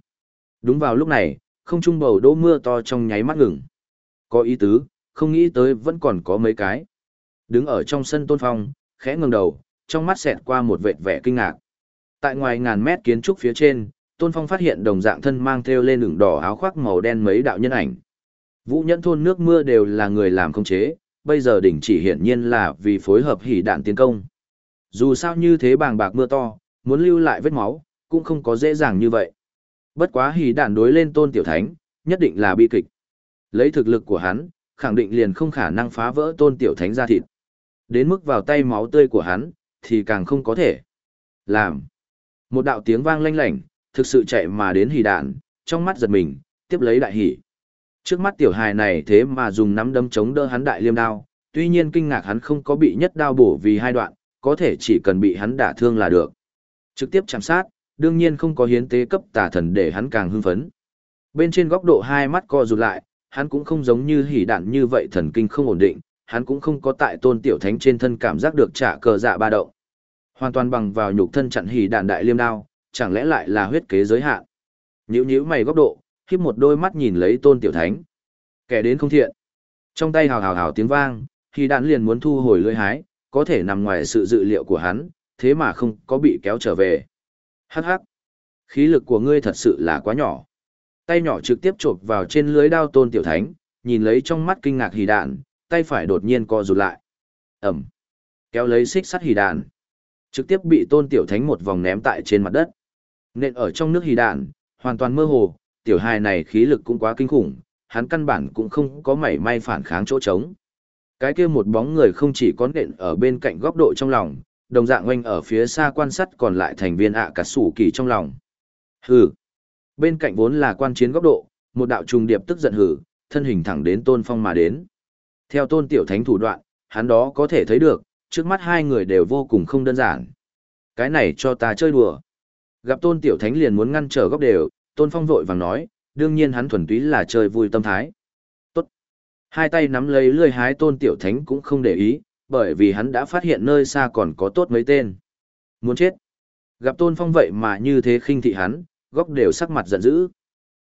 Đúng vào lúc này, không trung bầu đỗ mưa to trong nháy mắt ngừng. Có ý tứ, không nghĩ tới vẫn còn có mấy cái. Đứng ở trong sân tôn phong, khẽ ngừng đầu, trong mắt xẹt qua một vệt vẻ kinh ngạc. Tại ngoài ngàn mét kiến trúc phía trên, tôn phong phát hiện đồng dạng thân mang theo lên đường đỏ áo khoác màu đen mấy đạo nhân ảnh. Vũ nhẫn thôn nước mưa đều là người làm không chế, bây giờ đỉnh chỉ hiển nhiên là vì phối hợp hỉ đạn tiến công. Dù sao như thế bàng bạc mưa to, muốn lưu lại vết máu, cũng không có dễ dàng như vậy. Bất quá hỉ đạn đối lên tôn tiểu thánh, nhất định là bi kịch. Lấy thực lực của hắn, khẳng định liền không khả năng phá vỡ tôn tiểu thánh ra thịt. Đến mức vào tay máu tươi của hắn, thì càng không có thể. Làm. Một đạo tiếng vang lanh lảnh, thực sự chạy mà đến hỉ đạn, trong mắt giật mình, tiếp lấy đại hỉ. Trước mắt tiểu hài này thế mà dùng nắm đấm chống đỡ hắn đại liêm đao, tuy nhiên kinh ngạc hắn không có bị nhất đao bổ vì hai đoạn, có thể chỉ cần bị hắn đả thương là được. Trực tiếp chạm sát, đương nhiên không có hiến tế cấp tà thần để hắn càng hưng phấn. Bên trên góc độ hai mắt co rụt lại, hắn cũng không giống như hỉ đạn như vậy thần kinh không ổn định, hắn cũng không có tại tôn tiểu thánh trên thân cảm giác được trả cờ dạ ba động. Hoàn toàn bằng vào nhục thân chặn hỉ đạn đại liêm đao, chẳng lẽ lại là huyết kế giới hạn. nhữ nhữ mày góc độ, khiếp một đôi mắt nhìn lấy tôn tiểu thánh. Kẻ đến không thiện. Trong tay hào hào hào tiếng vang, hỉ đạn liền muốn thu hồi lưỡi hái, có thể nằm ngoài sự dự liệu của hắn, thế mà không có bị kéo trở về. Hắc hắc. Khí lực của ngươi thật sự là quá nhỏ. Tay nhỏ trực tiếp chộp vào trên lưới đao tôn tiểu thánh, nhìn lấy trong mắt kinh ngạc hỉ đạn, tay phải đột nhiên co rụt lại. Ẩm. Kéo lấy xích sắt hỉ đạn. Trực tiếp bị tôn tiểu thánh một vòng ném tại trên mặt đất. Nên ở trong nước hỉ đạn, hoàn toàn mơ hồ, tiểu hài này khí lực cũng quá kinh khủng, hắn căn bản cũng không có mảy may phản kháng chỗ trống. Cái kia một bóng người không chỉ có nện ở bên cạnh góc độ trong lòng, đồng dạng oanh ở phía xa quan sát còn lại thành viên ạ cả sủ kỳ trong lòng. Hừ. Bên cạnh vốn là quan chiến góc độ, một đạo trùng điệp tức giận hừ, thân hình thẳng đến tôn phong mà đến. Theo tôn tiểu thánh thủ đoạn, hắn đó có thể thấy được, trước mắt hai người đều vô cùng không đơn giản. Cái này cho ta chơi đùa. Gặp tôn tiểu thánh liền muốn ngăn trở góc đều, tôn phong vội vàng nói, đương nhiên hắn thuần túy là chơi vui tâm thái. Tốt. Hai tay nắm lấy lươi hái tôn tiểu thánh cũng không để ý, bởi vì hắn đã phát hiện nơi xa còn có tốt mấy tên. Muốn chết. Gặp tôn phong vậy mà như thế khinh thị hắn, góc đều sắc mặt giận dữ.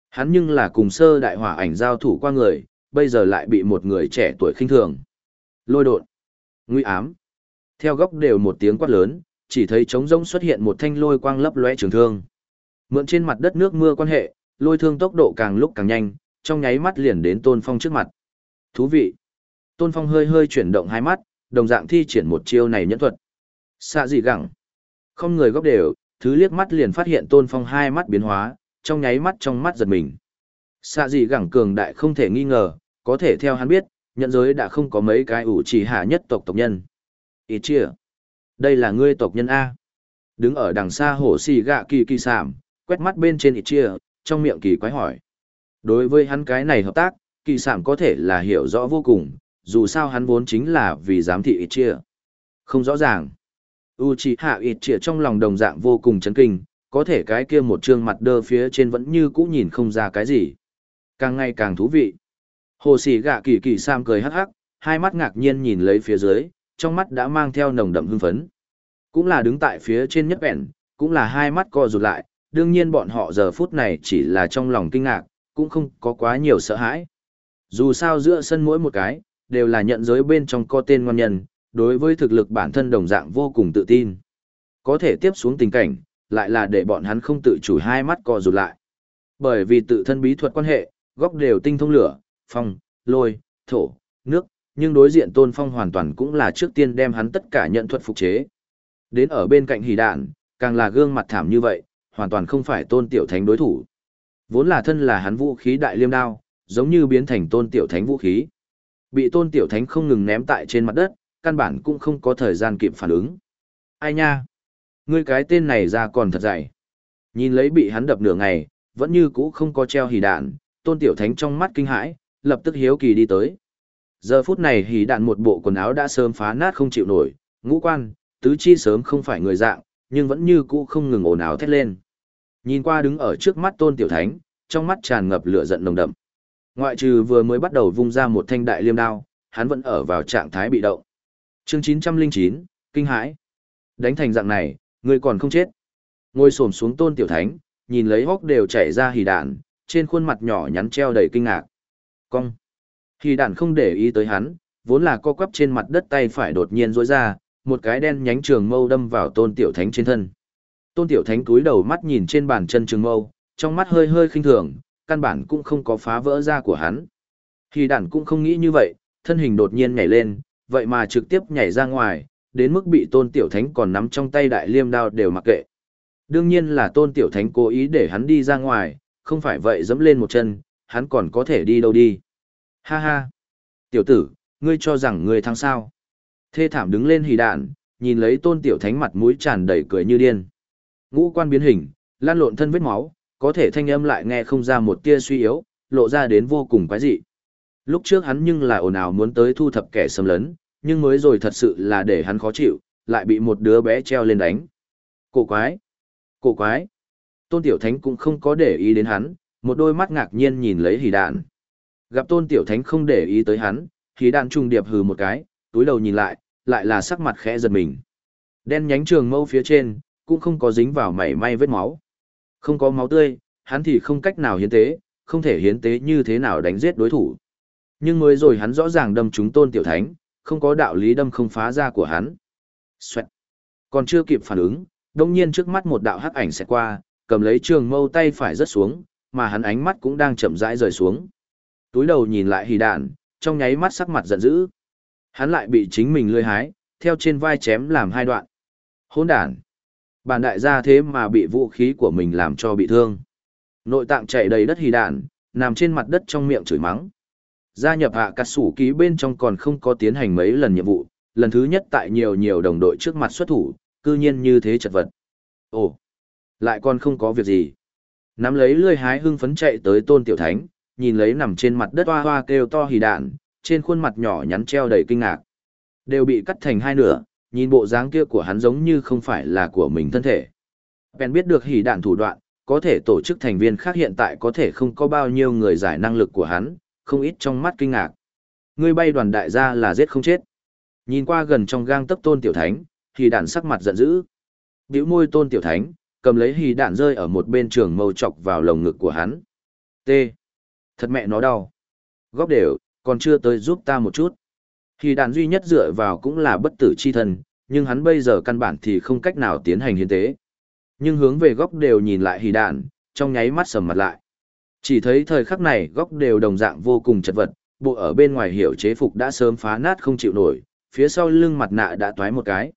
Hắn nhưng là cùng sơ đại hỏa ảnh giao thủ qua người, bây giờ lại bị một người trẻ tuổi khinh thường. Lôi đột. Nguy ám. Theo góc đều một tiếng quát lớn, chỉ thấy trống rỗng xuất hiện một thanh lôi quang lấp lóe trường thương. Mượn trên mặt đất nước mưa quan hệ, lôi thương tốc độ càng lúc càng nhanh, trong nháy mắt liền đến Tôn Phong trước mặt. Thú vị. Tôn Phong hơi hơi chuyển động hai mắt, đồng dạng thi triển một chiêu này nhẫn thuật. Xạ dị gẳng. Không người góc đều, thứ liếc mắt liền phát hiện Tôn Phong hai mắt biến hóa, trong nháy mắt trong mắt giật mình. Xạ dị gẳng cường đại không thể nghi ngờ, có thể theo hắn biết, nhận giới đã không có mấy cái ủ chỉ hạ nhất tộc tộc nhân. Ít chia. Đây là ngươi tộc nhân A. Đứng ở đằng xa hổ xì gạ kỳ kỳ sảm, quét mắt bên trên ít chia, trong miệng kỳ quái hỏi. Đối với hắn cái này hợp tác, kỳ sảm có thể là hiểu rõ vô cùng, dù sao hắn vốn chính là vì giám thị ít chia. Không rõ ràng. Uchiha ít chia trong lòng đồng dạng vô cùng chấn kinh, có thể cái kia một trương mặt đơ phía trên vẫn như cũ nhìn không ra cái gì. Càng ngày càng thú vị. Hồ sĩ gạ kỳ kỳ sam cười hắc hắc, hai mắt ngạc nhiên nhìn lấy phía dưới, trong mắt đã mang theo nồng đậm hưng phấn. Cũng là đứng tại phía trên nhất bẹn, cũng là hai mắt co rụt lại, đương nhiên bọn họ giờ phút này chỉ là trong lòng kinh ngạc, cũng không có quá nhiều sợ hãi. Dù sao giữa sân mỗi một cái, đều là nhận giới bên trong co tên ngon nhân, đối với thực lực bản thân đồng dạng vô cùng tự tin. Có thể tiếp xuống tình cảnh, lại là để bọn hắn không tự chủ hai mắt co rụt lại. Bởi vì tự thân bí thuật quan hệ, góc đều tinh thông lửa, phong, lôi, thổ, nước, nhưng đối diện tôn phong hoàn toàn cũng là trước tiên đem hắn tất cả nhận thuật phục chế. Đến ở bên cạnh hỉ đạn, càng là gương mặt thảm như vậy, hoàn toàn không phải tôn tiểu thánh đối thủ. Vốn là thân là hắn vũ khí đại liêm đao, giống như biến thành tôn tiểu thánh vũ khí. Bị tôn tiểu thánh không ngừng ném tại trên mặt đất, căn bản cũng không có thời gian kịp phản ứng. Ai nha? Ngươi cái tên này ra còn thật dày. Nhìn lấy bị hắn đập nửa ngày, vẫn như cũ không có treo hỉ đạn, tôn tiểu thánh trong mắt kinh hãi, lập tức hiếu kỳ đi tới. Giờ phút này hỉ đạn một bộ quần áo đã sớm phá nát không chịu nổi, ngũ quan, tứ chi sớm không phải người dạng, nhưng vẫn như cũ không ngừng ồn ào thét lên. Nhìn qua đứng ở trước mắt tôn tiểu thánh, trong mắt tràn ngập lửa giận nồng đậm. Ngoại trừ vừa mới bắt đầu vung ra một thanh đại liêm đao, hắn vẫn ở vào trạng thái bị động. Chương 909, kinh hãi. Đánh thành dạng này, người còn không chết. Ngồi xổm xuống tôn tiểu thánh, nhìn lấy hốc đều chảy ra hỉ đạn, trên khuôn mặt nhỏ nhắn treo đầy kinh ngạc. Cong. Khi đạn không để ý tới hắn, vốn là co quắp trên mặt đất tay phải đột nhiên rối ra, một cái đen nhánh trường mâu đâm vào tôn tiểu thánh trên thân. Tôn tiểu thánh cúi đầu mắt nhìn trên bàn chân trường mâu, trong mắt hơi hơi khinh thường, căn bản cũng không có phá vỡ ra của hắn. Khi đạn cũng không nghĩ như vậy, thân hình đột nhiên nhảy lên, vậy mà trực tiếp nhảy ra ngoài, đến mức bị tôn tiểu thánh còn nắm trong tay đại liêm đao đều mặc kệ. Đương nhiên là tôn tiểu thánh cố ý để hắn đi ra ngoài, không phải vậy dẫm lên một chân, hắn còn có thể đi đâu đi. Ha ha! Tiểu tử, ngươi cho rằng ngươi thắng sao? Thê thảm đứng lên hì đạn, nhìn lấy tôn tiểu thánh mặt mũi tràn đầy cười như điên. Ngũ quan biến hình, lan lộn thân vết máu, có thể thanh âm lại nghe không ra một tia suy yếu, lộ ra đến vô cùng quái dị. Lúc trước hắn nhưng là ồn ào muốn tới thu thập kẻ xâm lấn, nhưng mới rồi thật sự là để hắn khó chịu, lại bị một đứa bé treo lên đánh. Cổ quái! Cổ quái! Tôn Tiểu Thánh cũng không có để ý đến hắn, một đôi mắt ngạc nhiên nhìn lấy hỉ đạn. Gặp Tôn Tiểu Thánh không để ý tới hắn, khí đạn trung điệp hừ một cái, túi đầu nhìn lại, lại là sắc mặt khẽ giật mình. Đen nhánh trường mâu phía trên, cũng không có dính vào mảy may vết máu. Không có máu tươi, hắn thì không cách nào hiến tế, không thể hiến tế như thế nào đánh giết đối thủ. Nhưng mới rồi hắn rõ ràng đâm trúng tôn tiểu thánh, không có đạo lý đâm không phá ra của hắn. Xoẹt. Còn chưa kịp phản ứng, đông nhiên trước mắt một đạo hắc ảnh sẽ qua, cầm lấy trường mâu tay phải rớt xuống, mà hắn ánh mắt cũng đang chậm rãi rời xuống. Túi đầu nhìn lại hì đạn, trong nháy mắt sắc mặt giận dữ. Hắn lại bị chính mình lươi hái, theo trên vai chém làm hai đoạn. Hỗn đản. Bản đại gia thế mà bị vũ khí của mình làm cho bị thương. Nội tạng chảy đầy đất hì đạn, nằm trên mặt đất trong miệng chửi mắng. Gia nhập hạ cắt sủ ký bên trong còn không có tiến hành mấy lần nhiệm vụ, lần thứ nhất tại nhiều nhiều đồng đội trước mặt xuất thủ, cư nhiên như thế chật vật. Ồ, lại còn không có việc gì. Nắm lấy lươi hái hưng phấn chạy tới tôn tiểu thánh, nhìn lấy nằm trên mặt đất hoa hoa kêu to hì đạn, trên khuôn mặt nhỏ nhắn treo đầy kinh ngạc. Đều bị cắt thành hai nửa, nhìn bộ dáng kia của hắn giống như không phải là của mình thân thể. Bèn biết được hỉ đạn thủ đoạn, có thể tổ chức thành viên khác hiện tại có thể không có bao nhiêu người giải năng lực của hắn, không ít trong mắt kinh ngạc. Ngươi bay đoàn đại gia là giết không chết. Nhìn qua gần trong gang tấc tôn tiểu thánh, hỉ đạn sắc mặt giận dữ. Biểu môi tôn tiểu thánh, cầm lấy hỉ đạn rơi ở một bên trường mâu chọc vào lồng ngực của hắn. T. Thật mẹ nó đau. Góc đều, còn chưa tới giúp ta một chút. thì đàn duy nhất dựa vào cũng là bất tử chi thần, nhưng hắn bây giờ căn bản thì không cách nào tiến hành hiến tế. Nhưng hướng về góc đều nhìn lại hì đạn, trong nháy mắt sầm mặt lại. Chỉ thấy thời khắc này góc đều đồng dạng vô cùng chật vật, bộ ở bên ngoài hiểu chế phục đã sớm phá nát không chịu nổi, phía sau lưng mặt nạ đã toái một cái.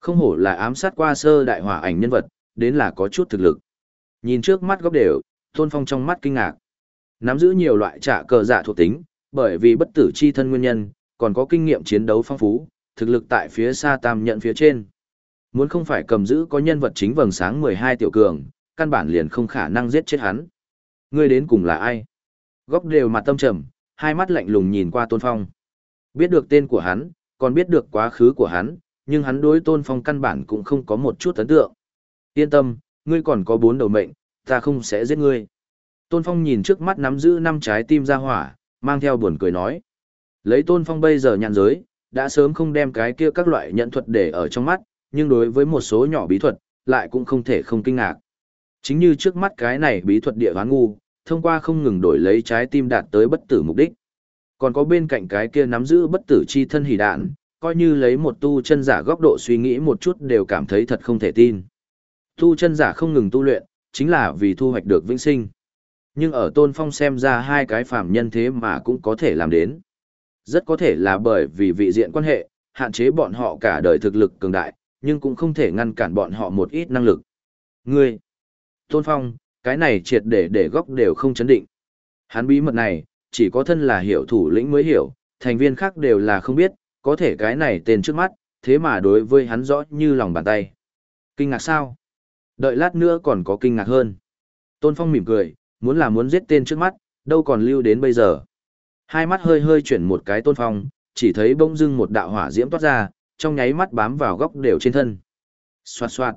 Không hổ là ám sát qua sơ đại hỏa ảnh nhân vật, đến là có chút thực lực. Nhìn trước mắt góc đều, Tôn Phong trong mắt kinh ngạc. Nắm giữ nhiều loại trả cờ giả thuộc tính, bởi vì bất tử chi thân nguyên nhân, còn có kinh nghiệm chiến đấu phong phú, thực lực tại phía xa tam nhận phía trên. Muốn không phải cầm giữ có nhân vật chính vầng sáng 12 tiểu cường, căn bản liền không khả năng giết chết hắn. Ngươi đến cùng là ai? Góc đều mặt tâm trầm, hai mắt lạnh lùng nhìn qua Tôn Phong. Biết được tên của hắn, còn biết được quá khứ của hắn, nhưng hắn đối Tôn Phong căn bản cũng không có một chút ấn tượng. Yên tâm, ngươi còn có bốn đầu mệnh, ta không sẽ giết ngươi. Tôn Phong nhìn trước mắt nắm giữ năm trái tim ra hỏa, mang theo buồn cười nói. Lấy Tôn Phong bây giờ nhàn giới, đã sớm không đem cái kia các loại nhận thuật để ở trong mắt, nhưng đối với một số nhỏ bí thuật, lại cũng không thể không kinh ngạc. Chính như trước mắt cái này bí thuật địa hoán ngu, thông qua không ngừng đổi lấy trái tim đạt tới bất tử mục đích. Còn có bên cạnh cái kia nắm giữ bất tử chi thân hỉ đạn, coi như lấy một tu chân giả góc độ suy nghĩ một chút đều cảm thấy thật không thể tin. Tu chân giả không ngừng tu luyện, chính là vì thu hoạch được vĩnh sinh. Nhưng ở Tôn Phong xem ra hai cái phàm nhân thế mà cũng có thể làm đến. Rất có thể là bởi vì vị diện quan hệ, hạn chế bọn họ cả đời thực lực cường đại, nhưng cũng không thể ngăn cản bọn họ một ít năng lực. Ngươi, Tôn Phong, cái này triệt để để góc đều không chấn định. Hắn bí mật này, chỉ có thân là hiểu thủ lĩnh mới hiểu, thành viên khác đều là không biết, có thể cái này tên trước mắt, thế mà đối với hắn rõ như lòng bàn tay. Kinh ngạc sao? Đợi lát nữa còn có kinh ngạc hơn. Tôn Phong mỉm cười, muốn là muốn giết tên trước mắt, đâu còn lưu đến bây giờ. Hai mắt hơi hơi chuyển một cái Tôn Phong, chỉ thấy bông dưng một đạo hỏa diễm toát ra, trong nháy mắt bám vào góc đều trên thân. Xoạt xoạt.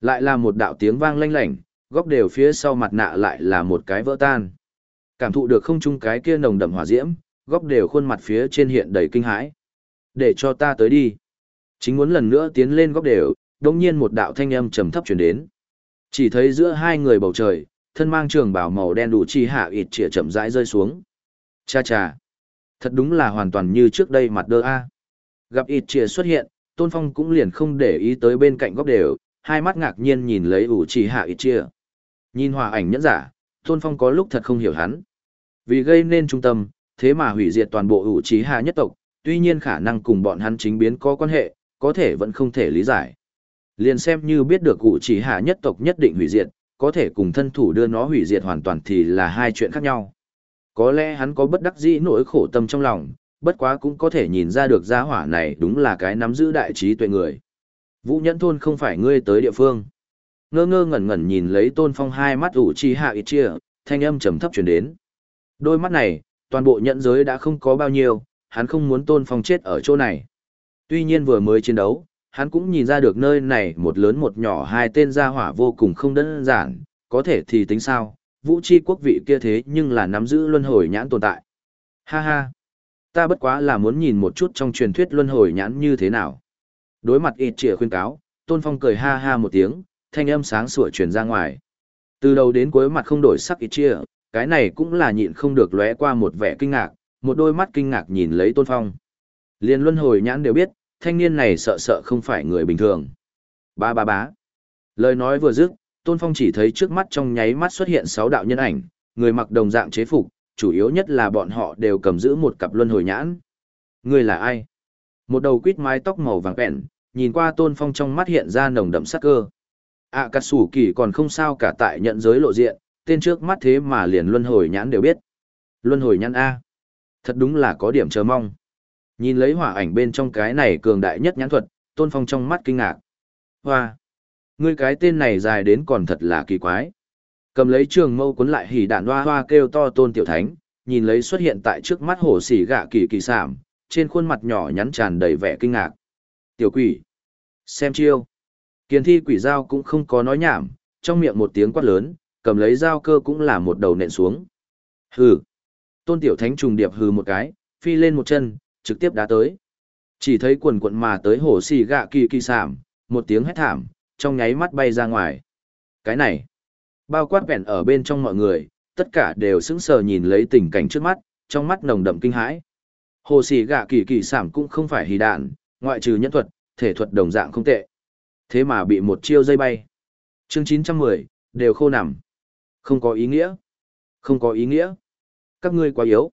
Lại là một đạo tiếng vang lanh lảnh, góc đều phía sau mặt nạ lại là một cái vỡ tan. Cảm thụ được không chung cái kia nồng đậm hỏa diễm, góc đều khuôn mặt phía trên hiện đầy kinh hãi. Để cho ta tới đi. Chính muốn lần nữa tiến lên góc đều, đồng nhiên một đạo thanh âm trầm thấp chuyển đến. Chỉ thấy giữa hai người bầu trời, thân mang trường bảo màu đen đủ chi hạ ịt trịa chậm rãi rơi xuống. Cha cha. Thật đúng là hoàn toàn như trước đây mặt đơ a. Gặp ịt trịa xuất hiện, Tôn Phong cũng liền không để ý tới bên cạnh góc đều, hai mắt ngạc nhiên nhìn lấy ủ trì hạ ít chia. Nhìn hòa ảnh nhẫn giả, Tôn Phong có lúc thật không hiểu hắn. Vì gây nên trung tâm, thế mà hủy diệt toàn bộ ủ chi hạ nhất tộc, tuy nhiên khả năng cùng bọn hắn chính biến có quan hệ, có thể vẫn không thể lý giải. Liền xem như biết được ủ trí hạ nhất tộc nhất định hủy diệt, có thể cùng thân thủ đưa nó hủy diệt hoàn toàn thì là hai chuyện khác nhau. Có lẽ hắn có bất đắc dĩ nỗi khổ tâm trong lòng, bất quá cũng có thể nhìn ra được gia hỏa này đúng là cái nắm giữ đại trí tuệ người. Vũ Nhẫn Thôn không phải ngươi tới địa phương. Ngơ ngơ ngẩn ngẩn nhìn lấy Tôn Phong hai mắt ủ chi hạ ít chia, thanh âm trầm thấp truyền đến. Đôi mắt này, toàn bộ nhẫn giới đã không có bao nhiêu, hắn không muốn Tôn Phong chết ở chỗ này. Tuy nhiên vừa mới chiến đấu, hắn cũng nhìn ra được nơi này một lớn một nhỏ hai tên gia hỏa vô cùng không đơn giản, có thể thì tính sao, vũ chi quốc vị kia thế nhưng là nắm giữ luân hồi nhãn tồn tại. Ha ha, ta bất quá là muốn nhìn một chút trong truyền thuyết luân hồi nhãn như thế nào. Đối mặt ít trịa khuyên cáo, Tôn Phong cười ha ha một tiếng, thanh âm sáng sủa truyền ra ngoài. Từ đầu đến cuối mặt không đổi sắc ít trịa, cái này cũng là nhịn không được lóe qua một vẻ kinh ngạc, một đôi mắt kinh ngạc nhìn lấy Tôn Phong. Liên luân hồi nhãn đều biết, thanh niên này sợ sợ không phải người bình thường. Ba ba bá. Lời nói vừa dứt, Tôn Phong chỉ thấy trước mắt trong nháy mắt xuất hiện sáu đạo nhân ảnh, người mặc đồng dạng chế phục, chủ yếu nhất là bọn họ đều cầm giữ một cặp luân hồi nhãn. Người là ai? Một đầu quýt mái tóc màu vàng vẹn, nhìn qua tôn phong trong mắt hiện ra nồng đậm sắc cơ. ạ à, cà sủ kỳ còn không sao cả tại nhận giới lộ diện, tên trước mắt thế mà liền luân hồi nhãn đều biết. Luân hồi nhãn A. Thật đúng là có điểm chờ mong. Nhìn lấy hỏa ảnh bên trong cái này cường đại nhất nhãn thuật, tôn phong trong mắt kinh ngạc. Hoa! Ngươi cái tên này dài đến còn thật là kỳ quái. Cầm lấy trường mâu cuốn lại hỉ đạn hoa hoa kêu to tôn tiểu thánh, nhìn lấy xuất hiện tại trước mắt hổ xỉ gạ kỳ kỳ sảm, trên khuôn mặt nhỏ nhắn tràn đầy vẻ kinh ngạc. Tiểu quỷ. Xem chiêu. kiến thi quỷ dao cũng không có nói nhảm, trong miệng một tiếng quát lớn, cầm lấy dao cơ cũng là một đầu nện xuống. Hừ. Tôn tiểu thánh trùng điệp hừ một cái, phi lên một chân, trực tiếp đá tới. Chỉ thấy quần quận mà tới hổ xì gạ kỳ kỳ sảm, một tiếng hét thảm, trong nháy mắt bay ra ngoài. Cái này, bao quát vẹn ở bên trong mọi người, tất cả đều sững sờ nhìn lấy tình cảnh trước mắt, trong mắt nồng đậm kinh hãi. Hồ xì gạ kỳ kỳ sảm cũng không phải hì đạn, ngoại trừ nhân thuật, thể thuật đồng dạng không tệ. Thế mà bị một chiêu dây bay. Chương 910, đều khô nằm. Không có ý nghĩa. Không có ý nghĩa. Các ngươi quá yếu.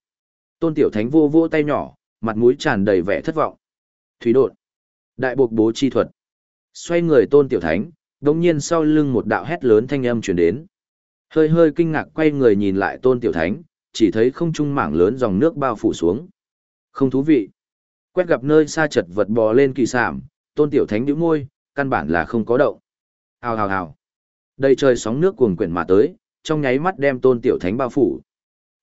Tôn Tiểu Thánh vô vô tay nhỏ, mặt mũi tràn đầy vẻ thất vọng. Thủy đột. Đại buộc bố chi thuật. Xoay người Tôn Tiểu Thánh, đồng nhiên sau lưng một đạo hét lớn thanh âm truyền đến. Hơi hơi kinh ngạc quay người nhìn lại Tôn Tiểu Thánh, chỉ thấy không trung mảng lớn dòng nước bao phủ xuống. Không thú vị. Quét gặp nơi xa chật vật bò lên kỳ sảm, tôn tiểu thánh nhíu môi, căn bản là không có động. Hào hào hào. Đây trời sóng nước cuồng quyển mà tới, trong nháy mắt đem tôn tiểu thánh bao phủ.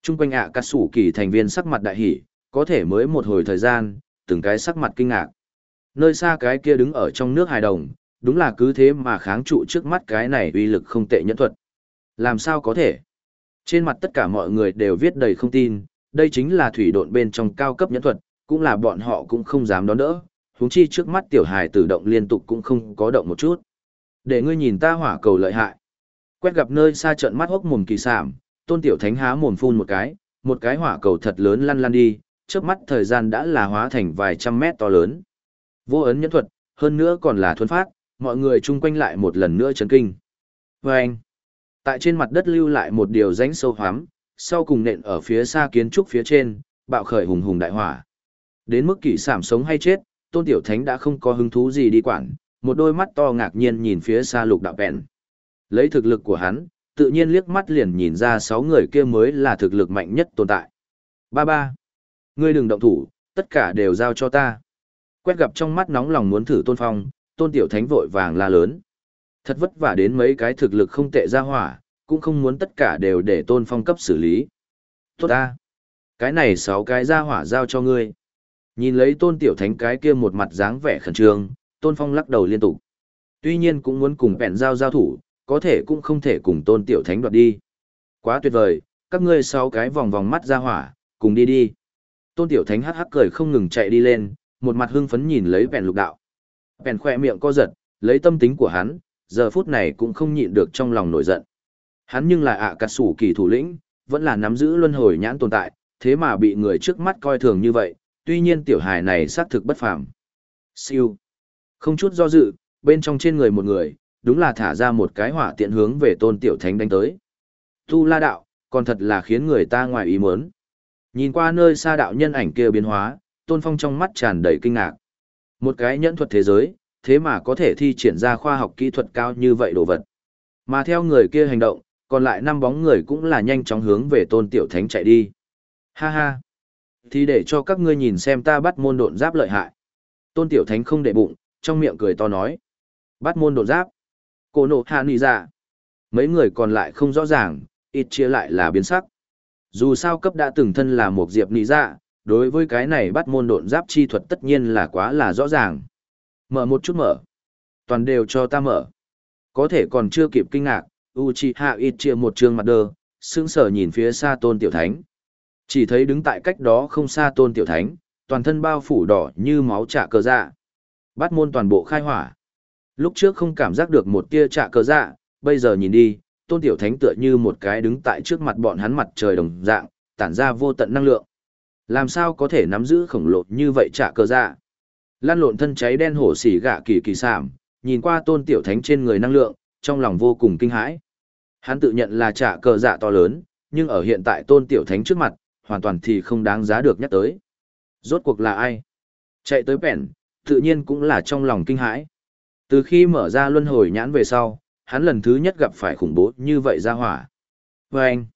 Trung quanh ạ à cắt sủ kỳ thành viên sắc mặt đại hỉ, có thể mới một hồi thời gian, từng cái sắc mặt kinh ngạc. Nơi xa cái kia đứng ở trong nước hài đồng, đúng là cứ thế mà kháng trụ trước mắt cái này uy lực không tệ nhẫn thuật. Làm sao có thể? Trên mặt tất cả mọi người đều viết đầy không tin, đây chính là thủy độn bên trong cao cấp nhẫn thuật, cũng là bọn họ cũng không dám đón đỡ, huống chi trước mắt tiểu hài tử động liên tục cũng không có động một chút. Để ngươi nhìn ta hỏa cầu lợi hại. Quét gặp nơi xa trận mắt hốc mồm kỳ sảm, tôn tiểu thánh há mồm phun một cái, một cái hỏa cầu thật lớn lăn lăn đi, trước mắt thời gian đã là hóa thành vài trăm mét to lớn. Vô ấn nhẫn thuật, hơn nữa còn là thuần phát, mọi người chung quanh lại một lần nữa chấn kinh. Và anh, tại trên mặt đất lưu lại một điều rãnh sâu hoắm, sau cùng nện ở phía xa kiến trúc phía trên, bạo khởi hùng hùng đại hỏa. Đến mức kỷ sảm sống hay chết, tôn tiểu thánh đã không có hứng thú gì đi quản, một đôi mắt to ngạc nhiên nhìn phía xa lục đạo bẹn Lấy thực lực của hắn, tự nhiên liếc mắt liền nhìn ra sáu người kia mới là thực lực mạnh nhất tồn tại. Ba ba. Ngươi đừng động thủ, tất cả đều giao cho ta. Quét gặp trong mắt nóng lòng muốn thử tôn phong, tôn tiểu thánh vội vàng la lớn. Thật vất vả đến mấy cái thực lực không tệ ra hỏa, cũng không muốn tất cả đều để tôn phong cấp xử lý. Tốt ta. Cái này sáu cái ra hỏa giao cho ngươi. Nhìn lấy tôn tiểu thánh cái kia một mặt dáng vẻ khẩn trương, tôn phong lắc đầu liên tục. Tuy nhiên cũng muốn cùng bẹn giao giao thủ, có thể cũng không thể cùng tôn tiểu thánh đoạt đi. Quá tuyệt vời, các ngươi sáu cái vòng vòng mắt ra hỏa, cùng đi đi. Tôn tiểu thánh hắc hắc cười không ngừng chạy đi lên, một mặt hưng phấn nhìn lấy vẹn lục đạo. Bèn khoe miệng co giật, lấy tâm tính của hắn, giờ phút này cũng không nhịn được trong lòng nổi giận. Hắn nhưng là ạ à cà sủ kỳ thủ lĩnh, vẫn là nắm giữ luân hồi nhãn tồn tại, thế mà bị người trước mắt coi thường như vậy, tuy nhiên tiểu hài này xác thực bất phàm. Siêu. Không chút do dự, bên trong trên người một người, đúng là thả ra một cái hỏa tiện hướng về tôn tiểu thánh đánh tới. Tu la đạo, còn thật là khiến người ta ngoài ý muốn. Nhìn qua nơi xa đạo nhân ảnh kia biến hóa, tôn phong trong mắt tràn đầy kinh ngạc. Một cái nhẫn thuật thế giới, thế mà có thể thi triển ra khoa học kỹ thuật cao như vậy đồ vật. Mà theo người kia hành động, còn lại năm bóng người cũng là nhanh chóng hướng về tôn tiểu thánh chạy đi. Ha ha! Thì để cho các ngươi nhìn xem ta bắt môn độn giáp lợi hại. Tôn tiểu thánh không để bụng, trong miệng cười to nói. Bắt môn độn giáp. Cô nộ hạ nì dạ. Mấy người còn lại không rõ ràng, ít chia lại là biến sắc. Dù sao cấp đã từng thân là một diệp nị dạ, đối với cái này bắt môn độn giáp chi thuật tất nhiên là quá là rõ ràng. Mở một chút mở. Toàn đều cho ta mở. Có thể còn chưa kịp kinh ngạc, Uchiha Itchia một trường mặt đơ, sững sờ nhìn phía xa tôn tiểu thánh. Chỉ thấy đứng tại cách đó không xa tôn tiểu thánh, toàn thân bao phủ đỏ như máu trả cờ dạ. Bắt môn toàn bộ khai hỏa. Lúc trước không cảm giác được một tia trả cờ dạ, bây giờ nhìn đi, tôn tiểu thánh tựa như một cái đứng tại trước mặt bọn hắn mặt trời đồng dạng, tản ra vô tận năng lượng. Làm sao có thể nắm giữ khổng lồ như vậy trả cờ dạ? Lan lộn thân cháy đen hổ xỉ gạ kỳ kỳ sảm, nhìn qua tôn tiểu thánh trên người năng lượng, trong lòng vô cùng kinh hãi. Hắn tự nhận là trả cờ dạ to lớn, nhưng ở hiện tại tôn tiểu thánh trước mặt, hoàn toàn thì không đáng giá được nhắc tới. Rốt cuộc là ai? Chạy tới bẻn, tự nhiên cũng là trong lòng kinh hãi. Từ khi mở ra luân hồi nhãn về sau, hắn lần thứ nhất gặp phải khủng bố như vậy ra hỏa. Và anh,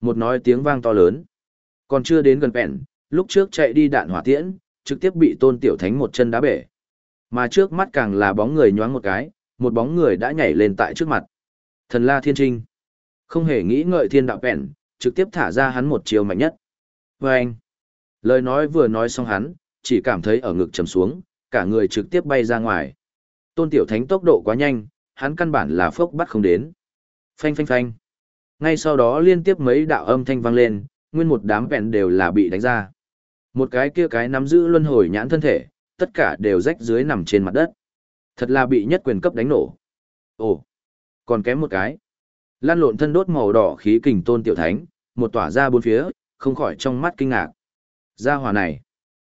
một nói tiếng vang to lớn. Còn chưa đến gần bẹn, lúc trước chạy đi đạn hỏa tiễn, trực tiếp bị tôn tiểu thánh một chân đá bể. Mà trước mắt càng là bóng người nhoáng một cái, một bóng người đã nhảy lên tại trước mặt. Thần La Thiên Trinh. Không hề nghĩ ngợi thiên đạo bẹn, trực tiếp thả ra hắn một chiều mạnh nhất. Và anh. Lời nói vừa nói xong hắn, chỉ cảm thấy ở ngực trầm xuống, cả người trực tiếp bay ra ngoài. Tôn tiểu thánh tốc độ quá nhanh, hắn căn bản là phốc bắt không đến. Phanh phanh phanh. Ngay sau đó liên tiếp mấy đạo âm thanh vang lên, nguyên một đám vẹn đều là bị đánh ra. Một cái kia cái nắm giữ luân hồi nhãn thân thể, tất cả đều rách dưới nằm trên mặt đất. Thật là bị nhất quyền cấp đánh nổ. Ồ, còn kém một cái. Lan lộn thân đốt màu đỏ khí kình tôn tiểu thánh, một tỏa ra bốn phía, không khỏi trong mắt kinh ngạc. Gia hòa này,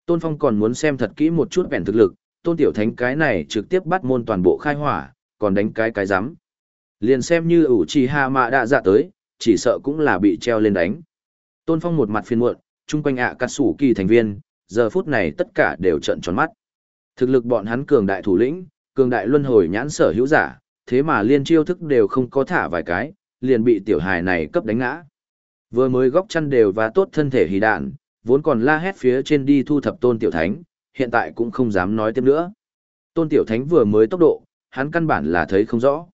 tôn phong còn muốn xem thật kỹ một chút vẹn thực lực, tôn tiểu thánh cái này trực tiếp bắt môn toàn bộ khai hỏa, còn đánh cái cái rắm Liền xem như ủ trì hạ mạ đã dạ tới, chỉ sợ cũng là bị treo lên đánh. Tôn Phong một mặt phiền muộn, chung quanh ạ cắt sủ kỳ thành viên, giờ phút này tất cả đều trợn tròn mắt. Thực lực bọn hắn cường đại thủ lĩnh, cường đại luân hồi nhãn sở hữu giả, thế mà liên chiêu thức đều không có thả vài cái, liền bị tiểu hài này cấp đánh ngã. Vừa mới góc chăn đều và tốt thân thể hí đạn, vốn còn la hét phía trên đi thu thập tôn tiểu thánh, hiện tại cũng không dám nói tiếp nữa. Tôn tiểu thánh vừa mới tốc độ, hắn căn bản là thấy không rõ.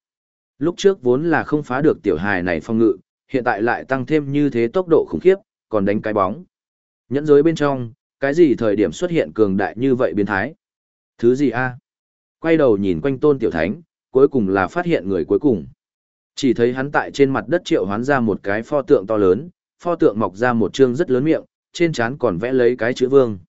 Lúc trước vốn là không phá được tiểu hài này phong ngự, hiện tại lại tăng thêm như thế tốc độ khủng khiếp, còn đánh cái bóng. Nhẫn giới bên trong, cái gì thời điểm xuất hiện cường đại như vậy biến thái? Thứ gì a? Quay đầu nhìn quanh tôn tiểu thánh, cuối cùng là phát hiện người cuối cùng. Chỉ thấy hắn tại trên mặt đất triệu hoán ra một cái pho tượng to lớn, pho tượng mọc ra một trương rất lớn miệng, trên trán còn vẽ lấy cái chữ vương.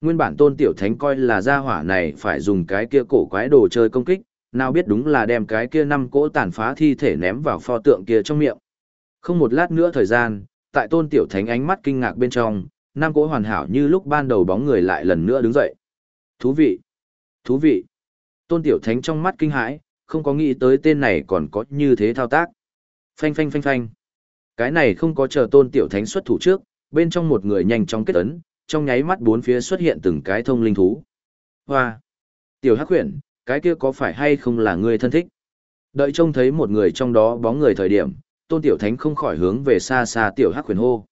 Nguyên bản tôn tiểu thánh coi là gia hỏa này phải dùng cái kia cổ quái đồ chơi công kích, nào biết đúng là đem cái kia năm cỗ tàn phá thi thể ném vào pho tượng kia trong miệng. Không một lát nữa thời gian, tại tôn tiểu thánh ánh mắt kinh ngạc bên trong, năm cỗ hoàn hảo như lúc ban đầu bóng người lại lần nữa đứng dậy. Thú vị! Thú vị! Tôn tiểu thánh trong mắt kinh hãi, không có nghĩ tới tên này còn có như thế thao tác. Phanh phanh phanh phanh. Cái này không có chờ tôn tiểu thánh xuất thủ trước, bên trong một người nhanh chóng kết ấn, trong nháy mắt bốn phía xuất hiện từng cái thông linh thú. Hoa! Tiểu hắc huyền, cái kia có phải hay không là người thân thích? Đợi trông thấy một người trong đó bóng người thời điểm, tôn tiểu thánh không khỏi hướng về xa xa tiểu hắc huyền hô.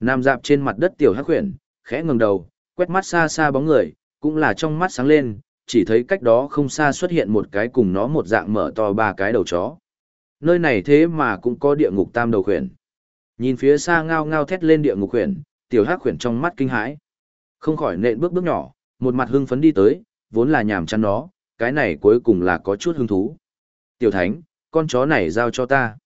Nam dạp trên mặt đất tiểu hắc huyền, khẽ ngẩng đầu, quét mắt xa xa bóng người, cũng là trong mắt sáng lên, chỉ thấy cách đó không xa xuất hiện một cái cùng nó một dạng mở to ba cái đầu chó. Nơi này thế mà cũng có địa ngục tam đầu khuyển. Nhìn phía xa ngao ngao thét lên địa ngục khuyển, tiểu hắc khuyển trong mắt kinh hãi. Không khỏi nện bước bước nhỏ, một mặt hưng phấn đi tới, vốn là nhàm chán nó, cái này cuối cùng là có chút hứng thú. Tiểu thánh, con chó này giao cho ta.